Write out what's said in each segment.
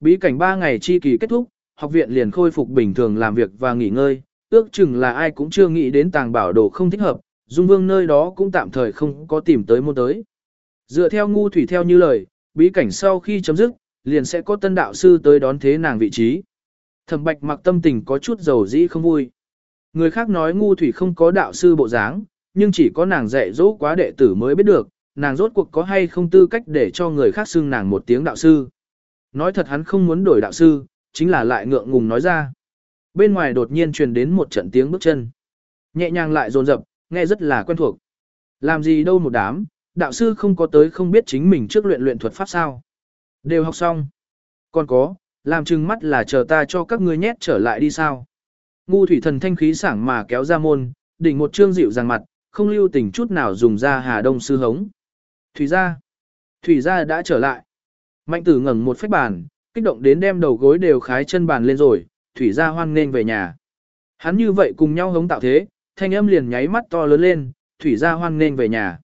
Bí cảnh 3 ngày chi kỳ kết thúc, học viện liền khôi phục bình thường làm việc và nghỉ ngơi, ước chừng là ai cũng chưa nghĩ đến tàng bảo đồ không thích hợp, Dung Vương nơi đó cũng tạm thời không có tìm tới môn tới. Dựa theo ngu thủy theo như lời, bí cảnh sau khi chấm dứt, liền sẽ có tân đạo sư tới đón thế nàng vị trí. Thẩm Bạch mặc tâm tình có chút dầu dĩ không vui. Người khác nói ngu thủy không có đạo sư bộ dáng, nhưng chỉ có nàng dạy dỗ quá đệ tử mới biết được, nàng rốt cuộc có hay không tư cách để cho người khác xưng nàng một tiếng đạo sư. Nói thật hắn không muốn đổi đạo sư, chính là lại ngượng ngùng nói ra. Bên ngoài đột nhiên truyền đến một trận tiếng bước chân. Nhẹ nhàng lại dồn dập, nghe rất là quen thuộc. Làm gì đâu một đám, đạo sư không có tới không biết chính mình trước luyện luyện thuật pháp sao. Đều học xong. Còn có, làm chừng mắt là chờ ta cho các ngươi nhét trở lại đi sao. Ngu thủy thần thanh khí sảng mà kéo ra môn, đỉnh một trương dịu ràng mặt, không lưu tình chút nào dùng ra hà đông sư hống. Thủy gia. Thủy gia đã trở lại. Mạnh tử ngẩng một phách bàn, kích động đến đem đầu gối đều khái chân bàn lên rồi, thủy gia hoan nên về nhà. Hắn như vậy cùng nhau hống tạo thế, thanh âm liền nháy mắt to lớn lên, thủy gia hoan nên về nhà.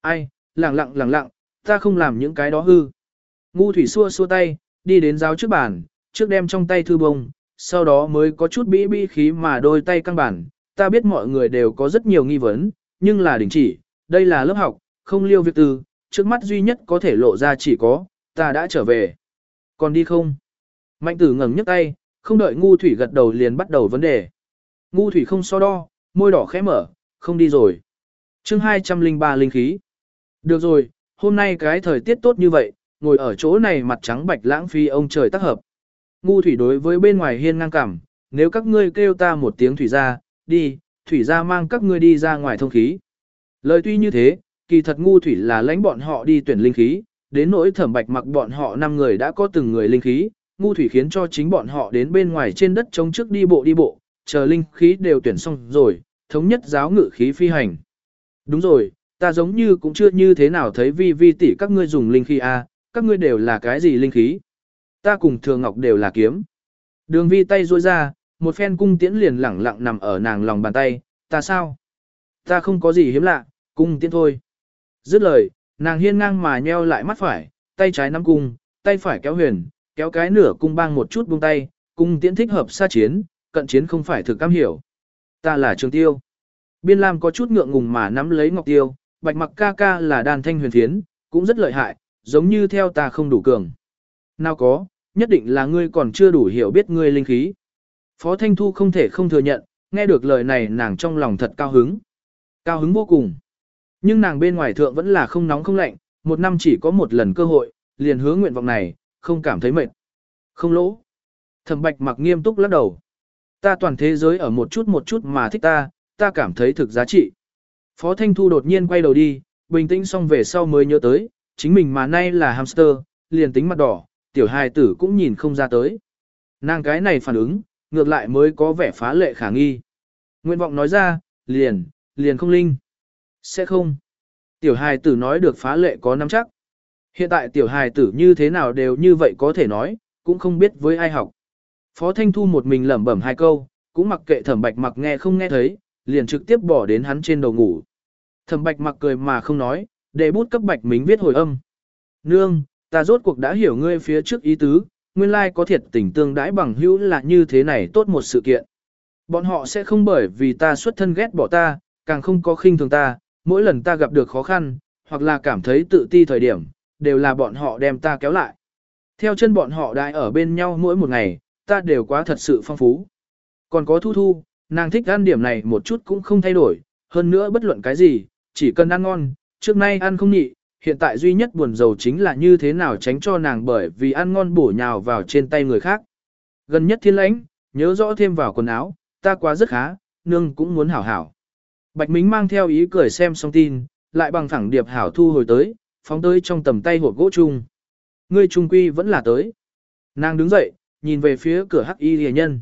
Ai, lặng lặng lặng lặng, ta không làm những cái đó hư. Ngu thủy xua xua tay, đi đến giáo trước bàn, trước đem trong tay thư bông, sau đó mới có chút bĩ bĩ khí mà đôi tay căng bản. Ta biết mọi người đều có rất nhiều nghi vấn, nhưng là đình chỉ, đây là lớp học, không liêu việc tư, trước mắt duy nhất có thể lộ ra chỉ có, ta đã trở về. Còn đi không? Mạnh tử ngẩng nhấc tay, không đợi ngu thủy gật đầu liền bắt đầu vấn đề. Ngu thủy không so đo, môi đỏ khẽ mở, không đi rồi. chương 203 linh khí. Được rồi, hôm nay cái thời tiết tốt như vậy, ngồi ở chỗ này mặt trắng bạch lãng phí ông trời tác hợp. Ngu thủy đối với bên ngoài hiên ngang cảm, nếu các ngươi kêu ta một tiếng thủy ra, đi, thủy ra mang các ngươi đi ra ngoài thông khí. Lời tuy như thế, kỳ thật ngu thủy là lãnh bọn họ đi tuyển linh khí, đến nỗi thẩm bạch mặc bọn họ 5 người đã có từng người linh khí, ngu thủy khiến cho chính bọn họ đến bên ngoài trên đất chống trước đi bộ đi bộ, chờ linh khí đều tuyển xong rồi, thống nhất giáo ngự khí phi hành. Đúng rồi, ta giống như cũng chưa như thế nào thấy vi vi tỷ các ngươi dùng linh khí a, à, các ngươi đều là cái gì linh khí? Ta cùng thường ngọc đều là kiếm. Đường vi tay ruôi ra, một phen cung tiễn liền lẳng lặng nằm ở nàng lòng bàn tay, ta sao? Ta không có gì hiếm lạ, cung tiễn thôi. Dứt lời, nàng hiên ngang mà nheo lại mắt phải, tay trái nắm cung, tay phải kéo huyền, kéo cái nửa cung bang một chút buông tay, cung tiễn thích hợp xa chiến, cận chiến không phải thực cam hiểu. Ta là trường tiêu. Biên Lam có chút ngượng ngùng mà nắm lấy ngọc tiêu, bạch mặc ca ca là đàn thanh huyền thiến, cũng rất lợi hại, giống như theo ta không đủ cường. Nào có, nhất định là ngươi còn chưa đủ hiểu biết ngươi linh khí. Phó Thanh Thu không thể không thừa nhận, nghe được lời này nàng trong lòng thật cao hứng. Cao hứng vô cùng. Nhưng nàng bên ngoài thượng vẫn là không nóng không lạnh, một năm chỉ có một lần cơ hội, liền hứa nguyện vọng này, không cảm thấy mệt. Không lỗ. Thẩm bạch mặc nghiêm túc lắc đầu. Ta toàn thế giới ở một chút một chút mà thích ta, ta cảm thấy thực giá trị. Phó Thanh Thu đột nhiên quay đầu đi, bình tĩnh xong về sau mới nhớ tới, chính mình mà nay là hamster, liền tính mặt đỏ, tiểu hài tử cũng nhìn không ra tới. Nàng cái này phản ứng, ngược lại mới có vẻ phá lệ khả nghi. Nguyện vọng nói ra, liền, liền không linh. Sẽ không. Tiểu hài tử nói được phá lệ có nắm chắc. Hiện tại tiểu hài tử như thế nào đều như vậy có thể nói, cũng không biết với ai học. Phó Thanh Thu một mình lẩm bẩm hai câu, cũng mặc kệ thẩm bạch mặc nghe không nghe thấy, liền trực tiếp bỏ đến hắn trên đầu ngủ. Thẩm bạch mặc cười mà không nói, để bút cấp bạch mình viết hồi âm. Nương, ta rốt cuộc đã hiểu ngươi phía trước ý tứ, nguyên lai có thiệt tình tương đãi bằng hữu là như thế này tốt một sự kiện. Bọn họ sẽ không bởi vì ta xuất thân ghét bỏ ta, càng không có khinh thường ta, mỗi lần ta gặp được khó khăn, hoặc là cảm thấy tự ti thời điểm, đều là bọn họ đem ta kéo lại. Theo chân bọn họ đại ở bên nhau mỗi một ngày, ta đều quá thật sự phong phú. Còn có thu thu, nàng thích ăn điểm này một chút cũng không thay đổi, hơn nữa bất luận cái gì, chỉ cần ăn ngon, trước nay ăn không nhị, hiện tại duy nhất buồn giàu chính là như thế nào tránh cho nàng bởi vì ăn ngon bổ nhào vào trên tay người khác. Gần nhất thiên lãnh, nhớ rõ thêm vào quần áo, ta quá rất khá, nương cũng muốn hảo hảo. Bạch Mính mang theo ý cười xem xong tin, lại bằng thẳng điệp hảo thu hồi tới, phóng tới trong tầm tay hộp gỗ chung. Ngươi trung quy vẫn là tới. Nàng đứng dậy, nhìn về phía cửa hắc y rìa nhân.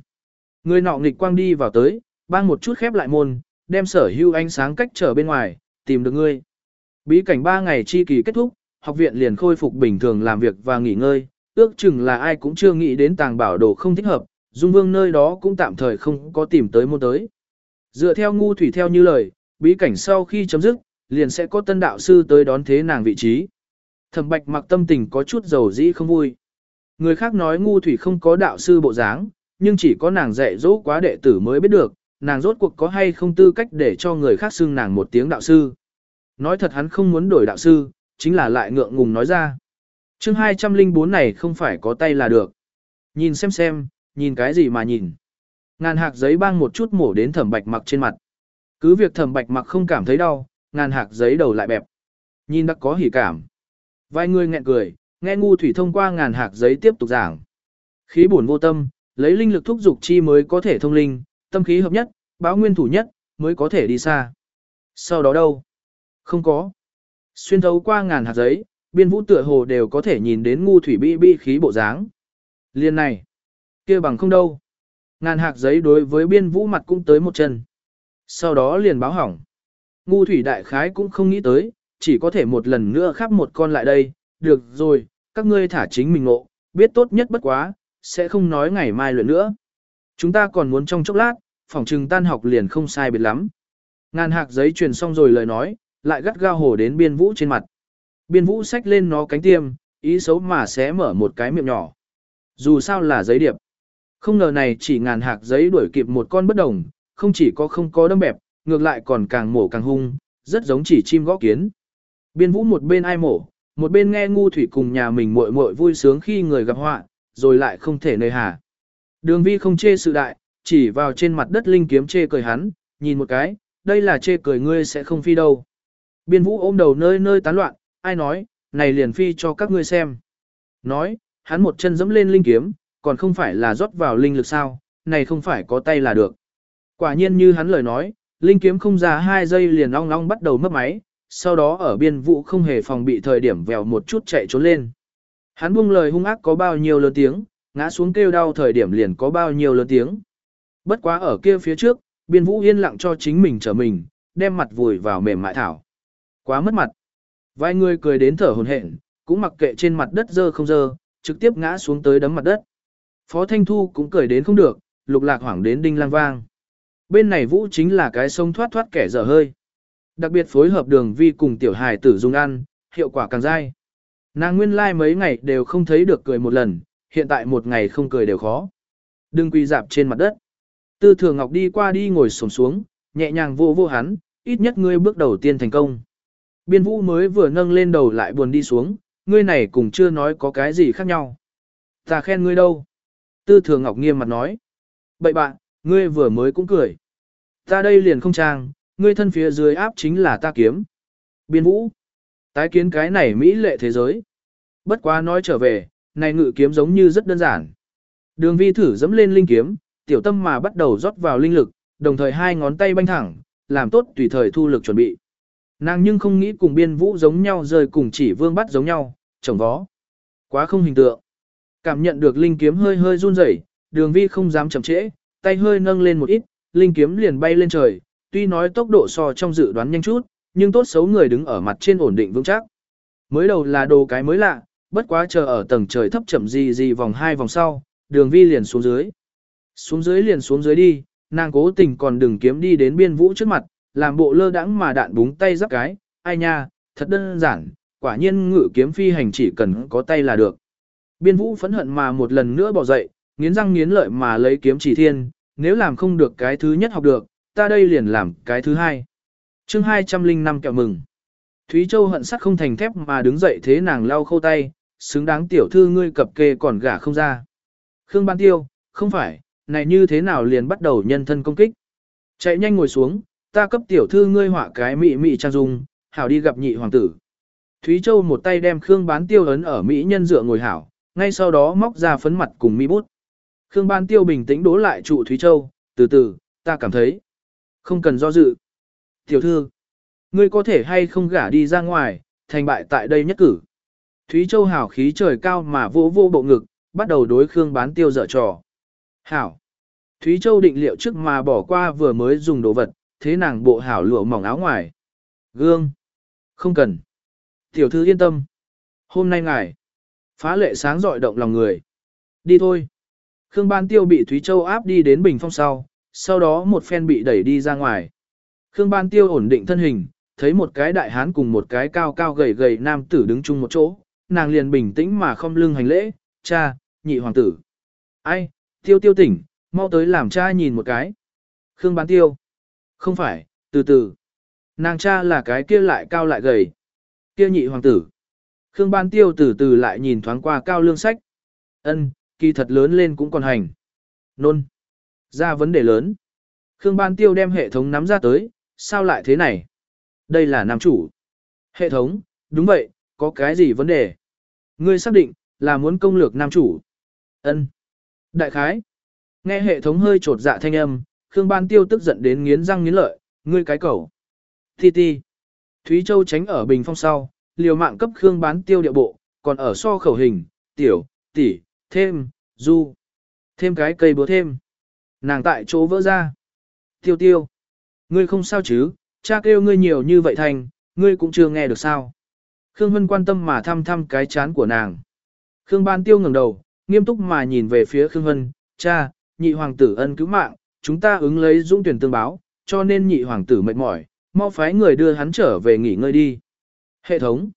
Người nọ nghịch quang đi vào tới, bang một chút khép lại môn, đem sở hưu ánh sáng cách trở bên ngoài, tìm được ngươi. Bí cảnh 3 ngày chi kỳ kết thúc, học viện liền khôi phục bình thường làm việc và nghỉ ngơi, ước chừng là ai cũng chưa nghĩ đến tàng bảo đồ không thích hợp, Dung Vương nơi đó cũng tạm thời không có tìm tới môn tới. Dựa theo ngu thủy theo như lời, bí cảnh sau khi chấm dứt, liền sẽ có tân đạo sư tới đón thế nàng vị trí. Thẩm Bạch mặc tâm tình có chút dầu dĩ không vui. Người khác nói ngu thủy không có đạo sư bộ dáng, nhưng chỉ có nàng dạy dỗ quá đệ tử mới biết được, nàng rốt cuộc có hay không tư cách để cho người khác xưng nàng một tiếng đạo sư. Nói thật hắn không muốn đổi đạo sư, chính là lại ngượng ngùng nói ra. chương 204 này không phải có tay là được. Nhìn xem xem, nhìn cái gì mà nhìn. Ngàn hạc giấy băng một chút mổ đến thẩm bạch mặc trên mặt. Cứ việc thẩm bạch mặc không cảm thấy đau, ngàn hạc giấy đầu lại bẹp. Nhìn đã có hỉ cảm. Vài người nghẹn cười, nghe ngu thủy thông qua ngàn hạc giấy tiếp tục giảng. Khí buồn vô tâm, lấy linh lực thúc dục chi mới có thể thông linh, tâm khí hợp nhất, báo nguyên thủ nhất, mới có thể đi xa. Sau đó đâu? Không có. Xuyên thấu qua ngàn hạt giấy, biên vũ tựa hồ đều có thể nhìn đến ngu thủy bi bi khí bộ dáng. Liên này, kia bằng không đâu. Ngàn hạt giấy đối với biên vũ mặt cũng tới một chân. Sau đó liền báo hỏng. Ngu thủy đại khái cũng không nghĩ tới, chỉ có thể một lần nữa khắp một con lại đây. Được rồi, các ngươi thả chính mình ngộ, biết tốt nhất bất quá, sẽ không nói ngày mai luyện nữa. Chúng ta còn muốn trong chốc lát, phòng trừng tan học liền không sai biệt lắm. Ngàn hạc giấy truyền xong rồi lời nói, lại gắt gao hổ đến biên vũ trên mặt. Biên vũ xách lên nó cánh tiêm, ý xấu mà sẽ mở một cái miệng nhỏ. Dù sao là giấy điệp. Không ngờ này chỉ ngàn hạc giấy đuổi kịp một con bất đồng, không chỉ có không có đâm bẹp, ngược lại còn càng mổ càng hung, rất giống chỉ chim gõ kiến. Biên vũ một bên ai mổ, một bên nghe ngu thủy cùng nhà mình muội muội vui sướng khi người gặp họa, rồi lại không thể nơi hà. Đường vi không chê sự đại, chỉ vào trên mặt đất linh kiếm chê cười hắn, nhìn một cái, đây là chê cười ngươi sẽ không phi đâu. Biên vũ ôm đầu nơi nơi tán loạn, ai nói, này liền phi cho các ngươi xem. Nói, hắn một chân dẫm lên linh kiếm, còn không phải là rót vào linh lực sao, này không phải có tay là được. Quả nhiên như hắn lời nói, linh kiếm không ra hai giây liền ong ong bắt đầu mất máy, sau đó ở biên vũ không hề phòng bị thời điểm vèo một chút chạy trốn lên. Hắn buông lời hung ác có bao nhiêu lớn tiếng, ngã xuống kêu đau thời điểm liền có bao nhiêu lớn tiếng. Bất quá ở kia phía trước, biên vũ yên lặng cho chính mình trở mình, đem mặt vùi vào mềm mại thảo. Quá mất mặt. Vài người cười đến thở hồn hển, cũng mặc kệ trên mặt đất dơ không dơ, trực tiếp ngã xuống tới đấm mặt đất. Phó Thanh Thu cũng cười đến không được, lục lạc hoảng đến đinh lang vang. Bên này vũ chính là cái sông thoát thoát kẻ dở hơi. Đặc biệt phối hợp đường vi cùng tiểu hài tử dùng ăn, hiệu quả càng dai. Nàng nguyên lai like mấy ngày đều không thấy được cười một lần, hiện tại một ngày không cười đều khó. Đừng quỳ dạp trên mặt đất. Tư thừa ngọc đi qua đi ngồi sổm xuống, nhẹ nhàng vô vô hắn, ít nhất ngươi bước đầu tiên thành công. Biên vũ mới vừa nâng lên đầu lại buồn đi xuống, ngươi này cũng chưa nói có cái gì khác nhau. Ta khen ngươi đâu. Tư thừa ngọc nghiêm mặt nói. Bậy bạn, ngươi vừa mới cũng cười. Ta đây liền không trang, ngươi thân phía dưới áp chính là ta kiếm. Biên vũ. Tái kiến cái này mỹ lệ thế giới. Bất quá nói trở về, này ngự kiếm giống như rất đơn giản. Đường vi thử dẫm lên linh kiếm, tiểu tâm mà bắt đầu rót vào linh lực, đồng thời hai ngón tay banh thẳng, làm tốt tùy thời thu lực chuẩn bị. Nàng nhưng không nghĩ cùng biên vũ giống nhau rời cùng chỉ vương bắt giống nhau, chồng vó. Quá không hình tượng. Cảm nhận được linh kiếm hơi hơi run rẩy, đường vi không dám chậm trễ, tay hơi nâng lên một ít, linh kiếm liền bay lên trời, tuy nói tốc độ so trong dự đoán nhanh chút, nhưng tốt xấu người đứng ở mặt trên ổn định vững chắc. Mới đầu là đồ cái mới lạ, bất quá chờ ở tầng trời thấp chậm gì gì vòng hai vòng sau, đường vi liền xuống dưới. Xuống dưới liền xuống dưới đi, nàng cố tình còn đừng kiếm đi đến biên vũ trước mặt, làm bộ lơ đãng mà đạn búng tay giáp cái, ai nha, thật đơn giản, quả nhiên ngự kiếm phi hành chỉ cần có tay là được. Biên vũ phẫn hận mà một lần nữa bỏ dậy, nghiến răng nghiến lợi mà lấy kiếm chỉ thiên, nếu làm không được cái thứ nhất học được, ta đây liền làm cái thứ hai. chương 205 kẹo mừng. Thúy Châu hận sắt không thành thép mà đứng dậy thế nàng lau khâu tay, xứng đáng tiểu thư ngươi cập kê còn gả không ra. Khương Ban Tiêu, không phải, này như thế nào liền bắt đầu nhân thân công kích. Chạy nhanh ngồi xuống, ta cấp tiểu thư ngươi họa cái mị mị trang dung, hảo đi gặp nhị hoàng tử. Thúy Châu một tay đem Khương Bán Tiêu ấn ở mỹ nhân dựa ngồi hảo, ngay sau đó móc ra phấn mặt cùng mi bút. Khương ban Tiêu bình tĩnh đố lại trụ Thúy Châu, từ từ, ta cảm thấy, không cần do dự. Tiểu thư, ngươi có thể hay không gả đi ra ngoài, thành bại tại đây nhất cử. Thúy Châu hảo khí trời cao mà vô vô bộ ngực, bắt đầu đối Khương Bán Tiêu dở trò. Hảo. Thúy Châu định liệu trước mà bỏ qua vừa mới dùng đồ vật, thế nàng bộ hảo lụa mỏng áo ngoài. Gương. Không cần. Tiểu thư yên tâm. Hôm nay ngài. Phá lệ sáng dọi động lòng người. Đi thôi. Khương Ban Tiêu bị Thúy Châu áp đi đến bình phong sau, sau đó một phen bị đẩy đi ra ngoài. Khương Ban Tiêu ổn định thân hình, thấy một cái đại hán cùng một cái cao cao gầy gầy nam tử đứng chung một chỗ, nàng liền bình tĩnh mà không lưng hành lễ, cha, nhị hoàng tử. Ai, tiêu tiêu tỉnh, mau tới làm cha nhìn một cái. Khương bán tiêu. Không phải, từ từ. Nàng cha là cái kia lại cao lại gầy. Kia nhị hoàng tử. Khương Ban tiêu từ từ lại nhìn thoáng qua cao lương sách. ân kỳ thật lớn lên cũng còn hành. Nôn. Ra vấn đề lớn. Khương Ban tiêu đem hệ thống nắm ra tới, sao lại thế này? Đây là nam chủ. Hệ thống, đúng vậy, có cái gì vấn đề? Ngươi xác định, là muốn công lược nam chủ. ân Đại khái. Nghe hệ thống hơi trột dạ thanh âm, Khương Ban Tiêu tức giận đến nghiến răng nghiến lợi, ngươi cái cẩu. Ti ti. Thúy Châu tránh ở bình phong sau, liều mạng cấp Khương Bán Tiêu địa bộ, còn ở so khẩu hình, tiểu, tỷ, thêm, du. Thêm cái cây búa thêm. Nàng tại chỗ vỡ ra. Tiêu tiêu. Ngươi không sao chứ, cha kêu ngươi nhiều như vậy thành, ngươi cũng chưa nghe được sao. Khương Hân quan tâm mà thăm thăm cái chán của nàng. Khương Ban Tiêu ngẩng đầu, nghiêm túc mà nhìn về phía Khương Hân, cha, nhị hoàng tử ân cứu mạng, chúng ta ứng lấy dũng tuyển tương báo, cho nên nhị hoàng tử mệt mỏi, mau phái người đưa hắn trở về nghỉ ngơi đi. Hệ thống.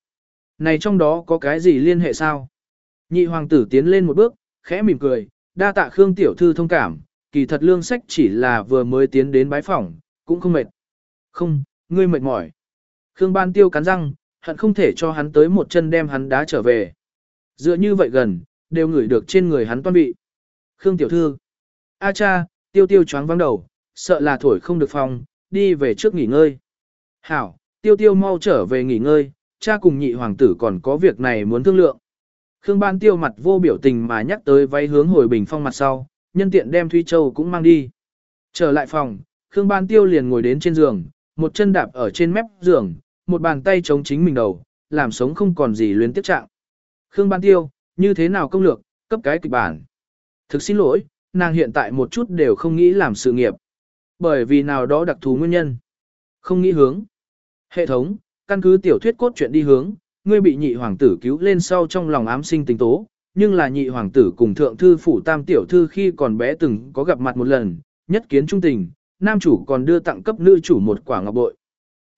Này trong đó có cái gì liên hệ sao? Nhị hoàng tử tiến lên một bước, khẽ mỉm cười, đa tạ Khương tiểu thư thông cảm, kỳ thật lương sách chỉ là vừa mới tiến đến bái phỏng, cũng không mệt. Không, ngươi mệt mỏi. Khương ban tiêu cắn răng, hận không thể cho hắn tới một chân đem hắn đá trở về. Dựa như vậy gần, đều ngửi được trên người hắn toan bị. Khương tiểu thư. A cha, tiêu tiêu choáng vắng đầu, sợ là thổi không được phòng, đi về trước nghỉ ngơi. Hảo, tiêu tiêu mau trở về nghỉ ngơi, cha cùng nhị hoàng tử còn có việc này muốn thương lượng. Khương ban tiêu mặt vô biểu tình mà nhắc tới váy hướng hồi bình phong mặt sau, nhân tiện đem Thuy Châu cũng mang đi. Trở lại phòng, Khương ban tiêu liền ngồi đến trên giường, một chân đạp ở trên mép giường, một bàn tay chống chính mình đầu, làm sống không còn gì luyến tiếp trạng. Khương ban tiêu, như thế nào công lược, cấp cái kịch bản. Thực xin lỗi, nàng hiện tại một chút đều không nghĩ làm sự nghiệp. Bởi vì nào đó đặc thù nguyên nhân. Không nghĩ hướng. Hệ thống, căn cứ tiểu thuyết cốt truyện đi hướng, ngươi bị nhị hoàng tử cứu lên sau trong lòng ám sinh tình tố, nhưng là nhị hoàng tử cùng thượng thư phủ tam tiểu thư khi còn bé từng có gặp mặt một lần, nhất kiến trung tình, nam chủ còn đưa tặng cấp nữ chủ một quả ngọc bội.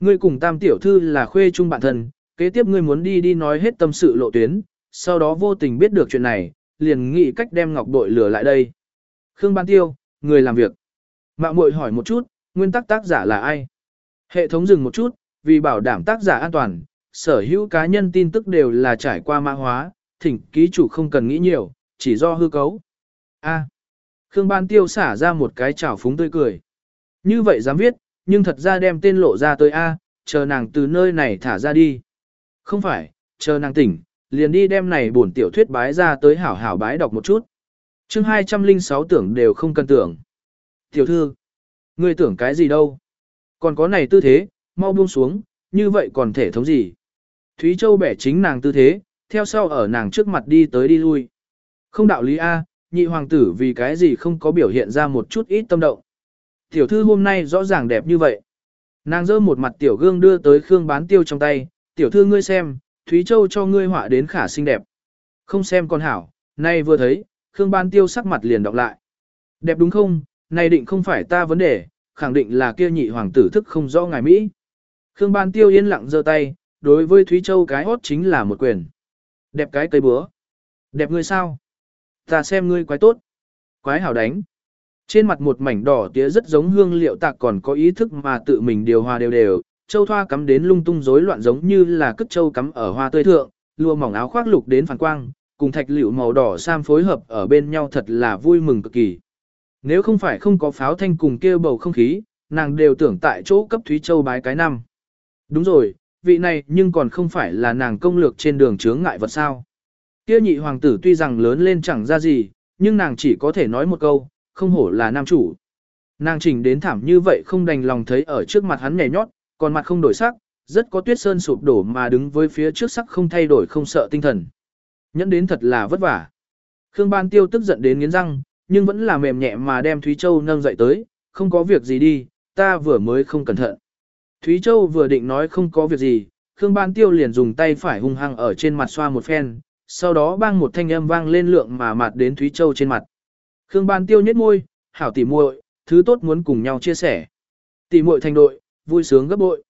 Ngươi cùng tam tiểu thư là khuê trung bạn thân, kế tiếp ngươi muốn đi đi nói hết tâm sự lộ tuyến, sau đó vô tình biết được chuyện này, liền nghĩ cách đem ngọc bội lừa lại đây. Khương Ban Tiêu, người làm việc. Mạng muội hỏi một chút, nguyên tắc tác giả là ai? Hệ thống dừng một chút, vì bảo đảm tác giả an toàn, sở hữu cá nhân tin tức đều là trải qua mã hóa, thỉnh ký chủ không cần nghĩ nhiều, chỉ do hư cấu. A. Khương Ban Tiêu xả ra một cái chảo phúng tươi cười. Như vậy dám viết, nhưng thật ra đem tên lộ ra tới A, chờ nàng từ nơi này thả ra đi. Không phải, chờ nàng tỉnh, liền đi đem này bổn tiểu thuyết bái ra tới hảo hảo bái đọc một chút. chương 206 tưởng đều không cần tưởng. Tiểu thư, ngươi tưởng cái gì đâu? Còn có này tư thế, mau buông xuống, như vậy còn thể thống gì? Thúy Châu bẻ chính nàng tư thế, theo sau ở nàng trước mặt đi tới đi lui. Không đạo lý A, nhị hoàng tử vì cái gì không có biểu hiện ra một chút ít tâm động. Tiểu thư hôm nay rõ ràng đẹp như vậy. Nàng giơ một mặt tiểu gương đưa tới Khương bán tiêu trong tay, tiểu thư ngươi xem, Thúy Châu cho ngươi họa đến khả xinh đẹp. Không xem con hảo, nay vừa thấy, Khương bán tiêu sắc mặt liền đọc lại. Đẹp đúng không, này định không phải ta vấn đề, khẳng định là kia nhị hoàng tử thức không rõ ngài Mỹ. Khương Ban tiêu yên lặng giơ tay, đối với Thúy Châu cái hốt chính là một quyền. Đẹp cái cây búa. Đẹp ngươi sao? Ta xem ngươi quái tốt. Quái hảo đánh. Trên mặt một mảnh đỏ tía rất giống hương liệu tạc còn có ý thức mà tự mình điều hòa đều đều, châu thoa cắm đến lung tung rối loạn giống như là cất châu cắm ở hoa tươi thượng, lùa mỏng áo khoác lục đến phản quang, cùng thạch liệu màu đỏ sam phối hợp ở bên nhau thật là vui mừng cực kỳ. Nếu không phải không có pháo thanh cùng kêu bầu không khí, nàng đều tưởng tại chỗ cấp Thúy Châu bái cái năm. Đúng rồi, vị này nhưng còn không phải là nàng công lược trên đường chướng ngại vật sao. Kia nhị hoàng tử tuy rằng lớn lên chẳng ra gì, nhưng nàng chỉ có thể nói một câu, không hổ là nam chủ. Nàng chỉnh đến thảm như vậy không đành lòng thấy ở trước mặt hắn nhảy nhót, còn mặt không đổi sắc, rất có tuyết sơn sụp đổ mà đứng với phía trước sắc không thay đổi không sợ tinh thần. Nhẫn đến thật là vất vả. Khương Ban Tiêu tức giận đến nghiến răng, nhưng vẫn là mềm nhẹ mà đem Thúy Châu nâng dậy tới, không có việc gì đi, ta vừa mới không cẩn thận. Thúy Châu vừa định nói không có việc gì, Khương Ban Tiêu liền dùng tay phải hung hăng ở trên mặt xoa một phen, sau đó bang một thanh âm vang lên lượng mà mặt đến Thúy Châu trên mặt. Khương Ban Tiêu nhếch môi, hảo tỉ muội, thứ tốt muốn cùng nhau chia sẻ. Tỉ muội thành đội, vui sướng gấp bội.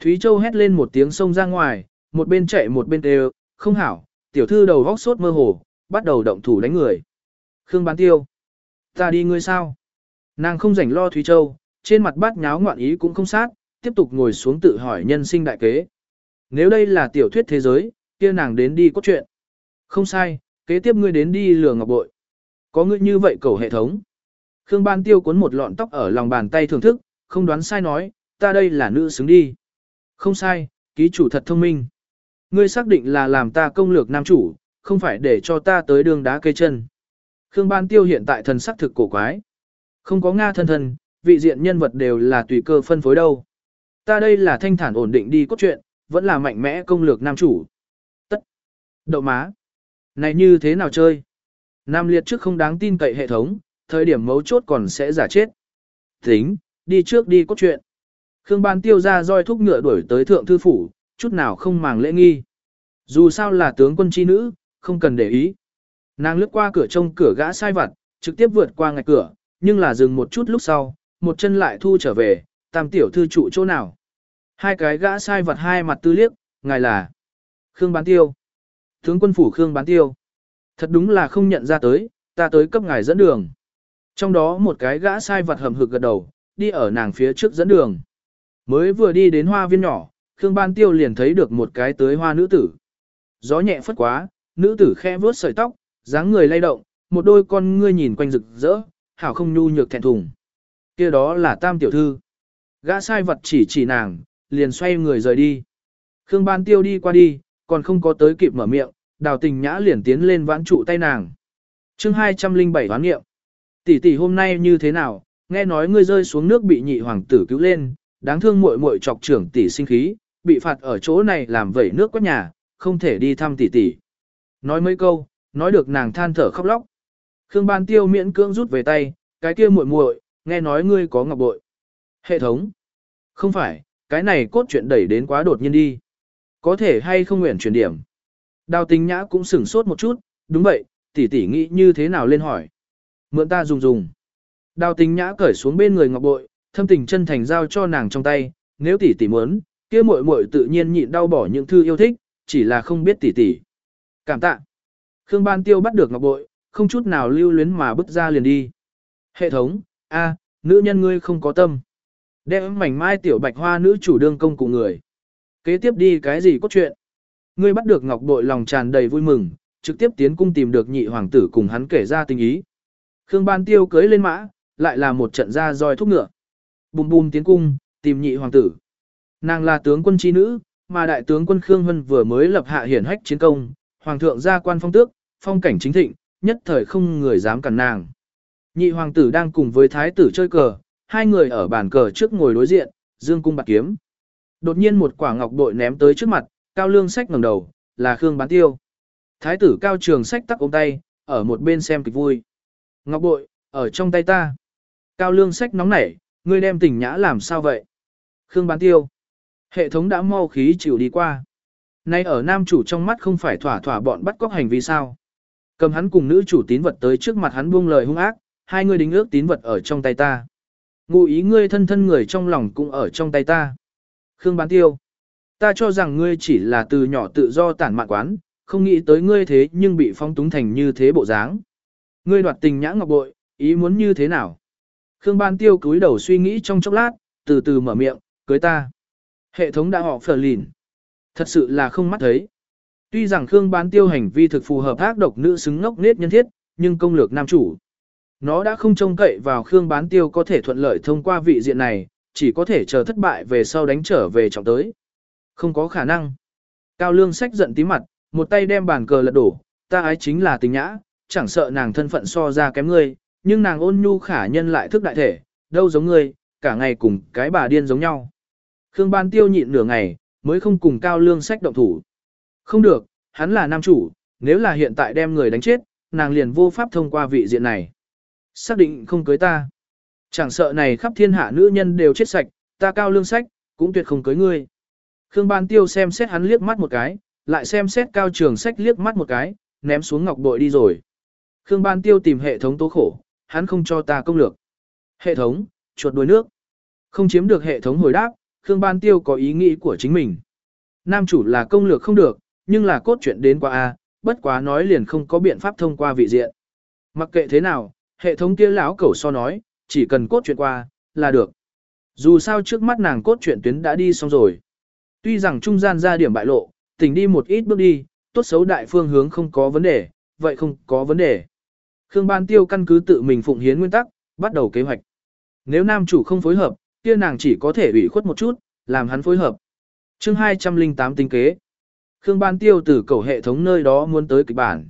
Thúy Châu hét lên một tiếng sông ra ngoài, một bên chạy một bên đều, không hảo, tiểu thư đầu góc sốt mơ hồ, bắt đầu động thủ đánh người. Khương bán tiêu. Ta đi ngươi sao? Nàng không rảnh lo Thúy Châu, trên mặt bát nháo ngoạn ý cũng không sát, tiếp tục ngồi xuống tự hỏi nhân sinh đại kế. Nếu đây là tiểu thuyết thế giới, kia nàng đến đi có chuyện. Không sai, kế tiếp ngươi đến đi lừa ngọc bội. Có ngươi như vậy cầu hệ thống. Khương Ban Tiêu cuốn một lọn tóc ở lòng bàn tay thưởng thức, không đoán sai nói, ta đây là nữ xứng đi. Không sai, ký chủ thật thông minh. Ngươi xác định là làm ta công lược nam chủ, không phải để cho ta tới đường đá cây chân. Khương Ban Tiêu hiện tại thần sắc thực cổ quái. Không có Nga thân thân, vị diện nhân vật đều là tùy cơ phân phối đâu. Ta đây là thanh thản ổn định đi cốt truyện, vẫn là mạnh mẽ công lược nam chủ. Tất. Đậu má. Này như thế nào chơi? Nam liệt trước không đáng tin cậy hệ thống, thời điểm mấu chốt còn sẽ giả chết. Tính, đi trước đi cốt truyện. Khương Ban tiêu ra roi thúc ngựa đuổi tới thượng thư phủ, chút nào không màng lễ nghi. Dù sao là tướng quân chi nữ, không cần để ý. Nàng lướt qua cửa trông cửa gã sai vặt, trực tiếp vượt qua ngạch cửa, nhưng là dừng một chút lúc sau, một chân lại thu trở về, tam tiểu thư trụ chỗ nào. Hai cái gã sai vật hai mặt tư liếc, ngài là Khương Bán Tiêu. Tướng quân phủ Khương Bán Tiêu. Thật đúng là không nhận ra tới, ta tới cấp ngài dẫn đường. Trong đó một cái gã sai vật hầm hực gật đầu, đi ở nàng phía trước dẫn đường. Mới vừa đi đến hoa viên nhỏ, Khương Ban Tiêu liền thấy được một cái tới hoa nữ tử. Gió nhẹ phất quá, nữ tử khe vuốt sợi tóc, dáng người lay động, một đôi con ngươi nhìn quanh rực rỡ, hảo không nhu nhược thẹn thùng. kia đó là tam tiểu thư. Gã sai vật chỉ chỉ nàng, liền xoay người rời đi. Khương Ban Tiêu đi qua đi, còn không có tới kịp mở miệng, đào tình nhã liền tiến lên vãn trụ tay nàng. chương 207 hoán nghiệm. Tỷ tỷ hôm nay như thế nào, nghe nói ngươi rơi xuống nước bị nhị hoàng tử cứu lên, đáng thương muội muội chọc trưởng tỷ sinh khí, bị phạt ở chỗ này làm vẩy nước quét nhà, không thể đi thăm tỷ tỷ. Nói mấy câu, nói được nàng than thở khóc lóc. Khương Ban Tiêu miễn cưỡng rút về tay, cái kia muội muội, nghe nói ngươi có ngọc bội. Hệ thống. Không phải, cái này cốt chuyện đẩy đến quá đột nhiên đi. Có thể hay không nguyện chuyển điểm. Đào tình nhã cũng sửng sốt một chút, đúng vậy, tỷ tỷ nghĩ như thế nào lên hỏi. Mượn ta dùng dùng. Đào tình nhã cởi xuống bên người ngọc bội, thâm tình chân thành giao cho nàng trong tay, nếu tỷ tỷ muốn, kia muội muội tự nhiên nhịn đau bỏ những thư yêu thích, chỉ là không biết tỷ tỷ. Cảm tạ. Khương Ban Tiêu bắt được ngọc bội, không chút nào lưu luyến mà bước ra liền đi. Hệ thống, a, nữ nhân ngươi không có tâm. Đem mảnh mai tiểu bạch hoa nữ chủ đương công cụ người. Kế tiếp đi cái gì có chuyện. Ngươi bắt được ngọc bội lòng tràn đầy vui mừng, trực tiếp tiến cung tìm được nhị hoàng tử cùng hắn kể ra tình ý. Khương Ban Tiêu cưới lên mã, lại là một trận ra roi thúc ngựa. Bùm bùm tiến cung, tìm nhị hoàng tử. Nàng là tướng quân chi nữ, mà đại tướng quân Khương Hân vừa mới lập hạ hiển hách chiến công, hoàng thượng gia quan phong tước, phong cảnh chính thịnh, nhất thời không người dám cản nàng. Nhị hoàng tử đang cùng với thái tử chơi cờ, hai người ở bàn cờ trước ngồi đối diện, dương cung bạc kiếm. Đột nhiên một quả ngọc bội ném tới trước mặt, cao lương sách ngẩng đầu, là Khương bán tiêu. Thái tử cao trường sách tắc ôm tay, ở một bên xem kịch vui. Ngọc bội, ở trong tay ta. Cao lương sách nóng nảy, ngươi đem tình nhã làm sao vậy? Khương bán tiêu. Hệ thống đã mau khí chịu đi qua. Nay ở nam chủ trong mắt không phải thỏa thỏa bọn bắt cóc hành vi sao. Cầm hắn cùng nữ chủ tín vật tới trước mặt hắn buông lời hung ác, hai người đính ước tín vật ở trong tay ta. Ngụ ý ngươi thân thân người trong lòng cũng ở trong tay ta. Khương bán tiêu. Ta cho rằng ngươi chỉ là từ nhỏ tự do tản mạn quán, không nghĩ tới ngươi thế nhưng bị phong túng thành như thế bộ dáng. Ngươi đoạt tình nhã ngọc bội, ý muốn như thế nào? Khương Ban Tiêu cúi đầu suy nghĩ trong chốc lát, từ từ mở miệng, cưới ta. Hệ thống đã họ phở lìn. Thật sự là không mắt thấy. Tuy rằng Khương Ban Tiêu hành vi thực phù hợp ác độc nữ xứng ngốc nết nhân thiết, nhưng công lược nam chủ. Nó đã không trông cậy vào Khương Bán Tiêu có thể thuận lợi thông qua vị diện này, chỉ có thể chờ thất bại về sau đánh trở về trọng tới. Không có khả năng. Cao Lương sách giận tí mặt, một tay đem bàn cờ lật đổ, ta ái chính là tình nhã, chẳng sợ nàng thân phận so ra kém ngươi, nhưng nàng ôn nhu khả nhân lại thức đại thể, đâu giống ngươi, cả ngày cùng cái bà điên giống nhau. Khương Ban Tiêu nhịn nửa ngày, mới không cùng Cao Lương sách động thủ. Không được, hắn là nam chủ, nếu là hiện tại đem người đánh chết, nàng liền vô pháp thông qua vị diện này. Xác định không cưới ta. Chẳng sợ này khắp thiên hạ nữ nhân đều chết sạch, ta Cao Lương sách, cũng tuyệt không cưới ngươi. Khương Ban Tiêu xem xét hắn liếc mắt một cái, lại xem xét Cao Trường sách liếc mắt một cái, ném xuống ngọc bội đi rồi. Khương Ban Tiêu tìm hệ thống tố khổ, hắn không cho ta công lược. Hệ thống, chuột đuôi nước. Không chiếm được hệ thống hồi đáp, Khương Ban Tiêu có ý nghĩ của chính mình. Nam chủ là công lược không được, nhưng là cốt truyện đến qua A, bất quá nói liền không có biện pháp thông qua vị diện. Mặc kệ thế nào, hệ thống kia lão cẩu so nói, chỉ cần cốt truyện qua, là được. Dù sao trước mắt nàng cốt truyện tuyến đã đi xong rồi. Tuy rằng trung gian ra điểm bại lộ, tỉnh đi một ít bước đi, tốt xấu đại phương hướng không có vấn đề, vậy không có vấn đề. Khương Ban Tiêu căn cứ tự mình phụng hiến nguyên tắc, bắt đầu kế hoạch. Nếu nam chủ không phối hợp, kia nàng chỉ có thể ủy khuất một chút, làm hắn phối hợp. chương 208 tính kế. Khương Ban Tiêu từ cầu hệ thống nơi đó muốn tới kịch bản.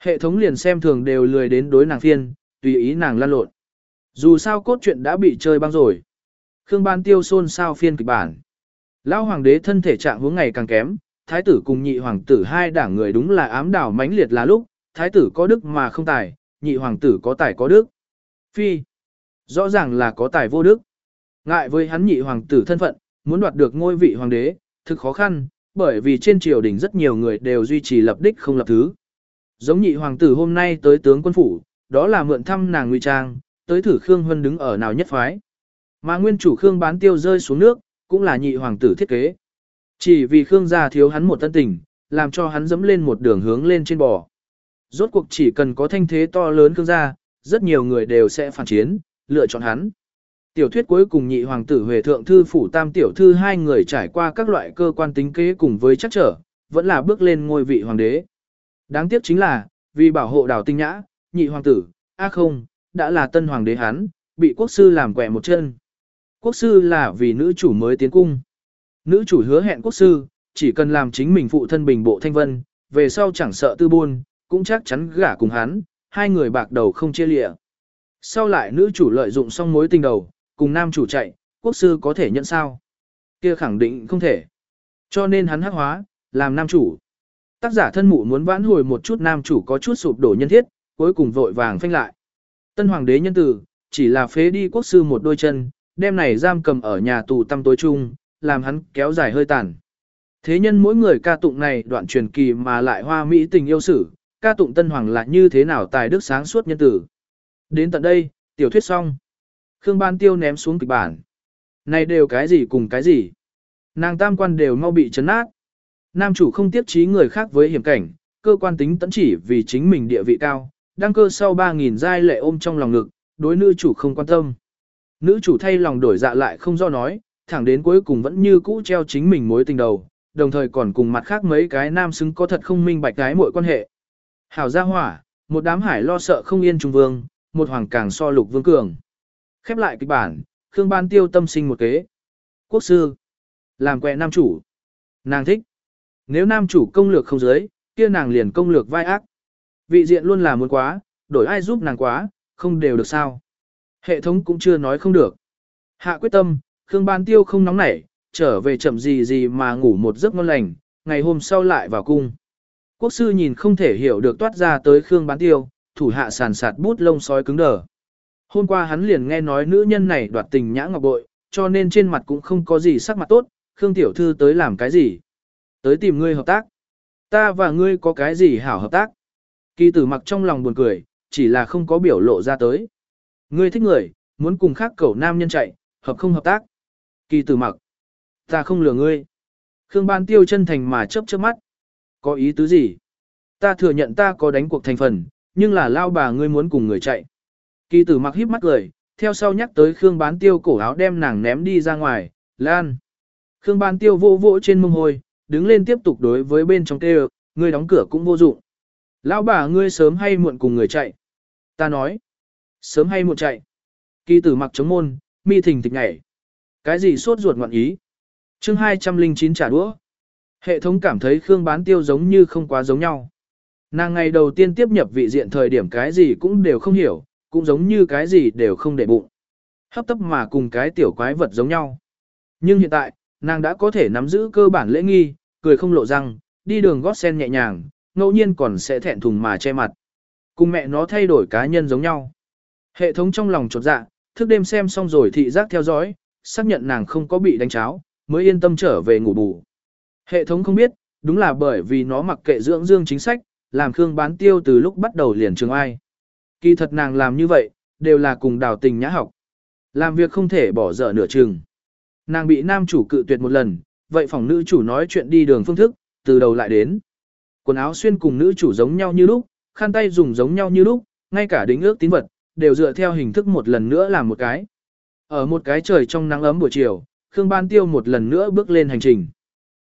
Hệ thống liền xem thường đều lười đến đối nàng phiên, tùy ý nàng lan lộn. Dù sao cốt truyện đã bị chơi băng rồi. Khương Ban Tiêu xôn sao phiên kịch bản. Lão hoàng đế thân thể trạng hướng ngày càng kém, thái tử cùng nhị hoàng tử hai đảng người đúng là ám đảo mãnh liệt là lúc, thái tử có đức mà không tài, nhị hoàng tử có tài có đức. Phi, rõ ràng là có tài vô đức. Ngại với hắn nhị hoàng tử thân phận, muốn đoạt được ngôi vị hoàng đế, thực khó khăn, bởi vì trên triều đình rất nhiều người đều duy trì lập đích không lập thứ. Giống nhị hoàng tử hôm nay tới tướng quân phủ, đó là mượn thăm nàng nguy trang, tới thử Khương Huân đứng ở nào nhất phái. Mà nguyên chủ Khương bán tiêu rơi xuống nước, cũng là nhị hoàng tử thiết kế. Chỉ vì Khương gia thiếu hắn một tân tình, làm cho hắn dẫm lên một đường hướng lên trên bò. Rốt cuộc chỉ cần có thanh thế to lớn Khương gia, rất nhiều người đều sẽ phản chiến, lựa chọn hắn. Tiểu thuyết cuối cùng nhị hoàng tử Huệ Thượng Thư Phủ Tam Tiểu Thư hai người trải qua các loại cơ quan tính kế cùng với chắc trở, vẫn là bước lên ngôi vị hoàng đế. Đáng tiếc chính là, vì bảo hộ đào tinh nhã, nhị hoàng tử, a không, đã là tân hoàng đế hắn, bị quốc sư làm quẹ một chân. Quốc sư là vì nữ chủ mới tiến cung. Nữ chủ hứa hẹn quốc sư, chỉ cần làm chính mình phụ thân bình bộ thanh vân, về sau chẳng sợ tư buôn, cũng chắc chắn gả cùng hắn, hai người bạc đầu không chia lịa. Sau lại nữ chủ lợi dụng xong mối tình đầu, cùng nam chủ chạy, quốc sư có thể nhận sao? Kia khẳng định không thể. Cho nên hắn hắc hóa, làm nam chủ. Tác giả thân mụ muốn vãn hồi một chút nam chủ có chút sụp đổ nhân thiết, cuối cùng vội vàng phanh lại. Tân hoàng đế nhân tử, chỉ là phế đi quốc sư một đôi chân, đem này giam cầm ở nhà tù tăm tối chung, làm hắn kéo dài hơi tàn. Thế nhân mỗi người ca tụng này đoạn truyền kỳ mà lại hoa mỹ tình yêu sử, ca tụng tân hoàng là như thế nào tài đức sáng suốt nhân tử. Đến tận đây, tiểu thuyết xong. Khương Ban Tiêu ném xuống kịch bản. Này đều cái gì cùng cái gì? Nàng tam quan đều mau bị chấn nát. Nam chủ không tiếp trí người khác với hiểm cảnh, cơ quan tính tẫn chỉ vì chính mình địa vị cao, đăng cơ sau 3.000 giai lệ ôm trong lòng ngực, đối nữ chủ không quan tâm. Nữ chủ thay lòng đổi dạ lại không do nói, thẳng đến cuối cùng vẫn như cũ treo chính mình mối tình đầu, đồng thời còn cùng mặt khác mấy cái nam xứng có thật không minh bạch cái mọi quan hệ. Hảo gia hỏa, một đám hải lo sợ không yên trung vương, một hoàng càng so lục vương cường. Khép lại kịch bản, Khương Ban Tiêu tâm sinh một kế. Quốc sư, làm quẹ nam chủ. Nàng thích. Nếu nam chủ công lược không giới, kia nàng liền công lược vai ác. Vị diện luôn là muốn quá, đổi ai giúp nàng quá, không đều được sao. Hệ thống cũng chưa nói không được. Hạ quyết tâm, Khương Ban Tiêu không nóng nảy, trở về chậm gì gì mà ngủ một giấc ngon lành, ngày hôm sau lại vào cung. Quốc sư nhìn không thể hiểu được toát ra tới Khương Bán Tiêu, thủ hạ sàn sạt bút lông sói cứng đờ. Hôm qua hắn liền nghe nói nữ nhân này đoạt tình nhã ngọc bội, cho nên trên mặt cũng không có gì sắc mặt tốt, Khương Tiểu Thư tới làm cái gì? Tới tìm ngươi hợp tác. Ta và ngươi có cái gì hảo hợp tác? Kỳ tử mặc trong lòng buồn cười, chỉ là không có biểu lộ ra tới. Ngươi thích người, muốn cùng khác cẩu nam nhân chạy, hợp không hợp tác. Kỳ tử mặc. Ta không lừa ngươi. Khương Ban Tiêu chân thành mà chớp chớp mắt. Có ý tứ gì? Ta thừa nhận ta có đánh cuộc thành phần, nhưng là lao bà ngươi muốn cùng người chạy. Kỳ tử mặc híp mắt cười, theo sau nhắc tới Khương Bán Tiêu cổ áo đem nàng ném đi ra ngoài, lan. Khương Ban Tiêu vô vỗ trên mông hôi, đứng lên tiếp tục đối với bên trong kêu, ngươi đóng cửa cũng vô dụng. Lão bà ngươi sớm hay muộn cùng người chạy. Ta nói, sớm hay muộn chạy. Kỳ tử mặc chống môn, mi thình thịch nhảy. Cái gì sốt ruột ngoạn ý? chương 209 trả đũa. Hệ thống cảm thấy Khương bán tiêu giống như không quá giống nhau. Nàng ngày đầu tiên tiếp nhập vị diện thời điểm cái gì cũng đều không hiểu, cũng giống như cái gì đều không để bụng. Hấp tấp mà cùng cái tiểu quái vật giống nhau. Nhưng hiện tại, nàng đã có thể nắm giữ cơ bản lễ nghi, cười không lộ răng, đi đường gót sen nhẹ nhàng, ngẫu nhiên còn sẽ thẹn thùng mà che mặt. Cùng mẹ nó thay đổi cá nhân giống nhau. Hệ thống trong lòng chột dạ, thức đêm xem xong rồi thị giác theo dõi, xác nhận nàng không có bị đánh cháo, mới yên tâm trở về ngủ bù. Hệ thống không biết, đúng là bởi vì nó mặc kệ dưỡng dương chính sách, làm Khương bán tiêu từ lúc bắt đầu liền trường ai. Kỳ thật nàng làm như vậy, đều là cùng đào tình nhã học. Làm việc không thể bỏ dở nửa chừng. Nàng bị nam chủ cự tuyệt một lần, vậy phòng nữ chủ nói chuyện đi đường phương thức, từ đầu lại đến. Quần áo xuyên cùng nữ chủ giống nhau như lúc, khăn tay dùng giống nhau như lúc, ngay cả đính ước tín vật, đều dựa theo hình thức một lần nữa làm một cái. Ở một cái trời trong nắng ấm buổi chiều, Khương Ban Tiêu một lần nữa bước lên hành trình.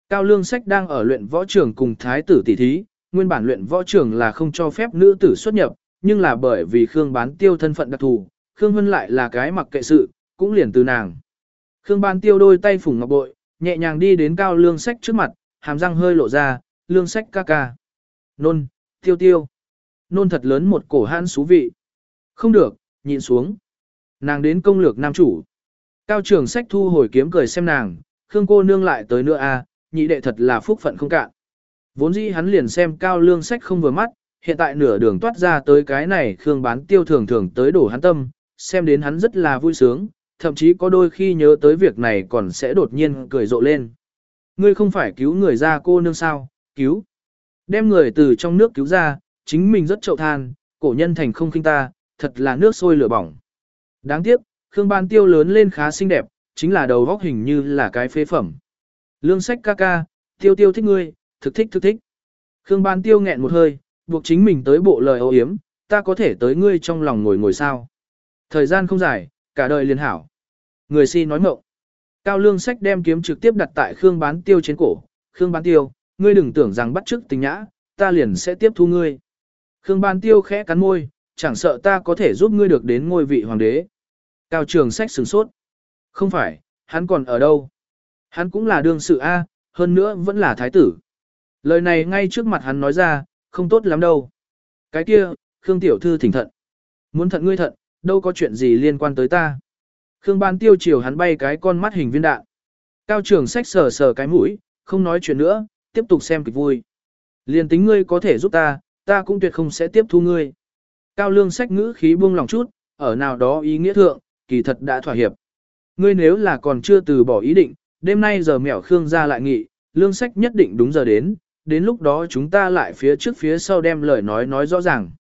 Cao Lương Sách đang ở luyện võ trường cùng thái tử tỷ thí, nguyên bản luyện võ trường là không cho phép nữ tử xuất nhập, nhưng là bởi vì Khương Bán Tiêu thân phận đặc thù, Khương Vân lại là cái mặc kệ sự, cũng liền từ nàng. Khương Ban Tiêu đôi tay phủng ngọc bội, nhẹ nhàng đi đến Cao Lương Sách trước mặt, hàm răng hơi lộ ra, Lương Sách ca ca. Nôn, tiêu tiêu. Nôn thật lớn một cổ hãn xú vị. Không được, nhịn xuống. Nàng đến công lược nam chủ. Cao trưởng sách thu hồi kiếm cười xem nàng, Khương cô nương lại tới nữa à, nhị đệ thật là phúc phận không cạn. Vốn dĩ hắn liền xem cao lương sách không vừa mắt, hiện tại nửa đường toát ra tới cái này Khương bán tiêu thường thường tới đổ hắn tâm, xem đến hắn rất là vui sướng, thậm chí có đôi khi nhớ tới việc này còn sẽ đột nhiên cười rộ lên. Ngươi không phải cứu người ra cô nương sao, cứu. Đem người từ trong nước cứu ra, chính mình rất chậu than, cổ nhân thành không khinh ta, thật là nước sôi lửa bỏng. Đáng tiếc, Khương Ban Tiêu lớn lên khá xinh đẹp, chính là đầu góc hình như là cái phế phẩm. Lương sách ca ca, tiêu tiêu thích ngươi, thực thích thực thích. Khương Ban Tiêu nghẹn một hơi, buộc chính mình tới bộ lời âu yếm, ta có thể tới ngươi trong lòng ngồi ngồi sao. Thời gian không dài, cả đời liền hảo. Người si nói mộng. Cao lương sách đem kiếm trực tiếp đặt tại Khương Bán Tiêu trên cổ. Khương Bán Tiêu, ngươi đừng tưởng rằng bắt chước tình nhã, ta liền sẽ tiếp thu ngươi. Khương Ban Tiêu khẽ cắn môi, chẳng sợ ta có thể giúp ngươi được đến ngôi vị hoàng đế. Cao trường sách sửng sốt. Không phải, hắn còn ở đâu? Hắn cũng là đương sự A, hơn nữa vẫn là thái tử. Lời này ngay trước mặt hắn nói ra, không tốt lắm đâu. Cái kia, Khương Tiểu Thư thỉnh thận. Muốn thận ngươi thận, đâu có chuyện gì liên quan tới ta. Khương Ban tiêu chiều hắn bay cái con mắt hình viên đạn. Cao trường sách sờ sờ cái mũi, không nói chuyện nữa, tiếp tục xem kịch vui. Liên tính ngươi có thể giúp ta, ta cũng tuyệt không sẽ tiếp thu ngươi. Cao lương sách ngữ khí buông lòng chút, ở nào đó ý nghĩa thượng, kỳ thật đã thỏa hiệp. Ngươi nếu là còn chưa từ bỏ ý định, đêm nay giờ mẹo Khương ra lại nghị, lương sách nhất định đúng giờ đến, đến lúc đó chúng ta lại phía trước phía sau đem lời nói nói rõ ràng.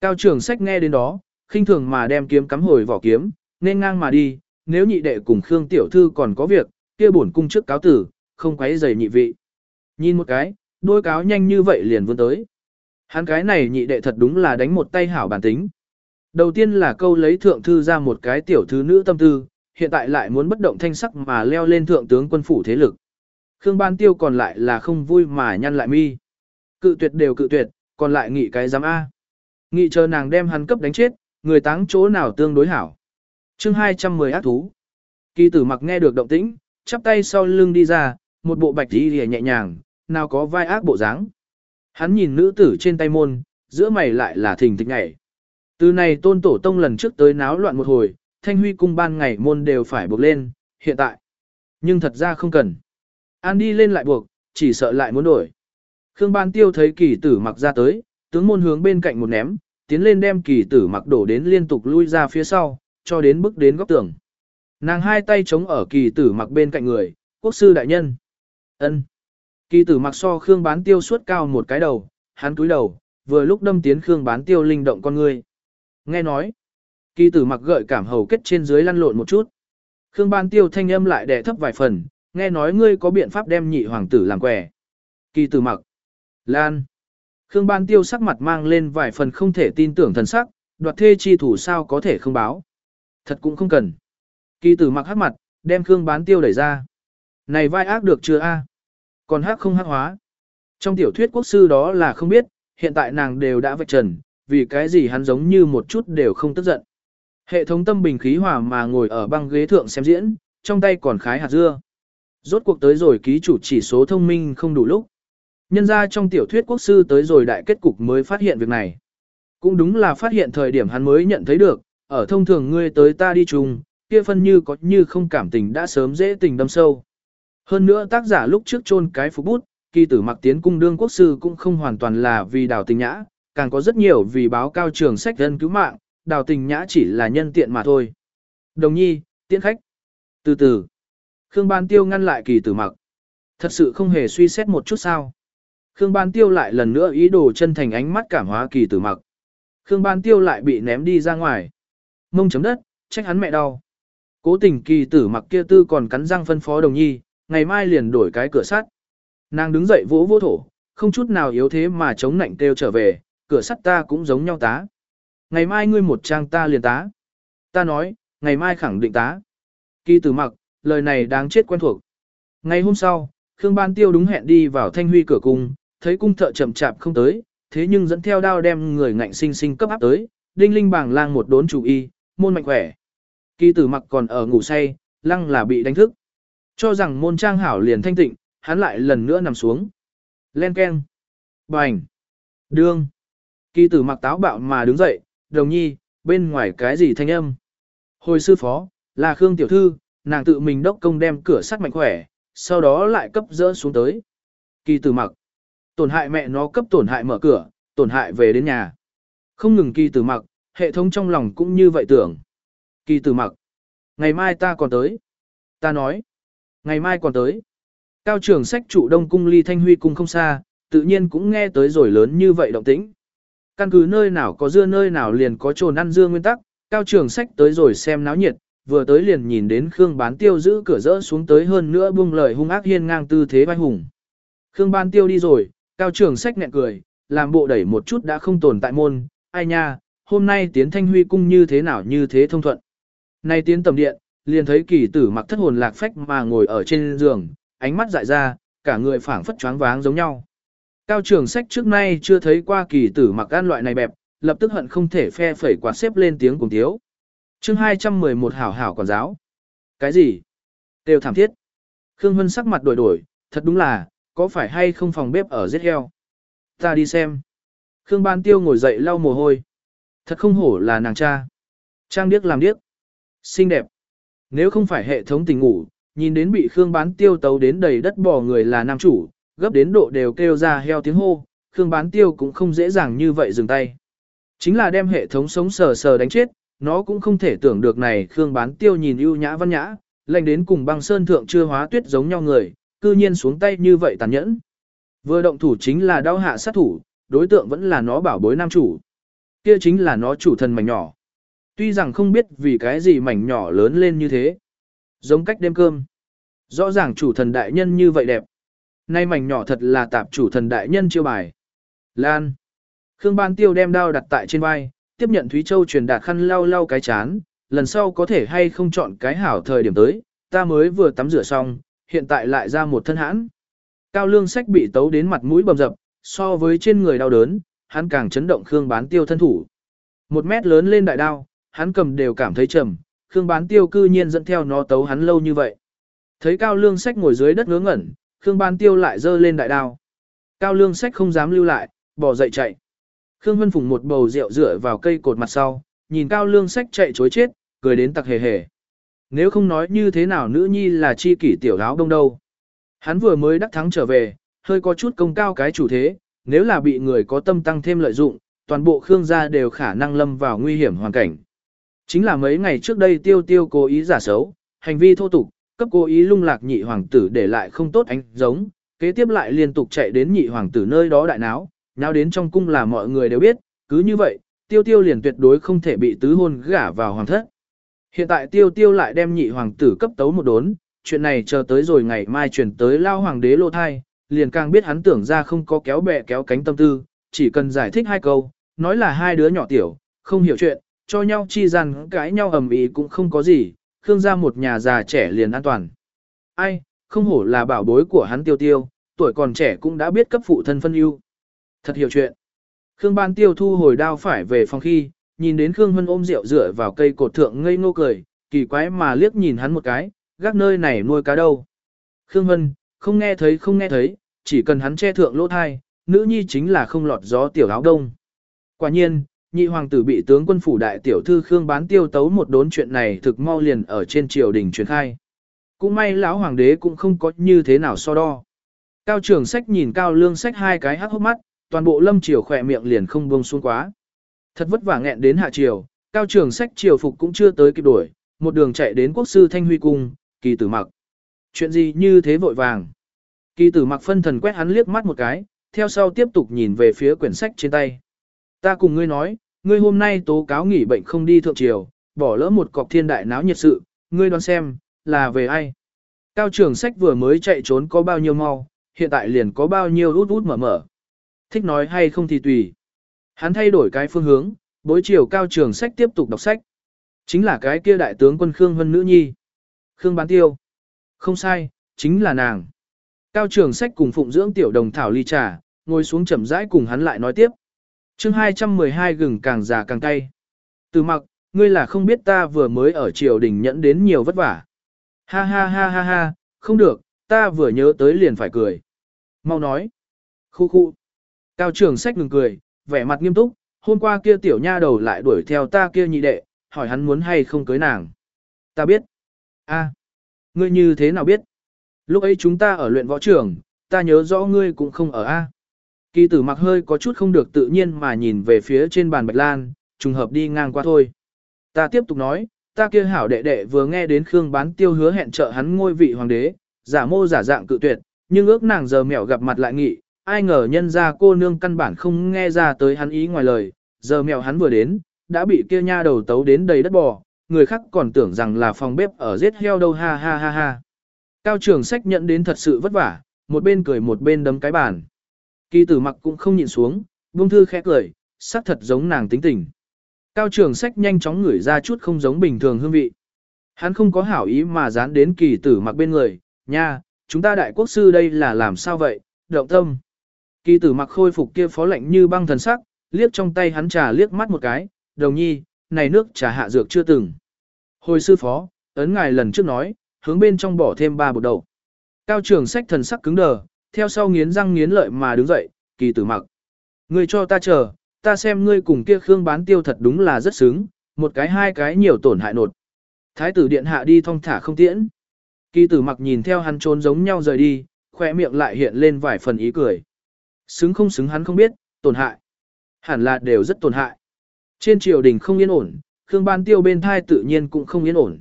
Cao trưởng sách nghe đến đó, khinh thường mà đem kiếm cắm hồi vỏ kiếm, nên ngang mà đi, nếu nhị đệ cùng Khương tiểu thư còn có việc, kia bổn cung trước cáo tử, không quấy rầy nhị vị. Nhìn một cái, đôi cáo nhanh như vậy liền vươn tới. Hắn cái này nhị đệ thật đúng là đánh một tay hảo bản tính. Đầu tiên là câu lấy thượng thư ra một cái tiểu thư nữ tâm tư, hiện tại lại muốn bất động thanh sắc mà leo lên thượng tướng quân phủ thế lực. Khương Ban Tiêu còn lại là không vui mà nhăn lại mi. Cự tuyệt đều cự tuyệt, còn lại nghị cái giám A. Nghị chờ nàng đem hắn cấp đánh chết, người táng chỗ nào tương đối hảo. chương 210 ác thú. Kỳ tử mặc nghe được động tĩnh, chắp tay sau lưng đi ra, một bộ bạch đi nhẹ nhàng, nào có vai ác bộ dáng. Hắn nhìn nữ tử trên tay môn, giữa mày lại là thình thịch nhảy. Từ này tôn tổ tông lần trước tới náo loạn một hồi, thanh huy cung ban ngày môn đều phải buộc lên, hiện tại. Nhưng thật ra không cần. An đi lên lại buộc, chỉ sợ lại muốn đổi. Khương ban tiêu thấy kỳ tử mặc ra tới, tướng môn hướng bên cạnh một ném, tiến lên đem kỳ tử mặc đổ đến liên tục lui ra phía sau, cho đến bước đến góc tường. Nàng hai tay chống ở kỳ tử mặc bên cạnh người, quốc sư đại nhân. ân Kỳ tử mặc so Khương bán tiêu suốt cao một cái đầu, hắn túi đầu, vừa lúc đâm tiến Khương bán tiêu linh động con người. Nghe nói, kỳ tử mặc gợi cảm hầu kết trên dưới lăn lộn một chút. Khương bán tiêu thanh âm lại đè thấp vài phần, nghe nói ngươi có biện pháp đem nhị hoàng tử làm quẻ. Kỳ tử mặc, lan. Khương bán tiêu sắc mặt mang lên vài phần không thể tin tưởng thần sắc, đoạt thê chi thủ sao có thể không báo. Thật cũng không cần. Kỳ tử mặc hát mặt, đem Khương bán tiêu đẩy ra. Này vai ác được chưa a? Còn hắc không hắc hóa. Trong tiểu thuyết quốc sư đó là không biết, hiện tại nàng đều đã vạch trần, vì cái gì hắn giống như một chút đều không tức giận. Hệ thống tâm bình khí hòa mà ngồi ở băng ghế thượng xem diễn, trong tay còn khái hạt dưa. Rốt cuộc tới rồi ký chủ chỉ số thông minh không đủ lúc. Nhân ra trong tiểu thuyết quốc sư tới rồi đại kết cục mới phát hiện việc này. Cũng đúng là phát hiện thời điểm hắn mới nhận thấy được, ở thông thường ngươi tới ta đi chung, kia phân như có như không cảm tình đã sớm dễ tình đâm sâu. Hơn nữa tác giả lúc trước chôn cái phục bút, kỳ tử mặc tiến cung đương quốc sư cũng không hoàn toàn là vì đào tình nhã, càng có rất nhiều vì báo cao trường sách dân cứu mạng, đào tình nhã chỉ là nhân tiện mà thôi. Đồng nhi, tiễn khách. Từ từ, Khương Ban Tiêu ngăn lại kỳ tử mặc. Thật sự không hề suy xét một chút sao. Khương Ban Tiêu lại lần nữa ý đồ chân thành ánh mắt cảm hóa kỳ tử mặc. Khương Ban Tiêu lại bị ném đi ra ngoài. Mông chấm đất, trách hắn mẹ đau. Cố tình kỳ tử mặc kia tư còn cắn răng phân phó đồng nhi, ngày mai liền đổi cái cửa sắt. Nàng đứng dậy vỗ vỗ thổ, không chút nào yếu thế mà chống nạnh kêu trở về, cửa sắt ta cũng giống nhau tá. Ngày mai ngươi một trang ta liền tá. Ta nói, ngày mai khẳng định tá. Kỳ tử mặc, lời này đáng chết quen thuộc. Ngày hôm sau, Khương Ban Tiêu đúng hẹn đi vào thanh huy cửa cung, thấy cung thợ chậm chạp không tới, thế nhưng dẫn theo đao đem người ngạnh sinh sinh cấp áp tới, đinh linh bảng lang một đốn chủ y, môn mạnh khỏe. Kỳ tử mặc còn ở ngủ say, lăng là bị đánh thức. Cho rằng môn trang hảo liền thanh tịnh, hắn lại lần nữa nằm xuống. Len keng. Bành. Đương. Kỳ tử mặc táo bạo mà đứng dậy, đồng nhi, bên ngoài cái gì thanh âm. Hồi sư phó, là Khương tiểu thư, nàng tự mình đốc công đem cửa sắt mạnh khỏe, sau đó lại cấp dỡ xuống tới. Kỳ tử mặc. Tổn hại mẹ nó cấp tổn hại mở cửa, tổn hại về đến nhà. Không ngừng kỳ tử mặc, hệ thống trong lòng cũng như vậy tưởng. Kỳ tử mặc. Ngày mai ta còn tới. Ta nói. Ngày mai còn tới. Cao trưởng sách trụ đông cung ly thanh huy cung không xa, tự nhiên cũng nghe tới rồi lớn như vậy động tĩnh. Căn cứ nơi nào có dưa nơi nào liền có trồn ăn dưa nguyên tắc, cao trưởng sách tới rồi xem náo nhiệt, vừa tới liền nhìn đến Khương bán tiêu giữ cửa rỡ xuống tới hơn nữa buông lời hung ác hiên ngang tư thế vai hùng. Khương bán tiêu đi rồi, cao trưởng sách nhẹ cười, làm bộ đẩy một chút đã không tồn tại môn, ai nha, hôm nay tiến thanh huy cung như thế nào như thế thông thuận. Nay tiến tầm điện, liền thấy kỳ tử mặc thất hồn lạc phách mà ngồi ở trên giường, ánh mắt dại ra, cả người phảng phất choáng váng giống nhau. Cao trưởng sách trước nay chưa thấy qua kỳ tử mặc ăn loại này bẹp, lập tức hận không thể phe phẩy quạt xếp lên tiếng cùng thiếu. chương 211 hảo hảo quản giáo. Cái gì? Đều thảm thiết. Khương Hân sắc mặt đổi đổi, thật đúng là, có phải hay không phòng bếp ở giết heo? Ta đi xem. Khương Ban Tiêu ngồi dậy lau mồ hôi. Thật không hổ là nàng cha. Trang điếc làm điếc. Xinh đẹp. Nếu không phải hệ thống tình ngủ, nhìn đến bị Khương bán tiêu tấu đến đầy đất bò người là nam chủ, gấp đến độ đều kêu ra heo tiếng hô, Khương bán tiêu cũng không dễ dàng như vậy dừng tay. Chính là đem hệ thống sống sờ sờ đánh chết, nó cũng không thể tưởng được này Khương bán tiêu nhìn ưu nhã văn nhã, lành đến cùng băng sơn thượng chưa hóa tuyết giống nhau người, cư nhiên xuống tay như vậy tàn nhẫn. Vừa động thủ chính là đau hạ sát thủ, đối tượng vẫn là nó bảo bối nam chủ. Kia chính là nó chủ thần mảnh nhỏ. Tuy rằng không biết vì cái gì mảnh nhỏ lớn lên như thế. Giống cách đêm cơm. Rõ ràng chủ thần đại nhân như vậy đẹp. Nay mảnh nhỏ thật là tạp chủ thần đại nhân chiêu bài. Lan. Khương Ban Tiêu đem đao đặt tại trên vai, tiếp nhận Thúy Châu truyền đạt khăn lau lau cái chán, lần sau có thể hay không chọn cái hảo thời điểm tới, ta mới vừa tắm rửa xong, hiện tại lại ra một thân hãn. Cao lương sách bị tấu đến mặt mũi bầm dập, so với trên người đau đớn, hắn càng chấn động Khương Bán Tiêu thân thủ. Một mét lớn lên đại đao, hắn cầm đều cảm thấy trầm, Khương Bán Tiêu cư nhiên dẫn theo nó tấu hắn lâu như vậy. Thấy Cao Lương Sách ngồi dưới đất ngớ ngẩn, Khương Bán Tiêu lại giơ lên đại đao. Cao Lương Sách không dám lưu lại, bỏ dậy chạy. Khương Vân Phùng một bầu rượu rửa vào cây cột mặt sau, nhìn Cao Lương Sách chạy chối chết, cười đến tặc hề hề. Nếu không nói như thế nào nữ nhi là chi kỷ tiểu áo đông đâu. Hắn vừa mới đắc thắng trở về, hơi có chút công cao cái chủ thế, nếu là bị người có tâm tăng thêm lợi dụng, toàn bộ Khương gia đều khả năng lâm vào nguy hiểm hoàn cảnh. Chính là mấy ngày trước đây tiêu tiêu cố ý giả xấu, hành vi thô tục, cấp cố ý lung lạc nhị hoàng tử để lại không tốt ánh giống, kế tiếp lại liên tục chạy đến nhị hoàng tử nơi đó đại náo, náo đến trong cung là mọi người đều biết, cứ như vậy, tiêu tiêu liền tuyệt đối không thể bị tứ hôn gả vào hoàng thất. Hiện tại tiêu tiêu lại đem nhị hoàng tử cấp tấu một đốn, chuyện này chờ tới rồi ngày mai chuyển tới lao hoàng đế lô thai, liền càng biết hắn tưởng ra không có kéo bè kéo cánh tâm tư, chỉ cần giải thích hai câu, nói là hai đứa nhỏ tiểu, không hiểu chuyện, cho nhau chi rằng cãi nhau ầm ĩ cũng không có gì, Khương gia một nhà già trẻ liền an toàn. Ai, không hổ là bảo bối của hắn tiêu tiêu, tuổi còn trẻ cũng đã biết cấp phụ thân phân ưu. Thật hiểu chuyện. Khương ban tiêu thu hồi đao phải về phòng khi, nhìn đến Khương Hân ôm rượu dựa vào cây cột thượng ngây ngô cười, kỳ quái mà liếc nhìn hắn một cái, gác nơi này nuôi cá đâu. Khương Hân, không nghe thấy không nghe thấy, chỉ cần hắn che thượng lỗ thai, nữ nhi chính là không lọt gió tiểu áo đông. Quả nhiên, nhị hoàng tử bị tướng quân phủ đại tiểu thư Khương bán tiêu tấu một đốn chuyện này thực mau liền ở trên triều đình truyền khai. Cũng may lão hoàng đế cũng không có như thế nào so đo. Cao trưởng sách nhìn cao lương sách hai cái hắc hốc mắt, toàn bộ lâm triều khỏe miệng liền không buông xuống quá. Thật vất vả nghẹn đến hạ triều, cao trưởng sách triều phục cũng chưa tới kịp đuổi, một đường chạy đến quốc sư Thanh Huy Cung, kỳ tử mặc. Chuyện gì như thế vội vàng? Kỳ tử mặc phân thần quét hắn liếc mắt một cái, theo sau tiếp tục nhìn về phía quyển sách trên tay. Ta cùng ngươi nói, ngươi hôm nay tố cáo nghỉ bệnh không đi thượng triều, bỏ lỡ một cọc thiên đại náo nhiệt sự, ngươi đoán xem, là về ai? Cao trưởng sách vừa mới chạy trốn có bao nhiêu mau, hiện tại liền có bao nhiêu út út mở mở. Thích nói hay không thì tùy. Hắn thay đổi cái phương hướng, bối chiều cao trường sách tiếp tục đọc sách. Chính là cái kia đại tướng quân Khương Vân Nữ Nhi. Khương Bán Tiêu. Không sai, chính là nàng. Cao trường sách cùng phụng dưỡng tiểu đồng thảo ly trà, ngồi xuống chậm rãi cùng hắn lại nói tiếp chương 212 gừng càng già càng cay. Từ mặc, ngươi là không biết ta vừa mới ở triều đình nhẫn đến nhiều vất vả. Ha ha ha ha ha, không được, ta vừa nhớ tới liền phải cười. Mau nói. Khu khu. Cao trường sách ngừng cười, vẻ mặt nghiêm túc, hôm qua kia tiểu nha đầu lại đuổi theo ta kia nhị đệ, hỏi hắn muốn hay không cưới nàng. Ta biết. a ngươi như thế nào biết? Lúc ấy chúng ta ở luyện võ trường, ta nhớ rõ ngươi cũng không ở A. Kỳ tử mặc hơi có chút không được tự nhiên mà nhìn về phía trên bàn bạch lan, trùng hợp đi ngang qua thôi. Ta tiếp tục nói, ta kia hảo đệ đệ vừa nghe đến Khương bán tiêu hứa hẹn trợ hắn ngôi vị hoàng đế, giả mô giả dạng cự tuyệt, nhưng ước nàng giờ mẹo gặp mặt lại nghị, ai ngờ nhân ra cô nương căn bản không nghe ra tới hắn ý ngoài lời, giờ mẹo hắn vừa đến, đã bị kia nha đầu tấu đến đầy đất bò, người khác còn tưởng rằng là phòng bếp ở giết heo đâu ha ha ha ha. Cao trường sách nhận đến thật sự vất vả, một bên cười một bên đấm cái bàn. Kỳ tử mặc cũng không nhịn xuống, buông thư khẽ cười, sắc thật giống nàng tính tình. Cao trường sách nhanh chóng ngửi ra chút không giống bình thường hương vị. Hắn không có hảo ý mà dán đến kỳ tử mặc bên người, nha, chúng ta đại quốc sư đây là làm sao vậy, động tâm. Kỳ tử mặc khôi phục kia phó lệnh như băng thần sắc, liếc trong tay hắn trà liếc mắt một cái, đồng nhi, này nước trà hạ dược chưa từng. Hồi sư phó, ấn ngài lần trước nói, hướng bên trong bỏ thêm ba bột đầu. Cao trường sách thần sắc cứng đờ, theo sau nghiến răng nghiến lợi mà đứng dậy, kỳ tử mặc. Ngươi cho ta chờ, ta xem ngươi cùng kia khương bán tiêu thật đúng là rất xứng, một cái hai cái nhiều tổn hại nột. Thái tử điện hạ đi thong thả không tiễn. Kỳ tử mặc nhìn theo hắn trốn giống nhau rời đi, khoe miệng lại hiện lên vài phần ý cười. Xứng không xứng hắn không biết, tổn hại. Hẳn là đều rất tổn hại. Trên triều đình không yên ổn, Khương Ban Tiêu bên thai tự nhiên cũng không yên ổn.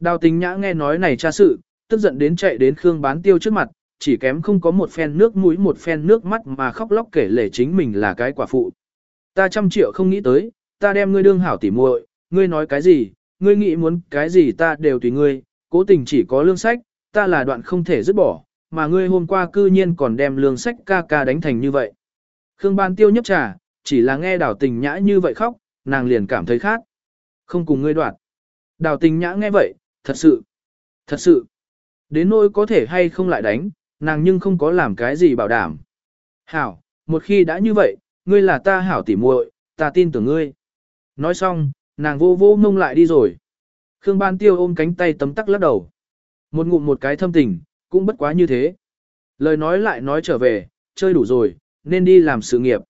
Đào tính nhã nghe nói này tra sự, tức giận đến chạy đến Khương Bán Tiêu trước mặt, chỉ kém không có một phen nước mũi một phen nước mắt mà khóc lóc kể lể chính mình là cái quả phụ. Ta trăm triệu không nghĩ tới, ta đem ngươi đương hảo tỉ muội, ngươi nói cái gì, ngươi nghĩ muốn cái gì ta đều tùy ngươi, cố tình chỉ có lương sách, ta là đoạn không thể dứt bỏ, mà ngươi hôm qua cư nhiên còn đem lương sách ca ca đánh thành như vậy. Khương Ban Tiêu nhấp trà, chỉ là nghe đào tình nhã như vậy khóc, nàng liền cảm thấy khác. Không cùng ngươi đoạn. Đào tình nhã nghe vậy, thật sự, thật sự. Đến nỗi có thể hay không lại đánh, nàng nhưng không có làm cái gì bảo đảm. Hảo, một khi đã như vậy, ngươi là ta hảo tỉ muội, ta tin tưởng ngươi. Nói xong, nàng vô vô mông lại đi rồi. Khương Ban Tiêu ôm cánh tay tấm tắc lắc đầu. Một ngụm một cái thâm tình, cũng bất quá như thế. Lời nói lại nói trở về, chơi đủ rồi, nên đi làm sự nghiệp.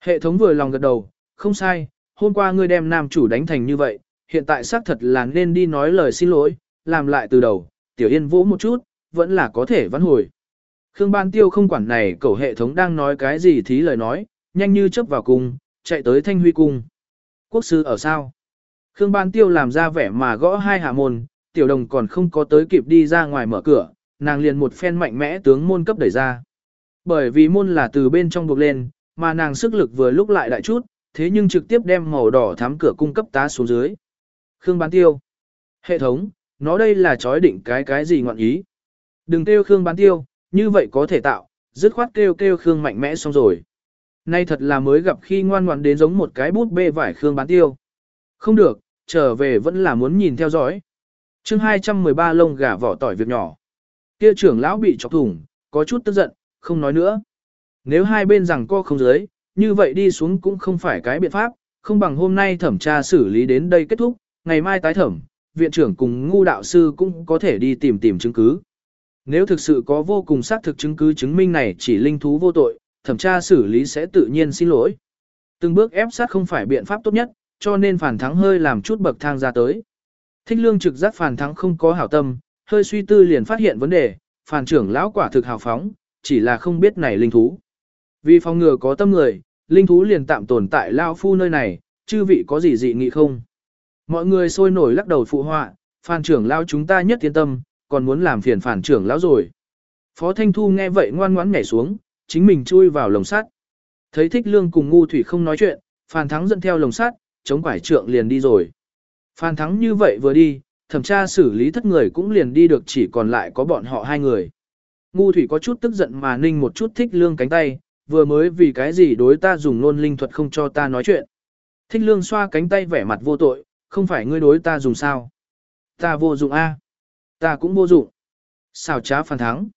Hệ thống vừa lòng gật đầu, không sai, hôm qua ngươi đem nam chủ đánh thành như vậy, hiện tại xác thật là nên đi nói lời xin lỗi, làm lại từ đầu, tiểu yên vỗ một chút, vẫn là có thể vãn hồi. Khương Ban Tiêu không quản này cầu hệ thống đang nói cái gì thí lời nói, nhanh như chớp vào cung, chạy tới Thanh Huy cung. Quốc sư ở sao? Khương Ban Tiêu làm ra vẻ mà gõ hai hạ môn, tiểu đồng còn không có tới kịp đi ra ngoài mở cửa, nàng liền một phen mạnh mẽ tướng môn cấp đẩy ra. Bởi vì môn là từ bên trong buộc lên, mà nàng sức lực vừa lúc lại đại chút, thế nhưng trực tiếp đem màu đỏ thắm cửa cung cấp tá xuống dưới. Khương Bán Tiêu. Hệ thống, nó đây là chói định cái cái gì ngọn ý. Đừng kêu Khương Bán Tiêu, như vậy có thể tạo, dứt khoát kêu kêu Khương mạnh mẽ xong rồi. Nay thật là mới gặp khi ngoan ngoãn đến giống một cái bút bê vải Khương Bán Tiêu. Không được, trở về vẫn là muốn nhìn theo dõi. chương 213 lông gà vỏ tỏi việc nhỏ. Kia trưởng lão bị chọc thủng, có chút tức giận, không nói nữa. Nếu hai bên rằng co không dưới, như vậy đi xuống cũng không phải cái biện pháp, không bằng hôm nay thẩm tra xử lý đến đây kết thúc, ngày mai tái thẩm, viện trưởng cùng ngu đạo sư cũng có thể đi tìm tìm chứng cứ. Nếu thực sự có vô cùng xác thực chứng cứ chứng minh này chỉ linh thú vô tội, thẩm tra xử lý sẽ tự nhiên xin lỗi. Từng bước ép sát không phải biện pháp tốt nhất, cho nên phản thắng hơi làm chút bậc thang ra tới. Thích lương trực giác phản thắng không có hảo tâm, hơi suy tư liền phát hiện vấn đề, phản trưởng lão quả thực hào phóng, chỉ là không biết này linh thú. Vì phòng ngừa có tâm người, linh thú liền tạm tồn tại lao phu nơi này, chư vị có gì dị nghị không? Mọi người sôi nổi lắc đầu phụ họa, phản trưởng lão chúng ta nhất yên tâm, còn muốn làm phiền phản trưởng lão rồi. Phó Thanh Thu nghe vậy ngoan ngoãn nhảy xuống, chính mình chui vào lồng sắt. Thấy thích lương cùng ngu thủy không nói chuyện, phan thắng dẫn theo lồng sắt, chống quải trượng liền đi rồi. Phan Thắng như vậy vừa đi, thẩm tra xử lý thất người cũng liền đi được chỉ còn lại có bọn họ hai người. Ngu thủy có chút tức giận mà ninh một chút thích lương cánh tay, vừa mới vì cái gì đối ta dùng nôn linh thuật không cho ta nói chuyện. Thích lương xoa cánh tay vẻ mặt vô tội, không phải ngươi đối ta dùng sao. Ta vô dụng a, Ta cũng vô dụng. Xào trá Phan Thắng.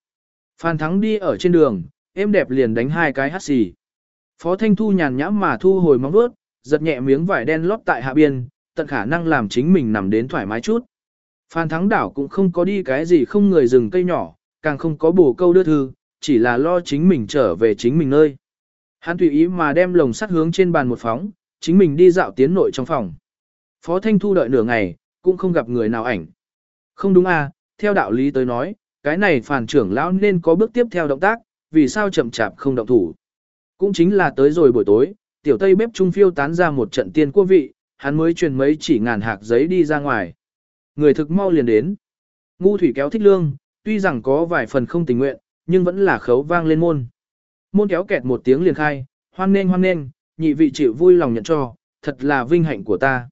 Phan Thắng đi ở trên đường, em đẹp liền đánh hai cái hát xì. Phó Thanh Thu nhàn nhãm mà thu hồi móng vuốt, giật nhẹ miếng vải đen lót tại hạ biên, tận khả năng làm chính mình nằm đến thoải mái chút. Phan Thắng Đảo cũng không có đi cái gì không người dừng cây nhỏ, càng không có bổ câu đưa thư, chỉ là lo chính mình trở về chính mình nơi. Hắn tùy ý mà đem lồng sắt hướng trên bàn một phóng, chính mình đi dạo tiến nội trong phòng. Phó Thanh Thu đợi nửa ngày, cũng không gặp người nào ảnh. Không đúng à, theo đạo lý tới nói, cái này phản trưởng lão nên có bước tiếp theo động tác, vì sao chậm chạp không động thủ. Cũng chính là tới rồi buổi tối, tiểu tây bếp trung phiêu tán ra một trận tiên quốc vị, hắn mới truyền mấy chỉ ngàn hạt giấy đi ra ngoài. Người thực mau liền đến. Ngu thủy kéo thích lương, tuy rằng có vài phần không tình nguyện, nhưng vẫn là khấu vang lên môn. Môn kéo kẹt một tiếng liền khai, hoan nên hoan nên, nhị vị chịu vui lòng nhận cho, thật là vinh hạnh của ta.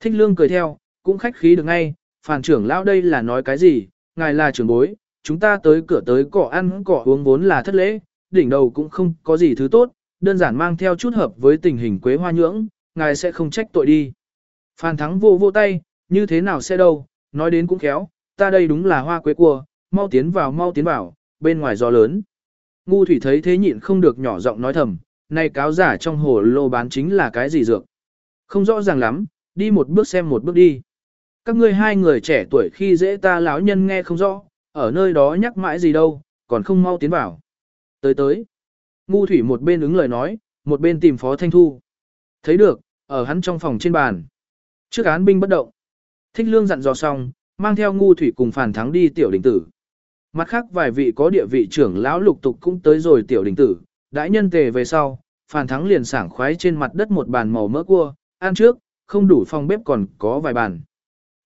Thích lương cười theo, cũng khách khí được ngay, phàn trưởng lão đây là nói cái gì, ngài là trưởng bối, chúng ta tới cửa tới cỏ ăn cỏ uống vốn là thất lễ, đỉnh đầu cũng không có gì thứ tốt, đơn giản mang theo chút hợp với tình hình quế hoa nhưỡng, ngài sẽ không trách tội đi. Phan thắng vô vô tay, như thế nào sẽ đâu, nói đến cũng khéo, ta đây đúng là hoa quế cua, mau tiến vào mau tiến vào, bên ngoài gió lớn. Ngu thủy thấy thế nhịn không được nhỏ giọng nói thầm, này cáo giả trong hồ lô bán chính là cái gì dược. Không rõ ràng lắm, đi một bước xem một bước đi. Các ngươi hai người trẻ tuổi khi dễ ta lão nhân nghe không rõ, ở nơi đó nhắc mãi gì đâu, còn không mau tiến vào. Tới tới. Ngu thủy một bên ứng lời nói, một bên tìm phó thanh thu. Thấy được, ở hắn trong phòng trên bàn. Trước án binh bất động. Thích lương dặn dò xong, mang theo ngu thủy cùng phản thắng đi tiểu đình tử. Mặt khác vài vị có địa vị trưởng lão lục tục cũng tới rồi tiểu đình tử, đại nhân tề về sau, phản thắng liền sảng khoái trên mặt đất một bàn màu mỡ cua, ăn trước, không đủ phòng bếp còn có vài bàn.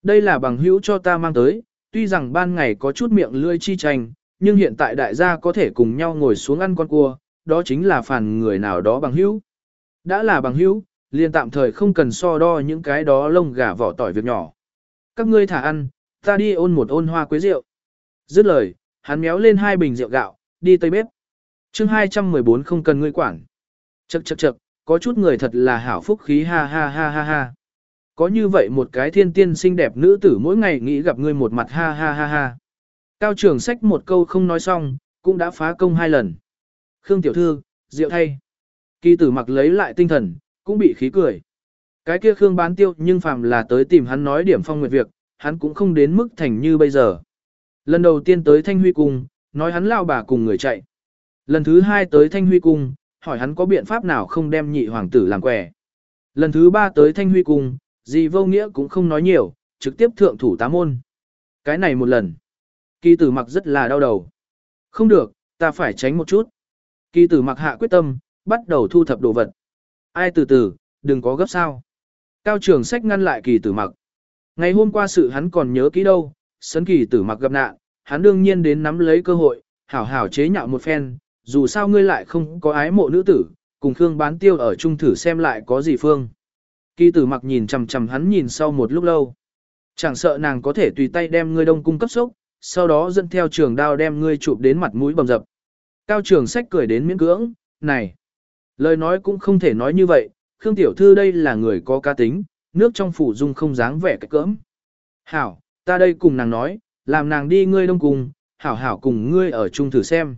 Đây là bằng hữu cho ta mang tới, tuy rằng ban ngày có chút miệng lươi chi tranh, nhưng hiện tại đại gia có thể cùng nhau ngồi xuống ăn con cua, đó chính là phản người nào đó bằng hữu. Đã là bằng hữu, liền tạm thời không cần so đo những cái đó lông gà vỏ tỏi việc nhỏ. Các ngươi thả ăn, ta đi ôn một ôn hoa quế rượu. Dứt lời, hắn méo lên hai bình rượu gạo, đi tây bếp. chương 214 không cần ngươi quản. Chậc chậc chậc, có chút người thật là hảo phúc khí ha ha ha ha ha. Có như vậy một cái thiên tiên xinh đẹp nữ tử mỗi ngày nghĩ gặp ngươi một mặt ha ha ha ha. Cao trưởng sách một câu không nói xong, cũng đã phá công hai lần. Khương tiểu thư, rượu thay. Kỳ tử mặc lấy lại tinh thần, cũng bị khí cười. Cái kia Khương bán tiêu nhưng phàm là tới tìm hắn nói điểm phong nguyệt việc, hắn cũng không đến mức thành như bây giờ. Lần đầu tiên tới Thanh Huy Cung, nói hắn lao bà cùng người chạy. Lần thứ hai tới Thanh Huy Cung, hỏi hắn có biện pháp nào không đem nhị hoàng tử làm quẻ. Lần thứ ba tới Thanh Huy Cung, gì vô nghĩa cũng không nói nhiều, trực tiếp thượng thủ tá môn. Cái này một lần. Kỳ tử mặc rất là đau đầu. Không được, ta phải tránh một chút. Kỳ tử mặc hạ quyết tâm, bắt đầu thu thập đồ vật. Ai từ từ, đừng có gấp sao. Cao trường sách ngăn lại kỳ tử mặc. Ngày hôm qua sự hắn còn nhớ kỹ đâu, sấn kỳ tử mặc gặp nạn, hắn đương nhiên đến nắm lấy cơ hội, hảo hảo chế nhạo một phen, dù sao ngươi lại không có ái mộ nữ tử, cùng Khương bán tiêu ở chung thử xem lại có gì phương. Kỳ tử mặc nhìn chằm chằm hắn nhìn sau một lúc lâu. Chẳng sợ nàng có thể tùy tay đem ngươi đông cung cấp sốc, sau đó dẫn theo trường đao đem ngươi chụp đến mặt mũi bầm dập. Cao trường sách cười đến miễn cưỡng, này. Lời nói cũng không thể nói như vậy, Khương Tiểu Thư đây là người có cá tính, nước trong phủ dung không dáng vẻ cái cỡm. Hảo, ta đây cùng nàng nói, làm nàng đi ngươi đông cùng, hảo hảo cùng ngươi ở chung thử xem.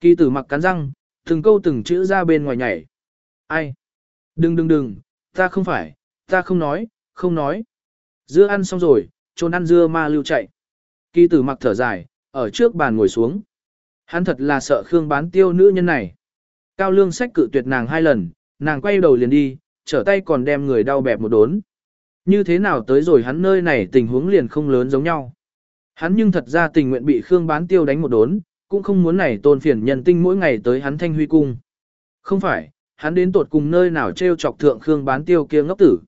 Kỳ tử mặc cắn răng, từng câu từng chữ ra bên ngoài nhảy. Ai? Đừng đừng đừng, ta không phải, ta không nói, không nói. Dưa ăn xong rồi, trôn ăn dưa ma lưu chạy. Kỳ tử mặc thở dài, ở trước bàn ngồi xuống. Hắn thật là sợ Khương bán tiêu nữ nhân này. Cao lương sách cự tuyệt nàng hai lần, nàng quay đầu liền đi, trở tay còn đem người đau bẹp một đốn. Như thế nào tới rồi hắn nơi này tình huống liền không lớn giống nhau. Hắn nhưng thật ra tình nguyện bị Khương bán tiêu đánh một đốn, cũng không muốn này tôn phiền nhân tinh mỗi ngày tới hắn thanh huy cung. Không phải, hắn đến tột cùng nơi nào treo chọc thượng Khương bán tiêu kia ngốc tử.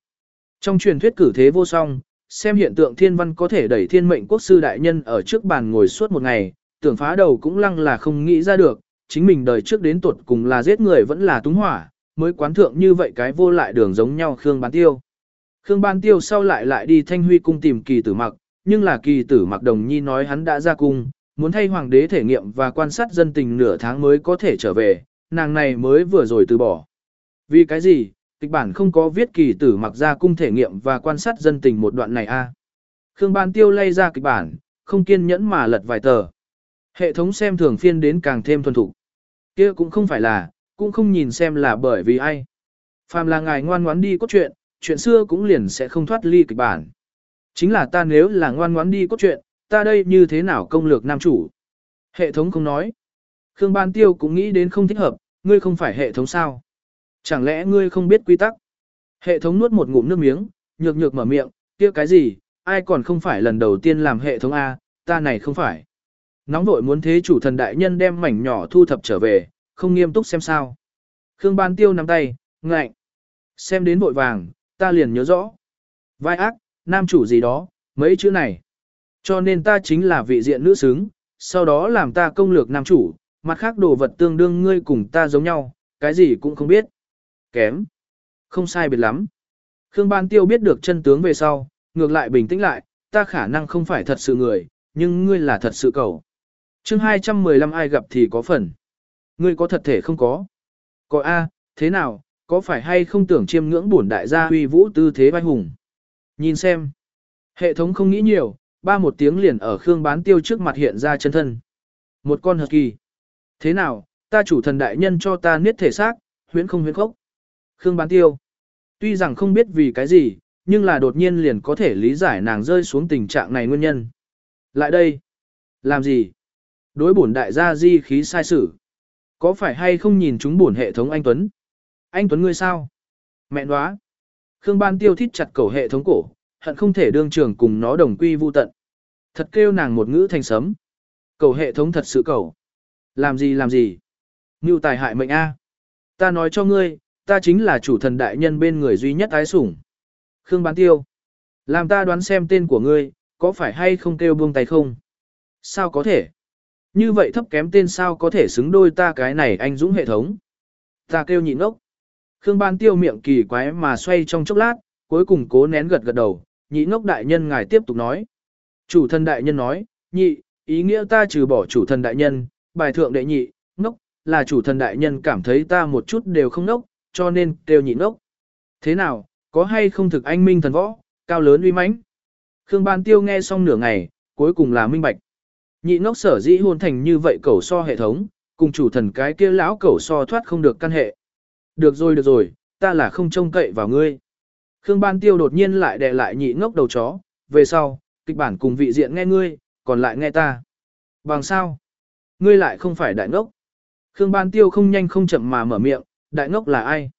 Trong truyền thuyết cử thế vô song, xem hiện tượng thiên văn có thể đẩy thiên mệnh quốc sư đại nhân ở trước bàn ngồi suốt một ngày, tưởng phá đầu cũng lăng là không nghĩ ra được, chính mình đời trước đến tuột cùng là giết người vẫn là túng hỏa, mới quán thượng như vậy cái vô lại đường giống nhau Khương Bán Tiêu. Khương Bán Tiêu sau lại lại đi Thanh Huy cung tìm kỳ tử mặc, nhưng là kỳ tử mặc đồng nhi nói hắn đã ra cung, muốn thay hoàng đế thể nghiệm và quan sát dân tình nửa tháng mới có thể trở về, nàng này mới vừa rồi từ bỏ. Vì cái gì, kịch bản không có viết kỳ tử mặc ra cung thể nghiệm và quan sát dân tình một đoạn này a Khương Ban Tiêu lay ra kịch bản, không kiên nhẫn mà lật vài tờ. Hệ thống xem thường phiên đến càng thêm thuần thục. kia cũng không phải là, cũng không nhìn xem là bởi vì ai. Phàm là ngài ngoan ngoãn đi cốt truyện, chuyện xưa cũng liền sẽ không thoát ly kịch bản. Chính là ta nếu là ngoan ngoãn đi cốt truyện, ta đây như thế nào công lược nam chủ. Hệ thống không nói. Khương Ban Tiêu cũng nghĩ đến không thích hợp, ngươi không phải hệ thống sao. Chẳng lẽ ngươi không biết quy tắc? Hệ thống nuốt một ngụm nước miếng, nhược nhược mở miệng, kia cái gì, ai còn không phải lần đầu tiên làm hệ thống A, ta này không phải. Nóng vội muốn thế chủ thần đại nhân đem mảnh nhỏ thu thập trở về, không nghiêm túc xem sao. Khương Ban Tiêu nắm tay, ngạnh. Xem đến vội vàng, ta liền nhớ rõ. Vai ác, nam chủ gì đó, mấy chữ này. Cho nên ta chính là vị diện nữ xứng, sau đó làm ta công lược nam chủ, mặt khác đồ vật tương đương ngươi cùng ta giống nhau, cái gì cũng không biết. Kém. Không sai biệt lắm. Khương Ban Tiêu biết được chân tướng về sau, ngược lại bình tĩnh lại, ta khả năng không phải thật sự người, nhưng ngươi là thật sự cầu. chương 215 ai gặp thì có phần. Ngươi có thật thể không có. Có A, thế nào, có phải hay không tưởng chiêm ngưỡng bổn đại gia huy vũ tư thế vai hùng. Nhìn xem. Hệ thống không nghĩ nhiều, ba một tiếng liền ở Khương Bán Tiêu trước mặt hiện ra chân thân. Một con hợp kỳ. Thế nào, ta chủ thần đại nhân cho ta niết thể xác, huyễn không huyễn khốc. Khương Bán Tiêu. Tuy rằng không biết vì cái gì, nhưng là đột nhiên liền có thể lý giải nàng rơi xuống tình trạng này nguyên nhân. Lại đây. Làm gì? Đối bổn đại gia di khí sai sử. Có phải hay không nhìn chúng bổn hệ thống anh Tuấn? Anh Tuấn ngươi sao? Mẹ nóa. Khương Ban Tiêu thít chặt cầu hệ thống cổ, hận không thể đương trường cùng nó đồng quy vu tận. Thật kêu nàng một ngữ thành sấm. Cầu hệ thống thật sự cầu. Làm gì làm gì? Ngưu tài hại mệnh A. Ta nói cho ngươi, ta chính là chủ thần đại nhân bên người duy nhất ái sủng. Khương Bán Tiêu. Làm ta đoán xem tên của ngươi, có phải hay không kêu buông tay không? Sao có thể? Như vậy thấp kém tên sao có thể xứng đôi ta cái này anh dũng hệ thống? Ta kêu nhịn ốc. Khương Ban Tiêu miệng kỳ quái mà xoay trong chốc lát, cuối cùng cố nén gật gật đầu, nhị ngốc đại nhân ngài tiếp tục nói. Chủ thần đại nhân nói, nhị, ý nghĩa ta trừ bỏ chủ thần đại nhân, bài thượng đệ nhị, ngốc, là chủ thần đại nhân cảm thấy ta một chút đều không ngốc, cho nên kêu nhị ngốc. Thế nào, có hay không thực anh minh thần võ, cao lớn uy mãnh? Khương Ban Tiêu nghe xong nửa ngày, cuối cùng là minh bạch. Nhị ngốc sở dĩ hôn thành như vậy cẩu so hệ thống, cùng chủ thần cái kia lão cẩu so thoát không được căn hệ. Được rồi được rồi, ta là không trông cậy vào ngươi. Khương Ban Tiêu đột nhiên lại đè lại nhị ngốc đầu chó, về sau, kịch bản cùng vị diện nghe ngươi, còn lại nghe ta. Bằng sao? Ngươi lại không phải đại ngốc. Khương Ban Tiêu không nhanh không chậm mà mở miệng, đại ngốc là ai?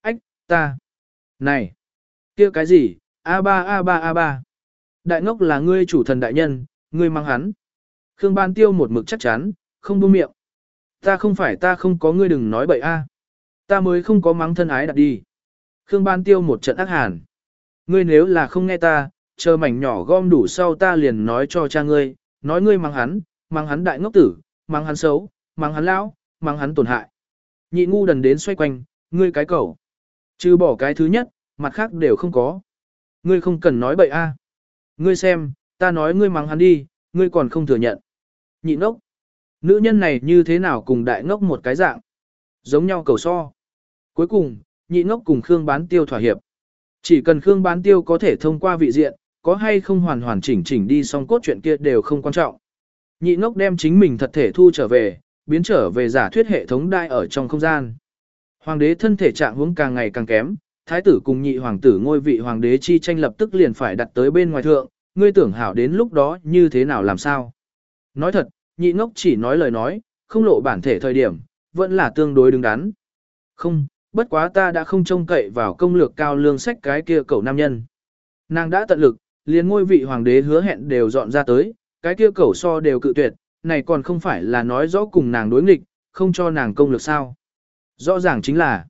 Ách, ta. Này, kia cái gì? A3 A3 A3. Đại ngốc là ngươi chủ thần đại nhân, ngươi mang hắn. Khương Ban Tiêu một mực chắc chắn, không buông miệng. Ta không phải ta không có ngươi đừng nói bậy a. Ta mới không có mắng thân ái đặt đi. Khương Ban Tiêu một trận ác hàn. Ngươi nếu là không nghe ta, chờ mảnh nhỏ gom đủ sau ta liền nói cho cha ngươi, nói ngươi mang hắn, mang hắn đại ngốc tử, mắng hắn xấu, mắng hắn lão, mắng hắn tổn hại. Nhị ngu đần đến xoay quanh, ngươi cái cẩu. Trừ bỏ cái thứ nhất, mặt khác đều không có. Ngươi không cần nói bậy a. À. Ngươi xem, ta nói ngươi mắng hắn đi, ngươi còn không thừa nhận. Nhị ngốc. Nữ nhân này như thế nào cùng đại ngốc một cái dạng. Giống nhau cầu so. Cuối cùng, nhị ngốc cùng Khương bán tiêu thỏa hiệp. Chỉ cần Khương bán tiêu có thể thông qua vị diện, có hay không hoàn hoàn chỉnh chỉnh đi xong cốt truyện kia đều không quan trọng. Nhị ngốc đem chính mình thật thể thu trở về, biến trở về giả thuyết hệ thống đai ở trong không gian. Hoàng đế thân thể trạng huống càng ngày càng kém, thái tử cùng nhị hoàng tử ngôi vị hoàng đế chi tranh lập tức liền phải đặt tới bên ngoài thượng, ngươi tưởng hảo đến lúc đó như thế nào làm sao. Nói thật, nhị ngốc chỉ nói lời nói, không lộ bản thể thời điểm, vẫn là tương đối đứng đắn. Không, bất quá ta đã không trông cậy vào công lược cao lương sách cái kia cậu nam nhân. Nàng đã tận lực, liền ngôi vị hoàng đế hứa hẹn đều dọn ra tới, cái kia cẩu so đều cự tuyệt, này còn không phải là nói rõ cùng nàng đối nghịch, không cho nàng công lược sao. Rõ ràng chính là,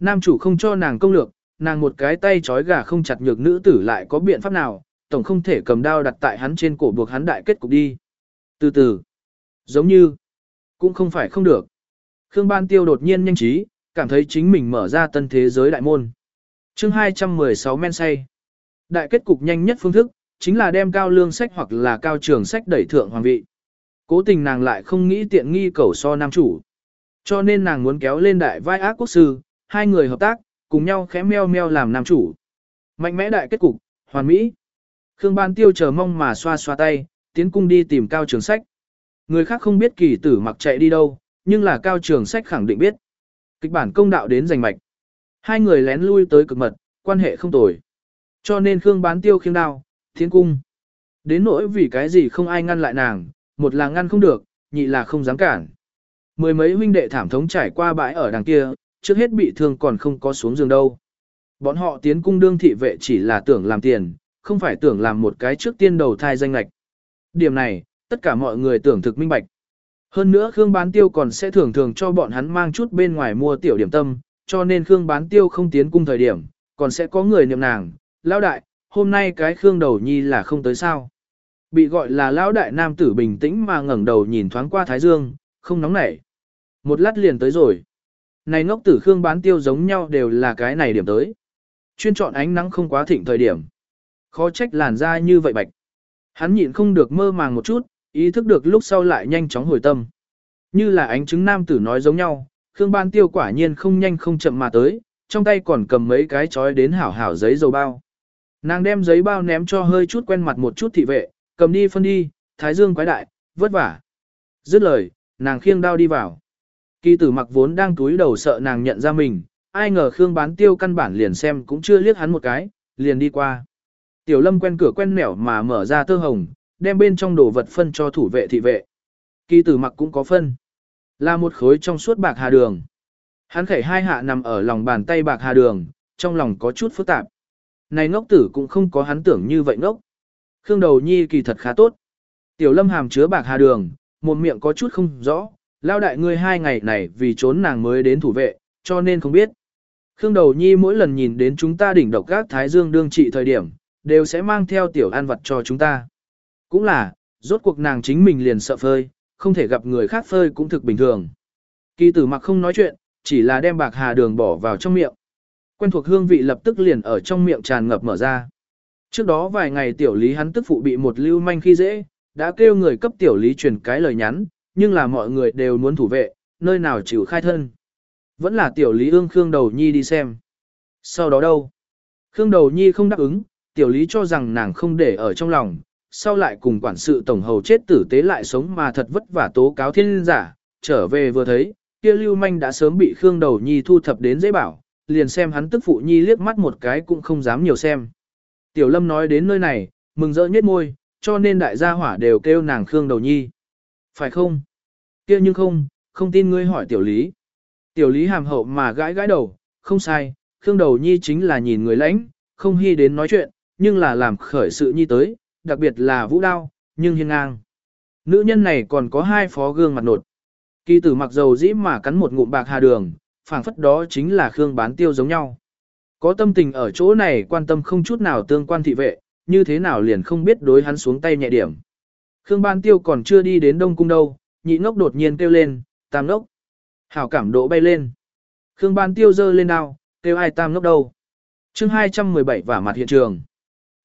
nam chủ không cho nàng công lược, nàng một cái tay trói gà không chặt nhược nữ tử lại có biện pháp nào, tổng không thể cầm đao đặt tại hắn trên cổ buộc hắn đại kết cục đi. Từ từ, giống như, cũng không phải không được. Khương Ban Tiêu đột nhiên nhanh trí, cảm thấy chính mình mở ra tân thế giới đại môn. chương 216 men say. Đại kết cục nhanh nhất phương thức, chính là đem cao lương sách hoặc là cao trường sách đẩy thượng hoàng vị. Cố tình nàng lại không nghĩ tiện nghi cầu so nam chủ. Cho nên nàng muốn kéo lên đại vai ác quốc sư, hai người hợp tác, cùng nhau khẽ meo meo làm nam chủ. Mạnh mẽ đại kết cục, hoàn mỹ. Khương Ban Tiêu chờ mong mà xoa xoa tay, tiến cung đi tìm Cao Trường Sách. Người khác không biết kỳ tử mặc chạy đi đâu, nhưng là Cao Trường Sách khẳng định biết. Kịch bản công đạo đến giành mạch. Hai người lén lui tới cực mật, quan hệ không tồi. Cho nên Khương Bán Tiêu khiêng đao, tiến cung. Đến nỗi vì cái gì không ai ngăn lại nàng, một là ngăn không được, nhị là không dám cản. Mười mấy huynh đệ thảm thống trải qua bãi ở đằng kia, trước hết bị thương còn không có xuống giường đâu. Bọn họ tiến cung đương thị vệ chỉ là tưởng làm tiền, không phải tưởng làm một cái trước tiên đầu thai danh lạch. Điểm này, tất cả mọi người tưởng thực minh bạch. Hơn nữa Khương Bán Tiêu còn sẽ thường thường cho bọn hắn mang chút bên ngoài mua tiểu điểm tâm, cho nên Khương Bán Tiêu không tiến cung thời điểm, còn sẽ có người niệm nàng, lão đại, hôm nay cái Khương đầu nhi là không tới sao. Bị gọi là lão đại nam tử bình tĩnh mà ngẩng đầu nhìn thoáng qua Thái Dương, không nóng nảy. Một lát liền tới rồi. Này ngốc tử Khương Bán Tiêu giống nhau đều là cái này điểm tới. Chuyên chọn ánh nắng không quá thịnh thời điểm. Khó trách làn da như vậy bạch. Hắn nhịn không được mơ màng một chút, ý thức được lúc sau lại nhanh chóng hồi tâm. Như là ánh chứng nam tử nói giống nhau, Khương Ban Tiêu quả nhiên không nhanh không chậm mà tới, trong tay còn cầm mấy cái chói đến hảo hảo giấy dầu bao. Nàng đem giấy bao ném cho hơi chút quen mặt một chút thị vệ, cầm đi phân đi, thái dương quái đại, vất vả. Dứt lời, nàng khiêng đao đi vào. Kỳ tử mặc vốn đang túi đầu sợ nàng nhận ra mình, ai ngờ Khương bán tiêu căn bản liền xem cũng chưa liếc hắn một cái, liền đi qua. Tiểu lâm quen cửa quen nẻo mà mở ra tơ hồng, đem bên trong đồ vật phân cho thủ vệ thị vệ. Kỳ tử mặc cũng có phân. Là một khối trong suốt bạc hà đường. Hắn khẩy hai hạ nằm ở lòng bàn tay bạc hà đường, trong lòng có chút phức tạp. Này ngốc tử cũng không có hắn tưởng như vậy ngốc. Khương đầu nhi kỳ thật khá tốt. Tiểu lâm hàm chứa bạc hà đường, một miệng có chút không rõ. Lao đại ngươi hai ngày này vì trốn nàng mới đến thủ vệ, cho nên không biết. Khương đầu nhi mỗi lần nhìn đến chúng ta đỉnh độc các thái dương đương trị thời điểm, đều sẽ mang theo tiểu an vật cho chúng ta. Cũng là, rốt cuộc nàng chính mình liền sợ phơi, không thể gặp người khác phơi cũng thực bình thường. Kỳ tử mặc không nói chuyện, chỉ là đem bạc hà đường bỏ vào trong miệng. Quen thuộc hương vị lập tức liền ở trong miệng tràn ngập mở ra. Trước đó vài ngày tiểu lý hắn tức phụ bị một lưu manh khi dễ, đã kêu người cấp tiểu lý truyền cái lời nhắn, nhưng là mọi người đều muốn thủ vệ, nơi nào chịu khai thân. Vẫn là tiểu lý ương Khương Đầu Nhi đi xem. Sau đó đâu? Khương Đầu Nhi không đáp ứng, tiểu lý cho rằng nàng không để ở trong lòng, sau lại cùng quản sự tổng hầu chết tử tế lại sống mà thật vất vả tố cáo thiên giả, trở về vừa thấy, kia lưu manh đã sớm bị Khương Đầu Nhi thu thập đến dễ bảo, liền xem hắn tức phụ Nhi liếc mắt một cái cũng không dám nhiều xem. Tiểu Lâm nói đến nơi này, mừng rỡ nhất môi, cho nên đại gia hỏa đều kêu nàng Khương Đầu Nhi. Phải không? kia nhưng không, không tin ngươi hỏi tiểu lý. Tiểu lý hàm hậu mà gãi gãi đầu, không sai, Khương Đầu Nhi chính là nhìn người lãnh, không hy đến nói chuyện, nhưng là làm khởi sự nhi tới, đặc biệt là vũ đao, nhưng hiên ngang. Nữ nhân này còn có hai phó gương mặt nột. Kỳ tử mặc dầu dĩ mà cắn một ngụm bạc hà đường, phảng phất đó chính là Khương bán tiêu giống nhau. Có tâm tình ở chỗ này quan tâm không chút nào tương quan thị vệ, như thế nào liền không biết đối hắn xuống tay nhẹ điểm. Khương bán tiêu còn chưa đi đến Đông Cung đâu, nhị ngốc đột nhiên kêu lên, tam ngốc. Hảo cảm độ bay lên. Khương bán tiêu dơ lên đao, kêu ai tam ngốc đâu. chương 217 vả mặt hiện trường.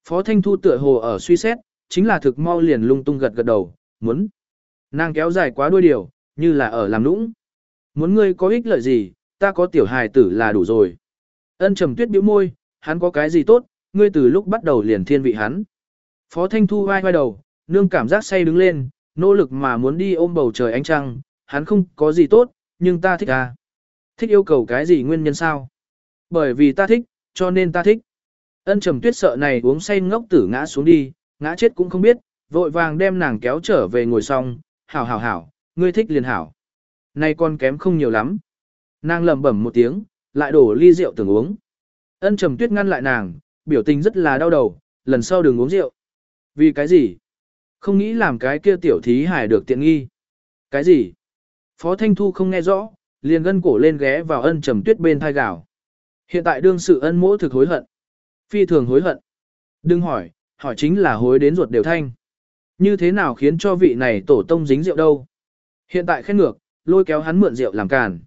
Phó Thanh Thu tựa hồ ở suy xét, chính là thực mau liền lung tung gật gật đầu, muốn. Nàng kéo dài quá đuôi điều, như là ở làm nũng. Muốn ngươi có ích lợi gì, ta có tiểu hài tử là đủ rồi. Ân trầm tuyết bĩu môi, hắn có cái gì tốt, ngươi từ lúc bắt đầu liền thiên vị hắn. Phó Thanh Thu vai vai đầu, nương cảm giác say đứng lên, nỗ lực mà muốn đi ôm bầu trời ánh trăng, hắn không có gì tốt, nhưng ta thích à. Thích yêu cầu cái gì nguyên nhân sao? Bởi vì ta thích, cho nên ta thích. Ân trầm tuyết sợ này uống say ngốc tử ngã xuống đi, ngã chết cũng không biết, vội vàng đem nàng kéo trở về ngồi xong, hảo hảo hảo, ngươi thích liền hảo. Này con kém không nhiều lắm. Nàng lẩm bẩm một tiếng, lại đổ ly rượu tưởng uống. Ân trầm tuyết ngăn lại nàng, biểu tình rất là đau đầu, lần sau đừng uống rượu. Vì cái gì? Không nghĩ làm cái kia tiểu thí hải được tiện nghi. Cái gì? Phó Thanh Thu không nghe rõ, liền gân cổ lên ghé vào ân trầm tuyết bên thai gào. Hiện tại đương sự ân mỗ thực hối hận. Phi thường hối hận. Đừng hỏi, hỏi chính là hối đến ruột đều thanh. Như thế nào khiến cho vị này tổ tông dính rượu đâu? Hiện tại khen ngược, lôi kéo hắn mượn rượu làm càn.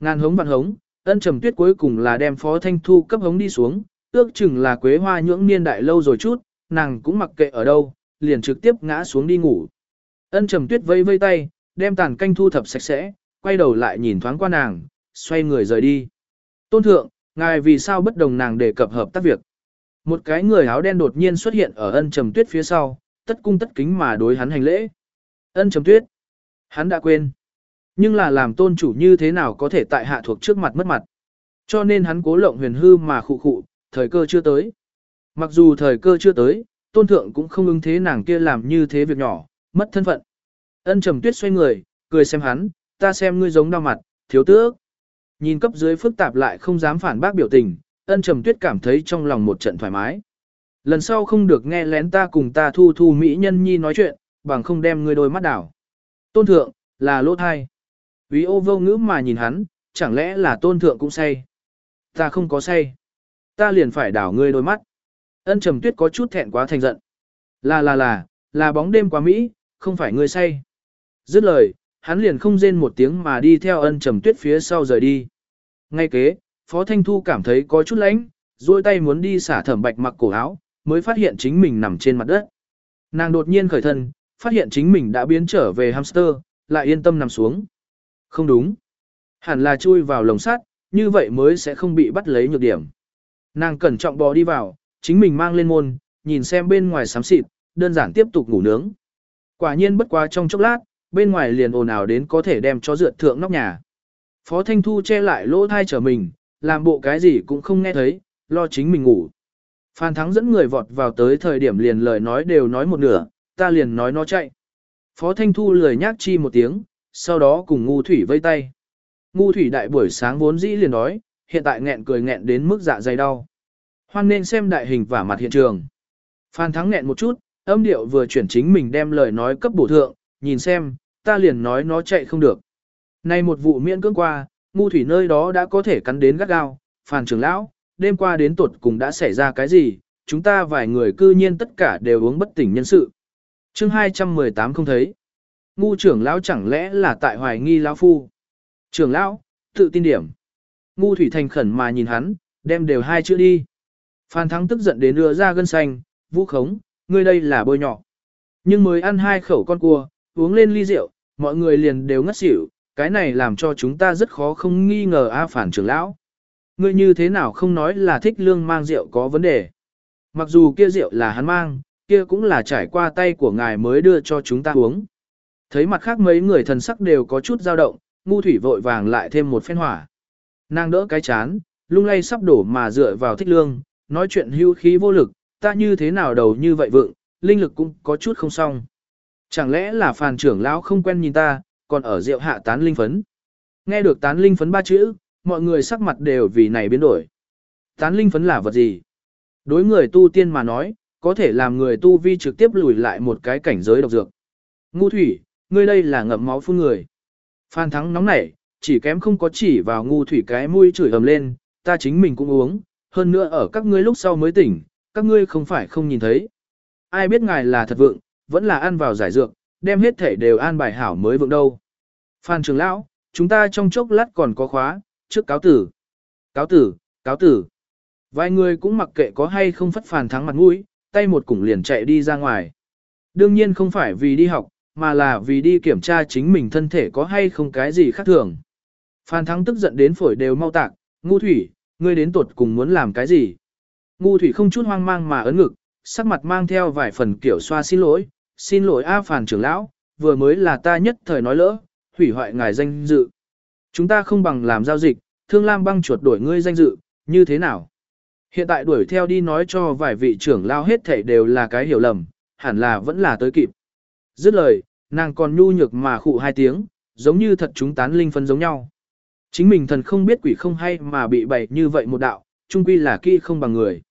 Ngàn hống vạn hống, ân trầm tuyết cuối cùng là đem phó thanh thu cấp hống đi xuống, ước chừng là quế hoa nhưỡng niên đại lâu rồi chút, nàng cũng mặc kệ ở đâu, liền trực tiếp ngã xuống đi ngủ. Ân trầm tuyết vây vây tay, đem tàn canh thu thập sạch sẽ, quay đầu lại nhìn thoáng qua nàng, xoay người rời đi. Tôn thượng, ngài vì sao bất đồng nàng đề cập hợp tác việc. Một cái người áo đen đột nhiên xuất hiện ở ân trầm tuyết phía sau, tất cung tất kính mà đối hắn hành lễ. Ân trầm tuyết. Hắn đã quên. Nhưng là làm tôn chủ như thế nào có thể tại hạ thuộc trước mặt mất mặt. Cho nên hắn cố lộng huyền hư mà khụ khụ, thời cơ chưa tới. Mặc dù thời cơ chưa tới, tôn thượng cũng không ứng thế nàng kia làm như thế việc nhỏ, mất thân phận. Ân trầm tuyết xoay người, cười xem hắn, ta xem ngươi giống đau mặt, thiếu tước. Nhìn cấp dưới phức tạp lại không dám phản bác biểu tình, ân trầm tuyết cảm thấy trong lòng một trận thoải mái. Lần sau không được nghe lén ta cùng ta thu thu mỹ nhân nhi nói chuyện, bằng không đem ngươi đôi mắt đảo. Tôn thượng, là lỗ thai. Quý ô vô ngữ mà nhìn hắn, chẳng lẽ là tôn thượng cũng say. Ta không có say. Ta liền phải đảo ngươi đôi mắt. Ân trầm tuyết có chút thẹn quá thành giận. Là là là, là bóng đêm quá Mỹ, không phải ngươi say. Dứt lời, hắn liền không rên một tiếng mà đi theo ân trầm tuyết phía sau rời đi. Ngay kế, Phó Thanh Thu cảm thấy có chút lạnh, duỗi tay muốn đi xả thẩm bạch mặc cổ áo, mới phát hiện chính mình nằm trên mặt đất. Nàng đột nhiên khởi thân, phát hiện chính mình đã biến trở về hamster, lại yên tâm nằm xuống. Không đúng. Hẳn là chui vào lồng sắt, như vậy mới sẽ không bị bắt lấy nhược điểm. Nàng cẩn trọng bò đi vào, chính mình mang lên môn, nhìn xem bên ngoài xám xịt, đơn giản tiếp tục ngủ nướng. Quả nhiên bất quá trong chốc lát, bên ngoài liền ồn ào đến có thể đem cho rượt thượng nóc nhà. Phó Thanh Thu che lại lỗ thai trở mình, làm bộ cái gì cũng không nghe thấy, lo chính mình ngủ. Phan Thắng dẫn người vọt vào tới thời điểm liền lời nói đều nói một nửa, ta liền nói nó chạy. Phó Thanh Thu lười nhác chi một tiếng, sau đó cùng ngu thủy vây tay. Ngu thủy đại buổi sáng vốn dĩ liền nói, hiện tại nghẹn cười nghẹn đến mức dạ dày đau. Hoan nên xem đại hình và mặt hiện trường. Phan Thắng nghẹn một chút, âm điệu vừa chuyển chính mình đem lời nói cấp bổ thượng, nhìn xem, ta liền nói nó chạy không được. Nay một vụ miễn cưỡng qua, ngu thủy nơi đó đã có thể cắn đến gắt gao, phàn trưởng lão, đêm qua đến tuột cùng đã xảy ra cái gì, chúng ta vài người cư nhiên tất cả đều uống bất tỉnh nhân sự. chương 218 không thấy. Ngu trưởng lão chẳng lẽ là tại hoài nghi lão phu. Trưởng lão, tự tin điểm. Ngu thủy thành khẩn mà nhìn hắn, đem đều hai chữ đi. Phan thắng tức giận đến đưa ra gân xanh, vũ khống, ngươi đây là bôi nhỏ. Nhưng mới ăn hai khẩu con cua, uống lên ly rượu, mọi người liền đều ngất xỉu, cái này làm cho chúng ta rất khó không nghi ngờ A phản trưởng lão. Ngươi như thế nào không nói là thích lương mang rượu có vấn đề. Mặc dù kia rượu là hắn mang, kia cũng là trải qua tay của ngài mới đưa cho chúng ta uống. Thấy mặt khác mấy người thần sắc đều có chút dao động, ngu thủy vội vàng lại thêm một phen hỏa. Nàng đỡ cái chán, lung lay sắp đổ mà dựa vào thích lương, nói chuyện hưu khí vô lực, ta như thế nào đầu như vậy vượng, linh lực cũng có chút không xong. Chẳng lẽ là phàn trưởng lão không quen nhìn ta, còn ở rượu hạ tán linh phấn. Nghe được tán linh phấn ba chữ, mọi người sắc mặt đều vì này biến đổi. Tán linh phấn là vật gì? Đối người tu tiên mà nói, có thể làm người tu vi trực tiếp lùi lại một cái cảnh giới độc dược. Ngu thủy, ngươi đây là ngậm máu phun người. Phan thắng nóng nảy, chỉ kém không có chỉ vào ngu thủy cái mũi chửi ầm lên, ta chính mình cũng uống, hơn nữa ở các ngươi lúc sau mới tỉnh, các ngươi không phải không nhìn thấy. Ai biết ngài là thật vượng, vẫn là ăn vào giải dược, đem hết thể đều an bài hảo mới vượng đâu. Phan trường lão, chúng ta trong chốc lát còn có khóa, trước cáo tử. Cáo tử, cáo tử. Vài người cũng mặc kệ có hay không phất phàn thắng mặt mũi, tay một củng liền chạy đi ra ngoài. Đương nhiên không phải vì đi học, mà là vì đi kiểm tra chính mình thân thể có hay không cái gì khác thường. Phan thắng tức giận đến phổi đều mau tạc, ngu thủy, ngươi đến tuột cùng muốn làm cái gì. Ngu thủy không chút hoang mang mà ấn ngực, sắc mặt mang theo vài phần kiểu xoa xin lỗi, xin lỗi A Phàn trưởng lão, vừa mới là ta nhất thời nói lỡ, hủy hoại ngài danh dự. Chúng ta không bằng làm giao dịch, thương lam băng chuột đổi ngươi danh dự, như thế nào? Hiện tại đuổi theo đi nói cho vài vị trưởng lao hết thảy đều là cái hiểu lầm, hẳn là vẫn là tới kịp. Dứt lời, nàng còn nhu nhược mà khụ hai tiếng, giống như thật chúng tán linh phân giống nhau. Chính mình thần không biết quỷ không hay mà bị bày như vậy một đạo, chung quy là kỹ không bằng người.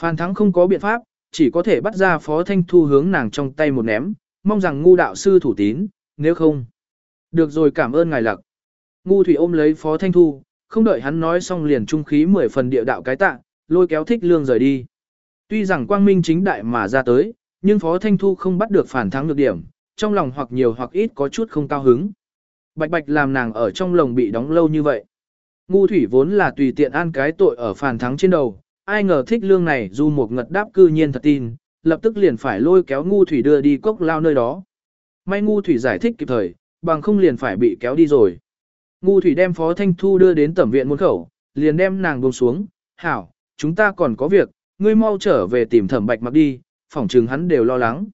Phan Thắng không có biện pháp, chỉ có thể bắt ra Phó Thanh Thu hướng nàng trong tay một ném, mong rằng ngu đạo sư thủ tín, nếu không. Được rồi cảm ơn ngài lặc. Ngu thủy ôm lấy Phó Thanh Thu, không đợi hắn nói xong liền trung khí mười phần địa đạo cái tạ, lôi kéo thích lương rời đi. Tuy rằng quang minh chính đại mà ra tới, nhưng Phó Thanh Thu không bắt được phản thắng được điểm, trong lòng hoặc nhiều hoặc ít có chút không cao hứng. Bạch bạch làm nàng ở trong lồng bị đóng lâu như vậy. Ngu thủy vốn là tùy tiện an cái tội ở phản thắng trên đầu, ai ngờ thích lương này dù một ngật đáp cư nhiên thật tin, lập tức liền phải lôi kéo ngu thủy đưa đi cốc lao nơi đó. May ngu thủy giải thích kịp thời, bằng không liền phải bị kéo đi rồi. Ngu thủy đem Phó Thanh Thu đưa đến tẩm viện môn khẩu, liền đem nàng buông xuống, hảo, chúng ta còn có việc, ngươi mau trở về tìm thẩm bạch mặc đi, phỏng chừng hắn đều lo lắng.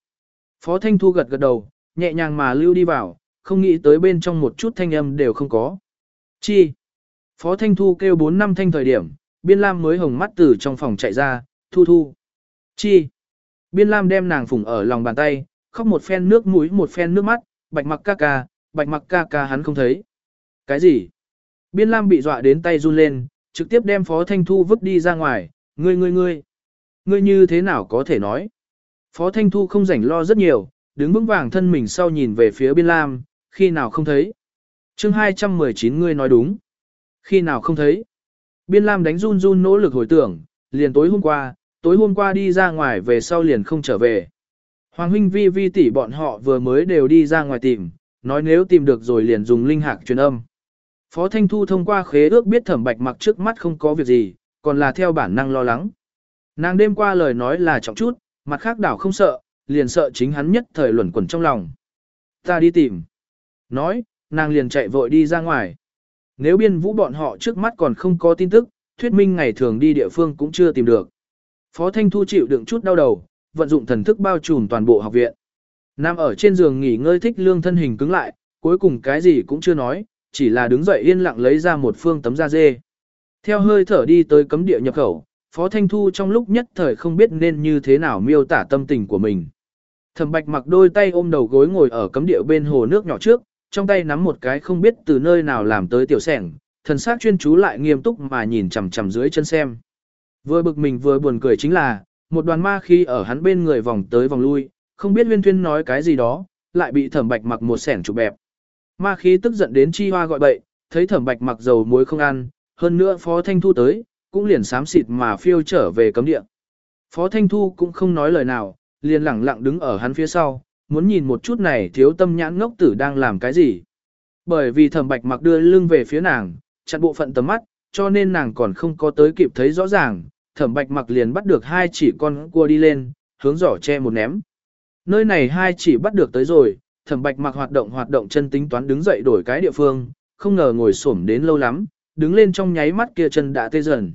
Phó Thanh Thu gật gật đầu, nhẹ nhàng mà lưu đi vào, không nghĩ tới bên trong một chút thanh âm đều không có. Chi? Phó Thanh Thu kêu bốn năm thanh thời điểm, Biên Lam mới hồng mắt từ trong phòng chạy ra, Thu Thu. Chi? Biên Lam đem nàng phủng ở lòng bàn tay, khóc một phen nước mũi một phen nước mắt, bạch mặc ca ca, bạch mặc ca ca hắn không thấy. Cái gì? Biên Lam bị dọa đến tay run lên, trực tiếp đem Phó Thanh Thu vứt đi ra ngoài, ngươi ngươi ngươi. Ngươi như thế nào có thể nói? Phó Thanh Thu không rảnh lo rất nhiều, đứng vững vàng thân mình sau nhìn về phía Biên Lam, khi nào không thấy. chương 219 ngươi nói đúng. Khi nào không thấy. Biên Lam đánh run run nỗ lực hồi tưởng, liền tối hôm qua, tối hôm qua đi ra ngoài về sau liền không trở về. Hoàng huynh vi vi tỷ bọn họ vừa mới đều đi ra ngoài tìm, nói nếu tìm được rồi liền dùng linh hạc truyền âm. Phó Thanh Thu thông qua khế ước biết thẩm bạch mặc trước mắt không có việc gì, còn là theo bản năng lo lắng. Nàng đêm qua lời nói là trọng chút, mặt khác đảo không sợ, liền sợ chính hắn nhất thời luẩn quẩn trong lòng. Ta đi tìm. Nói, nàng liền chạy vội đi ra ngoài. Nếu biên vũ bọn họ trước mắt còn không có tin tức, thuyết minh ngày thường đi địa phương cũng chưa tìm được. Phó Thanh Thu chịu đựng chút đau đầu, vận dụng thần thức bao trùm toàn bộ học viện. Nam ở trên giường nghỉ ngơi thích lương thân hình cứng lại, cuối cùng cái gì cũng chưa nói, chỉ là đứng dậy yên lặng lấy ra một phương tấm da dê. Theo hơi thở đi tới cấm địa nhập khẩu, Phó Thanh Thu trong lúc nhất thời không biết nên như thế nào miêu tả tâm tình của mình. Thẩm Bạch mặc đôi tay ôm đầu gối ngồi ở cấm địa bên hồ nước nhỏ trước, trong tay nắm một cái không biết từ nơi nào làm tới tiểu sẻng, thần sắc chuyên chú lại nghiêm túc mà nhìn chằm chằm dưới chân xem. Vừa bực mình vừa buồn cười chính là, một đoàn ma khi ở hắn bên người vòng tới vòng lui, không biết huyên thuyên nói cái gì đó, lại bị thẩm bạch mặc một sẻng chụp bẹp. Ma khí tức giận đến chi hoa gọi bậy, thấy thẩm bạch mặc dầu muối không ăn, hơn nữa phó thanh thu tới, cũng liền sám xịt mà phiêu trở về cấm địa. Phó thanh thu cũng không nói lời nào, liền lẳng lặng đứng ở hắn phía sau, muốn nhìn một chút này thiếu tâm nhãn ngốc tử đang làm cái gì. Bởi vì thẩm bạch mặc đưa lưng về phía nàng, chặn bộ phận tầm mắt, cho nên nàng còn không có tới kịp thấy rõ ràng, thẩm bạch mặc liền bắt được hai chỉ con cua đi lên, hướng giỏ che một ném. Nơi này hai chỉ bắt được tới rồi, thẩm bạch mặc hoạt động hoạt động chân tính toán đứng dậy đổi cái địa phương, không ngờ ngồi xổm đến lâu lắm, đứng lên trong nháy mắt kia chân đã tê dần.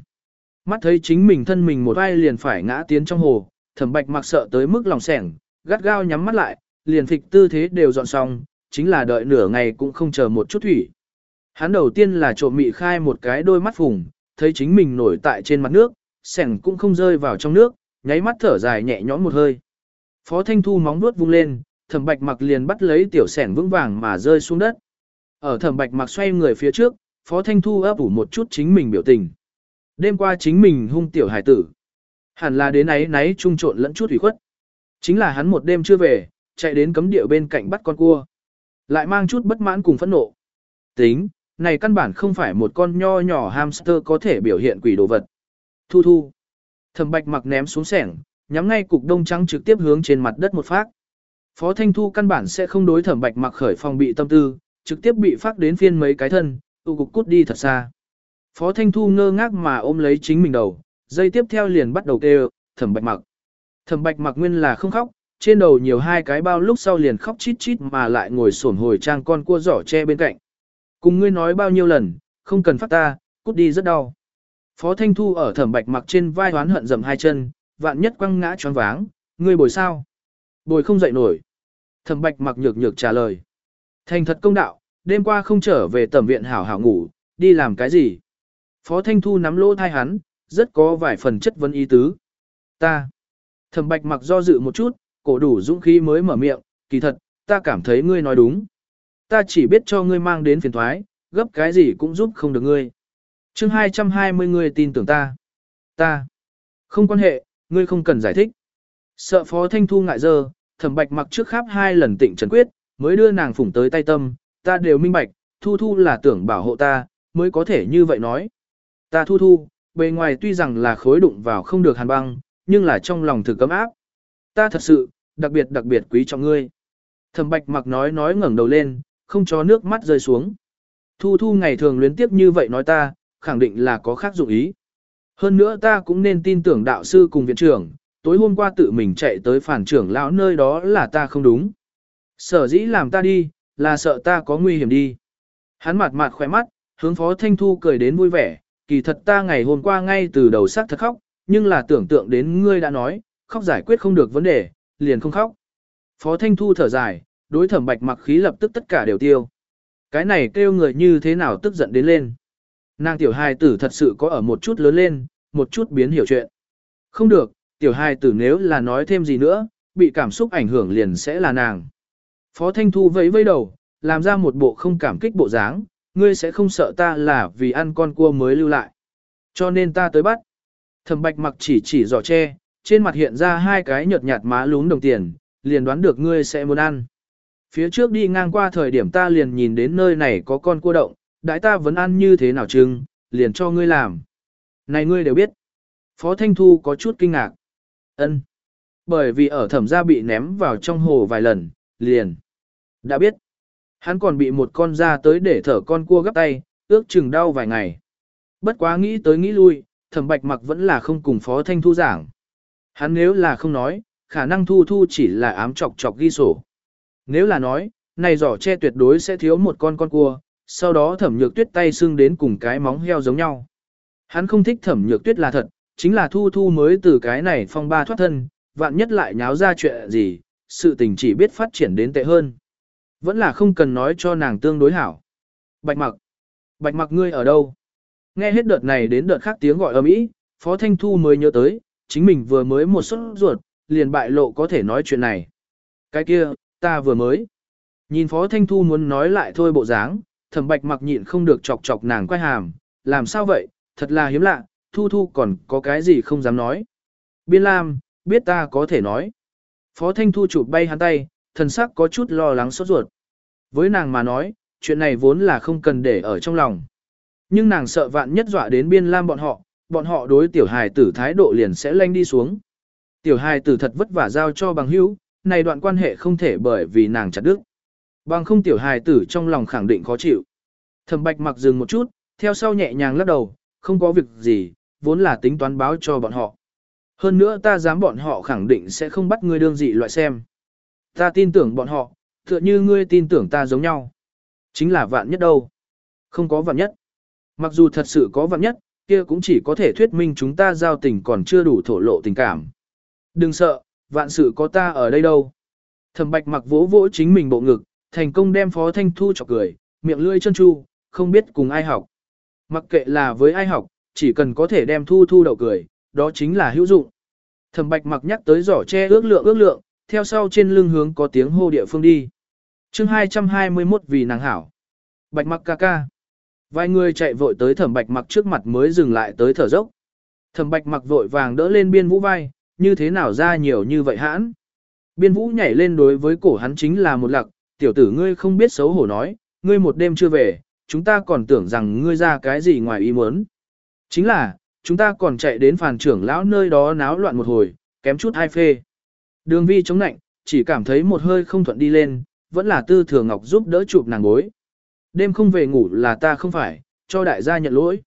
Mắt thấy chính mình thân mình một vai liền phải ngã tiến trong hồ, thẩm bạch mặc sợ tới mức lòng sẻng, gắt gao nhắm mắt lại, liền phịch tư thế đều dọn xong, chính là đợi nửa ngày cũng không chờ một chút thủy. Hắn đầu tiên là trộm mị khai một cái đôi mắt phùng, thấy chính mình nổi tại trên mặt nước, sẻng cũng không rơi vào trong nước, nháy mắt thở dài nhẹ nhõm một hơi. Phó Thanh Thu móng nuốt vung lên, thẩm bạch mặc liền bắt lấy tiểu sẻng vững vàng mà rơi xuống đất. Ở thẩm bạch mặc xoay người phía trước, Phó Thanh Thu ấp ủ một chút chính mình biểu tình. Đêm qua chính mình hung tiểu hải tử. Hẳn là đến ấy náy trung trộn lẫn chút ủy khuất. Chính là hắn một đêm chưa về, chạy đến cấm địa bên cạnh bắt con cua. Lại mang chút bất mãn cùng phẫn nộ. Tính, này căn bản không phải một con nho nhỏ hamster có thể biểu hiện quỷ đồ vật. Thu thu. Thẩm bạch mặc ném xuống sẻng, nhắm ngay cục đông trắng trực tiếp hướng trên mặt đất một phát. Phó Thanh Thu căn bản sẽ không đối thẩm bạch mặc khởi phòng bị tâm tư, trực tiếp bị phát đến phiên mấy cái thân, tụ cục cút đi thật xa. Phó Thanh Thu ngơ ngác mà ôm lấy chính mình đầu, dây tiếp theo liền bắt đầu kêu, thẩm bạch mặc. Thẩm bạch mặc nguyên là không khóc, trên đầu nhiều hai cái bao lúc sau liền khóc chít chít mà lại ngồi sổn hồi trang con cua giỏ che bên cạnh. Cùng ngươi nói bao nhiêu lần, không cần phát ta, cút đi rất đau. Phó Thanh Thu ở thẩm bạch mặc trên vai hoán hận dầm hai chân, vạn nhất quăng ngã choáng váng, ngươi bồi sao? Bồi không dậy nổi. Thẩm bạch mặc nhược nhược trả lời. Thành thật công đạo, đêm qua không trở về tẩm viện hảo hảo ngủ, đi làm cái gì? Phó Thanh Thu nắm lỗ thai hắn, rất có vài phần chất vấn ý tứ. Ta. Thẩm bạch mặc do dự một chút, cổ đủ dũng khí mới mở miệng, kỳ thật, ta cảm thấy ngươi nói đúng. Ta chỉ biết cho ngươi mang đến phiền thoái, gấp cái gì cũng giúp không được ngươi. chương 220 ngươi tin tưởng ta. Ta. Không quan hệ, ngươi không cần giải thích. Sợ phó thanh thu ngại giờ, thẩm bạch mặc trước khắp hai lần tịnh trần quyết, mới đưa nàng phủng tới tay tâm, ta đều minh bạch, thu thu là tưởng bảo hộ ta, mới có thể như vậy nói. Ta thu thu, bề ngoài tuy rằng là khối đụng vào không được hàn băng, nhưng là trong lòng thực cấm áp. Ta thật sự, đặc biệt đặc biệt quý trọng ngươi. Thẩm bạch mặc nói nói ngẩng đầu lên, không cho nước mắt rơi xuống. Thu thu ngày thường luyến tiếp như vậy nói ta, khẳng định là có khác dụng ý. Hơn nữa ta cũng nên tin tưởng đạo sư cùng viện trưởng, tối hôm qua tự mình chạy tới phản trưởng lão nơi đó là ta không đúng. Sở dĩ làm ta đi, là sợ ta có nguy hiểm đi. Hắn mặt mặt khỏe mắt, hướng Phó Thanh Thu cười đến vui vẻ, kỳ thật ta ngày hôm qua ngay từ đầu sắc thật khóc, nhưng là tưởng tượng đến ngươi đã nói, khóc giải quyết không được vấn đề, liền không khóc. Phó Thanh Thu thở dài, đối thẩm bạch mặc khí lập tức tất cả đều tiêu. Cái này kêu người như thế nào tức giận đến lên. Nàng tiểu hài tử thật sự có ở một chút lớn lên, một chút biến hiểu chuyện. Không được, tiểu hài tử nếu là nói thêm gì nữa, bị cảm xúc ảnh hưởng liền sẽ là nàng. Phó Thanh Thu vẫy vẫy đầu, làm ra một bộ không cảm kích bộ dáng, ngươi sẽ không sợ ta là vì ăn con cua mới lưu lại. Cho nên ta tới bắt. Thẩm bạch mặc chỉ chỉ giỏ tre, trên mặt hiện ra hai cái nhợt nhạt má lún đồng tiền, liền đoán được ngươi sẽ muốn ăn. Phía trước đi ngang qua thời điểm ta liền nhìn đến nơi này có con cua động, đại ta vẫn ăn như thế nào chừng, liền cho ngươi làm. Này ngươi đều biết. Phó Thanh Thu có chút kinh ngạc. ân Bởi vì ở thẩm gia bị ném vào trong hồ vài lần, liền. Đã biết. Hắn còn bị một con ra tới để thở con cua gấp tay, ước chừng đau vài ngày. Bất quá nghĩ tới nghĩ lui, thẩm bạch mặc vẫn là không cùng Phó Thanh Thu giảng. Hắn nếu là không nói, khả năng Thu Thu chỉ là ám chọc chọc ghi sổ. Nếu là nói, này giỏ che tuyệt đối sẽ thiếu một con con cua, sau đó thẩm nhược tuyết tay xương đến cùng cái móng heo giống nhau. Hắn không thích thẩm nhược tuyết là thật, chính là Thu Thu mới từ cái này phong ba thoát thân, vạn nhất lại nháo ra chuyện gì, sự tình chỉ biết phát triển đến tệ hơn. Vẫn là không cần nói cho nàng tương đối hảo. Bạch mặc. Bạch mặc ngươi ở đâu? Nghe hết đợt này đến đợt khác tiếng gọi ầm ĩ, Phó Thanh Thu mới nhớ tới, chính mình vừa mới một suất ruột, liền bại lộ có thể nói chuyện này. Cái kia, ta vừa mới. Nhìn Phó Thanh Thu muốn nói lại thôi bộ dáng, thẩm bạch mặc nhịn không được chọc chọc nàng quay hàm, làm sao vậy, thật là hiếm lạ, Thu Thu còn có cái gì không dám nói. Biên Lam, biết ta có thể nói. Phó Thanh Thu chụp bay hắn tay, thần sắc có chút lo lắng sốt ruột. Với nàng mà nói, chuyện này vốn là không cần để ở trong lòng. Nhưng nàng sợ vạn nhất dọa đến biên lam bọn họ, bọn họ đối tiểu hài tử thái độ liền sẽ lanh đi xuống. Tiểu hài tử thật vất vả giao cho bằng hữu, này đoạn quan hệ không thể bởi vì nàng chặt đứt. Bằng không tiểu hài tử trong lòng khẳng định khó chịu. Thẩm bạch mặc dừng một chút, theo sau nhẹ nhàng lắc đầu, không có việc gì, vốn là tính toán báo cho bọn họ. Hơn nữa ta dám bọn họ khẳng định sẽ không bắt ngươi đương dị loại xem. Ta tin tưởng bọn họ, tựa như ngươi tin tưởng ta giống nhau. Chính là vạn nhất đâu. Không có vạn nhất. Mặc dù thật sự có vạn nhất, kia cũng chỉ có thể thuyết minh chúng ta giao tình còn chưa đủ thổ lộ tình cảm. Đừng sợ, vạn sự có ta ở đây đâu. Thẩm bạch mặc vỗ vỗ chính mình bộ ngực, thành công đem phó thanh thu chọc cười, miệng lưỡi chân chu, không biết cùng ai học. Mặc kệ là với ai học, chỉ cần có thể đem thu thu đậu cười, đó chính là hữu dụng. Thẩm bạch mặc nhắc tới giỏ che ước lượng ước lượng, theo sau trên lưng hướng có tiếng hô địa phương đi. chương 221 vì nàng hảo. Bạch mặc ca ca. Vài người chạy vội tới thẩm bạch mặc trước mặt mới dừng lại tới thở dốc. Thẩm bạch mặc vội vàng đỡ lên biên vũ vai, như thế nào ra nhiều như vậy hãn. Biên vũ nhảy lên đối với cổ hắn chính là một lặc, tiểu tử ngươi không biết xấu hổ nói, ngươi một đêm chưa về, chúng ta còn tưởng rằng ngươi ra cái gì ngoài ý muốn. Chính là, chúng ta còn chạy đến phàn trưởng lão nơi đó náo loạn một hồi, kém chút hai phê. Đường vi chống nạnh, chỉ cảm thấy một hơi không thuận đi lên, vẫn là tư thừa ngọc giúp đỡ chụp nàng gối. Đêm không về ngủ là ta không phải, cho đại gia nhận lỗi.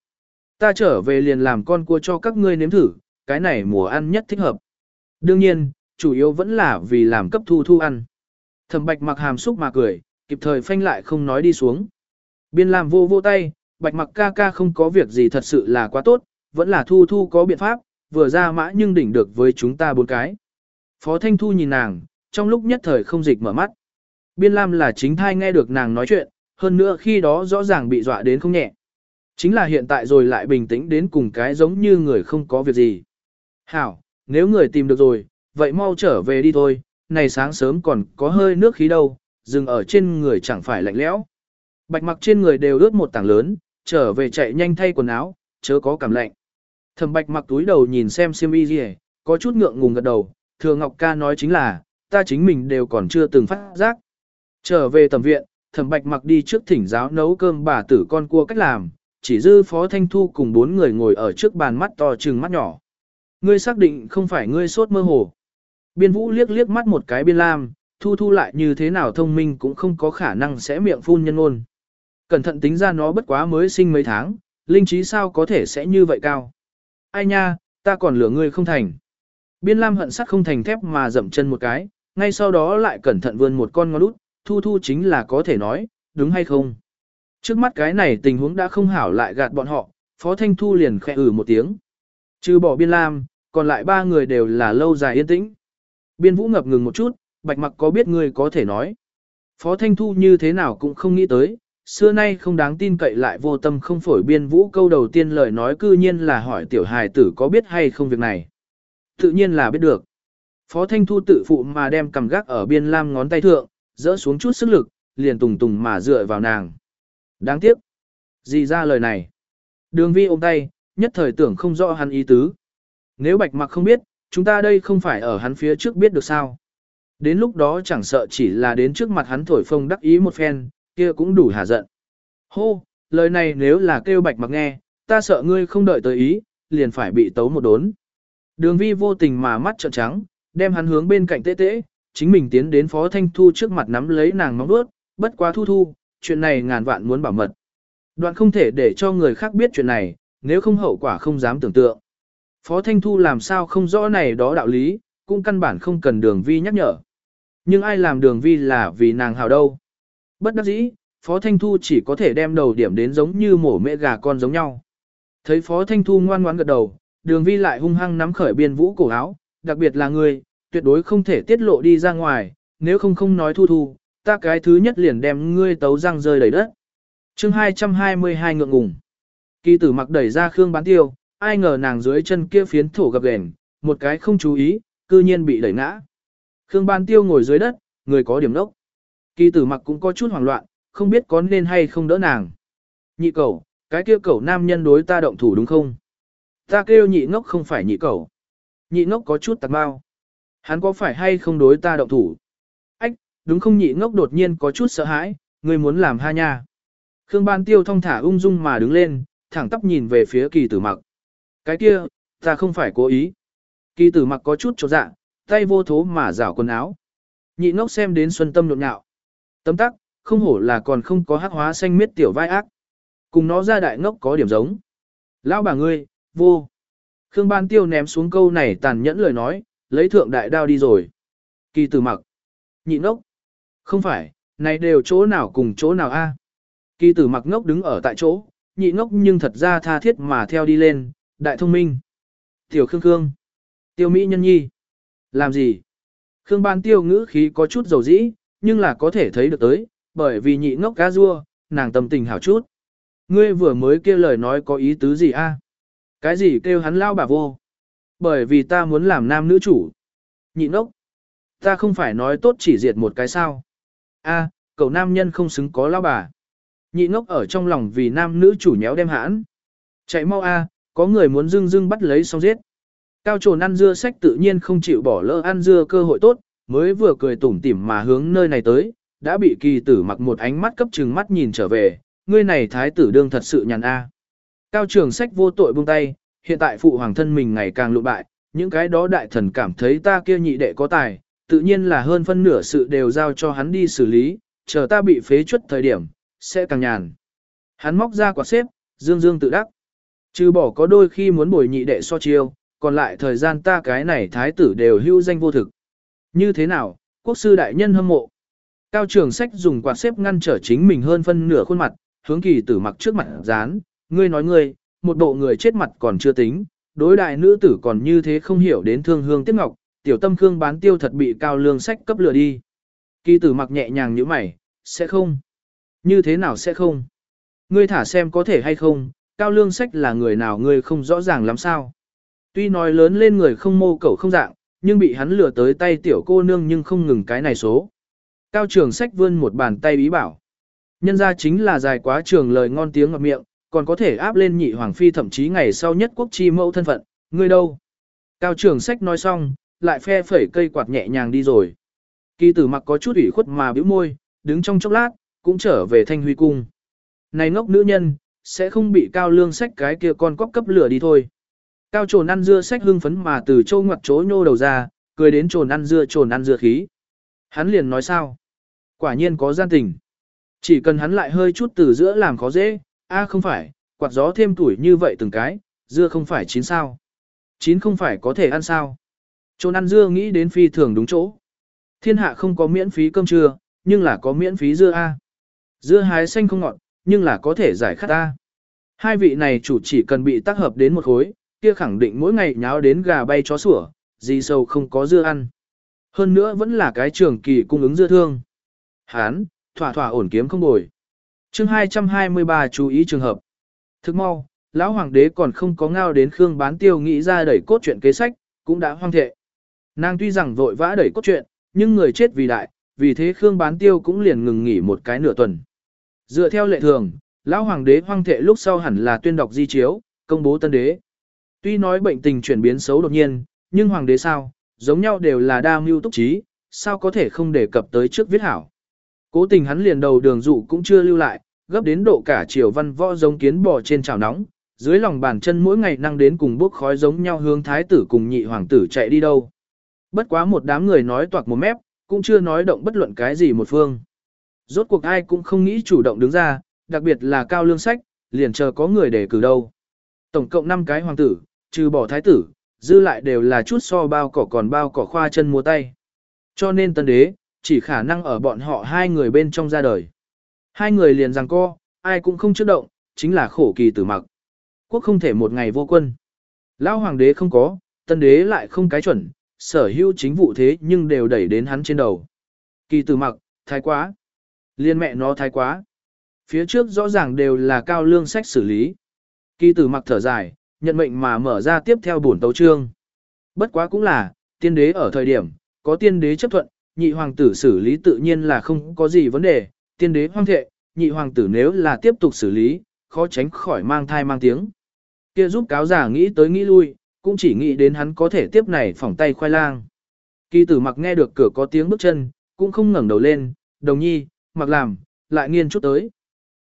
Ta trở về liền làm con cua cho các ngươi nếm thử, cái này mùa ăn nhất thích hợp. Đương nhiên, chủ yếu vẫn là vì làm cấp thu thu ăn. Thẩm bạch mặc hàm xúc mà cười, kịp thời phanh lại không nói đi xuống. Biên làm vô vô tay, bạch mặc ca ca không có việc gì thật sự là quá tốt, vẫn là thu thu có biện pháp, vừa ra mã nhưng đỉnh được với chúng ta bốn cái. Phó Thanh Thu nhìn nàng, trong lúc nhất thời không dịch mở mắt. Biên Lam là chính thai nghe được nàng nói chuyện, hơn nữa khi đó rõ ràng bị dọa đến không nhẹ. Chính là hiện tại rồi lại bình tĩnh đến cùng cái giống như người không có việc gì. Hảo, nếu người tìm được rồi, vậy mau trở về đi thôi, này sáng sớm còn có hơi nước khí đâu, dừng ở trên người chẳng phải lạnh lẽo. Bạch mặc trên người đều ướt một tảng lớn, trở về chạy nhanh thay quần áo, chớ có cảm lạnh. Thẩm bạch mặc túi đầu nhìn xem xiêm y gì, có chút ngượng ngùng gật đầu, thừa Ngọc ca nói chính là, ta chính mình đều còn chưa từng phát giác. Trở về tầm viện, thẩm bạch mặc đi trước thỉnh giáo nấu cơm bà tử con cua cách làm, chỉ dư phó thanh thu cùng bốn người ngồi ở trước bàn mắt to trừng mắt nhỏ. Ngươi xác định không phải ngươi sốt mơ hồ. Biên vũ liếc liếc mắt một cái biên lam, thu thu lại như thế nào thông minh cũng không có khả năng sẽ miệng phun nhân ngôn. Cẩn thận tính ra nó bất quá mới sinh mấy tháng, linh trí sao có thể sẽ như vậy cao. Ai nha, ta còn lửa ngươi không thành. Biên lam hận sắt không thành thép mà dậm chân một cái, ngay sau đó lại cẩn thận vươn một con ngón út, thu thu chính là có thể nói, đúng hay không. Trước mắt cái này tình huống đã không hảo lại gạt bọn họ, Phó Thanh Thu liền khẽ ử một tiếng. Trừ bỏ biên lam, còn lại ba người đều là lâu dài yên tĩnh. Biên vũ ngập ngừng một chút, bạch mặc có biết người có thể nói. Phó Thanh Thu như thế nào cũng không nghĩ tới, xưa nay không đáng tin cậy lại vô tâm không phổi biên vũ câu đầu tiên lời nói cư nhiên là hỏi tiểu hài tử có biết hay không việc này. Tự nhiên là biết được. Phó Thanh Thu tự phụ mà đem cầm gác ở biên lam ngón tay thượng, dỡ xuống chút sức lực, liền tùng tùng mà dựa vào nàng. Đáng tiếc. Gì ra lời này. Đường vi ôm tay, nhất thời tưởng không rõ hắn ý tứ. Nếu bạch mặc không biết, chúng ta đây không phải ở hắn phía trước biết được sao. Đến lúc đó chẳng sợ chỉ là đến trước mặt hắn thổi phông đắc ý một phen, kia cũng đủ hả giận. Hô, lời này nếu là kêu bạch mặc nghe, ta sợ ngươi không đợi tới ý, liền phải bị tấu một đốn. Đường vi vô tình mà mắt trợn trắng, đem hắn hướng bên cạnh tế tế, chính mình tiến đến Phó Thanh Thu trước mặt nắm lấy nàng móng vuốt, bất quá thu thu, chuyện này ngàn vạn muốn bảo mật. Đoạn không thể để cho người khác biết chuyện này, nếu không hậu quả không dám tưởng tượng. Phó Thanh Thu làm sao không rõ này đó đạo lý, cũng căn bản không cần đường vi nhắc nhở. Nhưng ai làm đường vi là vì nàng hào đâu. Bất đắc dĩ, Phó Thanh Thu chỉ có thể đem đầu điểm đến giống như mổ mẹ gà con giống nhau. Thấy Phó Thanh Thu ngoan ngoãn gật đầu, đường vi lại hung hăng nắm khởi biên vũ cổ áo, đặc biệt là người, tuyệt đối không thể tiết lộ đi ra ngoài, nếu không không nói thu thu, ta cái thứ nhất liền đem ngươi tấu răng rơi đầy đất. chương 222 ngượng ngùng. Kỳ tử mặc đẩy ra Khương bán tiêu, ai ngờ nàng dưới chân kia phiến thổ gặp gền, một cái không chú ý, cư nhiên bị đẩy ngã. Khương bán tiêu ngồi dưới đất, người có điểm đốc. Kỳ tử mặc cũng có chút hoảng loạn, không biết có nên hay không đỡ nàng. Nhị cầu, cái kia cầu nam nhân đối ta động thủ đúng không? Ta kêu nhị ngốc không phải nhị cầu. Nhị ngốc có chút tạc bao. Hắn có phải hay không đối ta động thủ? Ách, đúng không nhị ngốc đột nhiên có chút sợ hãi, người muốn làm ha nha. Khương Ban Tiêu thong thả ung dung mà đứng lên, thẳng tắp nhìn về phía kỳ tử mặc. Cái kia, ta không phải cố ý. Kỳ tử mặc có chút trột dạ, tay vô thố mà rảo quần áo. Nhị ngốc xem đến xuân tâm nhộn nhạo. Tấm tắc, không hổ là còn không có hắc hóa xanh miết tiểu vai ác. Cùng nó ra đại ngốc có điểm giống. Lão bà ngươi, vô. Khương Ban Tiêu ném xuống câu này tàn nhẫn lời nói, lấy thượng đại đao đi rồi. Kỳ tử mặc. Nhị ốc. Không phải, này đều chỗ nào cùng chỗ nào a? Kỳ tử mặc ngốc đứng ở tại chỗ, nhị ngốc nhưng thật ra tha thiết mà theo đi lên, đại thông minh. Tiểu Khương Khương. Tiêu Mỹ nhân nhi. Làm gì? Khương ban tiêu ngữ khí có chút dầu dĩ, nhưng là có thể thấy được tới, bởi vì nhị ngốc cá rua, nàng tâm tình hảo chút. Ngươi vừa mới kêu lời nói có ý tứ gì a? Cái gì kêu hắn lao bà vô? Bởi vì ta muốn làm nam nữ chủ. Nhị ốc. Ta không phải nói tốt chỉ diệt một cái sao. A, cậu nam nhân không xứng có lao bà. Nhị ngốc ở trong lòng vì nam nữ chủ nhéo đem hãn. Chạy mau a, có người muốn dưng dưng bắt lấy xong giết. Cao trồn ăn dưa sách tự nhiên không chịu bỏ lỡ ăn dưa cơ hội tốt, mới vừa cười tủm tỉm mà hướng nơi này tới, đã bị kỳ tử mặc một ánh mắt cấp trừng mắt nhìn trở về, ngươi này thái tử đương thật sự nhàn a. Cao trường sách vô tội buông tay, hiện tại phụ hoàng thân mình ngày càng lụ bại, những cái đó đại thần cảm thấy ta kia nhị đệ có tài, tự nhiên là hơn phân nửa sự đều giao cho hắn đi xử lý, chờ ta bị phế chuất thời điểm, sẽ càng nhàn. Hắn móc ra quả xếp, dương dương tự đắc. Trừ bỏ có đôi khi muốn bồi nhị đệ so chiêu, còn lại thời gian ta cái này thái tử đều hưu danh vô thực. Như thế nào, quốc sư đại nhân hâm mộ. Cao trường sách dùng quạt xếp ngăn trở chính mình hơn phân nửa khuôn mặt, hướng kỳ tử mặc trước mặt dán, ngươi nói ngươi, một bộ người chết mặt còn chưa tính, đối đại nữ tử còn như thế không hiểu đến thương hương tiếc ngọc, tiểu tâm khương bán tiêu thật bị cao lương sách cấp lừa đi. Kỳ tử mặc nhẹ nhàng như mày, sẽ không. Như thế nào sẽ không? Ngươi thả xem có thể hay không, cao lương sách là người nào ngươi không rõ ràng lắm sao. Tuy nói lớn lên người không mô cẩu không dạng, nhưng bị hắn lừa tới tay tiểu cô nương nhưng không ngừng cái này số. Cao trường sách vươn một bàn tay bí bảo. Nhân ra chính là dài quá trường lời ngon tiếng ngọt miệng, còn có thể áp lên nhị hoàng phi thậm chí ngày sau nhất quốc chi mẫu thân phận, ngươi đâu? Cao trường sách nói xong, lại phe phẩy cây quạt nhẹ nhàng đi rồi. Kỳ tử mặc có chút ủy khuất mà bĩu môi, đứng trong chốc lát, cũng trở về thanh huy cung. Này ngốc nữ nhân, sẽ không bị cao lương sách cái kia con cóc cấp lửa đi thôi. Cao trồn ăn dưa sách hưng phấn mà từ châu ngoặt chỗ nhô đầu ra, cười đến trồn ăn dưa trồn ăn dưa khí. Hắn liền nói sao? Quả nhiên có gian tình. Chỉ cần hắn lại hơi chút từ giữa làm khó dễ, a không phải, quạt gió thêm tuổi như vậy từng cái, dưa không phải chín sao. Chín không phải có thể ăn sao. Trôn ăn dưa nghĩ đến phi thường đúng chỗ. Thiên hạ không có miễn phí cơm trưa, nhưng là có miễn phí dưa A. Dưa hái xanh không ngọt, nhưng là có thể giải khát A. Hai vị này chủ chỉ cần bị tác hợp đến một khối, kia khẳng định mỗi ngày nháo đến gà bay chó sủa, gì sâu không có dưa ăn. Hơn nữa vẫn là cái trường kỳ cung ứng dưa thương. Hán, thỏa thỏa ổn kiếm không bồi chương 223 chú ý trường hợp. Thức mau, lão hoàng đế còn không có ngao đến Khương bán tiêu nghĩ ra đẩy cốt truyện kế sách, cũng đã hoang thệ. Nàng tuy rằng vội vã đẩy cốt truyện, nhưng người chết vì đại, vì thế Khương bán tiêu cũng liền ngừng nghỉ một cái nửa tuần. Dựa theo lệ thường, lão hoàng đế hoang thệ lúc sau hẳn là tuyên đọc di chiếu, công bố tân đế. Tuy nói bệnh tình chuyển biến xấu đột nhiên, nhưng hoàng đế sao, giống nhau đều là đa mưu túc trí, sao có thể không đề cập tới trước viết hảo. Cố tình hắn liền đầu đường dụ cũng chưa lưu lại, gấp đến độ cả chiều văn võ giống kiến bò trên chảo nóng, dưới lòng bàn chân mỗi ngày năng đến cùng bốc khói giống nhau hướng thái tử cùng nhị hoàng tử chạy đi đâu. Bất quá một đám người nói toạc một mép, cũng chưa nói động bất luận cái gì một phương. Rốt cuộc ai cũng không nghĩ chủ động đứng ra, đặc biệt là cao lương sách, liền chờ có người để cử đâu. Tổng cộng 5 cái hoàng tử, trừ bỏ thái tử, dư lại đều là chút so bao cỏ còn bao cỏ khoa chân mua tay. Cho nên tân đế, chỉ khả năng ở bọn họ hai người bên trong ra đời. Hai người liền rằng co, ai cũng không trước động, chính là khổ kỳ tử mặc. Quốc không thể một ngày vô quân. Lão hoàng đế không có, tân đế lại không cái chuẩn, sở hữu chính vụ thế nhưng đều đẩy đến hắn trên đầu. Kỳ tử mặc, thái quá. Liên mẹ nó thái quá. Phía trước rõ ràng đều là cao lương sách xử lý. Kỳ tử mặc thở dài, nhận mệnh mà mở ra tiếp theo bổn tấu trương. Bất quá cũng là, tiên đế ở thời điểm, có tiên đế chấp thuận, nhị hoàng tử xử lý tự nhiên là không có gì vấn đề, tiên đế hoang thệ, nhị hoàng tử nếu là tiếp tục xử lý, khó tránh khỏi mang thai mang tiếng. Kia giúp cáo giả nghĩ tới nghĩ lui, cũng chỉ nghĩ đến hắn có thể tiếp này phỏng tay khoai lang. Kỳ tử mặc nghe được cửa có tiếng bước chân, cũng không ngẩng đầu lên, đồng nhi, mặc làm, lại nghiên chút tới.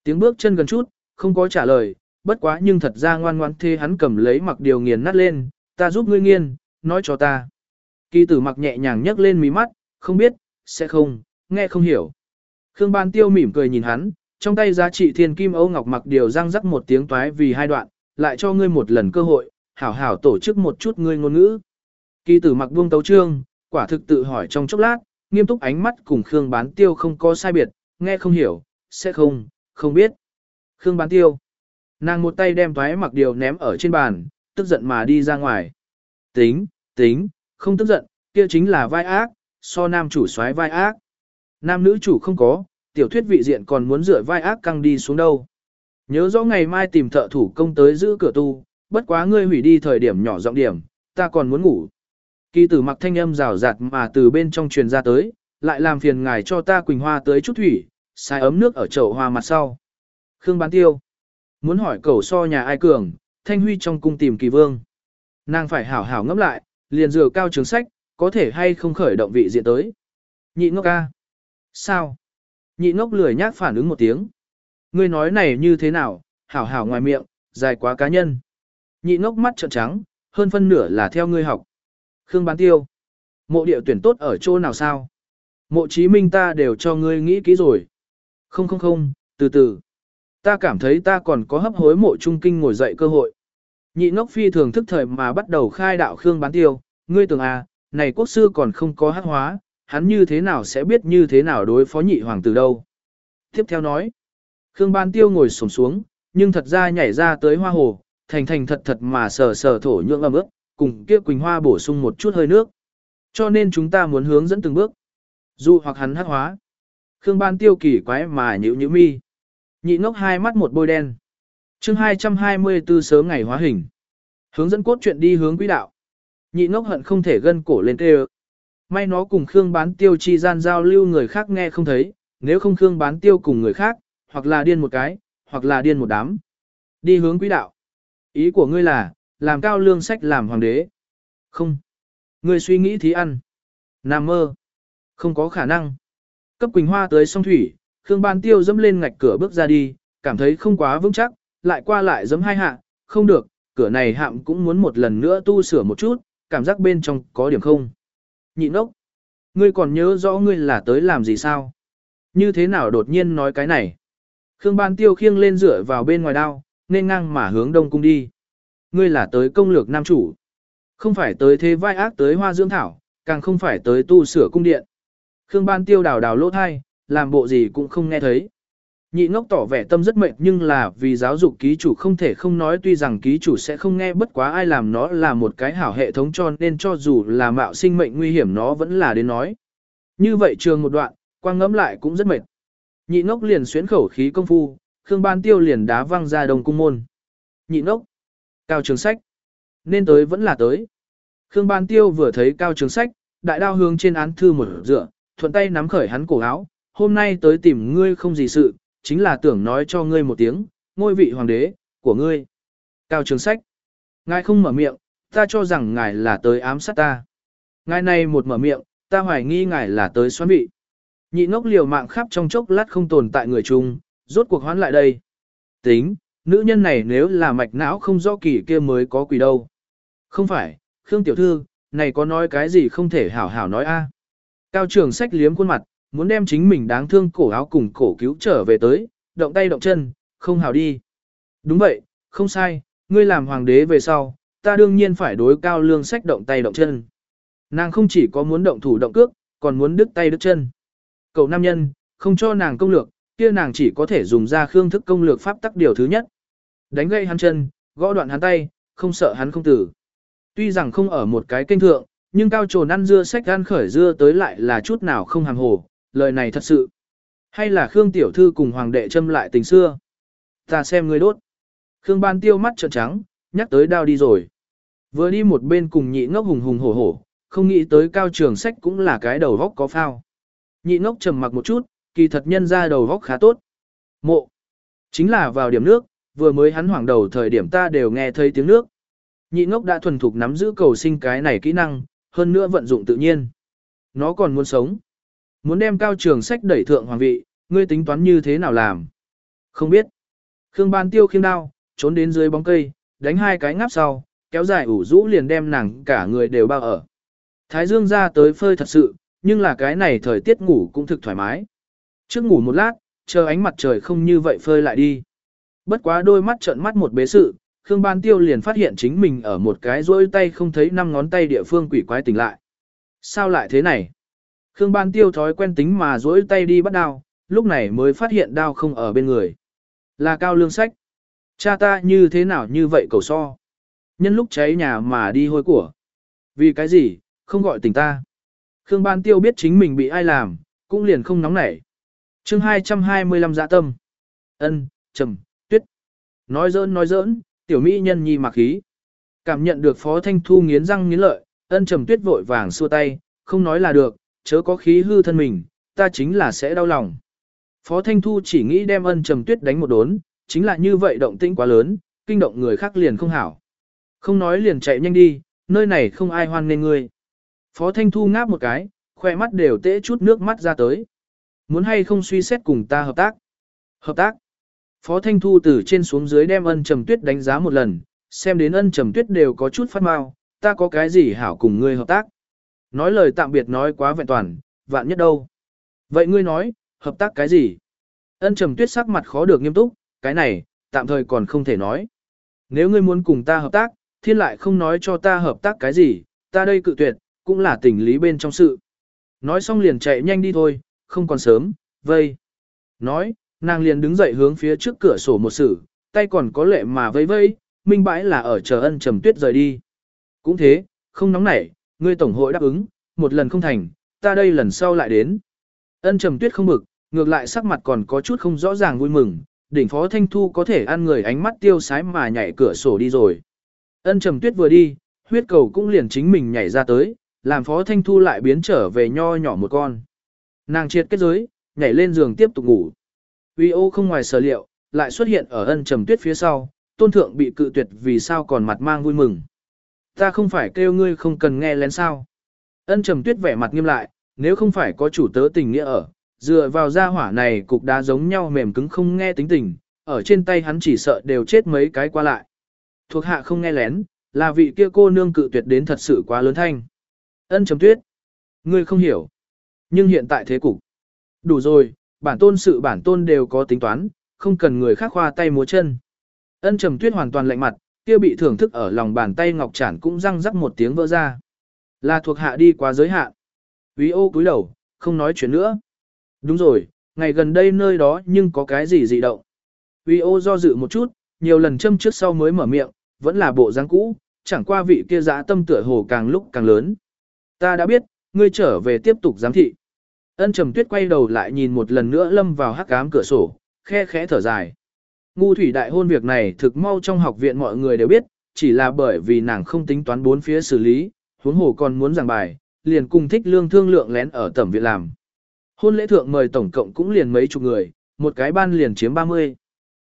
Tiếng bước chân gần chút, không có trả lời, bất quá nhưng thật ra ngoan ngoãn thê hắn cầm lấy mặc điều nghiền nát lên, ta giúp ngươi nghiên, nói cho ta. Kỳ tử mặc nhẹ nhàng nhấc lên mí mắt, không biết, sẽ không, nghe không hiểu. Khương Ban Tiêu mỉm cười nhìn hắn, trong tay giá trị thiên kim Âu Ngọc mặc điều răng rắc một tiếng toái vì hai đoạn, lại cho ngươi một lần cơ hội, hảo hảo tổ chức một chút ngươi ngôn ngữ. Kỳ tử mặc buông tấu trương, quả thực tự hỏi trong chốc lát, nghiêm túc ánh mắt cùng Khương Bán Tiêu không có sai biệt, nghe không hiểu, sẽ không, không biết. Khương Bán Tiêu. Nàng một tay đem toái mặc điều ném ở trên bàn, tức giận mà đi ra ngoài. Tính, tính, không tức giận, kia chính là vai ác, so nam chủ soái vai ác. Nam nữ chủ không có, tiểu thuyết vị diện còn muốn rửa vai ác căng đi xuống đâu. Nhớ rõ ngày mai tìm thợ thủ công tới giữ cửa tu, bất quá ngươi hủy đi thời điểm nhỏ giọng điểm, ta còn muốn ngủ. Kỳ tử mặc thanh âm rào rạt mà từ bên trong truyền ra tới, lại làm phiền ngài cho ta quỳnh hoa tới chút thủy, xài ấm nước ở chậu hoa mặt sau. Khương bán tiêu. Muốn hỏi cầu so nhà ai cường, thanh huy trong cung tìm kỳ vương. Nàng phải hảo hảo ngẫm lại, liền dừa cao trường sách, có thể hay không khởi động vị diện tới. Nhị ngốc ca. Sao? Nhị ngốc lười nhác phản ứng một tiếng. Ngươi nói này như thế nào, hảo hảo ngoài miệng, dài quá cá nhân. Nhị ngốc mắt trợn trắng, hơn phân nửa là theo ngươi học. Khương bán tiêu. Mộ địa tuyển tốt ở chỗ nào sao? Mộ chí minh ta đều cho ngươi nghĩ kỹ rồi. Không không không, từ từ. Ta cảm thấy ta còn có hấp hối mộ trung kinh ngồi dậy cơ hội. Nhị ngốc phi thường thức thời mà bắt đầu khai đạo Khương bán tiêu. Ngươi tưởng à, này quốc sư còn không có hát hóa, hắn như thế nào sẽ biết như thế nào đối phó nhị hoàng tử đâu. Tiếp theo nói, Khương Ban Tiêu ngồi sổm xuống, nhưng thật ra nhảy ra tới hoa hồ, thành thành thật thật mà sờ sờ thổ nhượng ấm ướt, cùng kia quỳnh hoa bổ sung một chút hơi nước. Cho nên chúng ta muốn hướng dẫn từng bước. Dù hoặc hắn hắc hóa. Khương Ban Tiêu kỳ quái mà nhữ nhữ mi. Nhị ngốc hai mắt một bôi đen. chương 224 sớm ngày hóa hình. Hướng dẫn cốt truyện đi hướng quỹ đạo. Nhị ngốc hận không thể gân cổ lên tê May nó cùng Khương bán tiêu chi gian giao lưu người khác nghe không thấy, nếu không Khương bán tiêu cùng người khác, hoặc là điên một cái, hoặc là điên một đám. Đi hướng quỹ đạo. Ý của ngươi là, làm cao lương sách làm hoàng đế. Không. Ngươi suy nghĩ thí ăn. Nam mơ. Không có khả năng. Cấp Quỳnh Hoa tới sông thủy, Khương Ban Tiêu dẫm lên ngạch cửa bước ra đi, cảm thấy không quá vững chắc, lại qua lại dẫm hai hạ, không được, cửa này hạm cũng muốn một lần nữa tu sửa một chút, cảm giác bên trong có điểm không. Nhịn ốc, ngươi còn nhớ rõ ngươi là tới làm gì sao? Như thế nào đột nhiên nói cái này? Khương Ban Tiêu khiêng lên rửa vào bên ngoài đao, nên ngang mà hướng đông cung đi. Ngươi là tới công lược nam chủ. Không phải tới thế vai ác tới hoa dưỡng thảo, càng không phải tới tu sửa cung điện. Khương Ban Tiêu đào đào lỗ thai, làm bộ gì cũng không nghe thấy. Nhị ngốc tỏ vẻ tâm rất mệt nhưng là vì giáo dục ký chủ không thể không nói tuy rằng ký chủ sẽ không nghe bất quá ai làm nó là một cái hảo hệ thống cho nên cho dù là mạo sinh mệnh nguy hiểm nó vẫn là đến nói. Như vậy trường một đoạn, quang ngẫm lại cũng rất mệt. Nhị ngốc liền xuyến khẩu khí công phu, Khương Ban Tiêu liền đá văng ra đồng cung môn. Nhị ngốc, cao trường sách, nên tới vẫn là tới. Khương Ban Tiêu vừa thấy cao trường sách, đại đao hướng trên án thư một dựa, thuận tay nắm khởi hắn cổ áo, hôm nay tới tìm ngươi không gì sự, chính là tưởng nói cho ngươi một tiếng, ngôi vị hoàng đế, của ngươi. Cao trường sách. Ngài không mở miệng, ta cho rằng ngài là tới ám sát ta. Ngài này một mở miệng, ta hoài nghi ngài là tới xoắn vị. Nhị ngốc liều mạng khắp trong chốc lát không tồn tại người chung, rốt cuộc hoán lại đây. Tính, nữ nhân này nếu là mạch não không rõ kỳ kia mới có quỷ đâu. Không phải, Khương Tiểu Thư, này có nói cái gì không thể hảo hảo nói a Cao trường sách liếm khuôn mặt, muốn đem chính mình đáng thương cổ áo cùng cổ cứu trở về tới, động tay động chân, không hào đi. Đúng vậy, không sai, ngươi làm hoàng đế về sau, ta đương nhiên phải đối cao lương sách động tay động chân. Nàng không chỉ có muốn động thủ động cước, còn muốn đứt tay đứt chân. Cậu nam nhân, không cho nàng công lược, kia nàng chỉ có thể dùng ra khương thức công lược pháp tắc điều thứ nhất. Đánh gây hắn chân, gõ đoạn hắn tay, không sợ hắn không tử. Tuy rằng không ở một cái kênh thượng, nhưng cao trồn ăn dưa sách ăn khởi dưa tới lại là chút nào không hàng hồ, lời này thật sự. Hay là Khương Tiểu Thư cùng Hoàng đệ châm lại tình xưa? Ta xem ngươi đốt. Khương Ban tiêu mắt trợn trắng, nhắc tới đao đi rồi. Vừa đi một bên cùng nhị ngốc hùng hùng hổ hổ, không nghĩ tới cao trường sách cũng là cái đầu góc có phao. Nhị ngốc trầm mặc một chút, kỳ thật nhân ra đầu góc khá tốt. Mộ. Chính là vào điểm nước, vừa mới hắn hoảng đầu thời điểm ta đều nghe thấy tiếng nước. Nhị ngốc đã thuần thục nắm giữ cầu sinh cái này kỹ năng, hơn nữa vận dụng tự nhiên. Nó còn muốn sống. Muốn đem cao trường sách đẩy thượng hoàng vị, ngươi tính toán như thế nào làm? Không biết. Khương Ban Tiêu khiêng đao, trốn đến dưới bóng cây, đánh hai cái ngáp sau, kéo dài ủ rũ liền đem nàng cả người đều bao ở. Thái Dương ra tới phơi thật sự, nhưng là cái này thời tiết ngủ cũng thực thoải mái. Trước ngủ một lát, chờ ánh mặt trời không như vậy phơi lại đi. Bất quá đôi mắt trợn mắt một bế sự, Khương Ban Tiêu liền phát hiện chính mình ở một cái rỗi tay không thấy năm ngón tay địa phương quỷ quái tỉnh lại. Sao lại thế này? Khương Ban Tiêu thói quen tính mà duỗi tay đi bắt đao, lúc này mới phát hiện đao không ở bên người. Là cao lương sách. Cha ta như thế nào như vậy cầu so. Nhân lúc cháy nhà mà đi hôi của. Vì cái gì, không gọi tình ta. Khương Ban Tiêu biết chính mình bị ai làm, cũng liền không nóng nảy. chương 225 dạ tâm. ân trầm, tuyết. Nói dỡn nói dỡn, tiểu mỹ nhân nhi mặc khí. Cảm nhận được Phó Thanh Thu nghiến răng nghiến lợi, ân trầm tuyết vội vàng xua tay, không nói là được, chớ có khí hư thân mình, ta chính là sẽ đau lòng. Phó Thanh Thu chỉ nghĩ đem ân trầm tuyết đánh một đốn, chính là như vậy động tĩnh quá lớn, kinh động người khác liền không hảo. Không nói liền chạy nhanh đi, nơi này không ai hoan nên ngươi. Phó Thanh Thu ngáp một cái, khoe mắt đều tễ chút nước mắt ra tới. Muốn hay không suy xét cùng ta hợp tác? Hợp tác. Phó Thanh Thu từ trên xuống dưới đem ân trầm tuyết đánh giá một lần, xem đến ân trầm tuyết đều có chút phát mau, ta có cái gì hảo cùng ngươi hợp tác. Nói lời tạm biệt nói quá vẹn toàn, vạn nhất đâu. Vậy ngươi nói, hợp tác cái gì? Ân trầm tuyết sắc mặt khó được nghiêm túc, cái này, tạm thời còn không thể nói. Nếu ngươi muốn cùng ta hợp tác, thiên lại không nói cho ta hợp tác cái gì, ta đây cự tuyệt, cũng là tình lý bên trong sự. Nói xong liền chạy nhanh đi thôi, không còn sớm, vây. Nói, nàng liền đứng dậy hướng phía trước cửa sổ một sử, tay còn có lệ mà vây vây, minh bãi là ở chờ ân trầm tuyết rời đi. Cũng thế, không nóng nảy, ngươi tổng hội đáp ứng, một lần không thành, ta đây lần sau lại đến. Ân trầm tuyết không bực, ngược lại sắc mặt còn có chút không rõ ràng vui mừng, đỉnh phó thanh thu có thể ăn người ánh mắt tiêu sái mà nhảy cửa sổ đi rồi. Ân trầm tuyết vừa đi, huyết cầu cũng liền chính mình nhảy ra tới, làm phó thanh thu lại biến trở về nho nhỏ một con. Nàng triệt kết giới, nhảy lên giường tiếp tục ngủ. Uy ô không ngoài sở liệu, lại xuất hiện ở ân trầm tuyết phía sau, tôn thượng bị cự tuyệt vì sao còn mặt mang vui mừng. Ta không phải kêu ngươi không cần nghe lén sao. Ân trầm tuyết vẻ mặt nghiêm lại, nếu không phải có chủ tớ tình nghĩa ở, dựa vào gia hỏa này cục đá giống nhau mềm cứng không nghe tính tình, ở trên tay hắn chỉ sợ đều chết mấy cái qua lại. Thuộc hạ không nghe lén, là vị kia cô nương cự tuyệt đến thật sự quá lớn thanh. Ân trầm tuyết. Ngươi không hiểu. Nhưng hiện tại thế cục. Đủ rồi, bản tôn sự bản tôn đều có tính toán, không cần người khác khoa tay múa chân. Ân trầm tuyết hoàn toàn lạnh mặt, kia bị thưởng thức ở lòng bàn tay ngọc chản cũng răng rắc một tiếng vỡ ra. Là thuộc hạ đi quá giới hạn. Quý ô cúi đầu, không nói chuyện nữa. Đúng rồi, ngày gần đây nơi đó nhưng có cái gì dị động. Quý ô do dự một chút, nhiều lần châm trước sau mới mở miệng, vẫn là bộ dáng cũ, chẳng qua vị kia dã tâm tựa hồ càng lúc càng lớn. Ta đã biết, ngươi trở về tiếp tục giám thị. Ân trầm tuyết quay đầu lại nhìn một lần nữa lâm vào hắc ám cửa sổ, khe khẽ thở dài. Ngu thủy đại hôn việc này thực mau trong học viện mọi người đều biết, chỉ là bởi vì nàng không tính toán bốn phía xử lý, huống hồ còn muốn giảng bài, liền cùng thích lương thương lượng lén ở tẩm viện làm. Hôn lễ thượng mời tổng cộng cũng liền mấy chục người, một cái ban liền chiếm 30.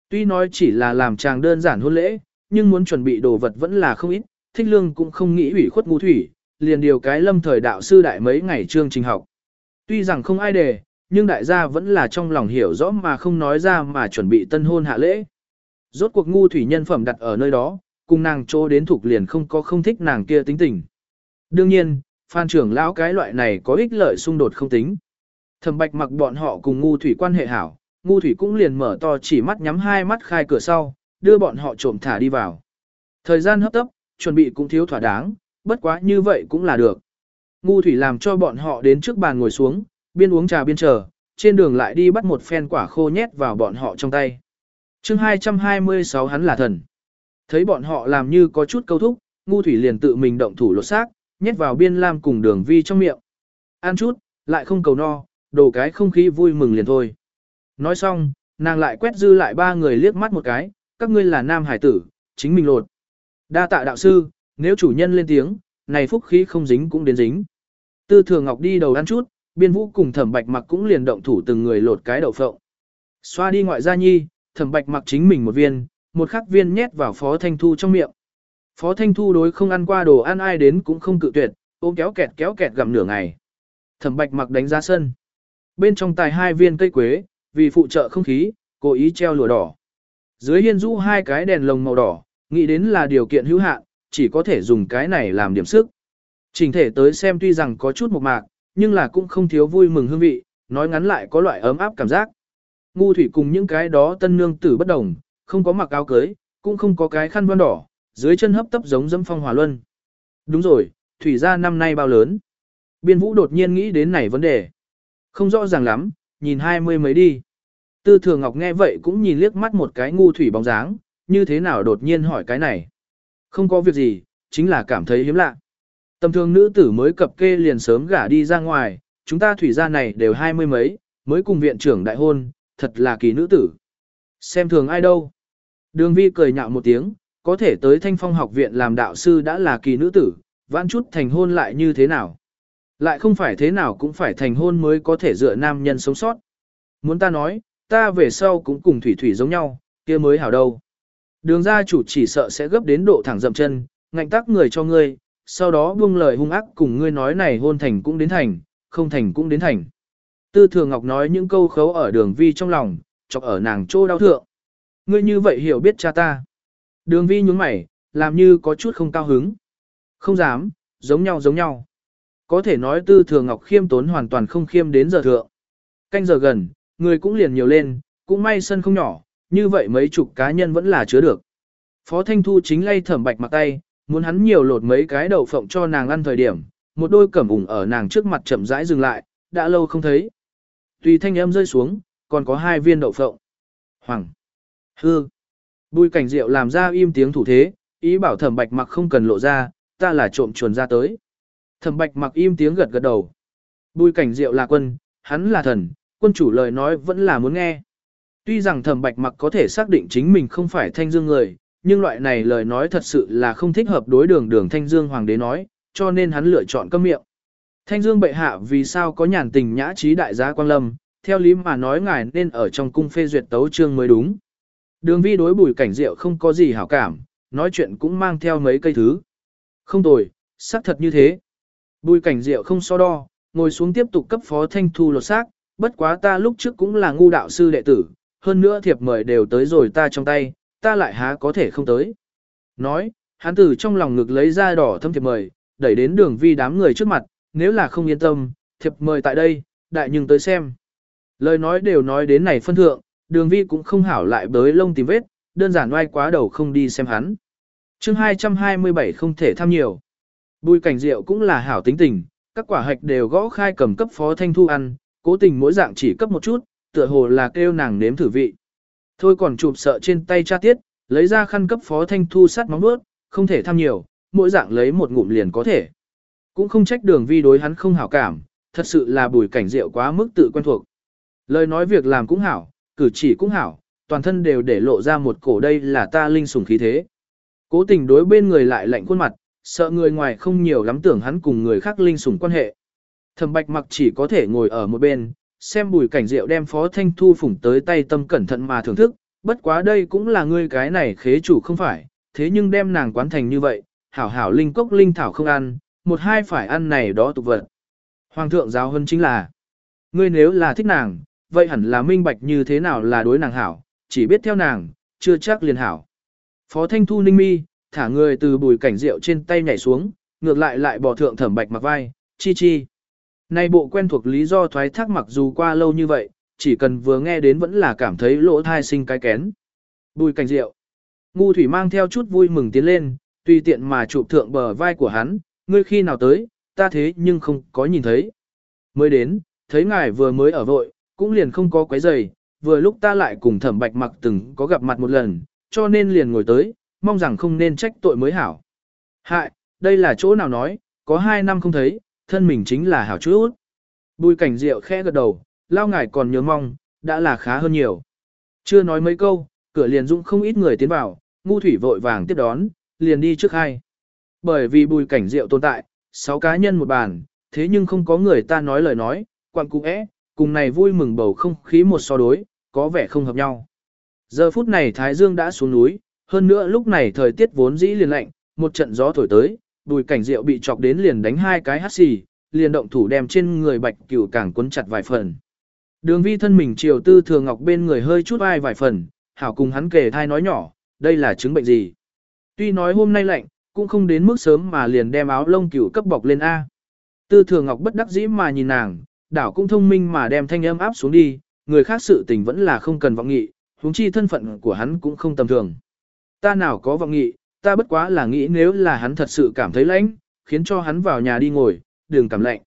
Tuy nói chỉ là làm chàng đơn giản hôn lễ, nhưng muốn chuẩn bị đồ vật vẫn là không ít, thích lương cũng không nghĩ ủy khuất ngu thủy, liền điều cái lâm thời đạo sư đại mấy ngày chương trình học. Tuy rằng không ai đề, nhưng đại gia vẫn là trong lòng hiểu rõ mà không nói ra mà chuẩn bị tân hôn hạ lễ. Rốt cuộc ngu thủy nhân phẩm đặt ở nơi đó, cùng nàng chỗ đến thuộc liền không có không thích nàng kia tính tình. Đương nhiên, phan trưởng lão cái loại này có ích lợi xung đột không tính. Thẩm bạch mặc bọn họ cùng ngu thủy quan hệ hảo, ngu thủy cũng liền mở to chỉ mắt nhắm hai mắt khai cửa sau, đưa bọn họ trộm thả đi vào. Thời gian hấp tấp, chuẩn bị cũng thiếu thỏa đáng, bất quá như vậy cũng là được. Ngu thủy làm cho bọn họ đến trước bàn ngồi xuống, biên uống trà biên chờ, trên đường lại đi bắt một phen quả khô nhét vào bọn họ trong tay. chương 226 hắn là thần. Thấy bọn họ làm như có chút câu thúc, ngu thủy liền tự mình động thủ lột xác, nhét vào biên lam cùng đường vi trong miệng. Ăn chút, lại không cầu no, đồ cái không khí vui mừng liền thôi. Nói xong, nàng lại quét dư lại ba người liếc mắt một cái, các ngươi là nam hải tử, chính mình lột. Đa tạ đạo sư, nếu chủ nhân lên tiếng, này phúc khí không dính cũng đến dính. Tư thường ngọc đi đầu ăn chút, biên vũ cùng thẩm bạch mặc cũng liền động thủ từng người lột cái đậu phộng. Xoa đi ngoại gia nhi, thẩm bạch mặc chính mình một viên, một khắc viên nhét vào phó thanh thu trong miệng. Phó thanh thu đối không ăn qua đồ ăn ai đến cũng không cự tuyệt, ôm kéo kẹt kéo kẹt gặm nửa ngày. Thẩm bạch mặc đánh ra sân. Bên trong tài hai viên cây quế, vì phụ trợ không khí, cố ý treo lụa đỏ. Dưới hiên rũ hai cái đèn lồng màu đỏ, nghĩ đến là điều kiện hữu hạn, chỉ có thể dùng cái này làm điểm sức. Trình thể tới xem tuy rằng có chút mộc mạc, nhưng là cũng không thiếu vui mừng hương vị, nói ngắn lại có loại ấm áp cảm giác. Ngu thủy cùng những cái đó tân nương tử bất đồng, không có mặc áo cưới, cũng không có cái khăn voan đỏ, dưới chân hấp tấp giống dâm phong hòa luân. Đúng rồi, thủy gia năm nay bao lớn. Biên vũ đột nhiên nghĩ đến này vấn đề. Không rõ ràng lắm, nhìn hai mươi mấy đi. Tư thường ngọc nghe vậy cũng nhìn liếc mắt một cái ngu thủy bóng dáng, như thế nào đột nhiên hỏi cái này. Không có việc gì, chính là cảm thấy hiếm lạ. Tầm thường nữ tử mới cập kê liền sớm gả đi ra ngoài, chúng ta thủy gia này đều hai mươi mấy, mới cùng viện trưởng đại hôn, thật là kỳ nữ tử. Xem thường ai đâu. Đường vi cười nhạo một tiếng, có thể tới thanh phong học viện làm đạo sư đã là kỳ nữ tử, vãn chút thành hôn lại như thế nào. Lại không phải thế nào cũng phải thành hôn mới có thể dựa nam nhân sống sót. Muốn ta nói, ta về sau cũng cùng thủy thủy giống nhau, kia mới hảo đâu. Đường gia chủ chỉ sợ sẽ gấp đến độ thẳng dậm chân, ngạnh tắc người cho ngươi, sau đó buông lời hung ác cùng ngươi nói này hôn thành cũng đến thành, không thành cũng đến thành. Tư Thường Ngọc nói những câu khấu ở đường vi trong lòng, chọc ở nàng trô đau thượng. Ngươi như vậy hiểu biết cha ta. Đường vi nhúng mày, làm như có chút không cao hứng. Không dám, giống nhau giống nhau. Có thể nói Tư Thường Ngọc khiêm tốn hoàn toàn không khiêm đến giờ thượng. Canh giờ gần, người cũng liền nhiều lên, cũng may sân không nhỏ, như vậy mấy chục cá nhân vẫn là chứa được. Phó Thanh Thu chính lay thẩm bạch mặt tay, muốn hắn nhiều lột mấy cái đậu phộng cho nàng ăn thời điểm, một đôi cẩm ủng ở nàng trước mặt chậm rãi dừng lại, đã lâu không thấy. Tùy thanh âm rơi xuống, còn có hai viên đậu phộng. Hoàng! Hư! Bùi cảnh rượu làm ra im tiếng thủ thế, ý bảo thẩm bạch mặc không cần lộ ra, ta là trộm chuồn ra tới. Thẩm bạch mặc im tiếng gật gật đầu. Bùi cảnh diệu là quân, hắn là thần, quân chủ lời nói vẫn là muốn nghe. Tuy rằng thẩm bạch mặc có thể xác định chính mình không phải thanh dương người, nhưng loại này lời nói thật sự là không thích hợp đối đường đường thanh dương hoàng đế nói, cho nên hắn lựa chọn câm miệng. Thanh dương bệ hạ vì sao có nhàn tình nhã trí đại gia quang lâm, theo lý mà nói ngài nên ở trong cung phê duyệt tấu chương mới đúng. Đường vi đối bùi cảnh diệu không có gì hảo cảm, nói chuyện cũng mang theo mấy cây thứ. Không tồi, xác thật như thế. Bùi cảnh diệu không so đo, ngồi xuống tiếp tục cấp phó thanh thu lột xác, bất quá ta lúc trước cũng là ngu đạo sư đệ tử, hơn nữa thiệp mời đều tới rồi ta trong tay, ta lại há có thể không tới. Nói, hắn từ trong lòng ngực lấy ra đỏ thâm thiệp mời, đẩy đến đường vi đám người trước mặt, nếu là không yên tâm, thiệp mời tại đây, đại nhưng tới xem. Lời nói đều nói đến này phân thượng, đường vi cũng không hảo lại bới lông tìm vết, đơn giản oai quá đầu không đi xem hắn. chương 227 không thể tham nhiều. Bùi cảnh rượu cũng là hảo tính tình, các quả hạch đều gõ khai cầm cấp phó thanh thu ăn, cố tình mỗi dạng chỉ cấp một chút, tựa hồ là kêu nàng nếm thử vị. Thôi còn chụp sợ trên tay cha tiết, lấy ra khăn cấp phó thanh thu sắt móng bước, không thể tham nhiều, mỗi dạng lấy một ngụm liền có thể. Cũng không trách đường vi đối hắn không hảo cảm, thật sự là bùi cảnh rượu quá mức tự quen thuộc. Lời nói việc làm cũng hảo, cử chỉ cũng hảo, toàn thân đều để lộ ra một cổ đây là ta linh sủng khí thế. Cố tình đối bên người lại lạnh khuôn mặt, sợ người ngoài không nhiều lắm tưởng hắn cùng người khác linh sủng quan hệ. Thẩm bạch mặc chỉ có thể ngồi ở một bên, xem bùi cảnh rượu đem phó thanh thu phủng tới tay tâm cẩn thận mà thưởng thức, bất quá đây cũng là ngươi cái này khế chủ không phải, thế nhưng đem nàng quán thành như vậy, hảo hảo linh cốc linh thảo không ăn, một hai phải ăn này đó tục vật. Hoàng thượng giáo hơn chính là, ngươi nếu là thích nàng, vậy hẳn là minh bạch như thế nào là đối nàng hảo, chỉ biết theo nàng, chưa chắc liền hảo. Phó Thanh Thu ninh mi, thả người từ bùi cảnh rượu trên tay nhảy xuống, ngược lại lại bỏ thượng thẩm bạch mặc vai, chi chi. Này bộ quen thuộc lý do thoái thác mặc dù qua lâu như vậy, chỉ cần vừa nghe đến vẫn là cảm thấy lỗ thai sinh cái kén. Bùi cảnh rượu. Ngu thủy mang theo chút vui mừng tiến lên, tùy tiện mà chụp thượng bờ vai của hắn, ngươi khi nào tới, ta thế nhưng không có nhìn thấy. Mới đến, thấy ngài vừa mới ở vội, cũng liền không có quấy giày, vừa lúc ta lại cùng thẩm bạch mặc từng có gặp mặt một lần, cho nên liền ngồi tới, mong rằng không nên trách tội mới hảo. Hại, đây là chỗ nào nói, có hai năm không thấy, thân mình chính là hảo chút. Bùi cảnh rượu khẽ gật đầu, lao ngài còn nhớ mong, đã là khá hơn nhiều. Chưa nói mấy câu, cửa liền dũng không ít người tiến vào, ngu thủy vội vàng tiếp đón, liền đi trước hai. Bởi vì bùi cảnh rượu tồn tại, sáu cá nhân một bàn, thế nhưng không có người ta nói lời nói, quặng cụ é, cùng này vui mừng bầu không khí một so đối, có vẻ không hợp nhau. Giờ phút này Thái Dương đã xuống núi, hơn nữa lúc này thời tiết vốn dĩ liền lạnh, một trận gió thổi tới, bùi cảnh rượu bị chọc đến liền đánh hai cái hắt xì, liền động thủ đem trên người bạch cửu càng cuốn chặt vài phần. Đường vi thân mình chiều tư thường ngọc bên người hơi chút ai vài phần, hảo cùng hắn kể thai nói nhỏ, đây là chứng bệnh gì. Tuy nói hôm nay lạnh, cũng không đến mức sớm mà liền đem áo lông cửu cấp bọc lên A. Tư thường ngọc bất đắc dĩ mà nhìn nàng, đảo cũng thông minh mà đem thanh âm áp xuống đi, người khác sự tình vẫn là không cần vọng nghị, huống chi thân phận của hắn cũng không tầm thường. Ta nào có vọng nghị, ta bất quá là nghĩ nếu là hắn thật sự cảm thấy lạnh, khiến cho hắn vào nhà đi ngồi, đường cảm lạnh.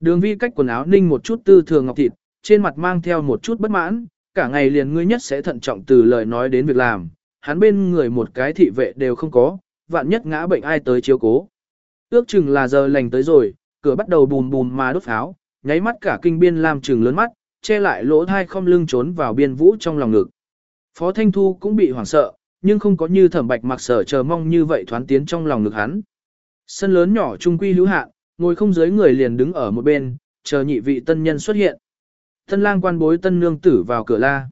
Đường vi cách quần áo ninh một chút tư thường ngọc thịt, trên mặt mang theo một chút bất mãn, cả ngày liền ngươi nhất sẽ thận trọng từ lời nói đến việc làm, hắn bên người một cái thị vệ đều không có, vạn nhất ngã bệnh ai tới chiếu cố. Ước chừng là giờ lành tới rồi, cửa bắt đầu bùm bùm mà đốt pháo, nháy mắt cả kinh biên làm chừng lớn mắt, che lại lỗ thai không lưng trốn vào biên vũ trong lòng ngực. Phó Thanh Thu cũng bị hoảng sợ, nhưng không có như thẩm bạch mặc sở chờ mong như vậy thoán tiến trong lòng ngực hắn. Sân lớn nhỏ trung quy hữu hạn, ngồi không dưới người liền đứng ở một bên, chờ nhị vị tân nhân xuất hiện. Tân lang quan bối tân nương tử vào cửa la.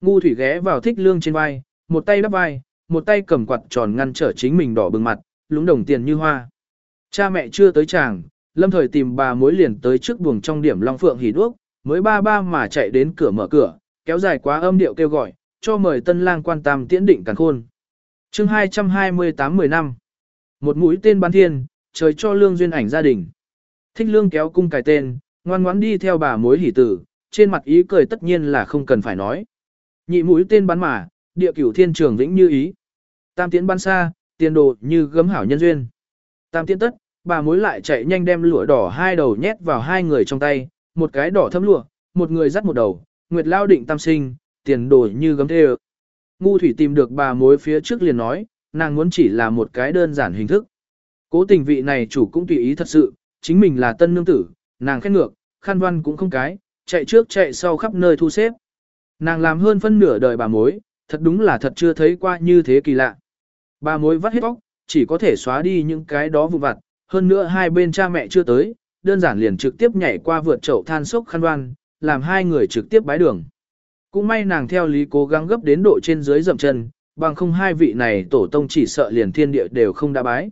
Ngu thủy ghé vào thích lương trên vai, một tay đắp vai, một tay cầm quạt tròn ngăn trở chính mình đỏ bừng mặt, lúng đồng tiền như hoa. Cha mẹ chưa tới chàng, lâm thời tìm bà mối liền tới trước buồng trong điểm long phượng hỉ đuốc, mới ba ba mà chạy đến cửa mở cửa, kéo dài quá âm điệu kêu gọi, cho mời tân lang quan tam tiễn định càng khôn. chương 228 10 năm. Một mũi tên bắn thiên, trời cho lương duyên ảnh gia đình. Thích lương kéo cung cài tên, ngoan ngoãn đi theo bà mối hỉ tử, trên mặt ý cười tất nhiên là không cần phải nói. Nhị mũi tên bắn mà, địa cửu thiên trường vĩnh như ý. Tam tiễn bắn xa, tiền đồ như gấm hảo nhân duyên. Tam tiễn tất, bà mối lại chạy nhanh đem lụa đỏ hai đầu nhét vào hai người trong tay, một cái đỏ thâm lụa, một người dắt một đầu, nguyệt lao định tam sinh, tiền đồ như gấm thê Ngu thủy tìm được bà mối phía trước liền nói, nàng muốn chỉ là một cái đơn giản hình thức. Cố tình vị này chủ cũng tùy ý thật sự, chính mình là tân nương tử, nàng khét ngược, khăn văn cũng không cái, chạy trước chạy sau khắp nơi thu xếp. Nàng làm hơn phân nửa đời bà mối, thật đúng là thật chưa thấy qua như thế kỳ lạ. Bà mối vắt hết óc, chỉ có thể xóa đi những cái đó vụ vặt, hơn nữa hai bên cha mẹ chưa tới, đơn giản liền trực tiếp nhảy qua vượt chậu than sốc khăn văn, làm hai người trực tiếp bái đường. Cũng may nàng theo lý cố gắng gấp đến độ trên dưới dậm chân, bằng không hai vị này tổ tông chỉ sợ liền thiên địa đều không đã bái.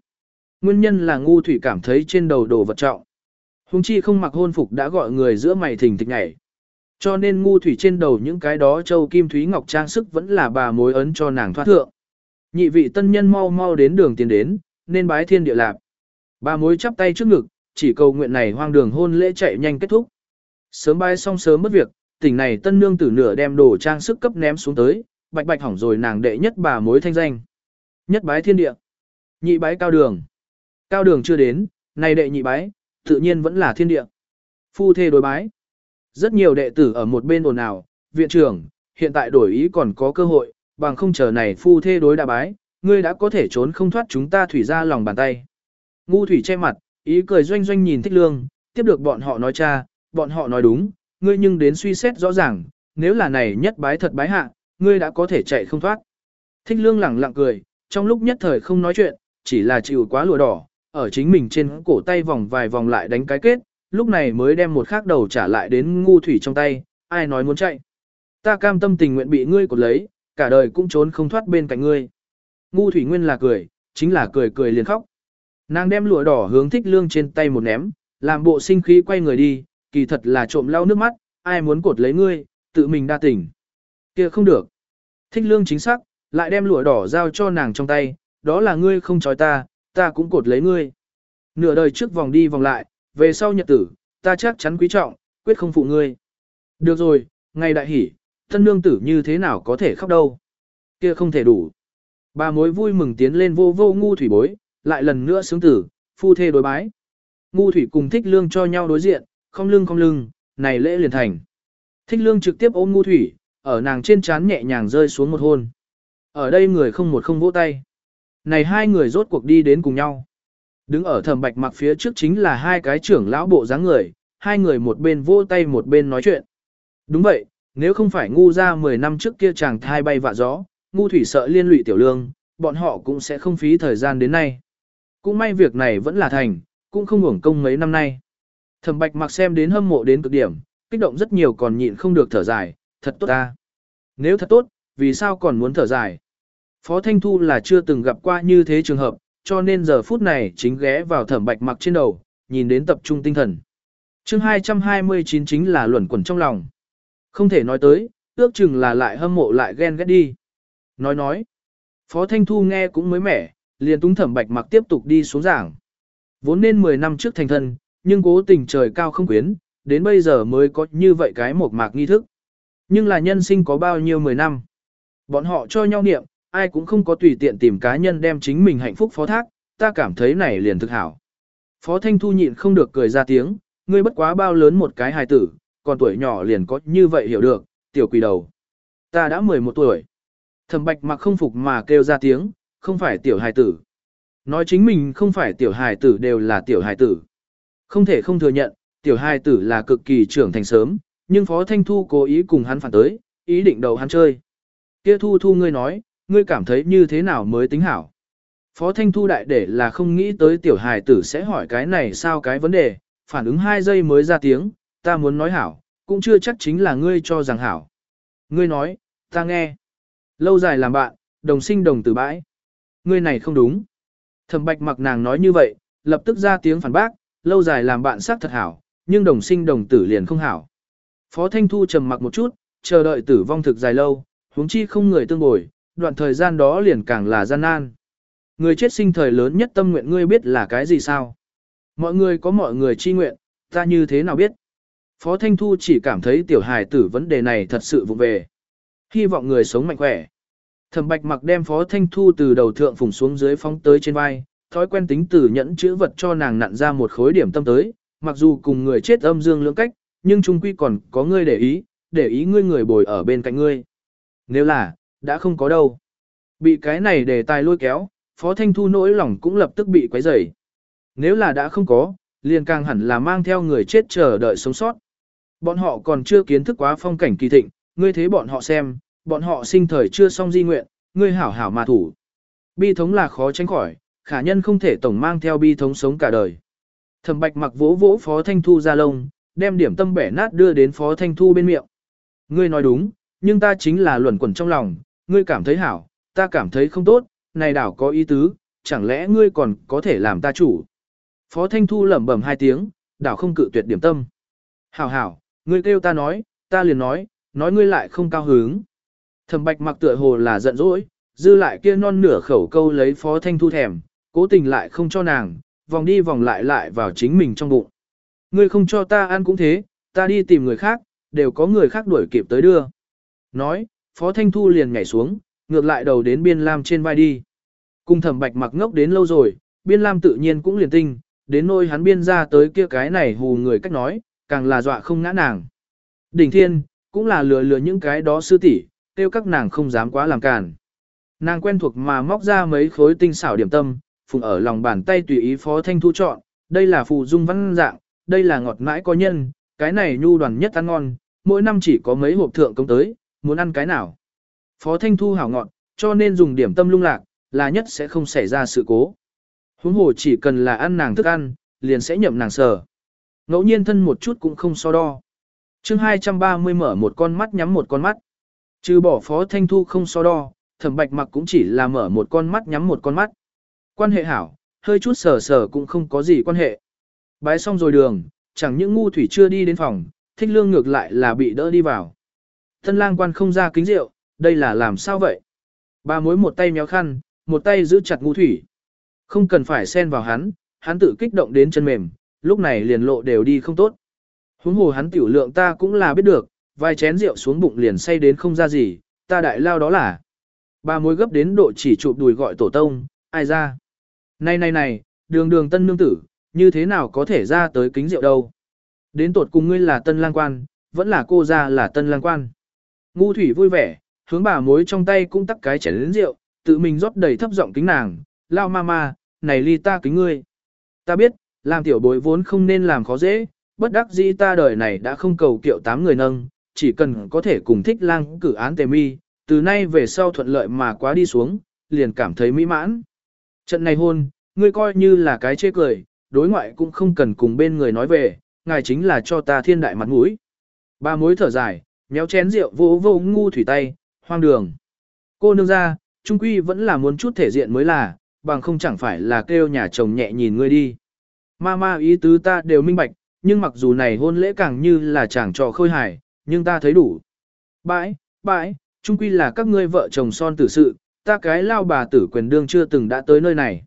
Nguyên nhân là ngu thủy cảm thấy trên đầu đồ vật trọng. Hùng chi không mặc hôn phục đã gọi người giữa mày thình thịch nhảy. Cho nên ngu thủy trên đầu những cái đó châu kim thúy ngọc trang sức vẫn là bà mối ấn cho nàng thoát thượng. Nhị vị tân nhân mau mau đến đường tiến đến, nên bái thiên địa lạc. Bà mối chắp tay trước ngực, chỉ cầu nguyện này hoang đường hôn lễ chạy nhanh kết thúc. Sớm bái xong sớm mất việc, tỉnh này tân nương tử nửa đem đồ trang sức cấp ném xuống tới, bạch bạch hỏng rồi nàng đệ nhất bà mối thanh danh. Nhất bái thiên địa, nhị bái cao đường. Cao đường chưa đến, này đệ nhị bái, tự nhiên vẫn là thiên địa. Phu thê đối bái. Rất nhiều đệ tử ở một bên ồn ào, viện trưởng, hiện tại đổi ý còn có cơ hội, bằng không chờ này phu thê đối đã bái, ngươi đã có thể trốn không thoát chúng ta thủy ra lòng bàn tay. Ngu thủy che mặt, ý cười doanh doanh nhìn thích lương, tiếp được bọn họ nói cha, bọn họ nói đúng, ngươi nhưng đến suy xét rõ ràng, nếu là này nhất bái thật bái hạ, ngươi đã có thể chạy không thoát. Thích lương lẳng lặng cười, trong lúc nhất thời không nói chuyện, chỉ là chịu quá lụa đỏ, ở chính mình trên cổ tay vòng vài vòng lại đánh cái kết, lúc này mới đem một khác đầu trả lại đến ngu thủy trong tay, ai nói muốn chạy. Ta cam tâm tình nguyện bị ngươi cột lấy, cả đời cũng trốn không thoát bên cạnh ngươi. Ngu thủy nguyên là cười, chính là cười cười liền khóc. Nàng đem lụa đỏ hướng thích lương trên tay một ném, làm bộ sinh khí quay người đi, kỳ thật là trộm lau nước mắt, ai muốn cột lấy ngươi, tự mình đa tỉnh. kia không được. Thích lương chính xác, lại đem lụa đỏ giao cho nàng trong tay, đó là ngươi không trói ta, ta cũng cột lấy ngươi. Nửa đời trước vòng đi vòng lại, về sau nhật tử, ta chắc chắn quý trọng, quyết không phụ ngươi. Được rồi, ngày đại hỷ, thân nương tử như thế nào có thể khóc đâu. Kia không thể đủ. Bà mối vui mừng tiến lên vô vô ngu thủy bối, lại lần nữa sướng tử, phu thê đối bái. Ngu thủy cùng thích lương cho nhau đối diện, không lưng không lưng, này lễ liền thành. Thích lương trực tiếp ôm ngu thủy, ở nàng trên trán nhẹ nhàng rơi xuống một hôn. Ở đây người không một không vỗ tay. Này hai người rốt cuộc đi đến cùng nhau. Đứng ở thẩm bạch mặc phía trước chính là hai cái trưởng lão bộ dáng người, hai người một bên vỗ tay một bên nói chuyện. Đúng vậy, nếu không phải ngu ra 10 năm trước kia chàng thai bay vạ gió, ngu thủy sợ liên lụy tiểu lương, bọn họ cũng sẽ không phí thời gian đến nay. Cũng may việc này vẫn là thành, cũng không hưởng công mấy năm nay. Thẩm bạch mặc xem đến hâm mộ đến cực điểm, kích động rất nhiều còn nhịn không được thở dài, thật tốt ta. Nếu thật tốt, vì sao còn muốn thở dài? Phó Thanh Thu là chưa từng gặp qua như thế trường hợp, cho nên giờ phút này chính ghé vào thẩm bạch mặc trên đầu, nhìn đến tập trung tinh thần. chương 229 chính là luẩn quẩn trong lòng. Không thể nói tới, ước chừng là lại hâm mộ lại ghen ghét đi. Nói nói, Phó Thanh Thu nghe cũng mới mẻ, liền túng thẩm bạch mặc tiếp tục đi xuống giảng. Vốn nên 10 năm trước thành thân, nhưng cố tình trời cao không quyến, đến bây giờ mới có như vậy cái một mạc nghi thức. Nhưng là nhân sinh có bao nhiêu 10 năm. Bọn họ cho nhau niệm, ai cũng không có tùy tiện tìm cá nhân đem chính mình hạnh phúc phó thác, ta cảm thấy này liền thực hảo. Phó Thanh Thu nhịn không được cười ra tiếng, ngươi bất quá bao lớn một cái hài tử, còn tuổi nhỏ liền có như vậy hiểu được, tiểu quỷ đầu. Ta đã 11 tuổi. Thẩm bạch mặc không phục mà kêu ra tiếng, không phải tiểu hài tử. Nói chính mình không phải tiểu hài tử đều là tiểu hài tử. Không thể không thừa nhận, tiểu hài tử là cực kỳ trưởng thành sớm, nhưng Phó Thanh Thu cố ý cùng hắn phản tới, ý định đầu hắn chơi. Kia Thu Thu ngươi nói, ngươi cảm thấy như thế nào mới tính hảo. Phó Thanh Thu đại để là không nghĩ tới tiểu hài tử sẽ hỏi cái này sao cái vấn đề, phản ứng hai giây mới ra tiếng, ta muốn nói hảo, cũng chưa chắc chính là ngươi cho rằng hảo. Ngươi nói, ta nghe. Lâu dài làm bạn, đồng sinh đồng tử bãi. Ngươi này không đúng. Thẩm bạch mặc nàng nói như vậy, lập tức ra tiếng phản bác, lâu dài làm bạn xác thật hảo, nhưng đồng sinh đồng tử liền không hảo. Phó Thanh Thu trầm mặc một chút, chờ đợi tử vong thực dài lâu, huống chi không người tương bồi, đoạn thời gian đó liền càng là gian nan. Người chết sinh thời lớn nhất tâm nguyện ngươi biết là cái gì sao? Mọi người có mọi người chi nguyện, ta như thế nào biết? Phó Thanh Thu chỉ cảm thấy tiểu hài tử vấn đề này thật sự vụ về. Hy vọng người sống mạnh khỏe. Thẩm Bạch mặc đem Phó Thanh Thu từ đầu thượng phùng xuống dưới phóng tới trên vai, thói quen tính từ nhẫn chữ vật cho nàng nặn ra một khối điểm tâm tới, mặc dù cùng người chết âm dương lưỡng cách, nhưng chung quy còn có ngươi để ý, để ý ngươi người bồi ở bên cạnh ngươi. Nếu là, đã không có đâu. Bị cái này để tài lôi kéo, Phó Thanh Thu nỗi lòng cũng lập tức bị quấy rầy. Nếu là đã không có, liền càng hẳn là mang theo người chết chờ đợi sống sót. Bọn họ còn chưa kiến thức quá phong cảnh kỳ thịnh, ngươi thế bọn họ xem, bọn họ sinh thời chưa xong di nguyện, ngươi hảo hảo mà thủ. Bi thống là khó tránh khỏi, khả nhân không thể tổng mang theo bi thống sống cả đời. Thẩm Bạch mặc vỗ vỗ Phó Thanh Thu ra lông, đem điểm tâm bẻ nát đưa đến Phó Thanh Thu bên miệng. Ngươi nói đúng, nhưng ta chính là luẩn quẩn trong lòng, ngươi cảm thấy hảo, ta cảm thấy không tốt, này đảo có ý tứ, chẳng lẽ ngươi còn có thể làm ta chủ. Phó Thanh Thu lẩm bẩm hai tiếng, đảo không cự tuyệt điểm tâm. Hảo hảo, ngươi kêu ta nói, ta liền nói, nói ngươi lại không cao hứng. Thẩm bạch mặc tựa hồ là giận dỗi, dư lại kia non nửa khẩu câu lấy Phó Thanh Thu thèm, cố tình lại không cho nàng, vòng đi vòng lại lại vào chính mình trong bụng. Ngươi không cho ta ăn cũng thế, ta đi tìm người khác, đều có người khác đuổi kịp tới đưa. Nói, Phó Thanh Thu liền nhảy xuống, ngược lại đầu đến biên lam trên vai đi. Cùng thẩm bạch mặc ngốc đến lâu rồi, biên lam tự nhiên cũng liền tinh, đến nôi hắn biên ra tới kia cái này hù người cách nói, càng là dọa không ngã nàng. Đỉnh thiên, cũng là lừa lừa những cái đó sư tỷ, tiêu các nàng không dám quá làm cản. Nàng quen thuộc mà móc ra mấy khối tinh xảo điểm tâm, phùng ở lòng bàn tay tùy ý Phó Thanh Thu chọn, đây là phù dung văn dạng, đây là ngọt mãi có nhân, cái này nhu đoàn nhất ăn ngon, mỗi năm chỉ có mấy hộp thượng công tới, muốn ăn cái nào. Phó Thanh Thu hảo ngọt, cho nên dùng điểm tâm lung lạc, là nhất sẽ không xảy ra sự cố. Huống hồ chỉ cần là ăn nàng thức ăn, liền sẽ nhậm nàng sờ. Ngẫu nhiên thân một chút cũng không so đo. chương 230 mở một con mắt nhắm một con mắt. Trừ bỏ Phó Thanh Thu không so đo, thẩm bạch mặc cũng chỉ là mở một con mắt nhắm một con mắt. Quan hệ hảo, hơi chút sờ sờ cũng không có gì quan hệ. Bái xong rồi đường, chẳng những ngu thủy chưa đi đến phòng, thích lương ngược lại là bị đỡ đi vào. Thân lang quan không ra kính rượu, đây là làm sao vậy? Ba mối một tay méo khăn, một tay giữ chặt ngu thủy. Không cần phải xen vào hắn, hắn tự kích động đến chân mềm, lúc này liền lộ đều đi không tốt. Huống hồ hắn tiểu lượng ta cũng là biết được, vài chén rượu xuống bụng liền say đến không ra gì, ta đại lao đó là. Ba mối gấp đến độ chỉ chụp đùi gọi tổ tông, ai ra. Này này này, đường đường tân nương tử, như thế nào có thể ra tới kính rượu đâu. Đến tột cùng ngươi là tân lang quan, vẫn là cô ra là tân lang quan. Ngu thủy vui vẻ, hướng bà mối trong tay cũng tắt cái chén lớn rượu, tự mình rót đầy thấp giọng kính nàng, lao ma ma, này ly ta kính ngươi. Ta biết, làm tiểu bối vốn không nên làm khó dễ, bất đắc dĩ ta đời này đã không cầu kiệu tám người nâng, chỉ cần có thể cùng thích lang cử án tề mi, từ nay về sau thuận lợi mà quá đi xuống, liền cảm thấy mỹ mãn. Trận này hôn, ngươi coi như là cái chê cười, đối ngoại cũng không cần cùng bên người nói về, ngài chính là cho ta thiên đại mặt mũi. Ba mối thở dài, méo chén rượu vô vô ngu thủy tay, hoang đường. Cô nương ra, trung quy vẫn là muốn chút thể diện mới là, bằng không chẳng phải là kêu nhà chồng nhẹ nhìn ngươi đi. Ma ma ý tứ ta đều minh bạch, nhưng mặc dù này hôn lễ càng như là chàng trò khôi hài, nhưng ta thấy đủ. Bãi, bãi, trung quy là các ngươi vợ chồng son tử sự, ta cái lao bà tử quyền đương chưa từng đã tới nơi này.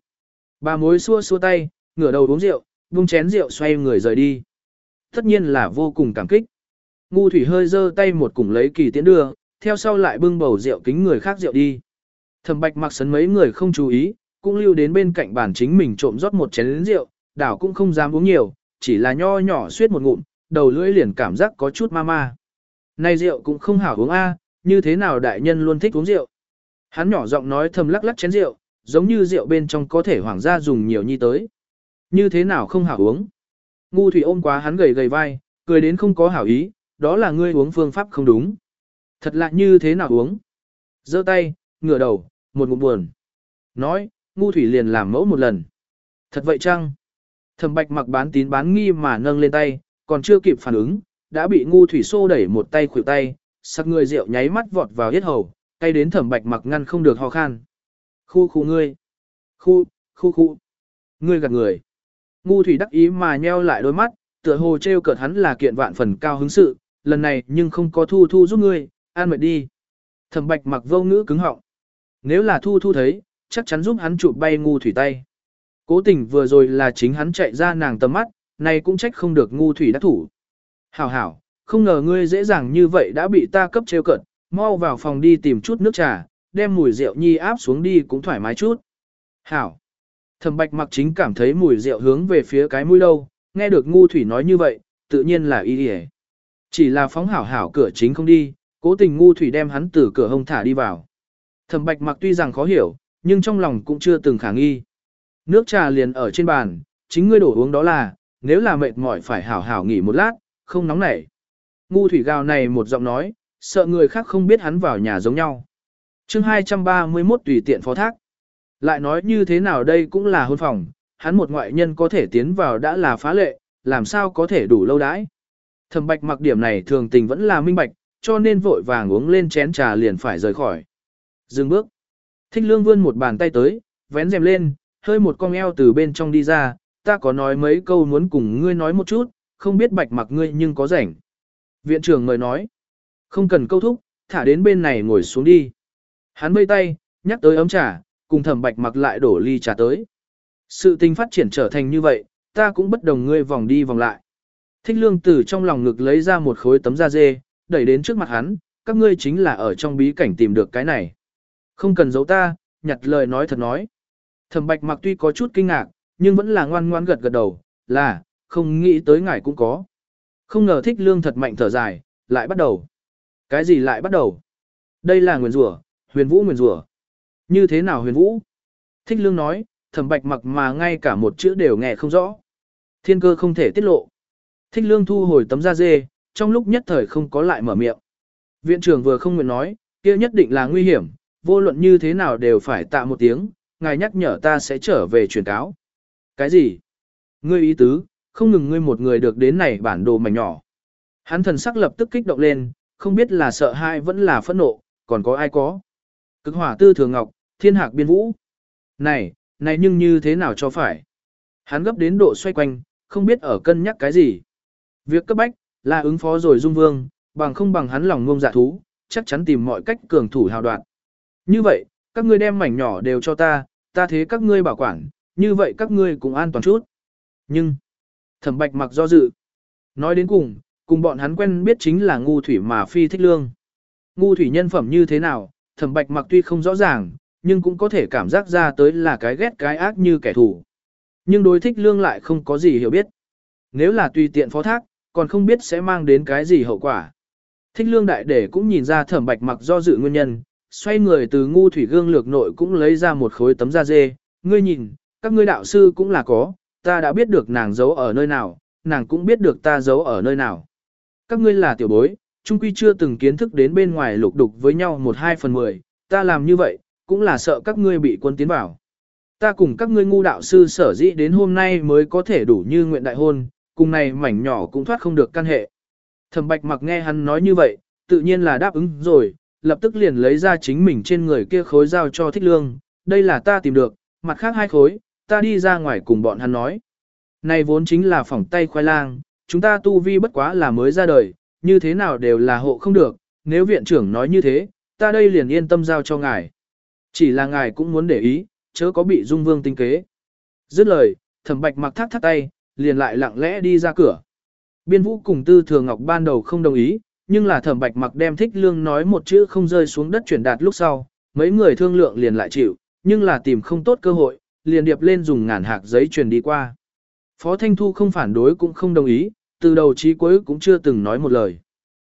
Bà mối xua xua tay, ngửa đầu uống rượu, vung chén rượu xoay người rời đi. Tất nhiên là vô cùng cảm kích. Ngu thủy hơi giơ tay một cùng lấy kỳ tiễn đưa, theo sau lại bưng bầu rượu kính người khác rượu đi. Thẩm bạch mặc sấn mấy người không chú ý, cũng lưu đến bên cạnh bàn chính mình trộm rót một chén rượu, đảo cũng không dám uống nhiều, chỉ là nho nhỏ suýt một ngụm, đầu lưỡi liền cảm giác có chút ma ma. Này rượu cũng không hảo uống a, như thế nào đại nhân luôn thích uống rượu. Hắn nhỏ giọng nói thầm lắc lắc chén rượu, giống như rượu bên trong có thể hoàng gia dùng nhiều nhi tới. Như thế nào không hảo uống. Ngu thủy ôm quá hắn gầy gầy vai, cười đến không có hảo ý, đó là ngươi uống phương pháp không đúng. Thật lạ như thế nào uống. giơ tay, ngửa đầu, một ngụm buồn. Nói, ngu thủy liền làm mẫu một lần. Thật vậy chăng? Thẩm bạch mặc bán tín bán nghi mà nâng lên tay, còn chưa kịp phản ứng, đã bị ngu thủy xô đẩy một tay khuỷu tay, sắc người rượu nháy mắt vọt vào yết hầu, cay đến thẩm bạch mặc ngăn không được ho khan. Khu khu ngươi. Khu, khu khu. Ngươi gạt người. Ngu thủy đắc ý mà nheo lại đôi mắt, tựa hồ treo cợt hắn là kiện vạn phần cao hứng sự, lần này nhưng không có thu thu giúp ngươi, an mệt đi. Thẩm bạch mặc vô ngữ cứng họng. Nếu là thu thu thấy, chắc chắn giúp hắn chụp bay ngu thủy tay. Cố tình vừa rồi là chính hắn chạy ra nàng tầm mắt, này cũng trách không được ngu thủy đắc thủ. Hảo hảo, không ngờ ngươi dễ dàng như vậy đã bị ta cấp treo cợt, mau vào phòng đi tìm chút nước trà, đem mùi rượu nhi áp xuống đi cũng thoải mái chút. Hảo. Thẩm bạch mặc chính cảm thấy mùi rượu hướng về phía cái mũi đâu, nghe được ngu thủy nói như vậy, tự nhiên là y đi Chỉ là phóng hảo hảo cửa chính không đi, cố tình ngu thủy đem hắn từ cửa hông thả đi vào. Thẩm bạch mặc tuy rằng khó hiểu, nhưng trong lòng cũng chưa từng khả nghi. Nước trà liền ở trên bàn, chính ngươi đổ uống đó là, nếu là mệt mỏi phải hảo hảo nghỉ một lát, không nóng nảy. Ngu thủy gào này một giọng nói, sợ người khác không biết hắn vào nhà giống nhau. chương 231 tùy tiện phó thác. Lại nói như thế nào đây cũng là hôn phòng, hắn một ngoại nhân có thể tiến vào đã là phá lệ, làm sao có thể đủ lâu đãi. Thẩm bạch mặc điểm này thường tình vẫn là minh bạch, cho nên vội vàng uống lên chén trà liền phải rời khỏi. Dừng bước. Thích lương vươn một bàn tay tới, vén rèm lên, hơi một con eo từ bên trong đi ra, ta có nói mấy câu muốn cùng ngươi nói một chút, không biết bạch mặc ngươi nhưng có rảnh. Viện trưởng mời nói, không cần câu thúc, thả đến bên này ngồi xuống đi. Hắn bơi tay, nhắc tới ấm trà, cùng thẩm bạch mặc lại đổ ly trà tới. Sự tình phát triển trở thành như vậy, ta cũng bất đồng ngươi vòng đi vòng lại. Thích lương từ trong lòng ngực lấy ra một khối tấm da dê, đẩy đến trước mặt hắn, các ngươi chính là ở trong bí cảnh tìm được cái này. Không cần giấu ta, nhặt lời nói thật nói. Thẩm bạch mặc tuy có chút kinh ngạc, nhưng vẫn là ngoan ngoan gật gật đầu, là, không nghĩ tới ngài cũng có. Không ngờ thích lương thật mạnh thở dài, lại bắt đầu. Cái gì lại bắt đầu? Đây là nguyền rủa, huyền vũ nguyền rủa. Như thế nào huyền vũ? Thích lương nói, thẩm bạch mặc mà ngay cả một chữ đều nghe không rõ. Thiên cơ không thể tiết lộ. Thích lương thu hồi tấm da dê, trong lúc nhất thời không có lại mở miệng. Viện trưởng vừa không nguyện nói, kia nhất định là nguy hiểm, vô luận như thế nào đều phải tạ một tiếng, ngài nhắc nhở ta sẽ trở về truyền cáo. Cái gì? Ngươi ý tứ, không ngừng ngươi một người được đến này bản đồ mảnh nhỏ. Hắn thần sắc lập tức kích động lên, không biết là sợ hãi vẫn là phẫn nộ, còn có ai có. Cực hỏa tư thường ngọc, thiên hạc biên vũ. Này, này nhưng như thế nào cho phải? Hắn gấp đến độ xoay quanh, không biết ở cân nhắc cái gì. Việc cấp bách, là ứng phó rồi dung vương, bằng không bằng hắn lòng ngông dạ thú, chắc chắn tìm mọi cách cường thủ hào đoạn. Như vậy, các ngươi đem mảnh nhỏ đều cho ta, ta thế các ngươi bảo quản, như vậy các ngươi cũng an toàn chút. Nhưng, thẩm bạch mặc do dự. Nói đến cùng, cùng bọn hắn quen biết chính là ngu thủy mà phi thích lương. Ngu thủy nhân phẩm như thế nào, thẩm bạch mặc tuy không rõ ràng, nhưng cũng có thể cảm giác ra tới là cái ghét cái ác như kẻ thù. Nhưng đối thích lương lại không có gì hiểu biết. Nếu là tùy tiện phó thác, còn không biết sẽ mang đến cái gì hậu quả. Thích lương đại để cũng nhìn ra thẩm bạch mặc do dự nguyên nhân, xoay người từ ngu thủy gương lược nội cũng lấy ra một khối tấm da dê, ngươi nhìn, các ngươi đạo sư cũng là có, ta đã biết được nàng giấu ở nơi nào, nàng cũng biết được ta giấu ở nơi nào. Các ngươi là tiểu bối, chung quy chưa từng kiến thức đến bên ngoài lục đục với nhau một hai phần mười, ta làm như vậy, cũng là sợ các ngươi bị quân tiến vào. Ta cùng các ngươi ngu đạo sư sở dĩ đến hôm nay mới có thể đủ như nguyện đại hôn, cùng này mảnh nhỏ cũng thoát không được căn hệ. Thẩm bạch mặc nghe hắn nói như vậy, tự nhiên là đáp ứng rồi, lập tức liền lấy ra chính mình trên người kia khối giao cho thích lương, đây là ta tìm được, mặt khác hai khối, ta đi ra ngoài cùng bọn hắn nói. Này vốn chính là phỏng tay khoai lang, chúng ta tu vi bất quá là mới ra đời, như thế nào đều là hộ không được, nếu viện trưởng nói như thế, ta đây liền yên tâm giao cho ngài. Chỉ là ngài cũng muốn để ý, chớ có bị dung vương tinh kế. Dứt lời, thẩm bạch mặc thắt thắt tay, liền lại lặng lẽ đi ra cửa. Biên vũ cùng tư thừa ngọc ban đầu không đồng ý, nhưng là thẩm bạch mặc đem thích lương nói một chữ không rơi xuống đất chuyển đạt lúc sau, mấy người thương lượng liền lại chịu, nhưng là tìm không tốt cơ hội, liền điệp lên dùng ngàn hạt giấy truyền đi qua. Phó Thanh Thu không phản đối cũng không đồng ý, từ đầu chí cuối cũng chưa từng nói một lời.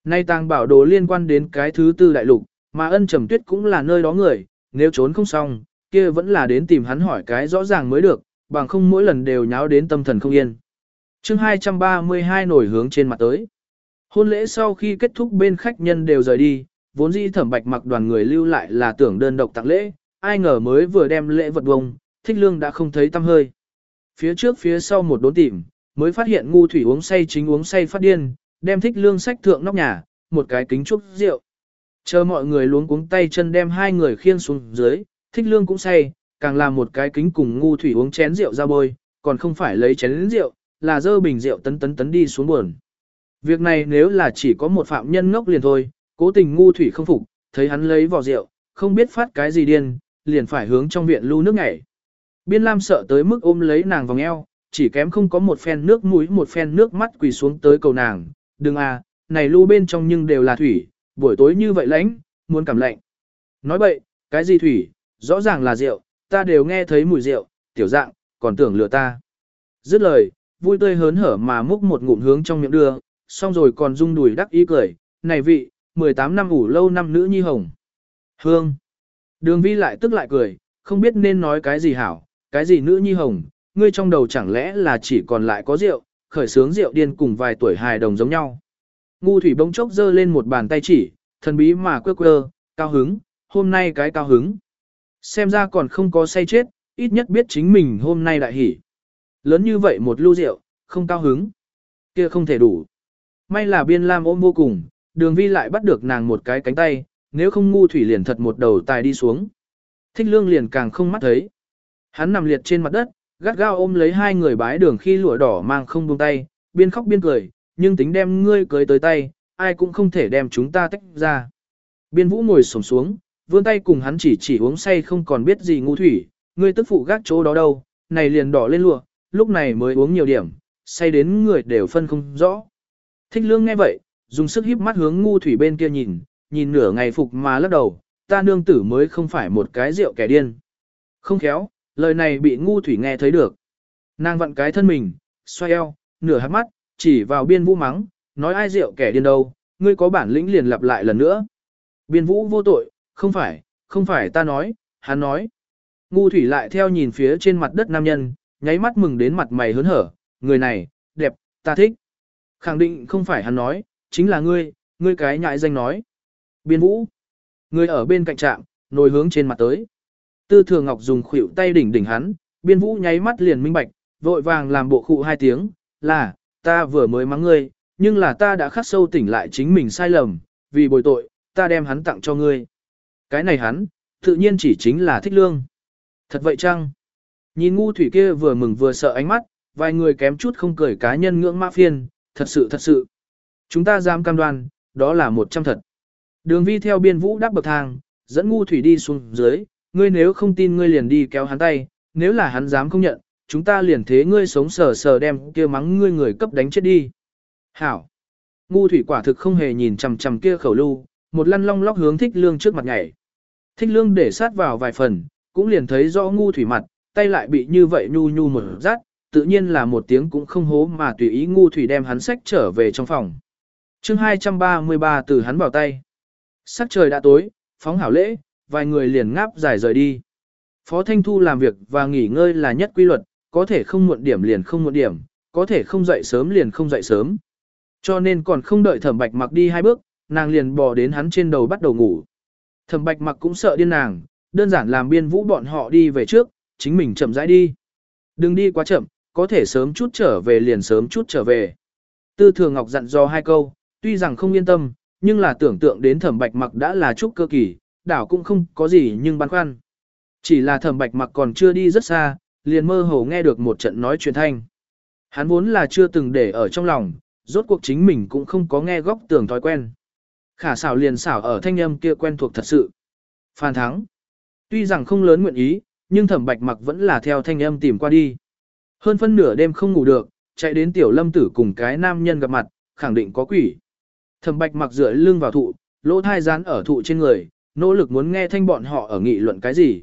Nay tàng bảo đồ liên quan đến cái thứ tư đại lục, mà ân trầm tuyết cũng là nơi đó người, nếu trốn không xong, kia vẫn là đến tìm hắn hỏi cái rõ ràng mới được, bằng không mỗi lần đều nháo đến tâm thần không yên. chương 232 nổi hướng trên mặt tới. Hôn lễ sau khi kết thúc bên khách nhân đều rời đi, vốn dĩ thẩm bạch mặc đoàn người lưu lại là tưởng đơn độc tặng lễ, ai ngờ mới vừa đem lễ vật bông, thích lương đã không thấy tâm hơi. Phía trước phía sau một đốn tìm, mới phát hiện ngu thủy uống say chính uống say phát điên, đem thích lương sách thượng nóc nhà, một cái kính trúc rượu. Chờ mọi người luống cuống tay chân đem hai người khiêng xuống dưới, thích lương cũng say, càng làm một cái kính cùng ngu thủy uống chén rượu ra bôi, còn không phải lấy chén rượu, là dơ bình rượu tấn tấn tấn đi xuống buồn. Việc này nếu là chỉ có một phạm nhân ngốc liền thôi, cố tình ngu thủy không phục, thấy hắn lấy vỏ rượu, không biết phát cái gì điên, liền phải hướng trong viện lưu nước nhảy. Biên Lam sợ tới mức ôm lấy nàng vòng eo, chỉ kém không có một phen nước mũi một phen nước mắt quỳ xuống tới cầu nàng, đừng à, này lưu bên trong nhưng đều là thủy, buổi tối như vậy lạnh, muốn cảm lạnh. Nói bậy, cái gì thủy, rõ ràng là rượu, ta đều nghe thấy mùi rượu, tiểu dạng, còn tưởng lừa ta. Dứt lời, vui tươi hớn hở mà múc một ngụm hướng trong miệng đưa, xong rồi còn rung đùi đắc ý cười, này vị, 18 năm ủ lâu năm nữ nhi hồng. Hương. Đường vi lại tức lại cười, không biết nên nói cái gì hảo, cái gì nữ nhi hồng, ngươi trong đầu chẳng lẽ là chỉ còn lại có rượu, khởi sướng rượu điên cùng vài tuổi hài đồng giống nhau. Ngu thủy bỗng chốc giơ lên một bàn tay chỉ, thần bí mà quơ quơ, cao hứng, hôm nay cái cao hứng. Xem ra còn không có say chết, ít nhất biết chính mình hôm nay đại hỉ. Lớn như vậy một lưu rượu, không cao hứng. kia không thể đủ. May là biên lam ôm vô cùng, đường vi lại bắt được nàng một cái cánh tay, nếu không ngu thủy liền thật một đầu tài đi xuống. Thích lương liền càng không mắt thấy. Hắn nằm liệt trên mặt đất, gắt gao ôm lấy hai người bái đường khi lụa đỏ mang không buông tay, biên khóc biên cười, nhưng tính đem ngươi cưới tới tay, ai cũng không thể đem chúng ta tách ra. Biên vũ ngồi sổng xuống, vươn tay cùng hắn chỉ chỉ uống say không còn biết gì ngu thủy, ngươi tức phụ gác chỗ đó đâu, này liền đỏ lên lụa, lúc này mới uống nhiều điểm, say đến người đều phân không rõ. Thích lương nghe vậy, dùng sức híp mắt hướng ngu thủy bên kia nhìn, nhìn nửa ngày phục mà lắc đầu, ta nương tử mới không phải một cái rượu kẻ điên. Không khéo, lời này bị ngu thủy nghe thấy được. Nàng vặn cái thân mình, xoay eo, nửa hát mắt, chỉ vào biên vũ mắng, nói ai rượu kẻ điên đâu, ngươi có bản lĩnh liền lặp lại lần nữa. Biên vũ vô tội, không phải, không phải ta nói, hắn nói. Ngu thủy lại theo nhìn phía trên mặt đất nam nhân, nháy mắt mừng đến mặt mày hớn hở, người này, đẹp, ta thích. Khẳng định không phải hắn nói, chính là ngươi, ngươi cái nhại danh nói. Biên vũ. Ngươi ở bên cạnh trạm, nồi hướng trên mặt tới. Tư thừa ngọc dùng khuỷu tay đỉnh đỉnh hắn, biên vũ nháy mắt liền minh bạch, vội vàng làm bộ khụ hai tiếng, là, ta vừa mới mắng ngươi, nhưng là ta đã khắc sâu tỉnh lại chính mình sai lầm, vì bồi tội, ta đem hắn tặng cho ngươi. Cái này hắn, tự nhiên chỉ chính là thích lương. Thật vậy chăng? Nhìn ngu thủy kia vừa mừng vừa sợ ánh mắt, vài người kém chút không cười cá nhân ngưỡng mã phiên, thật sự thật sự. Chúng ta dám cam đoan, đó là một trăm thật. Đường vi theo biên vũ đắp bậc thang, dẫn ngu thủy đi xuống dưới, ngươi nếu không tin ngươi liền đi kéo hắn tay, nếu là hắn dám không nhận, chúng ta liền thế ngươi sống sờ sờ đem kia mắng ngươi người cấp đánh chết đi. Hảo. Ngu thủy quả thực không hề nhìn chằm chằm kia khẩu lưu, một lăn long lóc hướng thích lương trước mặt nhảy. Thích lương để sát vào vài phần, cũng liền thấy rõ ngu thủy mặt, tay lại bị như vậy nhu nhu một rát, tự nhiên là một tiếng cũng không hố mà tùy ý ngu thủy đem hắn sách trở về trong phòng. chương 233 từ hắn vào tay. Sắc trời đã tối, phóng hảo lễ, vài người liền ngáp dài rời đi. Phó Thanh Thu làm việc và nghỉ ngơi là nhất quy luật, có thể không muộn điểm liền không muộn điểm, có thể không dậy sớm liền không dậy sớm. Cho nên còn không đợi thẩm bạch mặc đi hai bước, nàng liền bò đến hắn trên đầu bắt đầu ngủ. Thẩm bạch mặc cũng sợ điên nàng, đơn giản làm biên vũ bọn họ đi về trước, chính mình chậm rãi đi. Đừng đi quá chậm, có thể sớm chút trở về liền sớm chút trở về. Tư thường ngọc dặn dò hai câu, tuy rằng không yên tâm, nhưng là tưởng tượng đến thẩm bạch mặc đã là chút cơ kỳ, đảo cũng không có gì nhưng băn khoăn. Chỉ là thẩm bạch mặc còn chưa đi rất xa, liền mơ hồ nghe được một trận nói chuyện thanh. Hắn vốn là chưa từng để ở trong lòng, rốt cuộc chính mình cũng không có nghe góc tưởng thói quen. Khả xảo liền xảo ở thanh âm kia quen thuộc thật sự. Phan thắng. Tuy rằng không lớn nguyện ý, nhưng thẩm bạch mặc vẫn là theo thanh âm tìm qua đi. Hơn phân nửa đêm không ngủ được, chạy đến tiểu lâm tử cùng cái nam nhân gặp mặt, khẳng định có quỷ. Thẩm bạch mặc dựa lưng vào thụ, lỗ thai rán ở thụ trên người, nỗ lực muốn nghe thanh bọn họ ở nghị luận cái gì.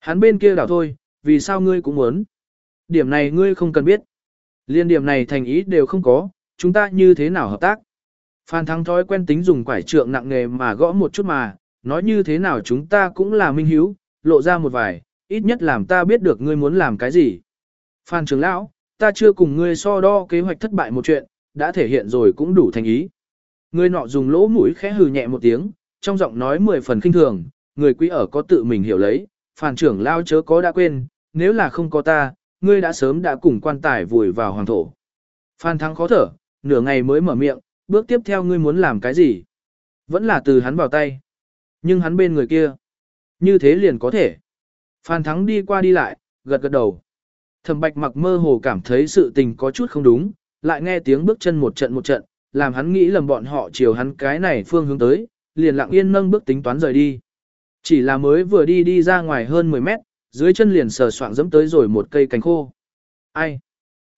Hắn bên kia đảo thôi, vì sao ngươi cũng muốn. Điểm này ngươi không cần biết. Liên điểm này thành ý đều không có, chúng ta như thế nào hợp tác. Phan Thắng thói quen tính dùng quải trượng nặng nghề mà gõ một chút mà, nói như thế nào chúng ta cũng là minh hiếu, lộ ra một vài, ít nhất làm ta biết được ngươi muốn làm cái gì. Phan trưởng lão, ta chưa cùng ngươi so đo kế hoạch thất bại một chuyện, đã thể hiện rồi cũng đủ thành ý. Ngươi nọ dùng lỗ mũi khẽ hừ nhẹ một tiếng, trong giọng nói mười phần kinh thường, người quý ở có tự mình hiểu lấy, phàn trưởng lao chớ có đã quên, nếu là không có ta, ngươi đã sớm đã cùng quan tài vùi vào hoàng thổ. Phan thắng khó thở, nửa ngày mới mở miệng, bước tiếp theo ngươi muốn làm cái gì? Vẫn là từ hắn vào tay. Nhưng hắn bên người kia. Như thế liền có thể. Phan thắng đi qua đi lại, gật gật đầu. Thẩm bạch mặc mơ hồ cảm thấy sự tình có chút không đúng, lại nghe tiếng bước chân một trận một trận, làm hắn nghĩ lầm bọn họ chiều hắn cái này phương hướng tới, liền lặng yên nâng bước tính toán rời đi. Chỉ là mới vừa đi đi ra ngoài hơn 10 mét, dưới chân liền sờ soạng dẫm tới rồi một cây cánh khô. Ai?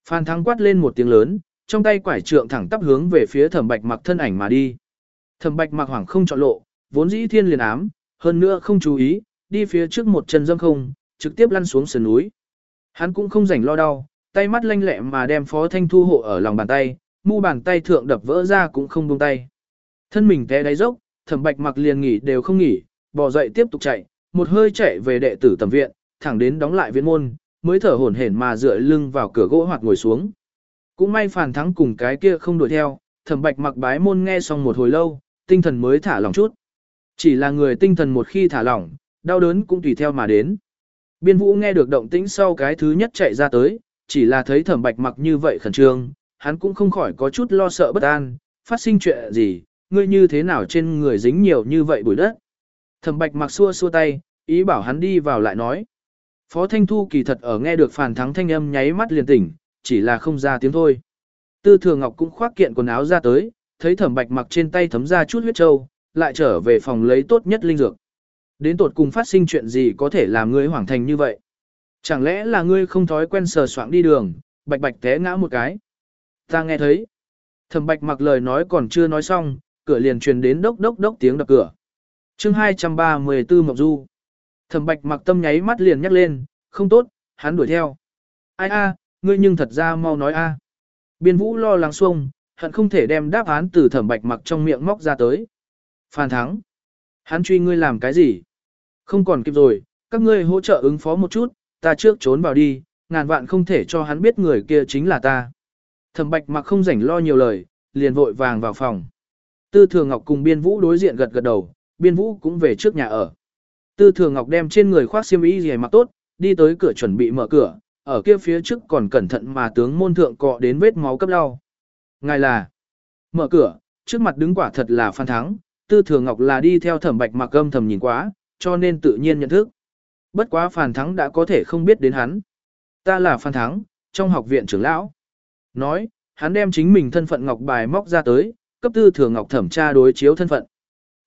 Phan Thắng quát lên một tiếng lớn, trong tay quải trượng thẳng tắp hướng về phía Thẩm Bạch Mặc thân ảnh mà đi. Thẩm Bạch Mặc hoảng không chọn lộ, vốn dĩ thiên liền ám, hơn nữa không chú ý, đi phía trước một chân dâm không, trực tiếp lăn xuống sườn núi. Hắn cũng không rảnh lo đau, tay mắt lanh lẹ mà đem Phó Thanh thu hộ ở lòng bàn tay, mu bàn tay thượng đập vỡ ra cũng không buông tay. Thân mình té đáy dốc, Thẩm Bạch Mặc liền nghỉ đều không nghỉ, bò dậy tiếp tục chạy, một hơi chạy về đệ tử tầm viện, thẳng đến đóng lại viện môn, mới thở hổn hển mà dựa lưng vào cửa gỗ hoặc ngồi xuống. Cũng may phản thắng cùng cái kia không đuổi theo, thẩm bạch mặc bái môn nghe xong một hồi lâu, tinh thần mới thả lỏng chút. Chỉ là người tinh thần một khi thả lỏng, đau đớn cũng tùy theo mà đến. Biên vũ nghe được động tĩnh sau cái thứ nhất chạy ra tới, chỉ là thấy thẩm bạch mặc như vậy khẩn trương, hắn cũng không khỏi có chút lo sợ bất an, phát sinh chuyện gì, ngươi như thế nào trên người dính nhiều như vậy bụi đất. Thẩm bạch mặc xua xua tay, ý bảo hắn đi vào lại nói. Phó Thanh Thu kỳ thật ở nghe được phản thắng thanh âm nháy mắt liền tỉnh, chỉ là không ra tiếng thôi. Tư Thừa Ngọc cũng khoác kiện quần áo ra tới, thấy Thẩm Bạch mặc trên tay thấm ra chút huyết trâu, lại trở về phòng lấy tốt nhất linh dược. Đến tột cùng phát sinh chuyện gì có thể làm ngươi hoảng thành như vậy? Chẳng lẽ là ngươi không thói quen sờ soạng đi đường, bạch bạch té ngã một cái? Ta nghe thấy. Thẩm Bạch mặc lời nói còn chưa nói xong, cửa liền truyền đến đốc đốc đốc tiếng đập cửa. Chương 234 Mộc Du. Thẩm bạch mặc tâm nháy mắt liền nhắc lên, không tốt, hắn đuổi theo. Ai a, ngươi nhưng thật ra mau nói a. Biên vũ lo lắng xuông, hận không thể đem đáp án từ thẩm bạch mặc trong miệng móc ra tới. Phan thắng. Hắn truy ngươi làm cái gì? Không còn kịp rồi, các ngươi hỗ trợ ứng phó một chút, ta trước trốn vào đi, ngàn vạn không thể cho hắn biết người kia chính là ta. Thẩm bạch mặc không rảnh lo nhiều lời, liền vội vàng vào phòng. Tư Thừa Ngọc cùng Biên Vũ đối diện gật gật đầu, Biên Vũ cũng về trước nhà ở. Tư Thừa Ngọc đem trên người khoác xiêm y gì mặc tốt, đi tới cửa chuẩn bị mở cửa, ở kia phía trước còn cẩn thận mà tướng môn thượng cọ đến vết máu cấp đau. Ngài là mở cửa, trước mặt đứng quả thật là phan thắng, Tư Thừa Ngọc là đi theo thẩm bạch mặc âm thầm nhìn quá, cho nên tự nhiên nhận thức. Bất quá Phan Thắng đã có thể không biết đến hắn. Ta là Phan Thắng, trong học viện trưởng lão. Nói, hắn đem chính mình thân phận ngọc bài móc ra tới, cấp tư thừa ngọc thẩm tra đối chiếu thân phận.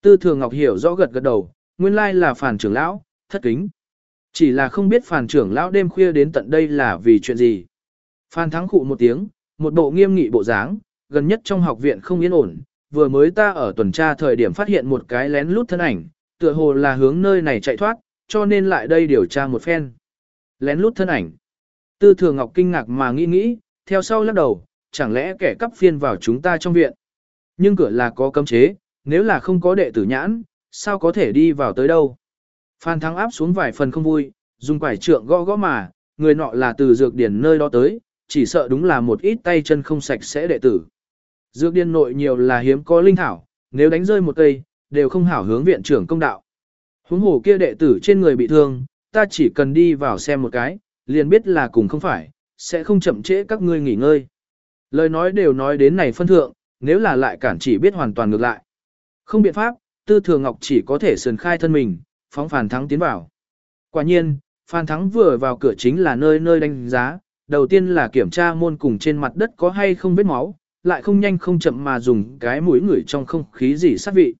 Tư thừa ngọc hiểu rõ gật gật đầu, nguyên lai là phản trưởng lão, thất kính. Chỉ là không biết phản trưởng lão đêm khuya đến tận đây là vì chuyện gì. Phan thắng khụ một tiếng, một bộ nghiêm nghị bộ dáng, gần nhất trong học viện không yên ổn, vừa mới ta ở tuần tra thời điểm phát hiện một cái lén lút thân ảnh, tựa hồ là hướng nơi này chạy thoát, cho nên lại đây điều tra một phen. Lén lút thân ảnh. Tư thừa ngọc kinh ngạc mà nghĩ nghĩ, theo sau lắc đầu, chẳng lẽ kẻ cắp phiên vào chúng ta trong viện. Nhưng cửa là có cấm chế, nếu là không có đệ tử nhãn, sao có thể đi vào tới đâu. Phan Thắng áp xuống vài phần không vui, dùng quải trượng gõ gõ mà, người nọ là từ dược điển nơi đó tới, chỉ sợ đúng là một ít tay chân không sạch sẽ đệ tử. Dược điển nội nhiều là hiếm có linh thảo, nếu đánh rơi một cây, đều không hảo hướng viện trưởng công đạo. Huống hồ kia đệ tử trên người bị thương, ta chỉ cần đi vào xem một cái, liền biết là cùng không phải, sẽ không chậm trễ các ngươi nghỉ ngơi. Lời nói đều nói đến này phân thượng, nếu là lại cản chỉ biết hoàn toàn ngược lại. Không biện pháp, tư thừa ngọc chỉ có thể sườn khai thân mình, phóng phản thắng tiến vào. Quả nhiên, Phan Thắng vừa vào cửa chính là nơi nơi đánh giá, đầu tiên là kiểm tra môn cùng trên mặt đất có hay không vết máu, lại không nhanh không chậm mà dùng cái mũi ngửi trong không khí gì sát vị.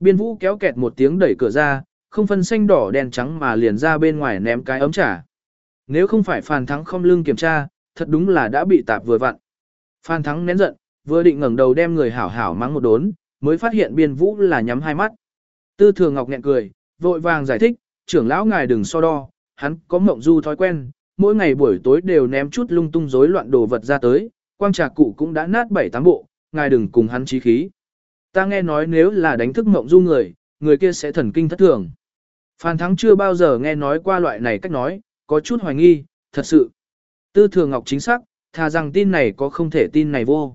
Biên vũ kéo kẹt một tiếng đẩy cửa ra, không phân xanh đỏ đen trắng mà liền ra bên ngoài ném cái ấm trà. Nếu không phải Phan Thắng không lưng kiểm tra, thật đúng là đã bị tạp vừa vặn. Phan Thắng nén giận, vừa định ngẩng đầu đem người hảo hảo mắng một đốn, mới phát hiện biên vũ là nhắm hai mắt. Tư thường ngọc nghẹn cười, vội vàng giải thích, trưởng lão ngài đừng so đo, hắn có mộng du thói quen, mỗi ngày buổi tối đều ném chút lung tung rối loạn đồ vật ra tới, quang trà cụ cũng đã nát bảy tám bộ, ngài đừng cùng hắn chí khí. Ta nghe nói nếu là đánh thức mộng du người, người kia sẽ thần kinh thất thường. Phan Thắng chưa bao giờ nghe nói qua loại này cách nói, có chút hoài nghi, thật sự. Tư thường ngọc chính xác, thà rằng tin này có không thể tin này vô.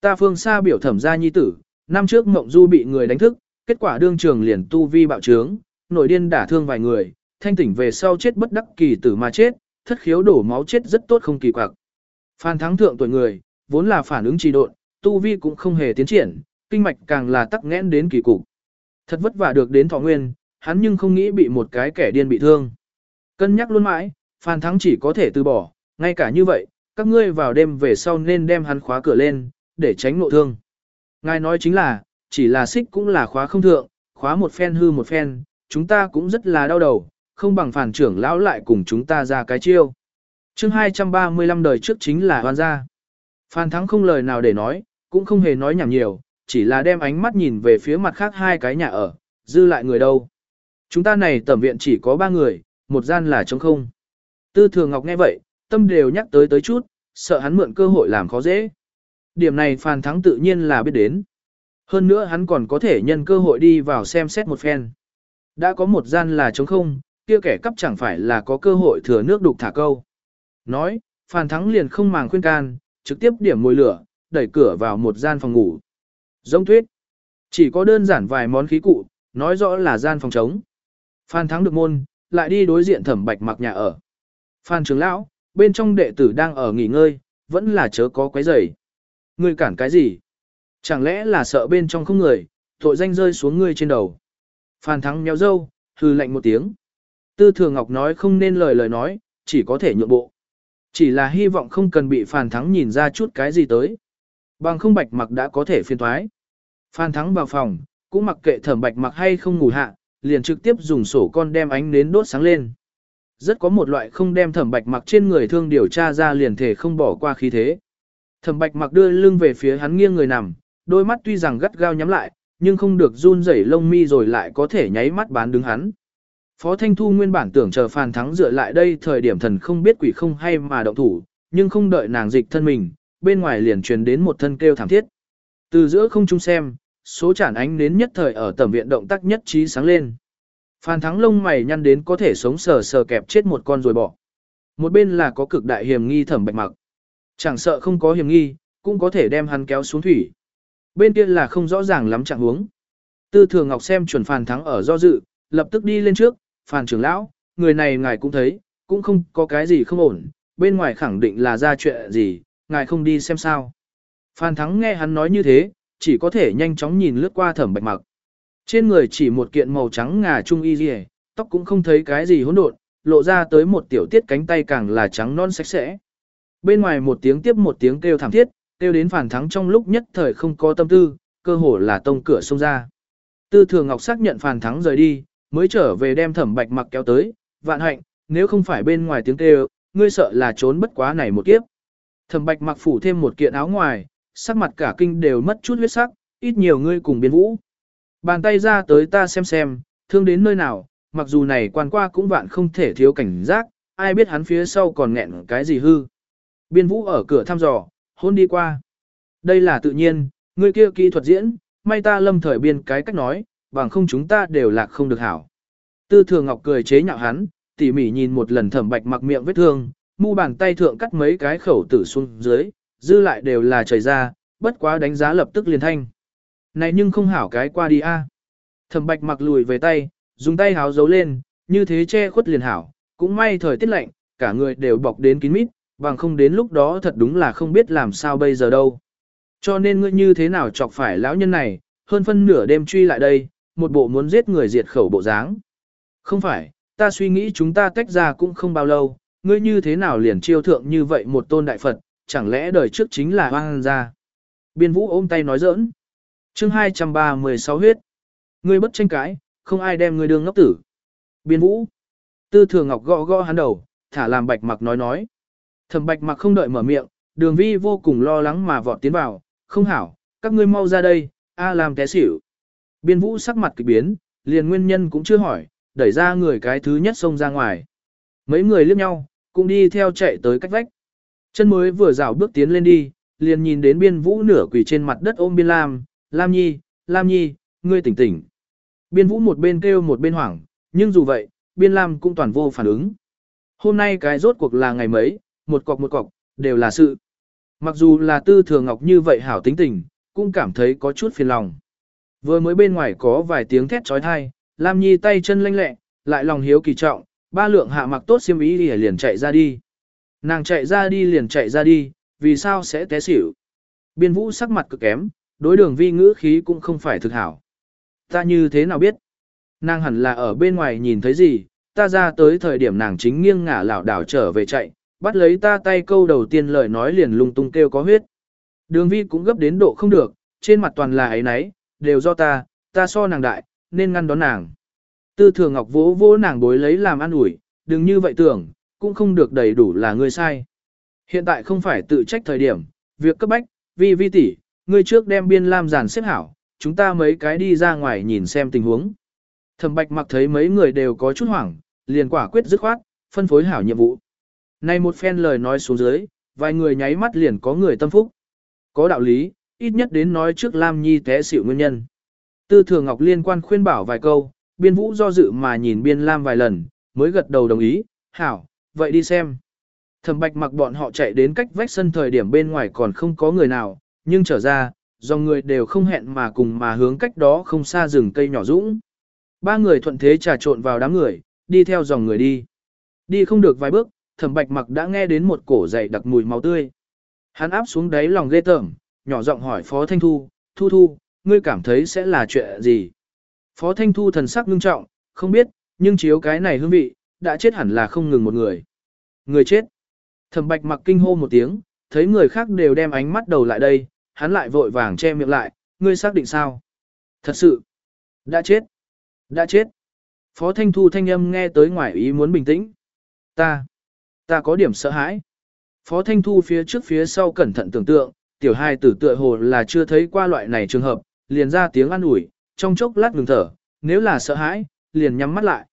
Ta phương xa biểu thẩm gia nhi tử, năm trước mộng du bị người đánh thức, kết quả đương trường liền tu vi bạo trướng, nội điên đả thương vài người, thanh tỉnh về sau chết bất đắc kỳ tử mà chết, thất khiếu đổ máu chết rất tốt không kỳ quặc. Phan thắng thượng tuổi người, vốn là phản ứng trì độn, tu vi cũng không hề tiến triển, kinh mạch càng là tắc nghẽn đến kỳ cục. Thật vất vả được đến thọ nguyên, hắn nhưng không nghĩ bị một cái kẻ điên bị thương. Cân nhắc luôn mãi, Phan Thắng chỉ có thể từ bỏ, ngay cả như vậy, các ngươi vào đêm về sau nên đem hắn khóa cửa lên, để tránh nội thương. Ngài nói chính là, chỉ là xích cũng là khóa không thượng, khóa một phen hư một phen, chúng ta cũng rất là đau đầu, không bằng phản trưởng lão lại cùng chúng ta ra cái chiêu. chương 235 đời trước chính là hoan gia. Phan Thắng không lời nào để nói, cũng không hề nói nhảm nhiều, chỉ là đem ánh mắt nhìn về phía mặt khác hai cái nhà ở, dư lại người đâu. Chúng ta này tẩm viện chỉ có ba người, một gian là trống không. Tư Thường Ngọc nghe vậy, tâm đều nhắc tới tới chút, sợ hắn mượn cơ hội làm khó dễ. Điểm này Phan Thắng tự nhiên là biết đến. Hơn nữa hắn còn có thể nhân cơ hội đi vào xem xét một phen. Đã có một gian là trống không, kia kẻ cắp chẳng phải là có cơ hội thừa nước đục thả câu. Nói, Phan Thắng liền không màng khuyên can, trực tiếp điểm mồi lửa, đẩy cửa vào một gian phòng ngủ. Giống thuyết, chỉ có đơn giản vài món khí cụ, nói rõ là gian phòng trống. Phan Thắng được môn, lại đi đối diện thẩm bạch mặc nhà ở. Phan trưởng lão, bên trong đệ tử đang ở nghỉ ngơi, vẫn là chớ có quấy rầy. Ngươi cản cái gì? Chẳng lẽ là sợ bên trong không người, tội danh rơi xuống ngươi trên đầu. Phan thắng nhéo dâu, hư lạnh một tiếng. Tư Thừa Ngọc nói không nên lời lời nói, chỉ có thể nhượng bộ. Chỉ là hy vọng không cần bị Phan Thắng nhìn ra chút cái gì tới. Bằng không bạch mặc đã có thể phiên thoái. Phan Thắng vào phòng, cũng mặc kệ thẩm bạch mặc hay không ngủ hạ, liền trực tiếp dùng sổ con đem ánh nến đốt sáng lên. Rất có một loại không đem thẩm bạch mặc trên người thương điều tra ra liền thể không bỏ qua khí thế. Thẩm bạch mặc đưa lưng về phía hắn nghiêng người nằm, đôi mắt tuy rằng gắt gao nhắm lại, nhưng không được run rẩy lông mi rồi lại có thể nháy mắt bán đứng hắn. Phó Thanh Thu nguyên bản tưởng chờ Phan Thắng dựa lại đây thời điểm thần không biết quỷ không hay mà động thủ, nhưng không đợi nàng dịch thân mình, bên ngoài liền truyền đến một thân kêu thảm thiết. Từ giữa không trung xem, số chản ánh đến nhất thời ở tầm viện động tác nhất trí sáng lên. Phan thắng lông mày nhăn đến có thể sống sờ sờ kẹp chết một con rồi bỏ. Một bên là có cực đại hiểm nghi thẩm bạch mặc. Chẳng sợ không có hiểm nghi, cũng có thể đem hắn kéo xuống thủy. Bên kia là không rõ ràng lắm trạng huống. Tư thường ngọc xem chuẩn phàn thắng ở do dự, lập tức đi lên trước, phàn trưởng lão, người này ngài cũng thấy, cũng không có cái gì không ổn, bên ngoài khẳng định là ra chuyện gì, ngài không đi xem sao. Phan Thắng nghe hắn nói như thế, chỉ có thể nhanh chóng nhìn lướt qua thẩm bạch mặc. Trên người chỉ một kiện màu trắng ngà trung y rìa, tóc cũng không thấy cái gì hỗn độn, lộ ra tới một tiểu tiết cánh tay càng là trắng non sạch sẽ. Bên ngoài một tiếng tiếp một tiếng kêu thảm thiết, kêu đến phản thắng trong lúc nhất thời không có tâm tư, cơ hồ là tông cửa xông ra. Tư thường ngọc xác nhận phản thắng rời đi, mới trở về đem thẩm bạch mặc kéo tới, vạn hạnh, nếu không phải bên ngoài tiếng kêu, ngươi sợ là trốn bất quá này một kiếp. Thẩm bạch mặc phủ thêm một kiện áo ngoài, sắc mặt cả kinh đều mất chút huyết sắc, ít nhiều ngươi cùng biến vũ. Bàn tay ra tới ta xem xem, thương đến nơi nào, mặc dù này quan qua cũng vạn không thể thiếu cảnh giác, ai biết hắn phía sau còn nghẹn cái gì hư. Biên vũ ở cửa thăm dò, hôn đi qua. Đây là tự nhiên, người kia kỹ thuật diễn, may ta lâm thời biên cái cách nói, bằng không chúng ta đều lạc không được hảo. Tư thường ngọc cười chế nhạo hắn, tỉ mỉ nhìn một lần thẩm bạch mặc miệng vết thương, mu bàn tay thượng cắt mấy cái khẩu tử xuống dưới, dư lại đều là chảy ra, bất quá đánh giá lập tức liền thanh. Này nhưng không hảo cái qua đi a. Thẩm bạch mặc lùi về tay, dùng tay háo giấu lên, như thế che khuất liền hảo, cũng may thời tiết lạnh, cả người đều bọc đến kín mít, bằng không đến lúc đó thật đúng là không biết làm sao bây giờ đâu. Cho nên ngươi như thế nào chọc phải lão nhân này, hơn phân nửa đêm truy lại đây, một bộ muốn giết người diệt khẩu bộ dáng. Không phải, ta suy nghĩ chúng ta tách ra cũng không bao lâu, ngươi như thế nào liền chiêu thượng như vậy một tôn đại Phật, chẳng lẽ đời trước chính là hoang gia. Biên vũ ôm tay nói giỡn. chương 236 huyết. Ngươi bất tranh cãi, không ai đem ngươi đương ngốc tử. Biên vũ. Tư thường ngọc gõ gõ hắn đầu, thả làm bạch mặc nói nói. Thẩm bạch mặc không đợi mở miệng, đường vi vô cùng lo lắng mà vọt tiến vào, không hảo, các ngươi mau ra đây, a làm té xỉu. Biên vũ sắc mặt kỳ biến, liền nguyên nhân cũng chưa hỏi, đẩy ra người cái thứ nhất xông ra ngoài. Mấy người liếc nhau, cũng đi theo chạy tới cách vách. Chân mới vừa dạo bước tiến lên đi, liền nhìn đến biên vũ nửa quỳ trên mặt đất ôm biên lam, lam nhi, lam nhi, ngươi tỉnh tỉnh. Biên vũ một bên kêu một bên hoảng, nhưng dù vậy, biên lam cũng toàn vô phản ứng. Hôm nay cái rốt cuộc là ngày mấy, một cọc một cọc, đều là sự. Mặc dù là tư Thừa ngọc như vậy hảo tính tình, cũng cảm thấy có chút phiền lòng. Vừa mới bên ngoài có vài tiếng thét trói thai, Lam Nhi tay chân lanh lẹ, lại lòng hiếu kỳ trọng, ba lượng hạ mặc tốt xiêm ý liền chạy ra đi. Nàng chạy ra đi liền chạy ra đi, vì sao sẽ té xỉu. Biên vũ sắc mặt cực kém, đối đường vi ngữ khí cũng không phải thực hảo. Ta như thế nào biết? Nàng hẳn là ở bên ngoài nhìn thấy gì, ta ra tới thời điểm nàng chính nghiêng ngả lảo đảo trở về chạy, bắt lấy ta tay câu đầu tiên lời nói liền lung tung kêu có huyết. Đường vi cũng gấp đến độ không được, trên mặt toàn là ấy nấy, đều do ta, ta so nàng đại, nên ngăn đón nàng. Tư thường ngọc vỗ vỗ nàng bối lấy làm ăn ủi, đừng như vậy tưởng, cũng không được đầy đủ là ngươi sai. Hiện tại không phải tự trách thời điểm, việc cấp bách, vi vi tỷ, ngươi trước đem biên lam giàn xếp hảo, chúng ta mấy cái đi ra ngoài nhìn xem tình huống. Thẩm bạch mặc thấy mấy người đều có chút hoảng, liền quả quyết dứt khoát, phân phối hảo nhiệm vụ. Này một phen lời nói xuống dưới, vài người nháy mắt liền có người tâm phúc. Có đạo lý, ít nhất đến nói trước Lam Nhi té xỉu nguyên nhân. Tư Thừa Ngọc liên quan khuyên bảo vài câu, biên vũ do dự mà nhìn biên Lam vài lần, mới gật đầu đồng ý, hảo, vậy đi xem. Thẩm bạch mặc bọn họ chạy đến cách vách sân thời điểm bên ngoài còn không có người nào, nhưng trở ra, do người đều không hẹn mà cùng mà hướng cách đó không xa rừng cây nhỏ dũng. Ba người thuận thế trà trộn vào đám người, đi theo dòng người đi. Đi không được vài bước, thẩm bạch mặc đã nghe đến một cổ dày đặc mùi máu tươi. Hắn áp xuống đáy lòng ghê tởm, nhỏ giọng hỏi Phó Thanh Thu, Thu Thu, ngươi cảm thấy sẽ là chuyện gì? Phó Thanh Thu thần sắc ngưng trọng, không biết, nhưng chiếu cái này hương vị, đã chết hẳn là không ngừng một người. Người chết. Thẩm bạch mặc kinh hô một tiếng, thấy người khác đều đem ánh mắt đầu lại đây, hắn lại vội vàng che miệng lại, ngươi xác định sao? Thật sự. Đã chết. Đã chết. Phó Thanh Thu thanh âm nghe tới ngoài ý muốn bình tĩnh. Ta. Ta có điểm sợ hãi. Phó Thanh Thu phía trước phía sau cẩn thận tưởng tượng, tiểu hai tử tựa hồ là chưa thấy qua loại này trường hợp, liền ra tiếng an ủi, trong chốc lát ngừng thở, nếu là sợ hãi, liền nhắm mắt lại.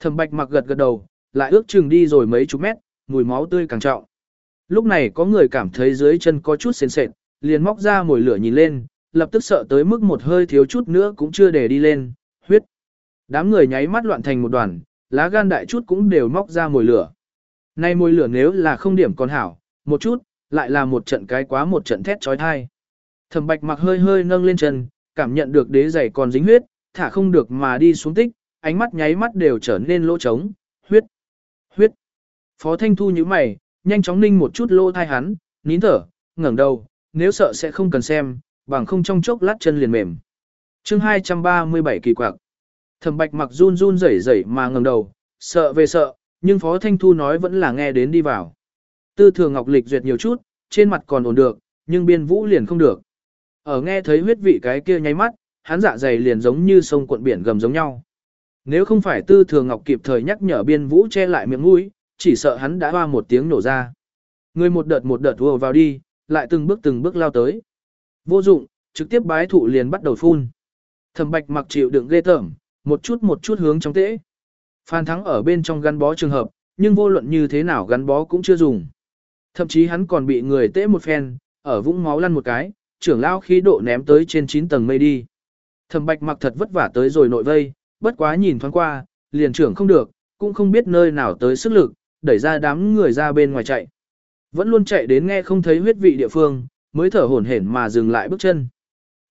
Thẩm Bạch mặc gật gật đầu, lại ước chừng đi rồi mấy chục mét, mùi máu tươi càng trọng. Lúc này có người cảm thấy dưới chân có chút sền sệt, liền móc ra mồi lửa nhìn lên, lập tức sợ tới mức một hơi thiếu chút nữa cũng chưa để đi lên, huyết. Đám người nháy mắt loạn thành một đoàn, lá gan đại chút cũng đều móc ra mồi lửa. Nay môi lửa nếu là không điểm còn hảo, một chút, lại là một trận cái quá một trận thét trói thai. Thẩm bạch mặc hơi hơi nâng lên chân, cảm nhận được đế giày còn dính huyết, thả không được mà đi xuống tích, ánh mắt nháy mắt đều trở nên lỗ trống, huyết, huyết. Phó Thanh Thu như mày, nhanh chóng ninh một chút lỗ thai hắn, nín thở, ngẩng đầu, nếu sợ sẽ không cần xem, bằng không trong chốc lát chân liền mềm. chương 237 kỳ quặc. Thẩm bạch mặc run run rẩy rẩy mà ngẩng đầu, sợ về sợ, nhưng Phó Thanh Thu nói vẫn là nghe đến đi vào. Tư thường ngọc lịch duyệt nhiều chút, trên mặt còn ổn được, nhưng biên vũ liền không được. Ở nghe thấy huyết vị cái kia nháy mắt, hắn dạ dày liền giống như sông cuộn biển gầm giống nhau. Nếu không phải tư thường ngọc kịp thời nhắc nhở biên vũ che lại miệng mũi, chỉ sợ hắn đã hoa một tiếng nổ ra. Người một đợt một đợt vừa vào đi, lại từng bước từng bước lao tới. Vô dụng, trực tiếp bái thụ liền bắt đầu phun. Thẩm bạch mặc chịu đựng ghê tởm, một chút một chút hướng trong tễ. Phan thắng ở bên trong gắn bó trường hợp, nhưng vô luận như thế nào gắn bó cũng chưa dùng. Thậm chí hắn còn bị người tễ một phen, ở vũng máu lăn một cái, trưởng lao khí độ ném tới trên 9 tầng mây đi. Thẩm bạch mặc thật vất vả tới rồi nội vây, bất quá nhìn thoáng qua, liền trưởng không được, cũng không biết nơi nào tới sức lực, đẩy ra đám người ra bên ngoài chạy. Vẫn luôn chạy đến nghe không thấy huyết vị địa phương, mới thở hổn hển mà dừng lại bước chân.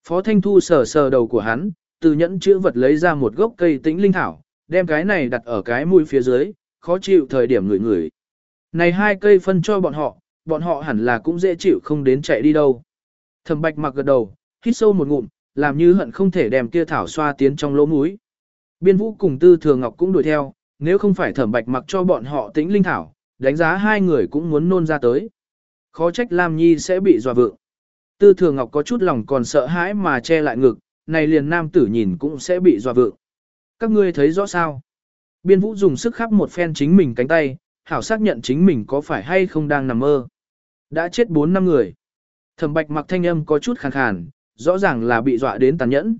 Phó Thanh Thu sờ sờ đầu của hắn, từ nhẫn chữ vật lấy ra một gốc cây tĩnh linh thảo, đem cái này đặt ở cái mũi phía dưới, khó chịu thời điểm ngửi ngửi. Này hai cây phân cho bọn họ, bọn họ hẳn là cũng dễ chịu không đến chạy đi đâu. Thẩm Bạch mặc gật đầu, hít sâu một ngụm, làm như hận không thể đem kia thảo xoa tiến trong lỗ mũi. Biên Vũ cùng Tư Thừa Ngọc cũng đuổi theo, nếu không phải Thẩm Bạch mặc cho bọn họ tĩnh linh thảo, đánh giá hai người cũng muốn nôn ra tới. Khó trách Lam Nhi sẽ bị dọa vượng. Tư Thừa Ngọc có chút lòng còn sợ hãi mà che lại ngực, này liền nam tử nhìn cũng sẽ bị dọa vượng. Các ngươi thấy rõ sao? Biên Vũ dùng sức khắp một phen chính mình cánh tay, hảo xác nhận chính mình có phải hay không đang nằm mơ. Đã chết 4 năm người. Thẩm bạch mặc thanh âm có chút khàn khàn, rõ ràng là bị dọa đến tàn nhẫn.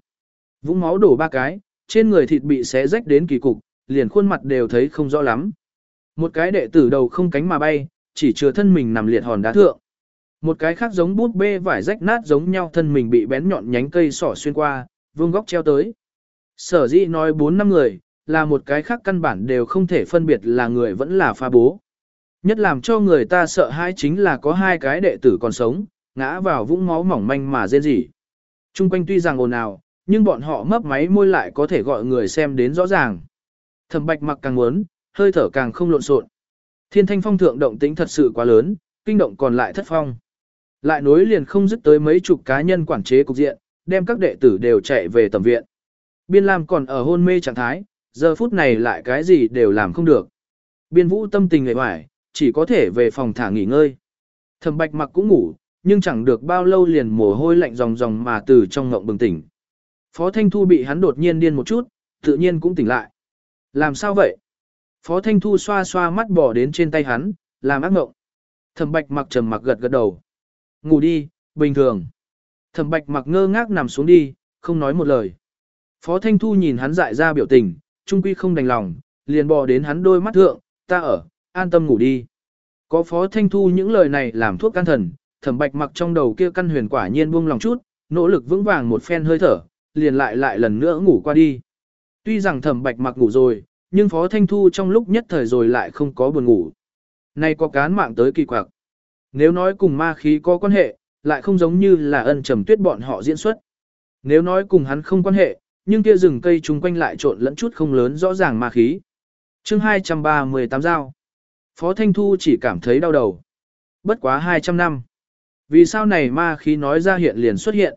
Vũng máu đổ ba cái, trên người thịt bị xé rách đến kỳ cục, liền khuôn mặt đều thấy không rõ lắm. Một cái đệ tử đầu không cánh mà bay, chỉ chừa thân mình nằm liệt hòn đá thượng. Một cái khác giống bút bê vải rách nát giống nhau thân mình bị bén nhọn nhánh cây sỏ xuyên qua, vương góc treo tới. Sở dĩ nói bốn năm người, là một cái khác căn bản đều không thể phân biệt là người vẫn là pha bố. Nhất làm cho người ta sợ hãi chính là có hai cái đệ tử còn sống, ngã vào vũng máu mỏng manh mà rên rỉ. Trung quanh tuy rằng ồn ào, nhưng bọn họ mấp máy môi lại có thể gọi người xem đến rõ ràng. Thẩm bạch mặc càng muốn, hơi thở càng không lộn xộn. Thiên thanh phong thượng động tĩnh thật sự quá lớn, kinh động còn lại thất phong. Lại nối liền không dứt tới mấy chục cá nhân quản chế cục diện, đem các đệ tử đều chạy về tầm viện. Biên Lam còn ở hôn mê trạng thái, giờ phút này lại cái gì đều làm không được. Biên vũ tâm tình ngại hoài, chỉ có thể về phòng thả nghỉ ngơi. Thẩm bạch mặc cũng ngủ, nhưng chẳng được bao lâu liền mồ hôi lạnh ròng ròng mà từ trong ngộng bừng tỉnh. Phó Thanh Thu bị hắn đột nhiên điên một chút, tự nhiên cũng tỉnh lại. Làm sao vậy? Phó Thanh Thu xoa xoa mắt bỏ đến trên tay hắn, làm ác ngộng. Thẩm Bạch mặc trầm mặc gật gật đầu. Ngủ đi, bình thường. Thẩm Bạch mặc ngơ ngác nằm xuống đi, không nói một lời. Phó Thanh Thu nhìn hắn dại ra biểu tình, trung quy không đành lòng, liền bò đến hắn đôi mắt thượng, ta ở, an tâm ngủ đi. Có Phó Thanh Thu những lời này làm thuốc can thần, thẩm bạch mặc trong đầu kia căn huyền quả nhiên buông lòng chút, nỗ lực vững vàng một phen hơi thở, liền lại lại lần nữa ngủ qua đi. Tuy rằng thẩm bạch mặc ngủ rồi, nhưng Phó Thanh Thu trong lúc nhất thời rồi lại không có buồn ngủ. Nay có cán mạng tới kỳ quặc. Nếu nói cùng ma khí có quan hệ, lại không giống như là ân trầm tuyết bọn họ diễn xuất. Nếu nói cùng hắn không quan hệ, nhưng kia rừng cây chung quanh lại trộn lẫn chút không lớn rõ ràng ma khí. chương 238 giao. Phó Thanh Thu chỉ cảm thấy đau đầu. Bất quá 200 năm. Vì sao này ma khí nói ra hiện liền xuất hiện.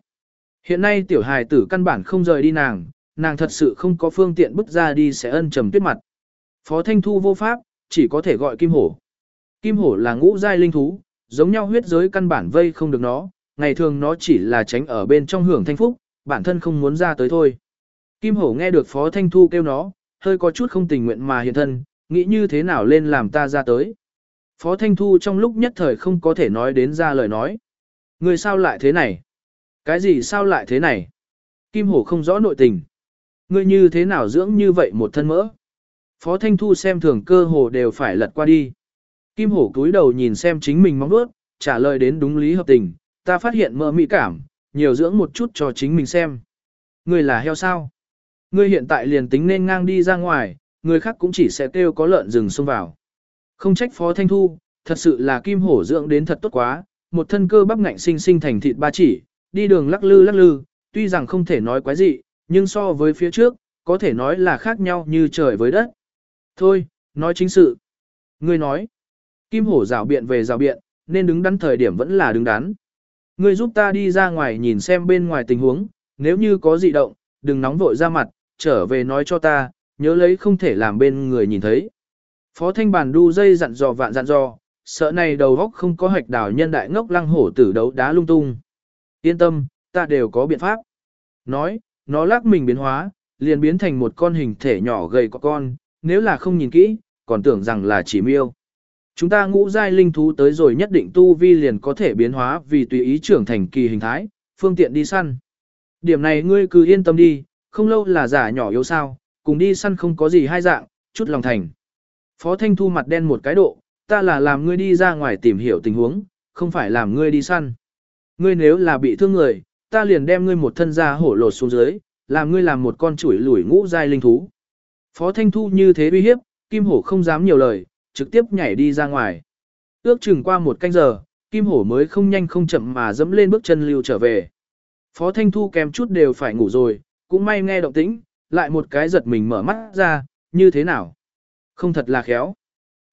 Hiện nay tiểu hài tử căn bản không rời đi nàng, nàng thật sự không có phương tiện bước ra đi sẽ ân trầm tuyết mặt. Phó Thanh Thu vô pháp, chỉ có thể gọi kim hổ. Kim hổ là ngũ giai linh thú, giống nhau huyết giới căn bản vây không được nó, ngày thường nó chỉ là tránh ở bên trong hưởng thanh phúc, bản thân không muốn ra tới thôi. Kim hổ nghe được Phó Thanh Thu kêu nó, hơi có chút không tình nguyện mà hiện thân, nghĩ như thế nào lên làm ta ra tới. Phó Thanh Thu trong lúc nhất thời không có thể nói đến ra lời nói. Người sao lại thế này? Cái gì sao lại thế này? Kim Hổ không rõ nội tình. Ngươi như thế nào dưỡng như vậy một thân mỡ? Phó Thanh Thu xem thường cơ hồ đều phải lật qua đi. Kim hổ cúi đầu nhìn xem chính mình mong đuốt, trả lời đến đúng lý hợp tình, ta phát hiện mỡ mỹ cảm, nhiều dưỡng một chút cho chính mình xem. Ngươi là heo sao? Ngươi hiện tại liền tính nên ngang đi ra ngoài, người khác cũng chỉ sẽ kêu có lợn rừng xông vào. Không trách Phó Thanh Thu, thật sự là kim hổ dưỡng đến thật tốt quá, một thân cơ bắp ngạnh sinh sinh thành thịt ba chỉ, đi đường lắc lư lắc lư, tuy rằng không thể nói quái gì, nhưng so với phía trước, có thể nói là khác nhau như trời với đất. Thôi, nói chính sự. Ngươi nói, kim hổ rào biện về rào biện, nên đứng đắn thời điểm vẫn là đứng đắn. Ngươi giúp ta đi ra ngoài nhìn xem bên ngoài tình huống, nếu như có dị động, đừng nóng vội ra mặt, trở về nói cho ta, nhớ lấy không thể làm bên người nhìn thấy. Phó thanh bàn đu dây dặn dò vạn dặn dò, sợ này đầu góc không có hạch đảo nhân đại ngốc lăng hổ tử đấu đá lung tung. Yên tâm, ta đều có biện pháp. Nói, nó lắc mình biến hóa, liền biến thành một con hình thể nhỏ gầy có con, nếu là không nhìn kỹ, còn tưởng rằng là chỉ miêu. Chúng ta ngũ giai linh thú tới rồi nhất định tu vi liền có thể biến hóa vì tùy ý trưởng thành kỳ hình thái, phương tiện đi săn. Điểm này ngươi cứ yên tâm đi, không lâu là giả nhỏ yếu sao, cùng đi săn không có gì hai dạng, chút lòng thành. Phó Thanh Thu mặt đen một cái độ, ta là làm ngươi đi ra ngoài tìm hiểu tình huống, không phải làm ngươi đi săn. Ngươi nếu là bị thương người, ta liền đem ngươi một thân da hổ lột xuống dưới, làm ngươi làm một con chuỗi lủi ngũ giai linh thú. Phó Thanh Thu như thế uy hiếp, Kim Hổ không dám nhiều lời, trực tiếp nhảy đi ra ngoài. Ước chừng qua một canh giờ, Kim Hổ mới không nhanh không chậm mà dẫm lên bước chân lưu trở về. Phó Thanh Thu kèm chút đều phải ngủ rồi, cũng may nghe động tĩnh, lại một cái giật mình mở mắt ra, như thế nào? Không thật là khéo.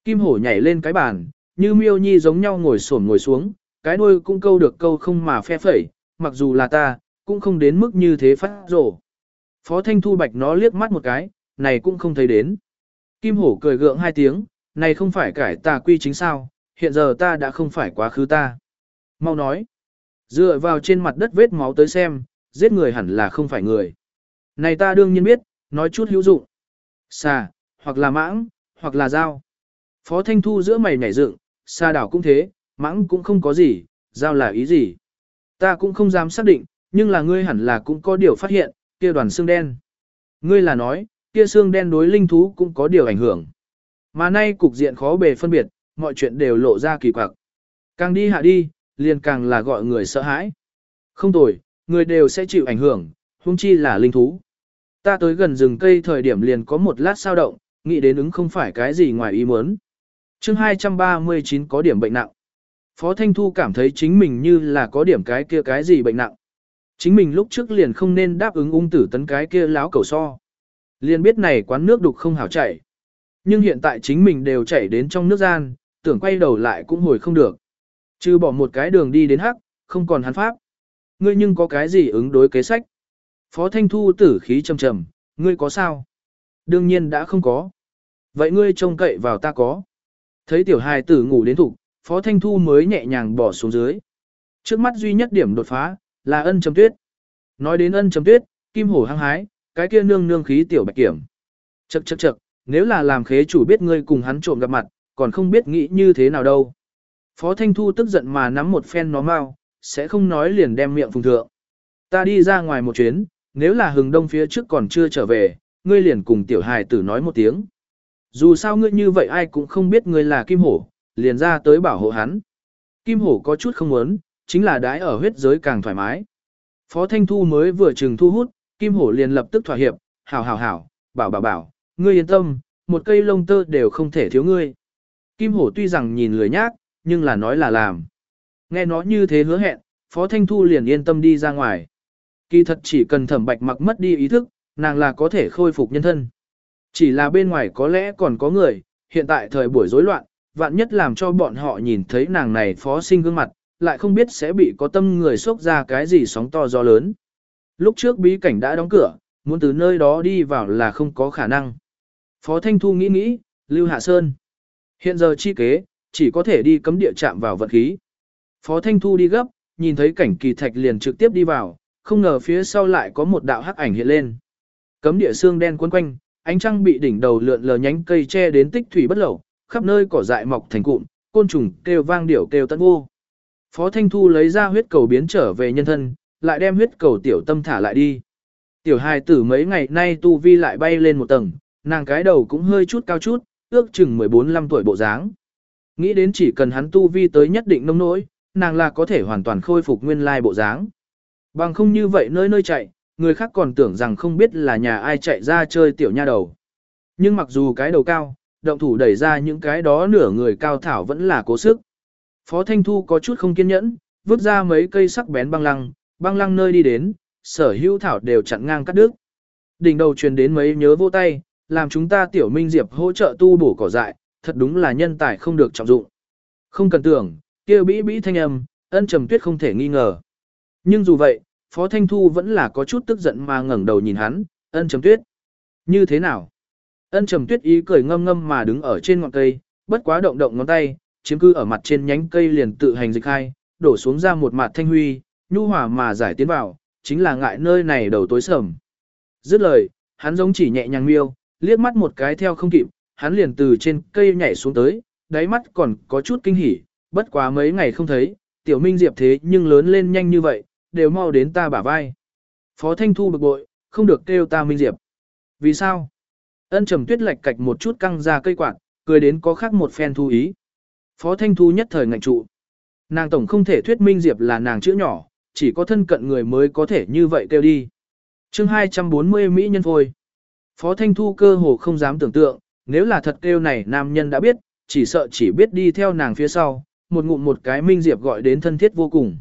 Kim hổ nhảy lên cái bàn, như miêu nhi giống nhau ngồi xổm ngồi xuống, cái đuôi cũng câu được câu không mà phe phẩy, mặc dù là ta, cũng không đến mức như thế phát rổ. Phó Thanh Thu bạch nó liếc mắt một cái, này cũng không thấy đến. Kim hổ cười gượng hai tiếng, này không phải cải tà quy chính sao, hiện giờ ta đã không phải quá khứ ta. Mau nói, dựa vào trên mặt đất vết máu tới xem, giết người hẳn là không phải người. Này ta đương nhiên biết, nói chút hữu dụng. Xà, hoặc là mãng, hoặc là dao. Phó Thanh Thu giữa mày nhảy dựng, xà đảo cũng thế, mãng cũng không có gì, dao là ý gì. Ta cũng không dám xác định, nhưng là ngươi hẳn là cũng có điều phát hiện, kia đoàn xương đen. Ngươi là nói, kia xương đen đối linh thú cũng có điều ảnh hưởng. Mà nay cục diện khó bề phân biệt, mọi chuyện đều lộ ra kỳ quặc. Càng đi hạ đi, liền càng là gọi người sợ hãi. Không tồi, người đều sẽ chịu ảnh hưởng, huống chi là linh thú. Ta tới gần rừng cây thời điểm liền có một lát sao động, nghĩ đến ứng không phải cái gì ngoài ý muốn. chương 239 có điểm bệnh nặng. Phó Thanh Thu cảm thấy chính mình như là có điểm cái kia cái gì bệnh nặng. Chính mình lúc trước liền không nên đáp ứng ung tử tấn cái kia láo cầu so. Liền biết này quán nước đục không hảo chảy. Nhưng hiện tại chính mình đều chảy đến trong nước gian, tưởng quay đầu lại cũng hồi không được. Chứ bỏ một cái đường đi đến hắc, không còn hắn pháp. Ngươi nhưng có cái gì ứng đối kế sách? Phó Thanh Thu tử khí trầm trầm, ngươi có sao? Đương nhiên đã không có. Vậy ngươi trông cậy vào ta có. Thấy tiểu hài tử ngủ đến thục, Phó Thanh Thu mới nhẹ nhàng bỏ xuống dưới. Trước mắt duy nhất điểm đột phá, là ân chấm tuyết. Nói đến ân chấm tuyết, kim hổ hăng hái, cái kia nương nương khí tiểu bạch kiểm. Chậc chậc chậc, nếu là làm khế chủ biết ngươi cùng hắn trộm gặp mặt, còn không biết nghĩ như thế nào đâu. Phó Thanh Thu tức giận mà nắm một phen nó mau, sẽ không nói liền đem miệng phùng thượng. Ta đi ra ngoài một chuyến, nếu là hừng đông phía trước còn chưa trở về, ngươi liền cùng tiểu hài tử nói một tiếng. Dù sao ngươi như vậy ai cũng không biết ngươi là kim hổ, liền ra tới bảo hộ hắn. Kim hổ có chút không muốn, chính là đái ở huyết giới càng thoải mái. Phó Thanh Thu mới vừa chừng thu hút, kim hổ liền lập tức thỏa hiệp, hảo hảo hảo, bảo bảo bảo, ngươi yên tâm, một cây lông tơ đều không thể thiếu ngươi. Kim hổ tuy rằng nhìn lười nhác, nhưng là nói là làm. Nghe nó như thế hứa hẹn, Phó Thanh Thu liền yên tâm đi ra ngoài. Kỳ thật chỉ cần thẩm bạch mặc mất đi ý thức, nàng là có thể khôi phục nhân thân. Chỉ là bên ngoài có lẽ còn có người, hiện tại thời buổi rối loạn, vạn nhất làm cho bọn họ nhìn thấy nàng này phó sinh gương mặt, lại không biết sẽ bị có tâm người xốc ra cái gì sóng to gió lớn. Lúc trước bí cảnh đã đóng cửa, muốn từ nơi đó đi vào là không có khả năng. Phó Thanh Thu nghĩ nghĩ, Lưu Hạ Sơn. Hiện giờ chi kế, chỉ có thể đi cấm địa chạm vào vật khí. Phó Thanh Thu đi gấp, nhìn thấy cảnh kỳ thạch liền trực tiếp đi vào, không ngờ phía sau lại có một đạo hắc ảnh hiện lên. Cấm địa xương đen quấn quanh, ánh trăng bị đỉnh đầu lượn lờ nhánh cây che đến tích thủy bất lậu, khắp nơi cỏ dại mọc thành cụm, côn trùng kêu vang điểu kêu tận vô. Phó Thanh Thu lấy ra huyết cầu biến trở về nhân thân, lại đem huyết cầu tiểu tâm thả lại đi. Tiểu hài tử mấy ngày nay tu vi lại bay lên một tầng, nàng cái đầu cũng hơi chút cao chút, ước chừng 14-15 tuổi bộ dáng. Nghĩ đến chỉ cần hắn tu vi tới nhất định nông nỗi, nàng là có thể hoàn toàn khôi phục nguyên lai bộ dáng. Bằng không như vậy nơi nơi chạy, người khác còn tưởng rằng không biết là nhà ai chạy ra chơi tiểu nha đầu. Nhưng mặc dù cái đầu cao, động thủ đẩy ra những cái đó nửa người cao thảo vẫn là cố sức. Phó Thanh Thu có chút không kiên nhẫn, vứt ra mấy cây sắc bén băng lăng, băng lăng nơi đi đến, sở hữu thảo đều chặn ngang cắt đứt. Đỉnh đầu truyền đến mấy nhớ vô tay, làm chúng ta tiểu minh diệp hỗ trợ tu bổ cỏ dại, thật đúng là nhân tài không được trọng dụng. Không cần tưởng, kia bĩ bĩ thanh âm, ân trầm tuyết không thể nghi ngờ. Nhưng dù vậy, Phó Thanh Thu vẫn là có chút tức giận mà ngẩng đầu nhìn hắn, ân trầm tuyết. Như thế nào? Ân trầm tuyết ý cười ngâm ngâm mà đứng ở trên ngọn cây, bất quá động động ngón tay, chiếm cư ở mặt trên nhánh cây liền tự hành dịch hai, đổ xuống ra một mặt thanh huy, nhu hòa mà giải tiến vào, chính là ngại nơi này đầu tối sầm. Dứt lời, hắn giống chỉ nhẹ nhàng miêu, liếc mắt một cái theo không kịp, hắn liền từ trên cây nhảy xuống tới, đáy mắt còn có chút kinh hỉ, bất quá mấy ngày không thấy, tiểu minh diệp thế nhưng lớn lên nhanh như vậy, đều mau đến ta bả vai. Phó Thanh Thu bực bội, không được kêu ta minh diệp. Vì sao? Ân trầm tuyết lạch cạch một chút căng ra cây quạt, cười đến có khác một phen thu ý. Phó Thanh Thu nhất thời ngạnh trụ. Nàng tổng không thể thuyết minh diệp là nàng chữ nhỏ, chỉ có thân cận người mới có thể như vậy kêu đi. chương 240 Mỹ nhân phôi. Phó Thanh Thu cơ hồ không dám tưởng tượng, nếu là thật kêu này nam nhân đã biết, chỉ sợ chỉ biết đi theo nàng phía sau, một ngụm một cái minh diệp gọi đến thân thiết vô cùng.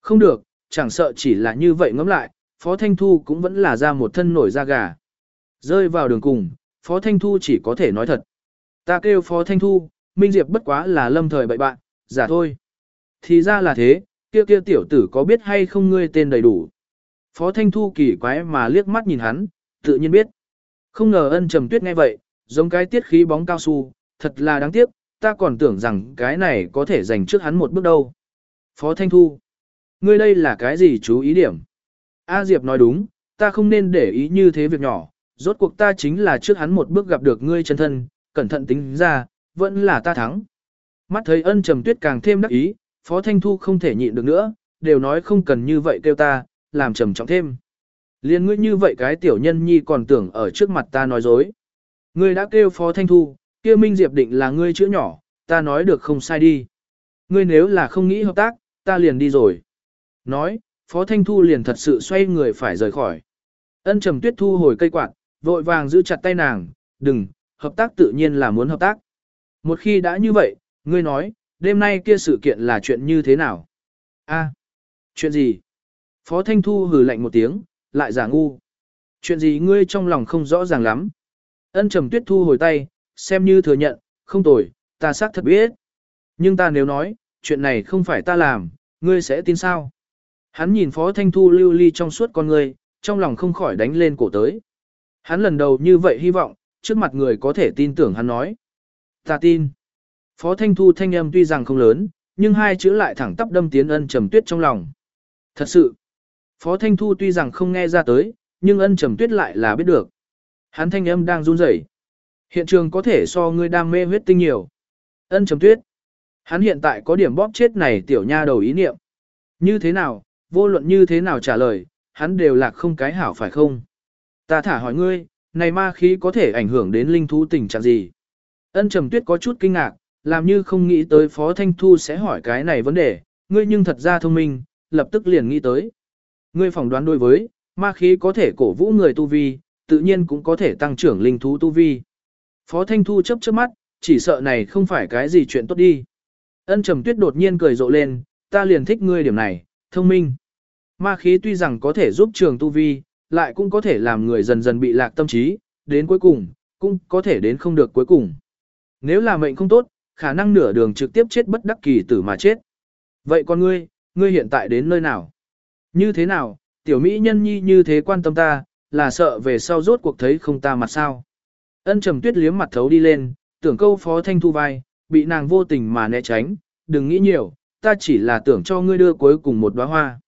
Không được, chẳng sợ chỉ là như vậy ngẫm lại, Phó Thanh Thu cũng vẫn là ra một thân nổi da gà. Rơi vào đường cùng, Phó Thanh Thu chỉ có thể nói thật. Ta kêu Phó Thanh Thu, Minh Diệp bất quá là lâm thời bậy bạn, giả thôi. Thì ra là thế, kia kia tiểu tử có biết hay không ngươi tên đầy đủ. Phó Thanh Thu kỳ quái mà liếc mắt nhìn hắn, tự nhiên biết. Không ngờ ân trầm tuyết nghe vậy, giống cái tiết khí bóng cao su, thật là đáng tiếc, ta còn tưởng rằng cái này có thể giành trước hắn một bước đâu. Phó Thanh Thu, ngươi đây là cái gì chú ý điểm? A Diệp nói đúng, ta không nên để ý như thế việc nhỏ, rốt cuộc ta chính là trước hắn một bước gặp được ngươi chân thân, cẩn thận tính ra, vẫn là ta thắng. Mắt thấy ân trầm tuyết càng thêm đắc ý, Phó Thanh Thu không thể nhịn được nữa, đều nói không cần như vậy kêu ta, làm trầm trọng thêm. Liên ngươi như vậy cái tiểu nhân nhi còn tưởng ở trước mặt ta nói dối. Ngươi đã kêu Phó Thanh Thu, kia Minh Diệp định là ngươi chữ nhỏ, ta nói được không sai đi. Ngươi nếu là không nghĩ hợp tác, ta liền đi rồi. Nói, Phó Thanh Thu liền thật sự xoay người phải rời khỏi. Ân Trầm Tuyết thu hồi cây quạt, vội vàng giữ chặt tay nàng, đừng, hợp tác tự nhiên là muốn hợp tác. Một khi đã như vậy, ngươi nói, đêm nay kia sự kiện là chuyện như thế nào? A, chuyện gì? Phó Thanh Thu hừ lạnh một tiếng, lại giả ngu. Chuyện gì ngươi trong lòng không rõ ràng lắm? Ân Trầm Tuyết thu hồi tay, xem như thừa nhận, không tồi, ta xác thật biết. Nhưng ta nếu nói, chuyện này không phải ta làm, ngươi sẽ tin sao? Hắn nhìn Phó Thanh Thu lưu ly trong suốt con người trong lòng không khỏi đánh lên cổ tới. Hắn lần đầu như vậy hy vọng, trước mặt người có thể tin tưởng hắn nói. Ta tin. Phó Thanh Thu thanh âm tuy rằng không lớn, nhưng hai chữ lại thẳng tắp đâm tiến ân trầm tuyết trong lòng. Thật sự, Phó Thanh Thu tuy rằng không nghe ra tới, nhưng ân trầm tuyết lại là biết được. Hắn thanh âm đang run rẩy. Hiện trường có thể so ngươi đam mê huyết tinh nhiều. Ân trầm tuyết. Hắn hiện tại có điểm bóp chết này tiểu nha đầu ý niệm. Như thế nào, vô luận như thế nào trả lời, hắn đều lạc không cái hảo phải không? Ta thả hỏi ngươi, này ma khí có thể ảnh hưởng đến linh thú tình trạng gì? Ân trầm tuyết có chút kinh ngạc, làm như không nghĩ tới Phó Thanh Thu sẽ hỏi cái này vấn đề, ngươi nhưng thật ra thông minh, lập tức liền nghĩ tới. Ngươi phỏng đoán đối với, ma khí có thể cổ vũ người tu vi, tự nhiên cũng có thể tăng trưởng linh thú tu vi. Phó Thanh Thu chấp chớp mắt, chỉ sợ này không phải cái gì chuyện tốt đi. Ân Trầm Tuyết đột nhiên cười rộ lên, ta liền thích ngươi điểm này, thông minh. Ma khí tuy rằng có thể giúp trường tu vi, lại cũng có thể làm người dần dần bị lạc tâm trí, đến cuối cùng, cũng có thể đến không được cuối cùng. Nếu là mệnh không tốt, khả năng nửa đường trực tiếp chết bất đắc kỳ tử mà chết. Vậy con ngươi, ngươi hiện tại đến nơi nào? Như thế nào, tiểu mỹ nhân nhi như thế quan tâm ta, là sợ về sau rốt cuộc thấy không ta mặt sao? Ân trầm tuyết liếm mặt thấu đi lên, tưởng câu phó thanh thu vai, bị nàng vô tình mà né tránh, đừng nghĩ nhiều, ta chỉ là tưởng cho ngươi đưa cuối cùng một đóa hoa.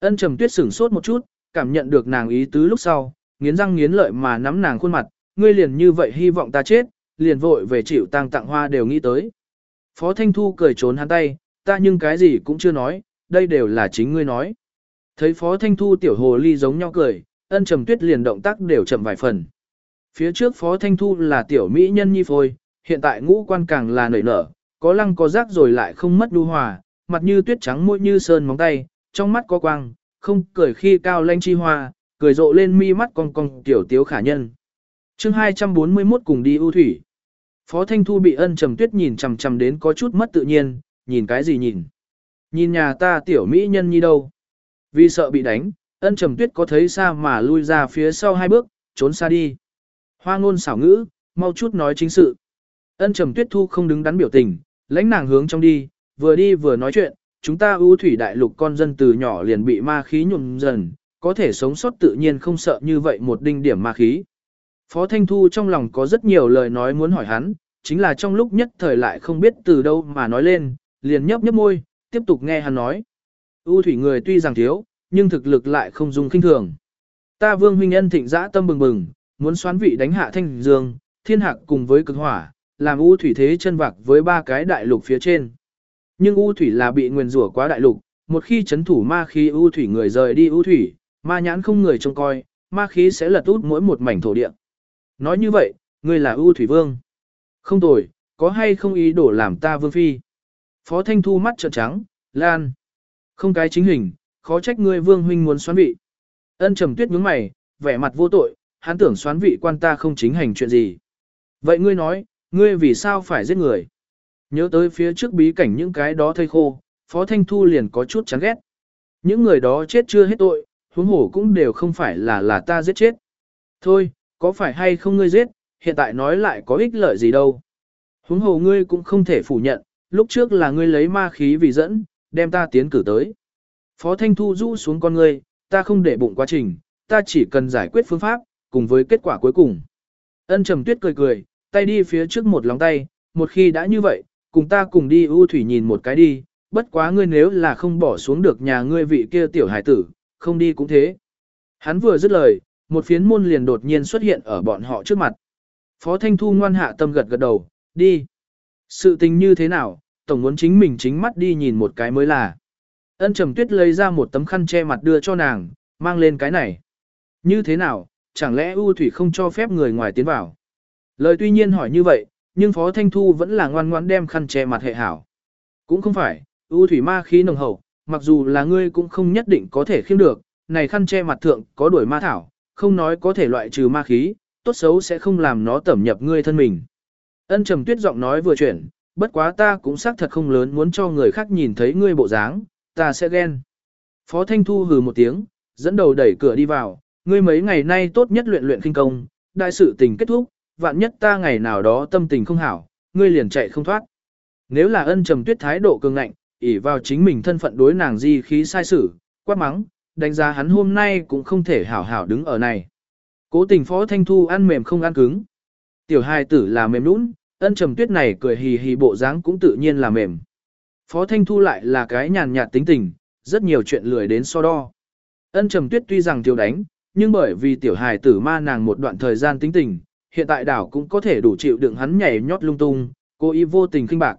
Ân trầm tuyết sửng sốt một chút, cảm nhận được nàng ý tứ lúc sau, nghiến răng nghiến lợi mà nắm nàng khuôn mặt, ngươi liền như vậy hy vọng ta chết, liền vội về chịu tang tặng hoa đều nghĩ tới. Phó Thanh Thu cười trốn hắn tay, ta nhưng cái gì cũng chưa nói, đây đều là chính ngươi nói. Thấy Phó Thanh Thu tiểu hồ ly giống nhau cười, ân trầm tuyết liền động tác đều chậm vài phần. Phía trước Phó Thanh Thu là tiểu mỹ nhân nhi phôi, hiện tại ngũ quan càng là nảy nở, có lăng có rác rồi lại không mất đu hòa, mặt như tuyết trắng môi như sơn móng tay, trong mắt có quang, không cười khi cao lanh chi hoa, cười rộ lên mi mắt cong cong tiểu tiếu khả nhân. chương 241 cùng đi ưu thủy. Phó Thanh Thu bị ân trầm tuyết nhìn chằm chằm đến có chút mất tự nhiên, nhìn cái gì nhìn. Nhìn nhà ta tiểu mỹ nhân như đâu. Vì sợ bị đánh, ân trầm tuyết có thấy xa mà lui ra phía sau hai bước, trốn xa đi. Hoa ngôn xảo ngữ, mau chút nói chính sự. Ân trầm tuyết thu không đứng đắn biểu tình, lãnh nàng hướng trong đi, vừa đi vừa nói chuyện, chúng ta ưu thủy đại lục con dân từ nhỏ liền bị ma khí nhuộm dần, có thể sống sót tự nhiên không sợ như vậy một đinh điểm ma khí. Phó Thanh Thu trong lòng có rất nhiều lời nói muốn hỏi hắn, chính là trong lúc nhất thời lại không biết từ đâu mà nói lên, liền nhấp nhấp môi, tiếp tục nghe hắn nói. ưu thủy người tuy rằng thiếu, nhưng thực lực lại không dùng kinh thường. Ta vương huynh nhân thịnh dã tâm bừng bừng, muốn xoán vị đánh hạ thanh dương, thiên hạc cùng với cực hỏa, làm ưu thủy thế chân vạc với ba cái đại lục phía trên. Nhưng U thủy là bị nguyền rủa quá đại lục, một khi chấn thủ ma khí U thủy người rời đi U thủy, ma nhãn không người trông coi, ma khí sẽ lật út mỗi một mảnh thổ địa. Nói như vậy, ngươi là U thủy vương. Không tồi, có hay không ý đổ làm ta vương phi. Phó Thanh Thu mắt trợn trắng, lan. Không cái chính hình, khó trách ngươi vương huynh muốn xoán vị. Ân trầm tuyết nhướng mày, vẻ mặt vô tội, hắn tưởng xoán vị quan ta không chính hành chuyện gì. Vậy ngươi nói, ngươi vì sao phải giết người? Nhớ tới phía trước bí cảnh những cái đó thây khô, Phó Thanh Thu liền có chút chán ghét. Những người đó chết chưa hết tội, huống hổ cũng đều không phải là là ta giết chết. Thôi, có phải hay không ngươi giết, hiện tại nói lại có ích lợi gì đâu. Huống hồ ngươi cũng không thể phủ nhận, lúc trước là ngươi lấy ma khí vì dẫn, đem ta tiến cử tới. Phó Thanh Thu rũ xuống con ngươi, ta không để bụng quá trình, ta chỉ cần giải quyết phương pháp, cùng với kết quả cuối cùng. Ân Trầm Tuyết cười cười, tay đi phía trước một lòng tay, một khi đã như vậy, cùng ta cùng đi ưu thủy nhìn một cái đi, bất quá ngươi nếu là không bỏ xuống được nhà ngươi vị kia tiểu hải tử, không đi cũng thế. Hắn vừa dứt lời, một phiến môn liền đột nhiên xuất hiện ở bọn họ trước mặt. Phó Thanh Thu ngoan hạ tâm gật gật đầu, đi. Sự tình như thế nào, tổng muốn chính mình chính mắt đi nhìn một cái mới là. Ân Trầm Tuyết lấy ra một tấm khăn che mặt đưa cho nàng, mang lên cái này. Như thế nào, chẳng lẽ U Thủy không cho phép người ngoài tiến vào? Lời tuy nhiên hỏi như vậy, nhưng Phó Thanh Thu vẫn là ngoan ngoãn đem khăn che mặt hệ hảo. Cũng không phải, U Thủy ma khí nồng hậu, mặc dù là ngươi cũng không nhất định có thể khiêm được, này khăn che mặt thượng có đuổi ma thảo, không nói có thể loại trừ ma khí, tốt xấu sẽ không làm nó tẩm nhập ngươi thân mình. Ân trầm tuyết giọng nói vừa chuyển, bất quá ta cũng xác thật không lớn muốn cho người khác nhìn thấy ngươi bộ dáng, ta sẽ ghen. Phó Thanh Thu hừ một tiếng, dẫn đầu đẩy cửa đi vào, ngươi mấy ngày nay tốt nhất luyện luyện kinh công, đại sự tình kết thúc, vạn nhất ta ngày nào đó tâm tình không hảo, ngươi liền chạy không thoát. Nếu là ân trầm tuyết thái độ cường ngạnh, ỷ vào chính mình thân phận đối nàng di khí sai sử, quát mắng, đánh giá hắn hôm nay cũng không thể hảo hảo đứng ở này. Cố tình phó thanh thu ăn mềm không ăn cứng. Tiểu hài tử là mềm nũng, ân trầm tuyết này cười hì hì bộ dáng cũng tự nhiên là mềm. Phó thanh thu lại là cái nhàn nhạt tính tình, rất nhiều chuyện lười đến so đo. Ân trầm tuyết tuy rằng tiêu đánh, nhưng bởi vì tiểu hài tử ma nàng một đoạn thời gian tính tình, hiện tại đảo cũng có thể đủ chịu đựng hắn nhảy nhót lung tung, cô ý vô tình khinh bạc.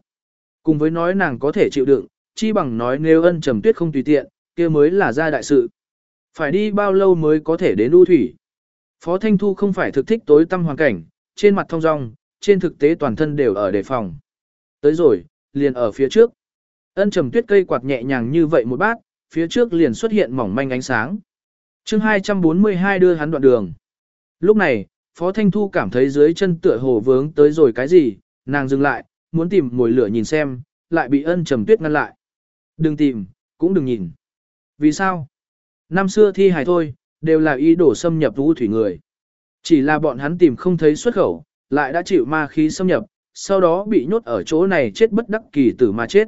Cùng với nói nàng có thể chịu đựng, chi bằng nói nếu ân trầm tuyết không tùy tiện, kia mới là ra đại sự. Phải đi bao lâu mới có thể đến U Thủy? Phó Thanh Thu không phải thực thích tối tâm hoàn cảnh, trên mặt thông rong, trên thực tế toàn thân đều ở đề phòng. Tới rồi, liền ở phía trước. Ân trầm tuyết cây quạt nhẹ nhàng như vậy một bát, phía trước liền xuất hiện mỏng manh ánh sáng. chương 242 đưa hắn đoạn đường. Lúc này, Phó Thanh Thu cảm thấy dưới chân tựa hồ vướng tới rồi cái gì, nàng dừng lại, muốn tìm mồi lửa nhìn xem, lại bị ân trầm tuyết ngăn lại. Đừng tìm, cũng đừng nhìn. Vì sao? Năm xưa thi hài thôi, đều là ý đồ xâm nhập vũ thủy người. Chỉ là bọn hắn tìm không thấy xuất khẩu, lại đã chịu ma khí xâm nhập, sau đó bị nhốt ở chỗ này chết bất đắc kỳ tử mà chết.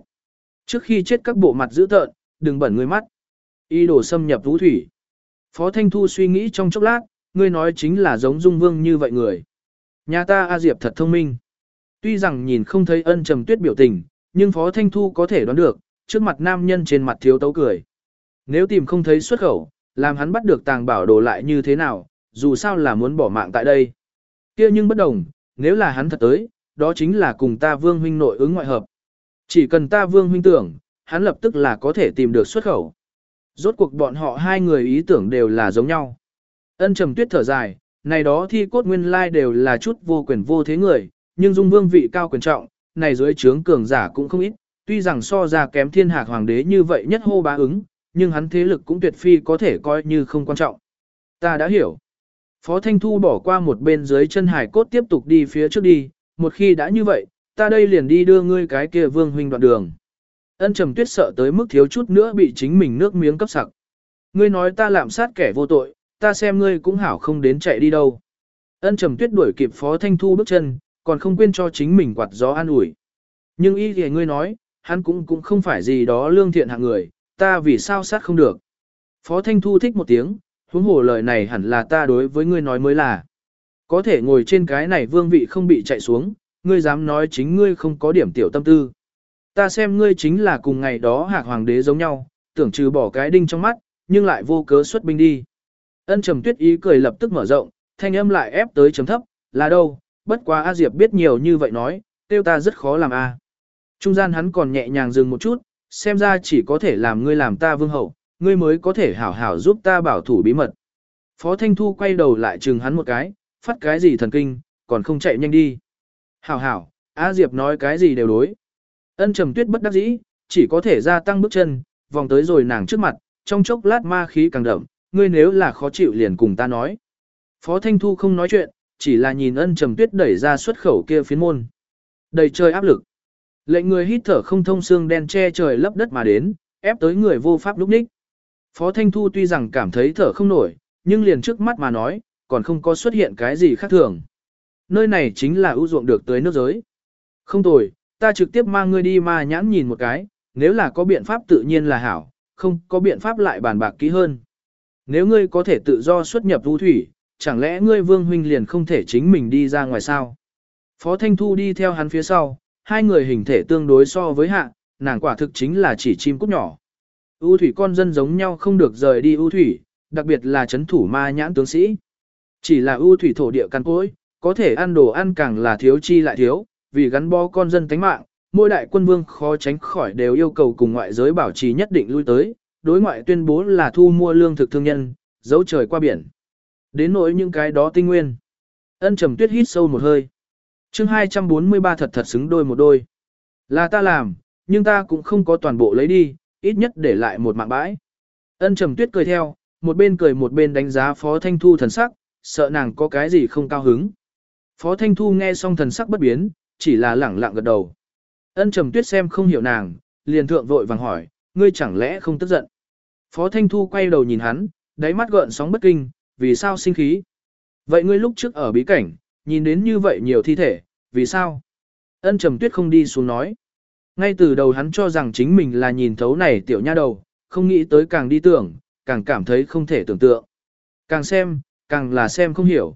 Trước khi chết các bộ mặt dữ tợn, đừng bẩn người mắt. Ý đồ xâm nhập vũ thủy. Phó Thanh Thu suy nghĩ trong chốc lát, ngươi nói chính là giống Dung Vương như vậy người. Nhà ta A Diệp thật thông minh. Tuy rằng nhìn không thấy ân trầm tuyết biểu tình, nhưng Phó Thanh Thu có thể đoán được, trước mặt nam nhân trên mặt thiếu tấu cười. Nếu tìm không thấy xuất khẩu, làm hắn bắt được tàng bảo đồ lại như thế nào, dù sao là muốn bỏ mạng tại đây. kia nhưng bất đồng, nếu là hắn thật tới, đó chính là cùng ta vương huynh nội ứng ngoại hợp. Chỉ cần ta vương huynh tưởng, hắn lập tức là có thể tìm được xuất khẩu. Rốt cuộc bọn họ hai người ý tưởng đều là giống nhau. Ân trầm tuyết thở dài, này đó thi cốt nguyên lai đều là chút vô quyền vô thế người, nhưng dung vương vị cao quyền trọng, này dưới trướng cường giả cũng không ít, tuy rằng so ra kém thiên hạc hoàng đế như vậy nhất hô bá ứng, nhưng hắn thế lực cũng tuyệt phi có thể coi như không quan trọng. Ta đã hiểu. Phó Thanh Thu bỏ qua một bên dưới chân hải cốt tiếp tục đi phía trước đi, một khi đã như vậy, ta đây liền đi đưa ngươi cái kia vương huynh đoạn đường. Ân trầm tuyết sợ tới mức thiếu chút nữa bị chính mình nước miếng cấp sặc. Ngươi nói ta lạm sát kẻ vô tội, ta xem ngươi cũng hảo không đến chạy đi đâu. Ân trầm tuyết đuổi kịp Phó Thanh Thu bước chân, còn không quên cho chính mình quạt gió an ủi. Nhưng y thì ngươi nói, hắn cũng cũng không phải gì đó lương thiện hạng người, ta vì sao sát không được. Phó Thanh Thu thích một tiếng, huống hồ lời này hẳn là ta đối với ngươi nói mới là. Có thể ngồi trên cái này vương vị không bị chạy xuống, ngươi dám nói chính ngươi không có điểm tiểu tâm tư. Ta xem ngươi chính là cùng ngày đó hạc hoàng đế giống nhau, tưởng trừ bỏ cái đinh trong mắt, nhưng lại vô cớ xuất binh đi. Ân trầm tuyết ý cười lập tức mở rộng, thanh âm lại ép tới chấm thấp, là đâu, bất quá A Diệp biết nhiều như vậy nói, tiêu ta rất khó làm A. Trung gian hắn còn nhẹ nhàng dừng một chút, xem ra chỉ có thể làm ngươi làm ta vương hậu, ngươi mới có thể hảo hảo giúp ta bảo thủ bí mật. Phó Thanh Thu quay đầu lại chừng hắn một cái, phát cái gì thần kinh, còn không chạy nhanh đi. Hảo hảo, A Diệp nói cái gì đều đối. Ân trầm tuyết bất đắc dĩ, chỉ có thể gia tăng bước chân, vòng tới rồi nàng trước mặt, trong chốc lát ma khí càng đậm, ngươi nếu là khó chịu liền cùng ta nói. Phó Thanh Thu không nói chuyện, chỉ là nhìn ân trầm tuyết đẩy ra xuất khẩu kia phiến môn. Đầy trời áp lực. Lệnh người hít thở không thông xương đen che trời lấp đất mà đến, ép tới người vô pháp lúc ních. Phó Thanh Thu tuy rằng cảm thấy thở không nổi, nhưng liền trước mắt mà nói, còn không có xuất hiện cái gì khác thường. Nơi này chính là ưu ruộng được tới nước giới. Không tồi, ta trực tiếp mang ngươi đi ma nhãn nhìn một cái, nếu là có biện pháp tự nhiên là hảo, không có biện pháp lại bàn bạc kỹ hơn. Nếu ngươi có thể tự do xuất nhập vũ thủy, chẳng lẽ ngươi vương huynh liền không thể chính mình đi ra ngoài sao? Phó Thanh Thu đi theo hắn phía sau, hai người hình thể tương đối so với hạ, nàng quả thực chính là chỉ chim cút nhỏ. U thủy con dân giống nhau không được rời đi U thủy, đặc biệt là chấn thủ ma nhãn tướng sĩ. Chỉ là U thủy thổ địa căn cối, có thể ăn đồ ăn càng là thiếu chi lại thiếu, vì gắn bó con dân tánh mạng, mỗi đại quân vương khó tránh khỏi đều yêu cầu cùng ngoại giới bảo trì nhất định lui tới, đối ngoại tuyên bố là thu mua lương thực thương nhân, dấu trời qua biển. Đến nỗi những cái đó tinh nguyên. Ân trầm tuyết hít sâu một hơi. chương 243 thật thật xứng đôi một đôi. Là ta làm, nhưng ta cũng không có toàn bộ lấy đi, ít nhất để lại một mạng bãi. Ân trầm tuyết cười theo, một bên cười một bên đánh giá Phó Thanh Thu thần sắc, sợ nàng có cái gì không cao hứng. Phó Thanh Thu nghe xong thần sắc bất biến, chỉ là lẳng lặng gật đầu. Ân trầm tuyết xem không hiểu nàng, liền thượng vội vàng hỏi, ngươi chẳng lẽ không tức giận. Phó Thanh Thu quay đầu nhìn hắn, đáy mắt gợn sóng bất kinh, vì sao sinh khí? Vậy ngươi lúc trước ở bí cảnh, nhìn đến như vậy nhiều thi thể, vì sao? Ân trầm tuyết không đi xuống nói. Ngay từ đầu hắn cho rằng chính mình là nhìn thấu này tiểu nha đầu, không nghĩ tới càng đi tưởng, càng cảm thấy không thể tưởng tượng. Càng xem, càng là xem không hiểu.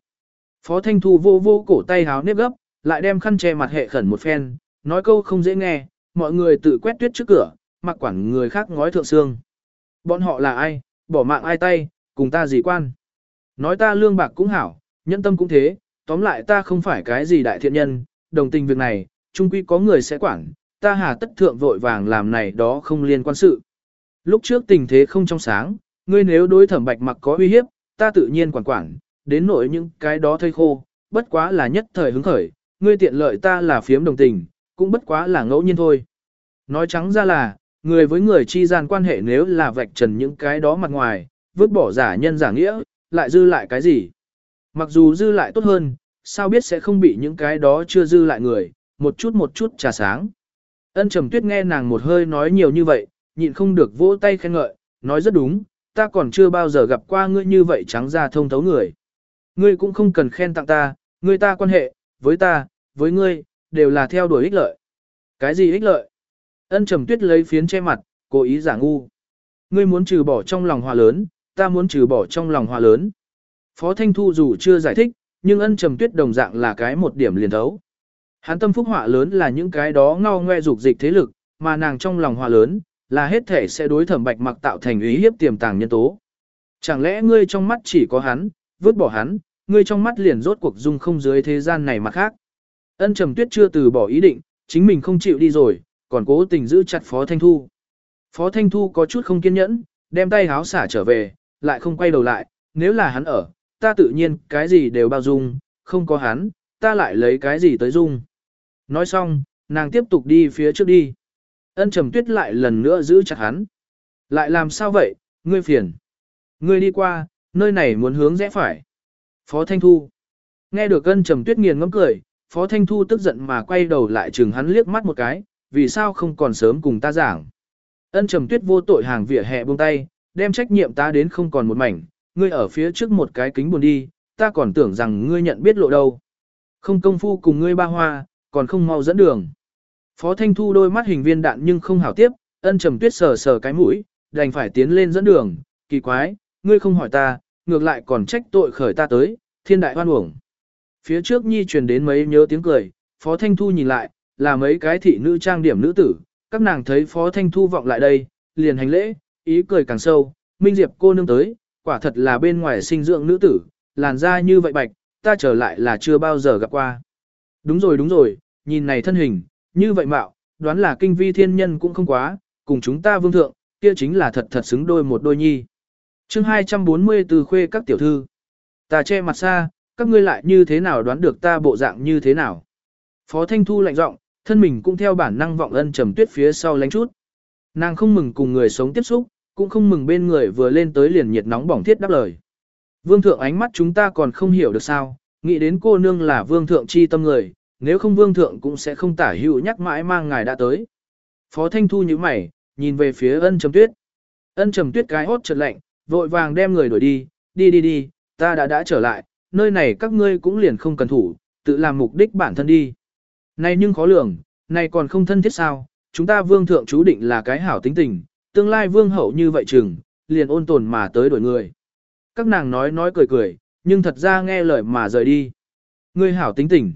Phó Thanh Thu vô vô cổ tay háo nếp gấp, lại đem khăn che mặt hệ khẩn một phen, nói câu không dễ nghe, mọi người tự quét tuyết trước cửa, mặc quản người khác ngói thượng xương. Bọn họ là ai, bỏ mạng ai tay, cùng ta gì quan. Nói ta lương bạc cũng hảo, nhân tâm cũng thế, tóm lại ta không phải cái gì đại thiện nhân, đồng tình việc này, chung quy có người sẽ quản, ta hà tất thượng vội vàng làm này đó không liên quan sự. Lúc trước tình thế không trong sáng, ngươi nếu đối thẩm bạch mặc có uy hiếp, ta tự nhiên quản quản, đến nỗi những cái đó thây khô, bất quá là nhất thời hứng khởi, ngươi tiện lợi ta là phiếm đồng tình, cũng bất quá là ngẫu nhiên thôi. Nói trắng ra là, người với người chi gian quan hệ nếu là vạch trần những cái đó mặt ngoài, vứt bỏ giả nhân giả nghĩa, lại dư lại cái gì? Mặc dù dư lại tốt hơn, sao biết sẽ không bị những cái đó chưa dư lại người, một chút một chút trà sáng. Ân trầm tuyết nghe nàng một hơi nói nhiều như vậy, nhịn không được vỗ tay khen ngợi, nói rất đúng, ta còn chưa bao giờ gặp qua ngươi như vậy trắng ra thông thấu người. Ngươi cũng không cần khen tặng ta, ngươi ta quan hệ, với ta, với ngươi, đều là theo đuổi ích lợi. Cái gì ích lợi? Ân trầm tuyết lấy phiến che mặt, cố ý giả ngu. Ngươi muốn trừ bỏ trong lòng hòa lớn, ta muốn trừ bỏ trong lòng hòa lớn. Phó Thanh Thu dù chưa giải thích, nhưng ân trầm tuyết đồng dạng là cái một điểm liền thấu. Hán tâm phúc họa lớn là những cái đó ngao ngoe dục dịch thế lực, mà nàng trong lòng họa lớn, là hết thể sẽ đối thẩm bạch mặc tạo thành ý hiếp tiềm tàng nhân tố. Chẳng lẽ ngươi trong mắt chỉ có hắn, vứt bỏ hắn, ngươi trong mắt liền rốt cuộc dung không dưới thế gian này mà khác. Ân trầm tuyết chưa từ bỏ ý định, chính mình không chịu đi rồi, còn cố tình giữ chặt Phó Thanh Thu. Phó Thanh Thu có chút không kiên nhẫn, đem tay háo xả trở về, lại không quay đầu lại, nếu là hắn ở, ta tự nhiên cái gì đều bao dung, không có hắn, ta lại lấy cái gì tới dung. Nói xong, nàng tiếp tục đi phía trước đi. Ân trầm tuyết lại lần nữa giữ chặt hắn. Lại làm sao vậy, ngươi phiền. Ngươi đi qua, nơi này muốn hướng rẽ phải. Phó Thanh Thu. Nghe được ân trầm tuyết nghiền ngẫm cười, Phó Thanh Thu tức giận mà quay đầu lại chừng hắn liếc mắt một cái, vì sao không còn sớm cùng ta giảng. Ân trầm tuyết vô tội hàng vỉa hè buông tay, đem trách nhiệm ta đến không còn một mảnh, ngươi ở phía trước một cái kính buồn đi, ta còn tưởng rằng ngươi nhận biết lộ đâu. Không công phu cùng ngươi ba hoa, còn không mau dẫn đường. Phó Thanh Thu đôi mắt hình viên đạn nhưng không hảo tiếp, ân trầm tuyết sờ sờ cái mũi, đành phải tiến lên dẫn đường, kỳ quái, ngươi không hỏi ta, ngược lại còn trách tội khởi ta tới, thiên đại hoan uổng. Phía trước nhi truyền đến mấy nhớ tiếng cười, Phó Thanh Thu nhìn lại, là mấy cái thị nữ trang điểm nữ tử, các nàng thấy Phó Thanh Thu vọng lại đây, liền hành lễ, ý cười càng sâu, Minh Diệp cô nương tới, quả thật là bên ngoài sinh dưỡng nữ tử, làn da như vậy bạch, ta trở lại là chưa bao giờ gặp qua. Đúng rồi đúng rồi, nhìn này thân hình, như vậy mạo, đoán là kinh vi thiên nhân cũng không quá, cùng chúng ta vương thượng, kia chính là thật thật xứng đôi một đôi nhi. chương 240 từ khuê các tiểu thư. Ta che mặt xa, các ngươi lại như thế nào đoán được ta bộ dạng như thế nào. Phó Thanh Thu lạnh giọng, thân mình cũng theo bản năng vọng ân trầm tuyết phía sau lánh chút. Nàng không mừng cùng người sống tiếp xúc, cũng không mừng bên người vừa lên tới liền nhiệt nóng bỏng thiết đáp lời. Vương thượng ánh mắt chúng ta còn không hiểu được sao, nghĩ đến cô nương là vương thượng chi tâm người, nếu không vương thượng cũng sẽ không tả hữu nhắc mãi mang ngài đã tới. Phó Thanh Thu như mày, nhìn về phía ân trầm tuyết. Ân trầm tuyết cái hốt chợt lạnh, vội vàng đem người đuổi đi, đi đi đi, ta đã đã trở lại, nơi này các ngươi cũng liền không cần thủ, tự làm mục đích bản thân đi. Này nhưng khó lường, này còn không thân thiết sao, chúng ta vương thượng chú định là cái hảo tính tình, tương lai vương hậu như vậy chừng, liền ôn tồn mà tới đổi người. Các nàng nói nói cười cười, nhưng thật ra nghe lời mà rời đi. Ngươi hảo tính tình.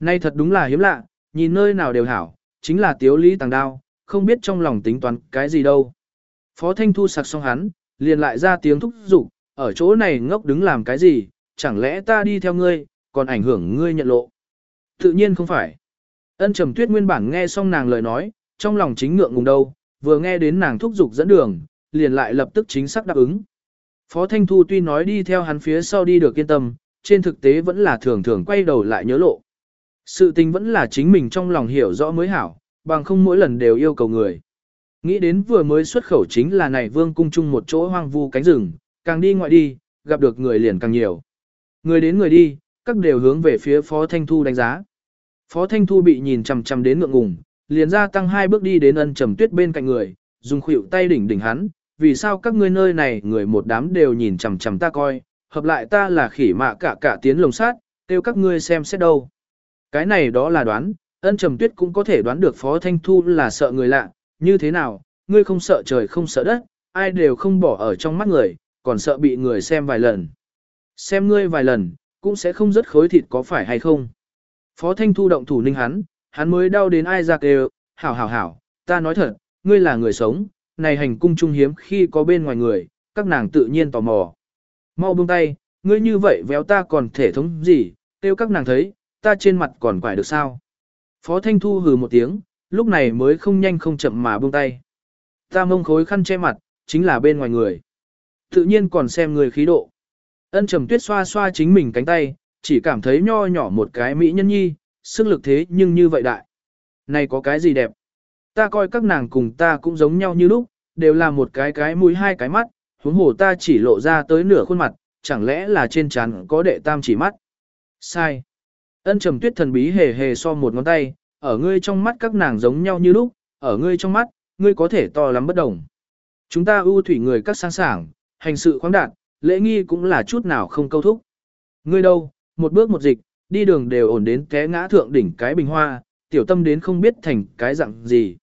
Nay thật đúng là hiếm lạ, nhìn nơi nào đều hảo, chính là tiếu lý tàng đao, không biết trong lòng tính toán cái gì đâu. Phó Thanh Thu sặc xong hắn, liền lại ra tiếng thúc giục, ở chỗ này ngốc đứng làm cái gì, chẳng lẽ ta đi theo ngươi, còn ảnh hưởng ngươi nhận lộ. Tự nhiên không phải. Ân Trầm Tuyết nguyên bản nghe xong nàng lời nói, trong lòng chính ngượng ngùng đâu, vừa nghe đến nàng thúc giục dẫn đường, liền lại lập tức chính xác đáp ứng. Phó Thanh Thu tuy nói đi theo hắn phía sau đi được yên tâm, trên thực tế vẫn là thường thường quay đầu lại nhớ lộ. Sự tình vẫn là chính mình trong lòng hiểu rõ mới hảo, bằng không mỗi lần đều yêu cầu người. Nghĩ đến vừa mới xuất khẩu chính là này vương cung chung một chỗ hoang vu cánh rừng, càng đi ngoại đi, gặp được người liền càng nhiều. Người đến người đi, các đều hướng về phía Phó Thanh Thu đánh giá. Phó Thanh Thu bị nhìn chằm chằm đến ngượng ngùng, liền ra tăng hai bước đi đến ân trầm tuyết bên cạnh người, dùng khuỷu tay đỉnh đỉnh hắn, vì sao các ngươi nơi này người một đám đều nhìn chằm chằm ta coi, hợp lại ta là khỉ mạ cả cả tiến lồng sát, kêu các ngươi xem xét đâu. Cái này đó là đoán, ân trầm tuyết cũng có thể đoán được Phó Thanh Thu là sợ người lạ, như thế nào, ngươi không sợ trời không sợ đất, ai đều không bỏ ở trong mắt người, còn sợ bị người xem vài lần. Xem ngươi vài lần, cũng sẽ không rất khối thịt có phải hay không. Phó Thanh Thu động thủ ninh hắn, hắn mới đau đến ai ra kêu, hảo hảo hảo, ta nói thật, ngươi là người sống, này hành cung trung hiếm khi có bên ngoài người, các nàng tự nhiên tò mò. Mau buông tay, ngươi như vậy véo ta còn thể thống gì, tiêu các nàng thấy, ta trên mặt còn quải được sao. Phó Thanh Thu hừ một tiếng, lúc này mới không nhanh không chậm mà buông tay. Ta mông khối khăn che mặt, chính là bên ngoài người. Tự nhiên còn xem người khí độ. Ân trầm tuyết xoa xoa chính mình cánh tay, chỉ cảm thấy nho nhỏ một cái mỹ nhân nhi, sức lực thế nhưng như vậy đại. Này có cái gì đẹp? Ta coi các nàng cùng ta cũng giống nhau như lúc, đều là một cái cái mũi hai cái mắt, huống hồ ta chỉ lộ ra tới nửa khuôn mặt, chẳng lẽ là trên trán có đệ tam chỉ mắt? Sai. Ân trầm tuyết thần bí hề hề so một ngón tay, ở ngươi trong mắt các nàng giống nhau như lúc, ở ngươi trong mắt, ngươi có thể to lắm bất đồng. Chúng ta ưu thủy người các sáng sảng, hành sự khoáng đạt, lễ nghi cũng là chút nào không câu thúc. Ngươi đâu, một bước một dịch, đi đường đều ổn đến té ngã thượng đỉnh cái bình hoa, tiểu tâm đến không biết thành cái dạng gì.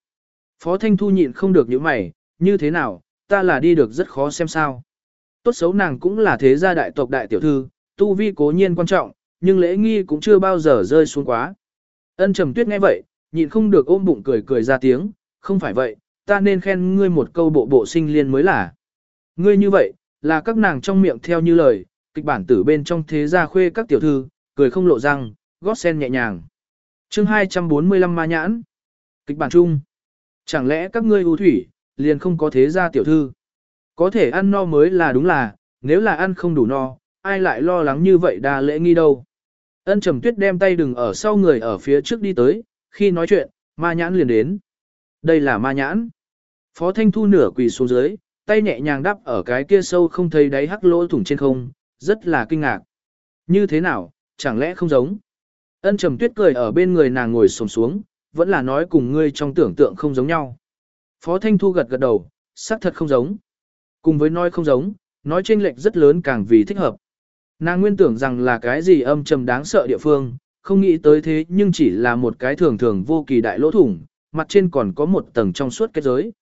Phó Thanh Thu nhịn không được những mày, như thế nào, ta là đi được rất khó xem sao. Tốt xấu nàng cũng là thế gia đại tộc đại tiểu thư, tu vi cố nhiên quan trọng, nhưng lễ nghi cũng chưa bao giờ rơi xuống quá. Ân trầm tuyết nghe vậy, nhịn không được ôm bụng cười cười ra tiếng, không phải vậy, ta nên khen ngươi một câu bộ bộ sinh liên mới là. Ngươi như vậy, là các nàng trong miệng theo như lời, kịch bản tử bên trong thế gia khuê các tiểu thư, cười không lộ răng, gót sen nhẹ nhàng. chương 245 ma nhãn. Kịch bản chung. Chẳng lẽ các ngươi ưu thủy, liền không có thế gia tiểu thư? Có thể ăn no mới là đúng là, nếu là ăn không đủ no, ai lại lo lắng như vậy đa lễ nghi đâu. Ân trầm tuyết đem tay đừng ở sau người ở phía trước đi tới, khi nói chuyện, Ma nhãn liền đến. Đây là ma nhãn. Phó Thanh Thu nửa quỳ xuống dưới, tay nhẹ nhàng đắp ở cái kia sâu không thấy đáy hắc lỗ thủng trên không, rất là kinh ngạc. Như thế nào, chẳng lẽ không giống? Ân trầm tuyết cười ở bên người nàng ngồi sồm xuống, vẫn là nói cùng ngươi trong tưởng tượng không giống nhau. Phó Thanh Thu gật gật đầu, xác thật không giống. Cùng với nói không giống, nói chênh lệch rất lớn càng vì thích hợp. Nàng nguyên tưởng rằng là cái gì âm trầm đáng sợ địa phương, không nghĩ tới thế nhưng chỉ là một cái thường thường vô kỳ đại lỗ thủng, mặt trên còn có một tầng trong suốt kết giới.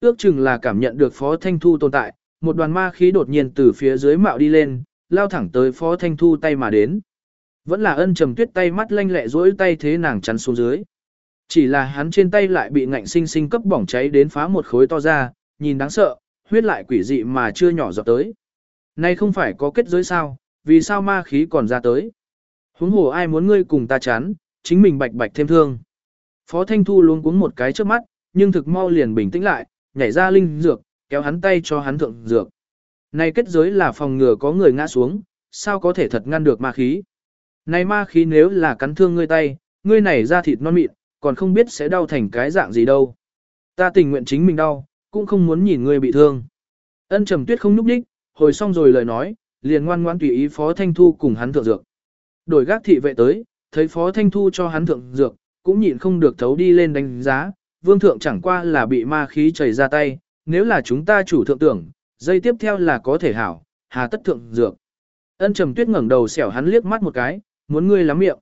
Ước chừng là cảm nhận được Phó Thanh Thu tồn tại, một đoàn ma khí đột nhiên từ phía dưới mạo đi lên, lao thẳng tới Phó Thanh Thu tay mà đến. Vẫn là ân trầm tuyết tay mắt lanh lẹ duỗi tay thế nàng chắn xuống dưới. Chỉ là hắn trên tay lại bị ngạnh sinh sinh cấp bỏng cháy đến phá một khối to ra, nhìn đáng sợ, huyết lại quỷ dị mà chưa nhỏ giọt tới. Nay không phải có kết giới sao, vì sao ma khí còn ra tới. Huống hồ ai muốn ngươi cùng ta chán, chính mình bạch bạch thêm thương. Phó Thanh Thu luôn cuống một cái trước mắt, nhưng thực mau liền bình tĩnh lại, nhảy ra linh dược, kéo hắn tay cho hắn thượng dược. Này kết giới là phòng ngừa có người ngã xuống, sao có thể thật ngăn được ma khí. Này ma khí nếu là cắn thương ngươi tay, ngươi này ra thịt non mịn, còn không biết sẽ đau thành cái dạng gì đâu. Ta tình nguyện chính mình đau, cũng không muốn nhìn ngươi bị thương. Ân trầm tuyết không núp đích, hồi xong rồi lời nói, liền ngoan ngoan tùy ý Phó Thanh Thu cùng hắn thượng dược. Đổi gác thị vệ tới, thấy Phó Thanh Thu cho hắn thượng dược, cũng nhịn không được thấu đi lên đánh giá, vương thượng chẳng qua là bị ma khí chảy ra tay, nếu là chúng ta chủ thượng tưởng, dây tiếp theo là có thể hảo, hà tất thượng dược. Ân trầm tuyết ngẩng đầu xẻo hắn liếc mắt một cái, muốn ngươi lắm miệng.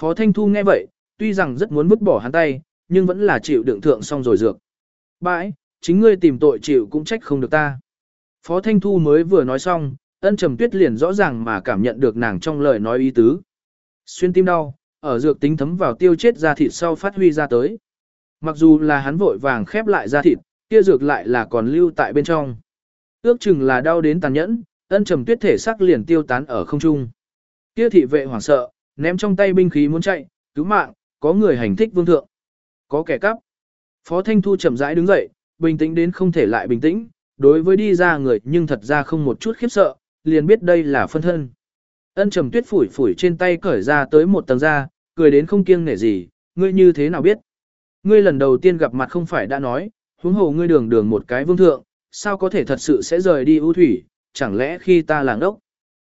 Phó Thanh Thu nghe vậy, tuy rằng rất muốn vứt bỏ hắn tay, nhưng vẫn là chịu đựng thượng xong rồi dược. Bãi, chính ngươi tìm tội chịu cũng trách không được ta. Phó Thanh Thu mới vừa nói xong, ân trầm tuyết liền rõ ràng mà cảm nhận được nàng trong lời nói ý tứ. Xuyên tim đau, ở dược tính thấm vào tiêu chết da thịt sau phát huy ra tới. Mặc dù là hắn vội vàng khép lại da thịt, kia dược lại là còn lưu tại bên trong. Ước chừng là đau đến tàn nhẫn, ân trầm tuyết thể xác liền tiêu tán ở không trung. Kia thị vệ hoảng sợ, ném trong tay binh khí muốn chạy, cứu mạng, có người hành thích vương thượng. Có kẻ cắp. Phó Thanh Thu chậm rãi đứng dậy, bình tĩnh đến không thể lại bình tĩnh, đối với đi ra người nhưng thật ra không một chút khiếp sợ, liền biết đây là phân thân. Ân trầm tuyết phủi phủi trên tay cởi ra tới một tầng da, cười đến không kiêng nể gì, ngươi như thế nào biết. Ngươi lần đầu tiên gặp mặt không phải đã nói, huống hồ ngươi đường đường một cái vương thượng, sao có thể thật sự sẽ rời đi ưu thủy, chẳng lẽ khi ta là ngốc.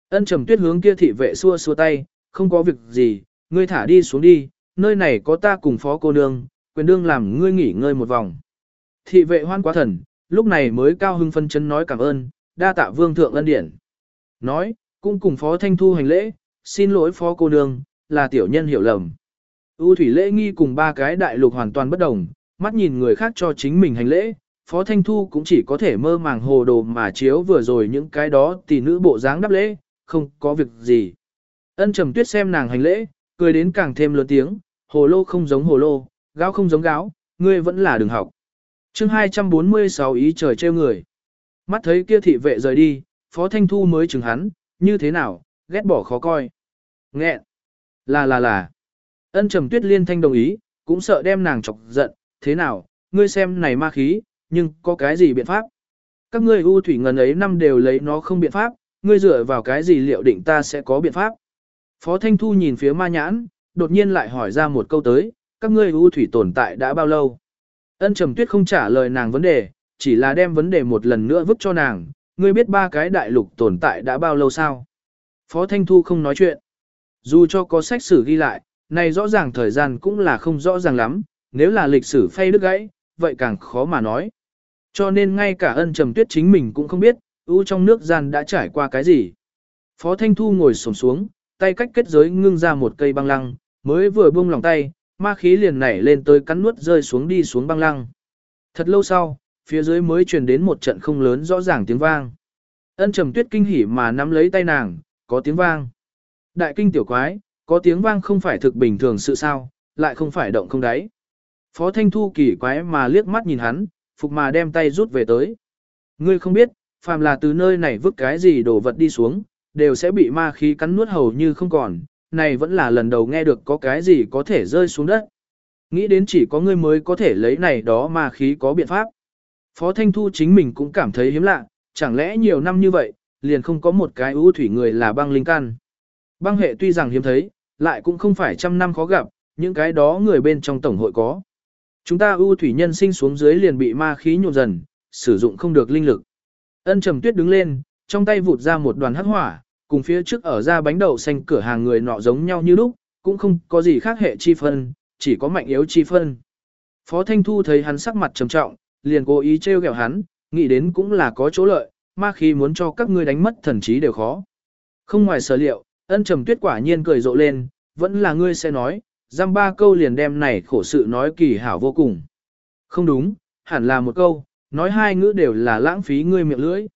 Ân trầm tuyết hướng kia thị vệ xua xua tay, không có việc gì, ngươi thả đi xuống đi, nơi này có ta cùng phó cô nương, quyền đương làm ngươi nghỉ ngơi một vòng. Thị vệ hoan quá thần, lúc này mới cao hưng phân chân nói cảm ơn, đa tạ vương thượng ân điển. Nói, cũng cùng phó thanh thu hành lễ, xin lỗi phó cô nương, là tiểu nhân hiểu lầm. U thủy lễ nghi cùng ba cái đại lục hoàn toàn bất đồng, mắt nhìn người khác cho chính mình hành lễ, phó thanh thu cũng chỉ có thể mơ màng hồ đồ mà chiếu vừa rồi những cái đó tỷ nữ bộ dáng đáp lễ, không có việc gì. Ân trầm tuyết xem nàng hành lễ, cười đến càng thêm lớn tiếng, hồ lô không giống hồ lô, gáo không giống gáo, ngươi vẫn là đường học. chương 246 ý trời trêu người. Mắt thấy kia thị vệ rời đi, Phó Thanh Thu mới chừng hắn, như thế nào, ghét bỏ khó coi. Nghẹn. Là là là. Ân trầm tuyết liên thanh đồng ý, cũng sợ đem nàng chọc giận, thế nào, ngươi xem này ma khí, nhưng có cái gì biện pháp? Các ngươi u thủy ngần ấy năm đều lấy nó không biện pháp, ngươi dựa vào cái gì liệu định ta sẽ có biện pháp? Phó Thanh Thu nhìn phía ma nhãn, đột nhiên lại hỏi ra một câu tới, các ngươi u thủy tồn tại đã bao lâu? Ân trầm tuyết không trả lời nàng vấn đề, chỉ là đem vấn đề một lần nữa vứt cho nàng, ngươi biết ba cái đại lục tồn tại đã bao lâu sao? Phó Thanh Thu không nói chuyện. Dù cho có sách sử ghi lại, này rõ ràng thời gian cũng là không rõ ràng lắm, nếu là lịch sử phay đứt gãy, vậy càng khó mà nói. Cho nên ngay cả ân trầm tuyết chính mình cũng không biết, u trong nước gian đã trải qua cái gì. Phó Thanh Thu ngồi sổm xuống, tay cách kết giới ngưng ra một cây băng lăng, mới vừa buông lòng tay, ma khí liền nảy lên tới cắn nuốt rơi xuống đi xuống băng lăng. Thật lâu sau, phía dưới mới truyền đến một trận không lớn rõ ràng tiếng vang. Ân trầm tuyết kinh hỉ mà nắm lấy tay nàng, có tiếng vang. Đại kinh tiểu quái, có tiếng vang không phải thực bình thường sự sao, lại không phải động không đáy. Phó Thanh Thu kỳ quái mà liếc mắt nhìn hắn, phục mà đem tay rút về tới. Ngươi không biết, phàm là từ nơi này vứt cái gì đổ vật đi xuống, đều sẽ bị ma khí cắn nuốt hầu như không còn, này vẫn là lần đầu nghe được có cái gì có thể rơi xuống đất. Nghĩ đến chỉ có ngươi mới có thể lấy này đó ma khí có biện pháp. Phó Thanh Thu chính mình cũng cảm thấy hiếm lạ, chẳng lẽ nhiều năm như vậy, liền không có một cái ưu thủy người là băng linh căn. Băng hệ tuy rằng hiếm thấy, lại cũng không phải trăm năm khó gặp, những cái đó người bên trong tổng hội có. Chúng ta ưu thủy nhân sinh xuống dưới liền bị ma khí nhộn dần, sử dụng không được linh lực. Ân Trầm Tuyết đứng lên, trong tay vụt ra một đoàn hắc hỏa, cùng phía trước ở ra bánh đậu xanh cửa hàng người nọ giống nhau như lúc, cũng không có gì khác hệ chi phân, chỉ có mạnh yếu chi phân. Phó Thanh Thu thấy hắn sắc mặt trầm trọng, liền cố ý trêu ghẹo hắn, nghĩ đến cũng là có chỗ lợi, ma khí muốn cho các ngươi đánh mất thần trí đều khó. Không ngoài sở liệu, ân trầm tuyết quả nhiên cười rộ lên, vẫn là ngươi sẽ nói, giam ba câu liền đem này khổ sự nói kỳ hảo vô cùng. Không đúng, hẳn là một câu, nói hai ngữ đều là lãng phí ngươi miệng lưỡi.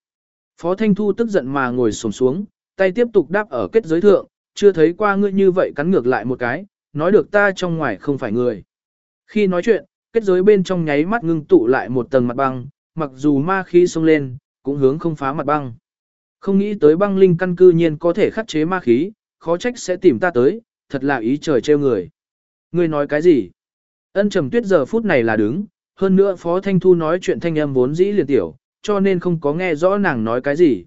Phó Thanh Thu tức giận mà ngồi xổm xuống, tay tiếp tục đáp ở kết giới thượng, chưa thấy qua ngươi như vậy cắn ngược lại một cái, nói được ta trong ngoài không phải người. Khi nói chuyện, kết giới bên trong nháy mắt ngưng tụ lại một tầng mặt băng, mặc dù ma khí xông lên, cũng hướng không phá mặt băng. Không nghĩ tới băng linh căn cư nhiên có thể khắc chế ma khí, khó trách sẽ tìm ta tới, thật là ý trời trêu người. Ngươi nói cái gì? Ân trầm tuyết giờ phút này là đứng, hơn nữa Phó Thanh Thu nói chuyện thanh âm vốn dĩ liền tiểu, cho nên không có nghe rõ nàng nói cái gì.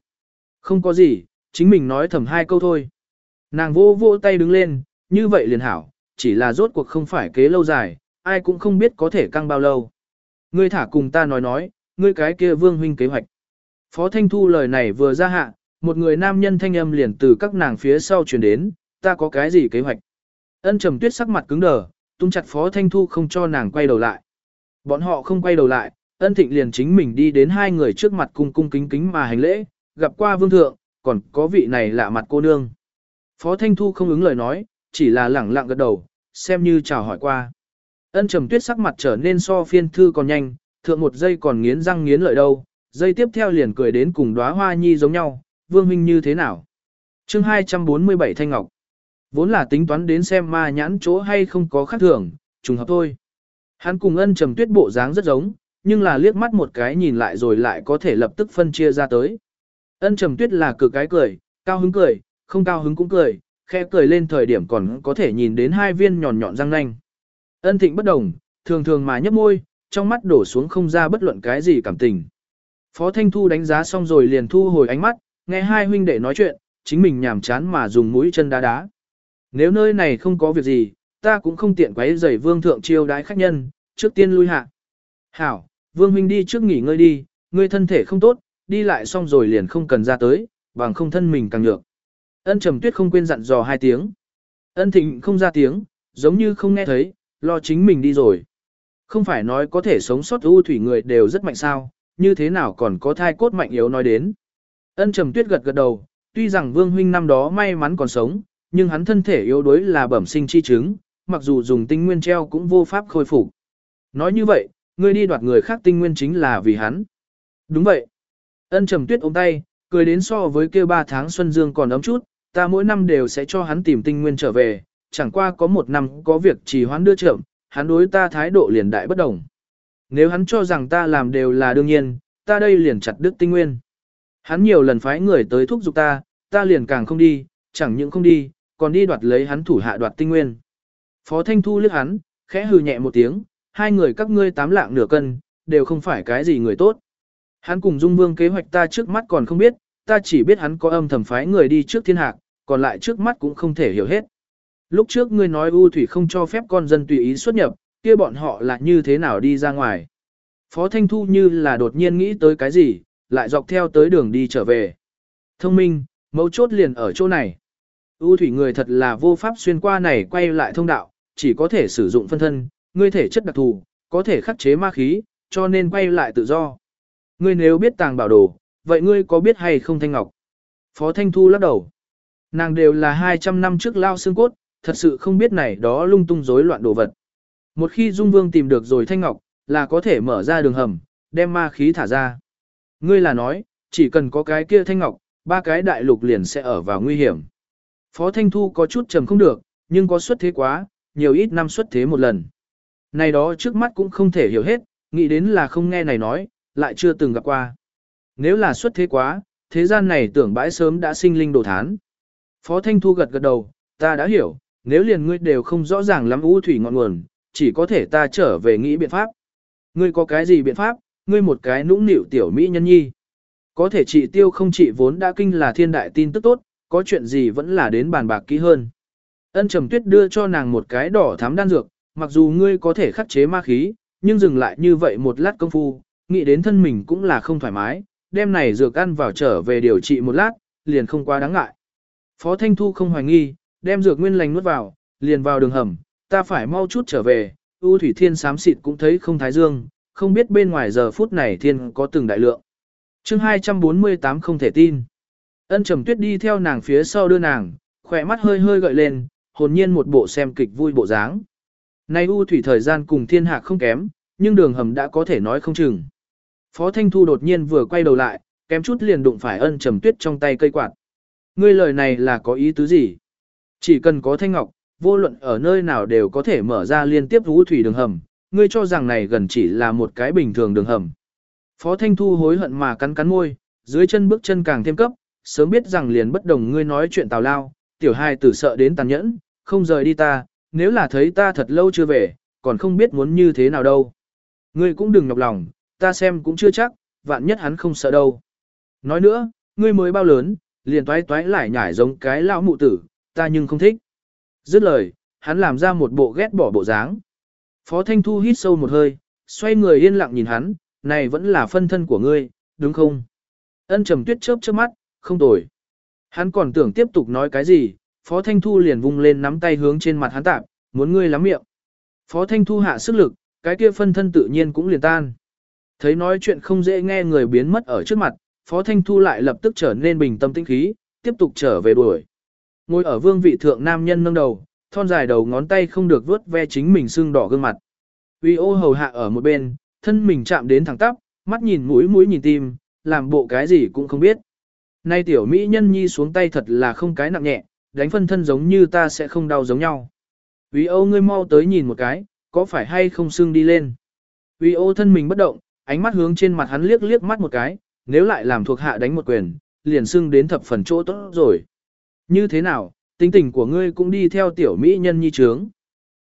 Không có gì, chính mình nói thầm hai câu thôi. Nàng vô vô tay đứng lên, như vậy liền hảo, chỉ là rốt cuộc không phải kế lâu dài, ai cũng không biết có thể căng bao lâu. Ngươi thả cùng ta nói nói, ngươi cái kia vương huynh kế hoạch. Phó Thanh Thu lời này vừa ra hạ, một người nam nhân thanh âm liền từ các nàng phía sau truyền đến, ta có cái gì kế hoạch. Ân trầm tuyết sắc mặt cứng đờ, tung chặt Phó Thanh Thu không cho nàng quay đầu lại. Bọn họ không quay đầu lại, ân thịnh liền chính mình đi đến hai người trước mặt cung cung kính kính mà hành lễ, gặp qua vương thượng, còn có vị này lạ mặt cô nương. Phó Thanh Thu không ứng lời nói, chỉ là lẳng lặng gật đầu, xem như chào hỏi qua. Ân trầm tuyết sắc mặt trở nên so phiên thư còn nhanh, thượng một giây còn nghiến răng nghiến lợi đâu, giây tiếp theo liền cười đến cùng đóa hoa nhi giống nhau, vương huynh như thế nào. chương 247 Thanh Ngọc Vốn là tính toán đến xem ma nhãn chỗ hay không có khác thường, trùng hợp thôi. Hắn cùng ân trầm tuyết bộ dáng rất giống, nhưng là liếc mắt một cái nhìn lại rồi lại có thể lập tức phân chia ra tới. Ân trầm tuyết là cực cái cười, cao hứng cười, không cao hứng cũng cười, khẽ cười lên thời điểm còn có thể nhìn đến hai viên nhọn nhọn răng nanh. Ân thịnh bất đồng, thường thường mà nhấp môi, trong mắt đổ xuống không ra bất luận cái gì cảm tình. Phó Thanh Thu đánh giá xong rồi liền thu hồi ánh mắt, nghe hai huynh đệ nói chuyện, chính mình nhảm chán mà dùng mũi chân đá đá. Nếu nơi này không có việc gì, ta cũng không tiện quấy rầy vương thượng chiêu đái khách nhân, trước tiên lui hạ. Hảo, vương huynh đi trước nghỉ ngơi đi, ngươi thân thể không tốt, đi lại xong rồi liền không cần ra tới, bằng không thân mình càng nhược. Ân trầm tuyết không quên dặn dò hai tiếng. Ân thịnh không ra tiếng, giống như không nghe thấy, lo chính mình đi rồi. Không phải nói có thể sống sót ưu thủy người đều rất mạnh sao, như thế nào còn có thai cốt mạnh yếu nói đến. Ân trầm tuyết gật gật đầu, tuy rằng vương huynh năm đó may mắn còn sống, nhưng hắn thân thể yếu đuối là bẩm sinh chi chứng, mặc dù dùng tinh nguyên treo cũng vô pháp khôi phục. Nói như vậy, ngươi đi đoạt người khác tinh nguyên chính là vì hắn. Đúng vậy. Ân trầm tuyết ôm tay, cười đến so với kia ba tháng xuân dương còn ấm chút, ta mỗi năm đều sẽ cho hắn tìm tinh nguyên trở về, chẳng qua có một năm có việc trì hoãn đưa trưởng, hắn đối ta thái độ liền đại bất đồng. Nếu hắn cho rằng ta làm đều là đương nhiên, ta đây liền chặt đứt tinh nguyên. Hắn nhiều lần phái người tới thúc giục ta, ta liền càng không đi, chẳng những không đi, còn đi đoạt lấy hắn thủ hạ đoạt tinh nguyên. Phó Thanh Thu liếc hắn, khẽ hừ nhẹ một tiếng, hai người các ngươi tám lạng nửa cân, đều không phải cái gì người tốt. Hắn cùng Dung Vương kế hoạch ta trước mắt còn không biết, ta chỉ biết hắn có âm thầm phái người đi trước thiên hạc, còn lại trước mắt cũng không thể hiểu hết. Lúc trước ngươi nói U Thủy không cho phép con dân tùy ý xuất nhập, kia bọn họ là như thế nào đi ra ngoài. Phó Thanh Thu như là đột nhiên nghĩ tới cái gì, lại dọc theo tới đường đi trở về. Thông minh, mấu chốt liền ở chỗ này. U Thủy người thật là vô pháp xuyên qua này quay lại thông đạo, chỉ có thể sử dụng phân thân, ngươi thể chất đặc thù, có thể khắc chế ma khí, cho nên quay lại tự do. Ngươi nếu biết tàng bảo đồ, vậy ngươi có biết hay không Thanh Ngọc? Phó Thanh Thu lắc đầu. Nàng đều là 200 năm trước lao xương cốt, thật sự không biết này đó lung tung rối loạn đồ vật. Một khi Dung Vương tìm được rồi Thanh Ngọc, là có thể mở ra đường hầm, đem ma khí thả ra. Ngươi là nói, chỉ cần có cái kia Thanh Ngọc, ba cái đại lục liền sẽ ở vào nguy hiểm. Phó Thanh Thu có chút trầm không được, nhưng có xuất thế quá, nhiều ít năm xuất thế một lần. Này đó trước mắt cũng không thể hiểu hết, nghĩ đến là không nghe này nói, lại chưa từng gặp qua. Nếu là xuất thế quá, thế gian này tưởng bãi sớm đã sinh linh đồ thán. Phó Thanh Thu gật gật đầu, ta đã hiểu, nếu liền ngươi đều không rõ ràng lắm u thủy ngọn nguồn, chỉ có thể ta trở về nghĩ biện pháp. Ngươi có cái gì biện pháp, ngươi một cái nũng nịu tiểu mỹ nhân nhi. Có thể trị tiêu không trị vốn đã kinh là thiên đại tin tức tốt, có chuyện gì vẫn là đến bàn bạc kỹ hơn. Ân Trầm Tuyết đưa cho nàng một cái đỏ thắm đan dược, mặc dù ngươi có thể khắc chế ma khí, nhưng dừng lại như vậy một lát công phu, nghĩ đến thân mình cũng là không thoải mái, đem này dược ăn vào trở về điều trị một lát, liền không quá đáng ngại. Phó Thanh Thu không hoài nghi, đem dược nguyên lành nuốt vào, liền vào đường hầm, ta phải mau chút trở về, U Thủy Thiên sám xịt cũng thấy không thái dương, không biết bên ngoài giờ phút này thiên có từng đại lượng. chương 248 không thể tin. Ân trầm tuyết đi theo nàng phía sau đưa nàng, khỏe mắt hơi hơi gợi lên, hồn nhiên một bộ xem kịch vui bộ dáng. Nay U Thủy thời gian cùng thiên hạ không kém, nhưng đường hầm đã có thể nói không chừng. Phó Thanh Thu đột nhiên vừa quay đầu lại, kém chút liền đụng phải ân trầm tuyết trong tay cây quạt. Ngươi lời này là có ý tứ gì? Chỉ cần có thanh ngọc, vô luận ở nơi nào đều có thể mở ra liên tiếp vũ thủy đường hầm, ngươi cho rằng này gần chỉ là một cái bình thường đường hầm. Phó Thanh Thu hối hận mà cắn cắn môi, dưới chân bước chân càng thêm cấp, sớm biết rằng liền bất đồng ngươi nói chuyện tào lao, tiểu hai tử sợ đến tàn nhẫn, không rời đi ta, nếu là thấy ta thật lâu chưa về, còn không biết muốn như thế nào đâu. Ngươi cũng đừng nhọc lòng, ta xem cũng chưa chắc, vạn nhất hắn không sợ đâu. Nói nữa, ngươi mới bao lớn, liền toái toái lại nhảy giống cái lão mụ tử, ta nhưng không thích. Dứt lời, hắn làm ra một bộ ghét bỏ bộ dáng. Phó Thanh Thu hít sâu một hơi, xoay người yên lặng nhìn hắn, này vẫn là phân thân của ngươi, đúng không? Ân trầm tuyết chớp chớp mắt, không tồi. Hắn còn tưởng tiếp tục nói cái gì, Phó Thanh Thu liền vung lên nắm tay hướng trên mặt hắn tạp, muốn ngươi lắm miệng. Phó Thanh Thu hạ sức lực, cái kia phân thân tự nhiên cũng liền tan. Thấy nói chuyện không dễ nghe người biến mất ở trước mặt, Phó Thanh Thu lại lập tức trở nên bình tâm tĩnh khí, tiếp tục trở về đuổi. Ngồi ở vương vị thượng nam nhân nâng đầu, thon dài đầu ngón tay không được vuốt ve chính mình sưng đỏ gương mặt. Uy ô hầu hạ ở một bên, thân mình chạm đến thẳng tắp, mắt nhìn mũi mũi nhìn tim, làm bộ cái gì cũng không biết. Nay tiểu mỹ nhân nhi xuống tay thật là không cái nặng nhẹ, đánh phân thân giống như ta sẽ không đau giống nhau. Uy ô ngươi mau tới nhìn một cái, có phải hay không xương đi lên. Uy ô thân mình bất động, ánh mắt hướng trên mặt hắn liếc liếc mắt một cái, nếu lại làm thuộc hạ đánh một quyền, liền xương đến thập phần chỗ tốt rồi. Như thế nào, tính tình của ngươi cũng đi theo tiểu mỹ nhân nhi trướng.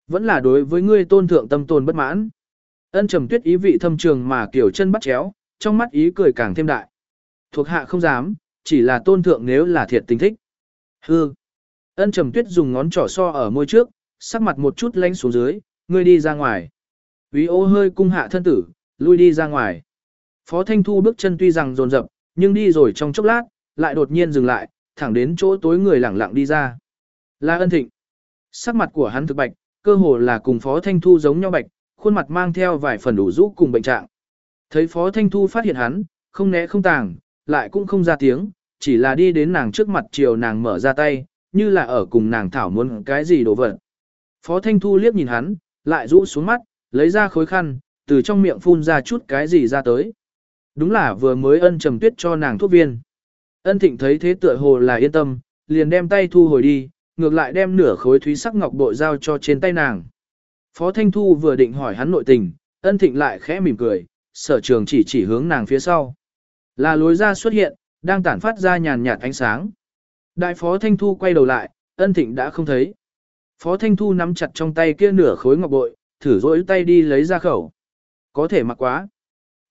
Vẫn là đối với ngươi tôn thượng tâm tồn bất mãn. Ân trầm tuyết ý vị thâm trường mà kiểu chân bắt chéo, trong mắt ý cười càng thêm đại. Thuộc hạ không dám, chỉ là tôn thượng nếu là thiệt tình thích. Hư. Ân trầm tuyết dùng ngón trỏ so ở môi trước, sắc mặt một chút lánh xuống dưới, ngươi đi ra ngoài. Úy ô hơi cung hạ thân tử, lui đi ra ngoài. Phó Thanh Thu bước chân tuy rằng dồn dập, nhưng đi rồi trong chốc lát, lại đột nhiên dừng lại, thẳng đến chỗ tối người lẳng lặng đi ra. Là ân thịnh. Sắc mặt của hắn thực bạch, cơ hồ là cùng Phó Thanh Thu giống nhau bạch, khuôn mặt mang theo vài phần đủ rũ cùng bệnh trạng. Thấy Phó Thanh Thu phát hiện hắn, không né không tàng, lại cũng không ra tiếng, chỉ là đi đến nàng trước mặt chiều nàng mở ra tay, như là ở cùng nàng thảo muốn cái gì đồ vật. Phó Thanh Thu liếc nhìn hắn, lại rũ xuống mắt, lấy ra khối khăn, từ trong miệng phun ra chút cái gì ra tới. Đúng là vừa mới ân trầm tuyết cho nàng thuốc viên. Ân thịnh thấy thế tựa hồ là yên tâm, liền đem tay thu hồi đi, ngược lại đem nửa khối thúy sắc ngọc bội giao cho trên tay nàng. Phó Thanh Thu vừa định hỏi hắn nội tình, ân thịnh lại khẽ mỉm cười, sở trường chỉ chỉ hướng nàng phía sau. Là lối ra xuất hiện, đang tản phát ra nhàn nhạt ánh sáng. Đại Phó Thanh Thu quay đầu lại, ân thịnh đã không thấy. Phó Thanh Thu nắm chặt trong tay kia nửa khối ngọc bội, thử rỗi tay đi lấy ra khẩu. Có thể mặc quá.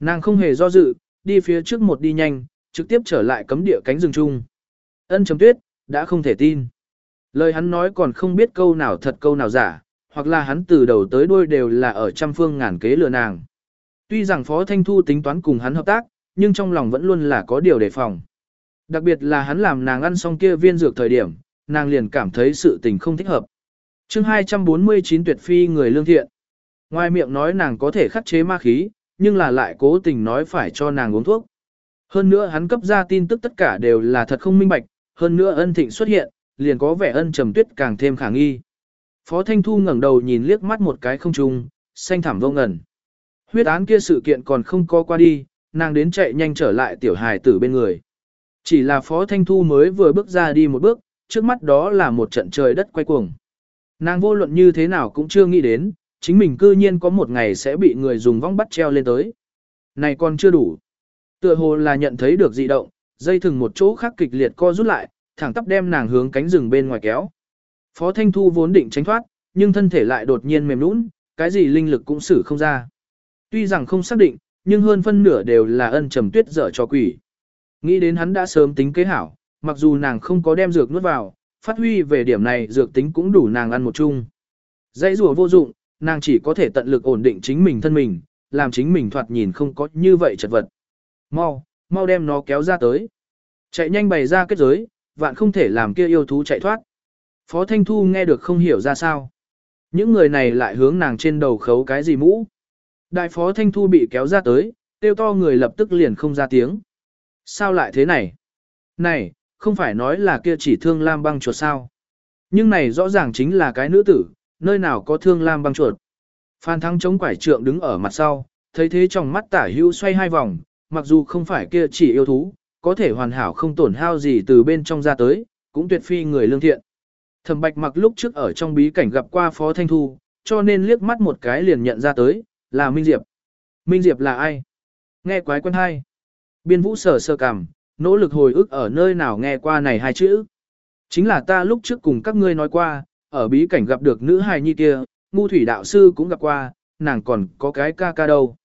Nàng không hề do dự, đi phía trước một đi nhanh, trực tiếp trở lại cấm địa cánh rừng chung. Ân chấm tuyết, đã không thể tin. Lời hắn nói còn không biết câu nào thật câu nào giả, hoặc là hắn từ đầu tới đuôi đều là ở trăm phương ngàn kế lừa nàng. Tuy rằng Phó Thanh Thu tính toán cùng hắn hợp tác, nhưng trong lòng vẫn luôn là có điều đề phòng. Đặc biệt là hắn làm nàng ăn xong kia viên dược thời điểm, nàng liền cảm thấy sự tình không thích hợp. chương 249 tuyệt phi người lương thiện. Ngoài miệng nói nàng có thể khắc chế ma khí, nhưng là lại cố tình nói phải cho nàng uống thuốc. Hơn nữa hắn cấp ra tin tức tất cả đều là thật không minh bạch, hơn nữa ân thịnh xuất hiện, liền có vẻ ân trầm tuyết càng thêm khả nghi. Phó Thanh Thu ngẩng đầu nhìn liếc mắt một cái không trung, xanh thảm vô ngẩn. Huyết án kia sự kiện còn không có qua đi, nàng đến chạy nhanh trở lại tiểu hài tử bên người. Chỉ là Phó Thanh Thu mới vừa bước ra đi một bước, trước mắt đó là một trận trời đất quay cuồng. Nàng vô luận như thế nào cũng chưa nghĩ đến, chính mình cư nhiên có một ngày sẽ bị người dùng vong bắt treo lên tới. Này còn chưa đủ. Tựa hồ là nhận thấy được dị động, dây thừng một chỗ khác kịch liệt co rút lại, thẳng tắp đem nàng hướng cánh rừng bên ngoài kéo. Phó Thanh Thu vốn định tránh thoát, nhưng thân thể lại đột nhiên mềm nũng, cái gì linh lực cũng xử không ra. Tuy rằng không xác định, nhưng hơn phân nửa đều là ân trầm tuyết dở cho quỷ. Nghĩ đến hắn đã sớm tính kế hảo, mặc dù nàng không có đem dược nuốt vào, phát huy về điểm này dược tính cũng đủ nàng ăn một chung. Dãy rùa vô dụng, nàng chỉ có thể tận lực ổn định chính mình thân mình, làm chính mình thoạt nhìn không có như vậy chật vật. Mau, mau đem nó kéo ra tới. Chạy nhanh bày ra kết giới, vạn không thể làm kia yêu thú chạy thoát. Phó Thanh Thu nghe được không hiểu ra sao. Những người này lại hướng nàng trên đầu khấu cái gì mũ. Đại Phó Thanh Thu bị kéo ra tới, tiêu to người lập tức liền không ra tiếng. Sao lại thế này? Này, không phải nói là kia chỉ thương lam băng chuột sao? Nhưng này rõ ràng chính là cái nữ tử, nơi nào có thương lam băng chuột. Phan Thắng chống quải trượng đứng ở mặt sau, thấy thế trong mắt tả hữu xoay hai vòng, mặc dù không phải kia chỉ yêu thú, có thể hoàn hảo không tổn hao gì từ bên trong ra tới, cũng tuyệt phi người lương thiện. Thẩm Bạch mặc lúc trước ở trong bí cảnh gặp qua Phó Thanh Thu, cho nên liếc mắt một cái liền nhận ra tới, là Minh Diệp. Minh Diệp là ai? Nghe quái quân hay. Biên vũ sở sơ cằm, nỗ lực hồi ức ở nơi nào nghe qua này hai chữ. Chính là ta lúc trước cùng các ngươi nói qua, ở bí cảnh gặp được nữ hài nhi kia, ngu thủy đạo sư cũng gặp qua, nàng còn có cái ca ca đâu.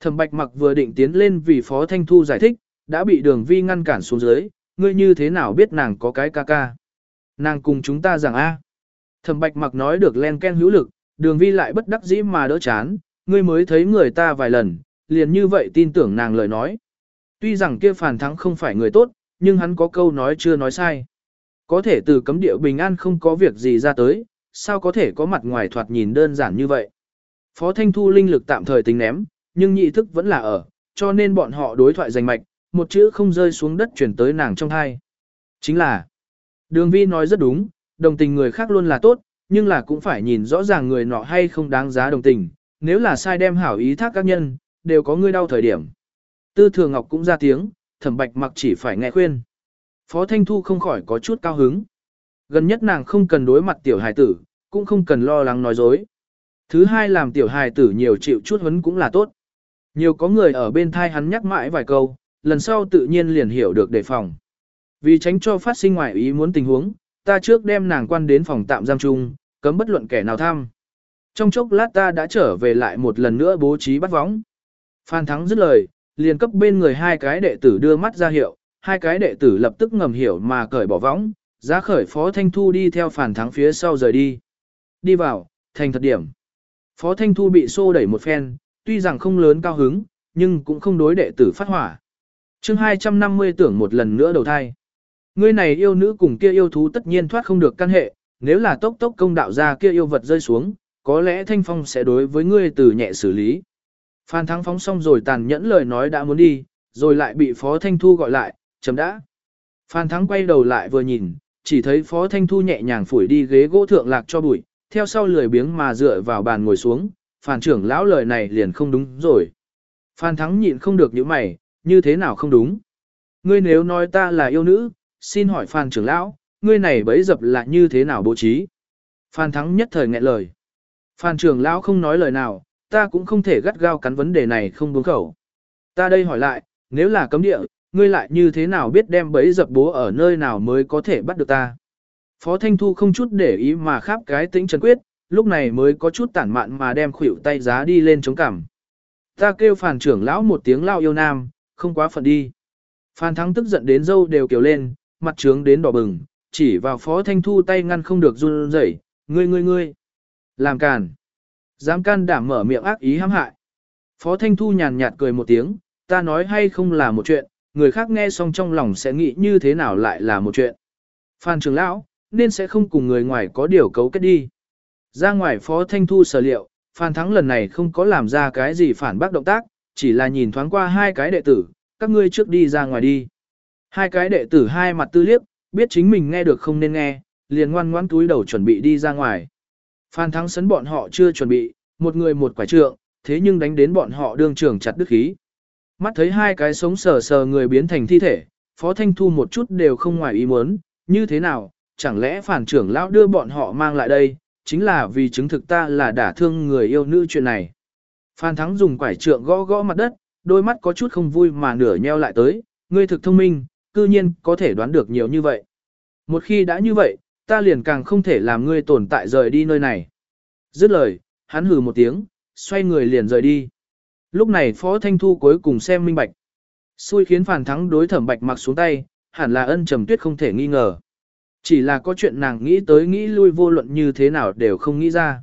Thẩm Bạch mặc vừa định tiến lên vì Phó Thanh Thu giải thích, đã bị đường vi ngăn cản xuống dưới, ngươi như thế nào biết nàng có cái ca ca. Nàng cùng chúng ta rằng a. Thẩm Bạch mặc nói được len ken hữu lực, đường vi lại bất đắc dĩ mà đỡ chán, ngươi mới thấy người ta vài lần, liền như vậy tin tưởng nàng lời nói. Tuy rằng kia phản thắng không phải người tốt, nhưng hắn có câu nói chưa nói sai. Có thể từ cấm địa bình an không có việc gì ra tới, sao có thể có mặt ngoài thoạt nhìn đơn giản như vậy. Phó Thanh Thu linh lực tạm thời tính ném, nhưng nhị thức vẫn là ở, cho nên bọn họ đối thoại giành mạch, một chữ không rơi xuống đất chuyển tới nàng trong thai. Chính là, đường vi nói rất đúng, đồng tình người khác luôn là tốt, nhưng là cũng phải nhìn rõ ràng người nọ hay không đáng giá đồng tình, nếu là sai đem hảo ý thác các nhân, đều có người đau thời điểm. Tư Thừa Ngọc cũng ra tiếng, thẩm bạch mặc chỉ phải nghe khuyên. Phó Thanh Thu không khỏi có chút cao hứng. Gần nhất nàng không cần đối mặt tiểu hài tử, cũng không cần lo lắng nói dối. Thứ hai làm tiểu hài tử nhiều chịu chút huấn cũng là tốt. Nhiều có người ở bên thai hắn nhắc mãi vài câu, lần sau tự nhiên liền hiểu được đề phòng. Vì tránh cho phát sinh ngoài ý muốn tình huống, ta trước đem nàng quan đến phòng tạm giam chung, cấm bất luận kẻ nào tham trong chốc lát ta đã trở về lại một lần nữa bố trí bắt võng. Phan Thắng dứt lời, liền cấp bên người hai cái đệ tử đưa mắt ra hiệu, hai cái đệ tử lập tức ngầm hiểu mà cởi bỏ võng, giá khởi Phó Thanh Thu đi theo Phan Thắng phía sau rời đi. Đi vào, thành thật điểm. Phó Thanh Thu bị xô đẩy một phen, tuy rằng không lớn cao hứng, nhưng cũng không đối đệ tử phát hỏa. chương 250 tưởng một lần nữa đầu thai. Ngươi này yêu nữ cùng kia yêu thú tất nhiên thoát không được căn hệ, nếu là tốc tốc công đạo ra kia yêu vật rơi xuống, có lẽ thanh phong sẽ đối với ngươi từ nhẹ xử lý. Phan Thắng phóng xong rồi tàn nhẫn lời nói đã muốn đi, rồi lại bị Phó Thanh Thu gọi lại, chấm đã. Phan Thắng quay đầu lại vừa nhìn, chỉ thấy Phó Thanh Thu nhẹ nhàng phủi đi ghế gỗ thượng lạc cho bụi, theo sau lười biếng mà dựa vào bàn ngồi xuống, Phan trưởng lão lời này liền không đúng rồi. Phan Thắng nhịn không được những mày, như thế nào không đúng. Ngươi nếu nói ta là yêu nữ, xin hỏi Phan trưởng lão, ngươi này bấy dập là như thế nào bố trí? Phan Thắng nhất thời nghẹn lời. Phan trưởng lão không nói lời nào, ta cũng không thể gắt gao cắn vấn đề này không buông khẩu. Ta đây hỏi lại, nếu là cấm địa, ngươi lại như thế nào biết đem bấy dập bố ở nơi nào mới có thể bắt được ta? Phó Thanh Thu không chút để ý mà kháp cái tính trần quyết, lúc này mới có chút tản mạn mà đem khuỷu tay giá đi lên chống cằm. Ta kêu phàn trưởng lão một tiếng lao yêu nam, không quá phận đi. Phan Thắng tức giận đến dâu đều kiểu lên, mặt trướng đến đỏ bừng, chỉ vào Phó Thanh Thu tay ngăn không được run rẩy, ngươi ngươi ngươi. Làm càn. Dám can đảm mở miệng ác ý hãm hại. Phó Thanh Thu nhàn nhạt cười một tiếng, ta nói hay không là một chuyện, người khác nghe xong trong lòng sẽ nghĩ như thế nào lại là một chuyện. Phan trưởng lão, nên sẽ không cùng người ngoài có điều cấu kết đi. Ra ngoài Phó Thanh Thu sở liệu, Phan Thắng lần này không có làm ra cái gì phản bác động tác, chỉ là nhìn thoáng qua hai cái đệ tử, các ngươi trước đi ra ngoài đi. Hai cái đệ tử hai mặt tư liếc, biết chính mình nghe được không nên nghe, liền ngoan ngoãn túi đầu chuẩn bị đi ra ngoài. Phan Thắng sấn bọn họ chưa chuẩn bị, một người một quả trượng, thế nhưng đánh đến bọn họ đương trường chặt đứt khí. Mắt thấy hai cái sống sờ sờ người biến thành thi thể, Phó Thanh Thu một chút đều không ngoài ý muốn, như thế nào, chẳng lẽ phản trưởng lão đưa bọn họ mang lại đây, chính là vì chứng thực ta là đả thương người yêu nữ chuyện này. Phan Thắng dùng quải trượng gõ gõ mặt đất, đôi mắt có chút không vui mà nửa nheo lại tới, ngươi thực thông minh, cư nhiên có thể đoán được nhiều như vậy. Một khi đã như vậy, ta liền càng không thể làm ngươi tồn tại rời đi nơi này. Dứt lời, hắn hừ một tiếng, xoay người liền rời đi. Lúc này Phó Thanh Thu cuối cùng xem minh bạch. Xui khiến phản thắng đối thẩm bạch mặc xuống tay, hẳn là ân trầm tuyết không thể nghi ngờ. Chỉ là có chuyện nàng nghĩ tới nghĩ lui vô luận như thế nào đều không nghĩ ra.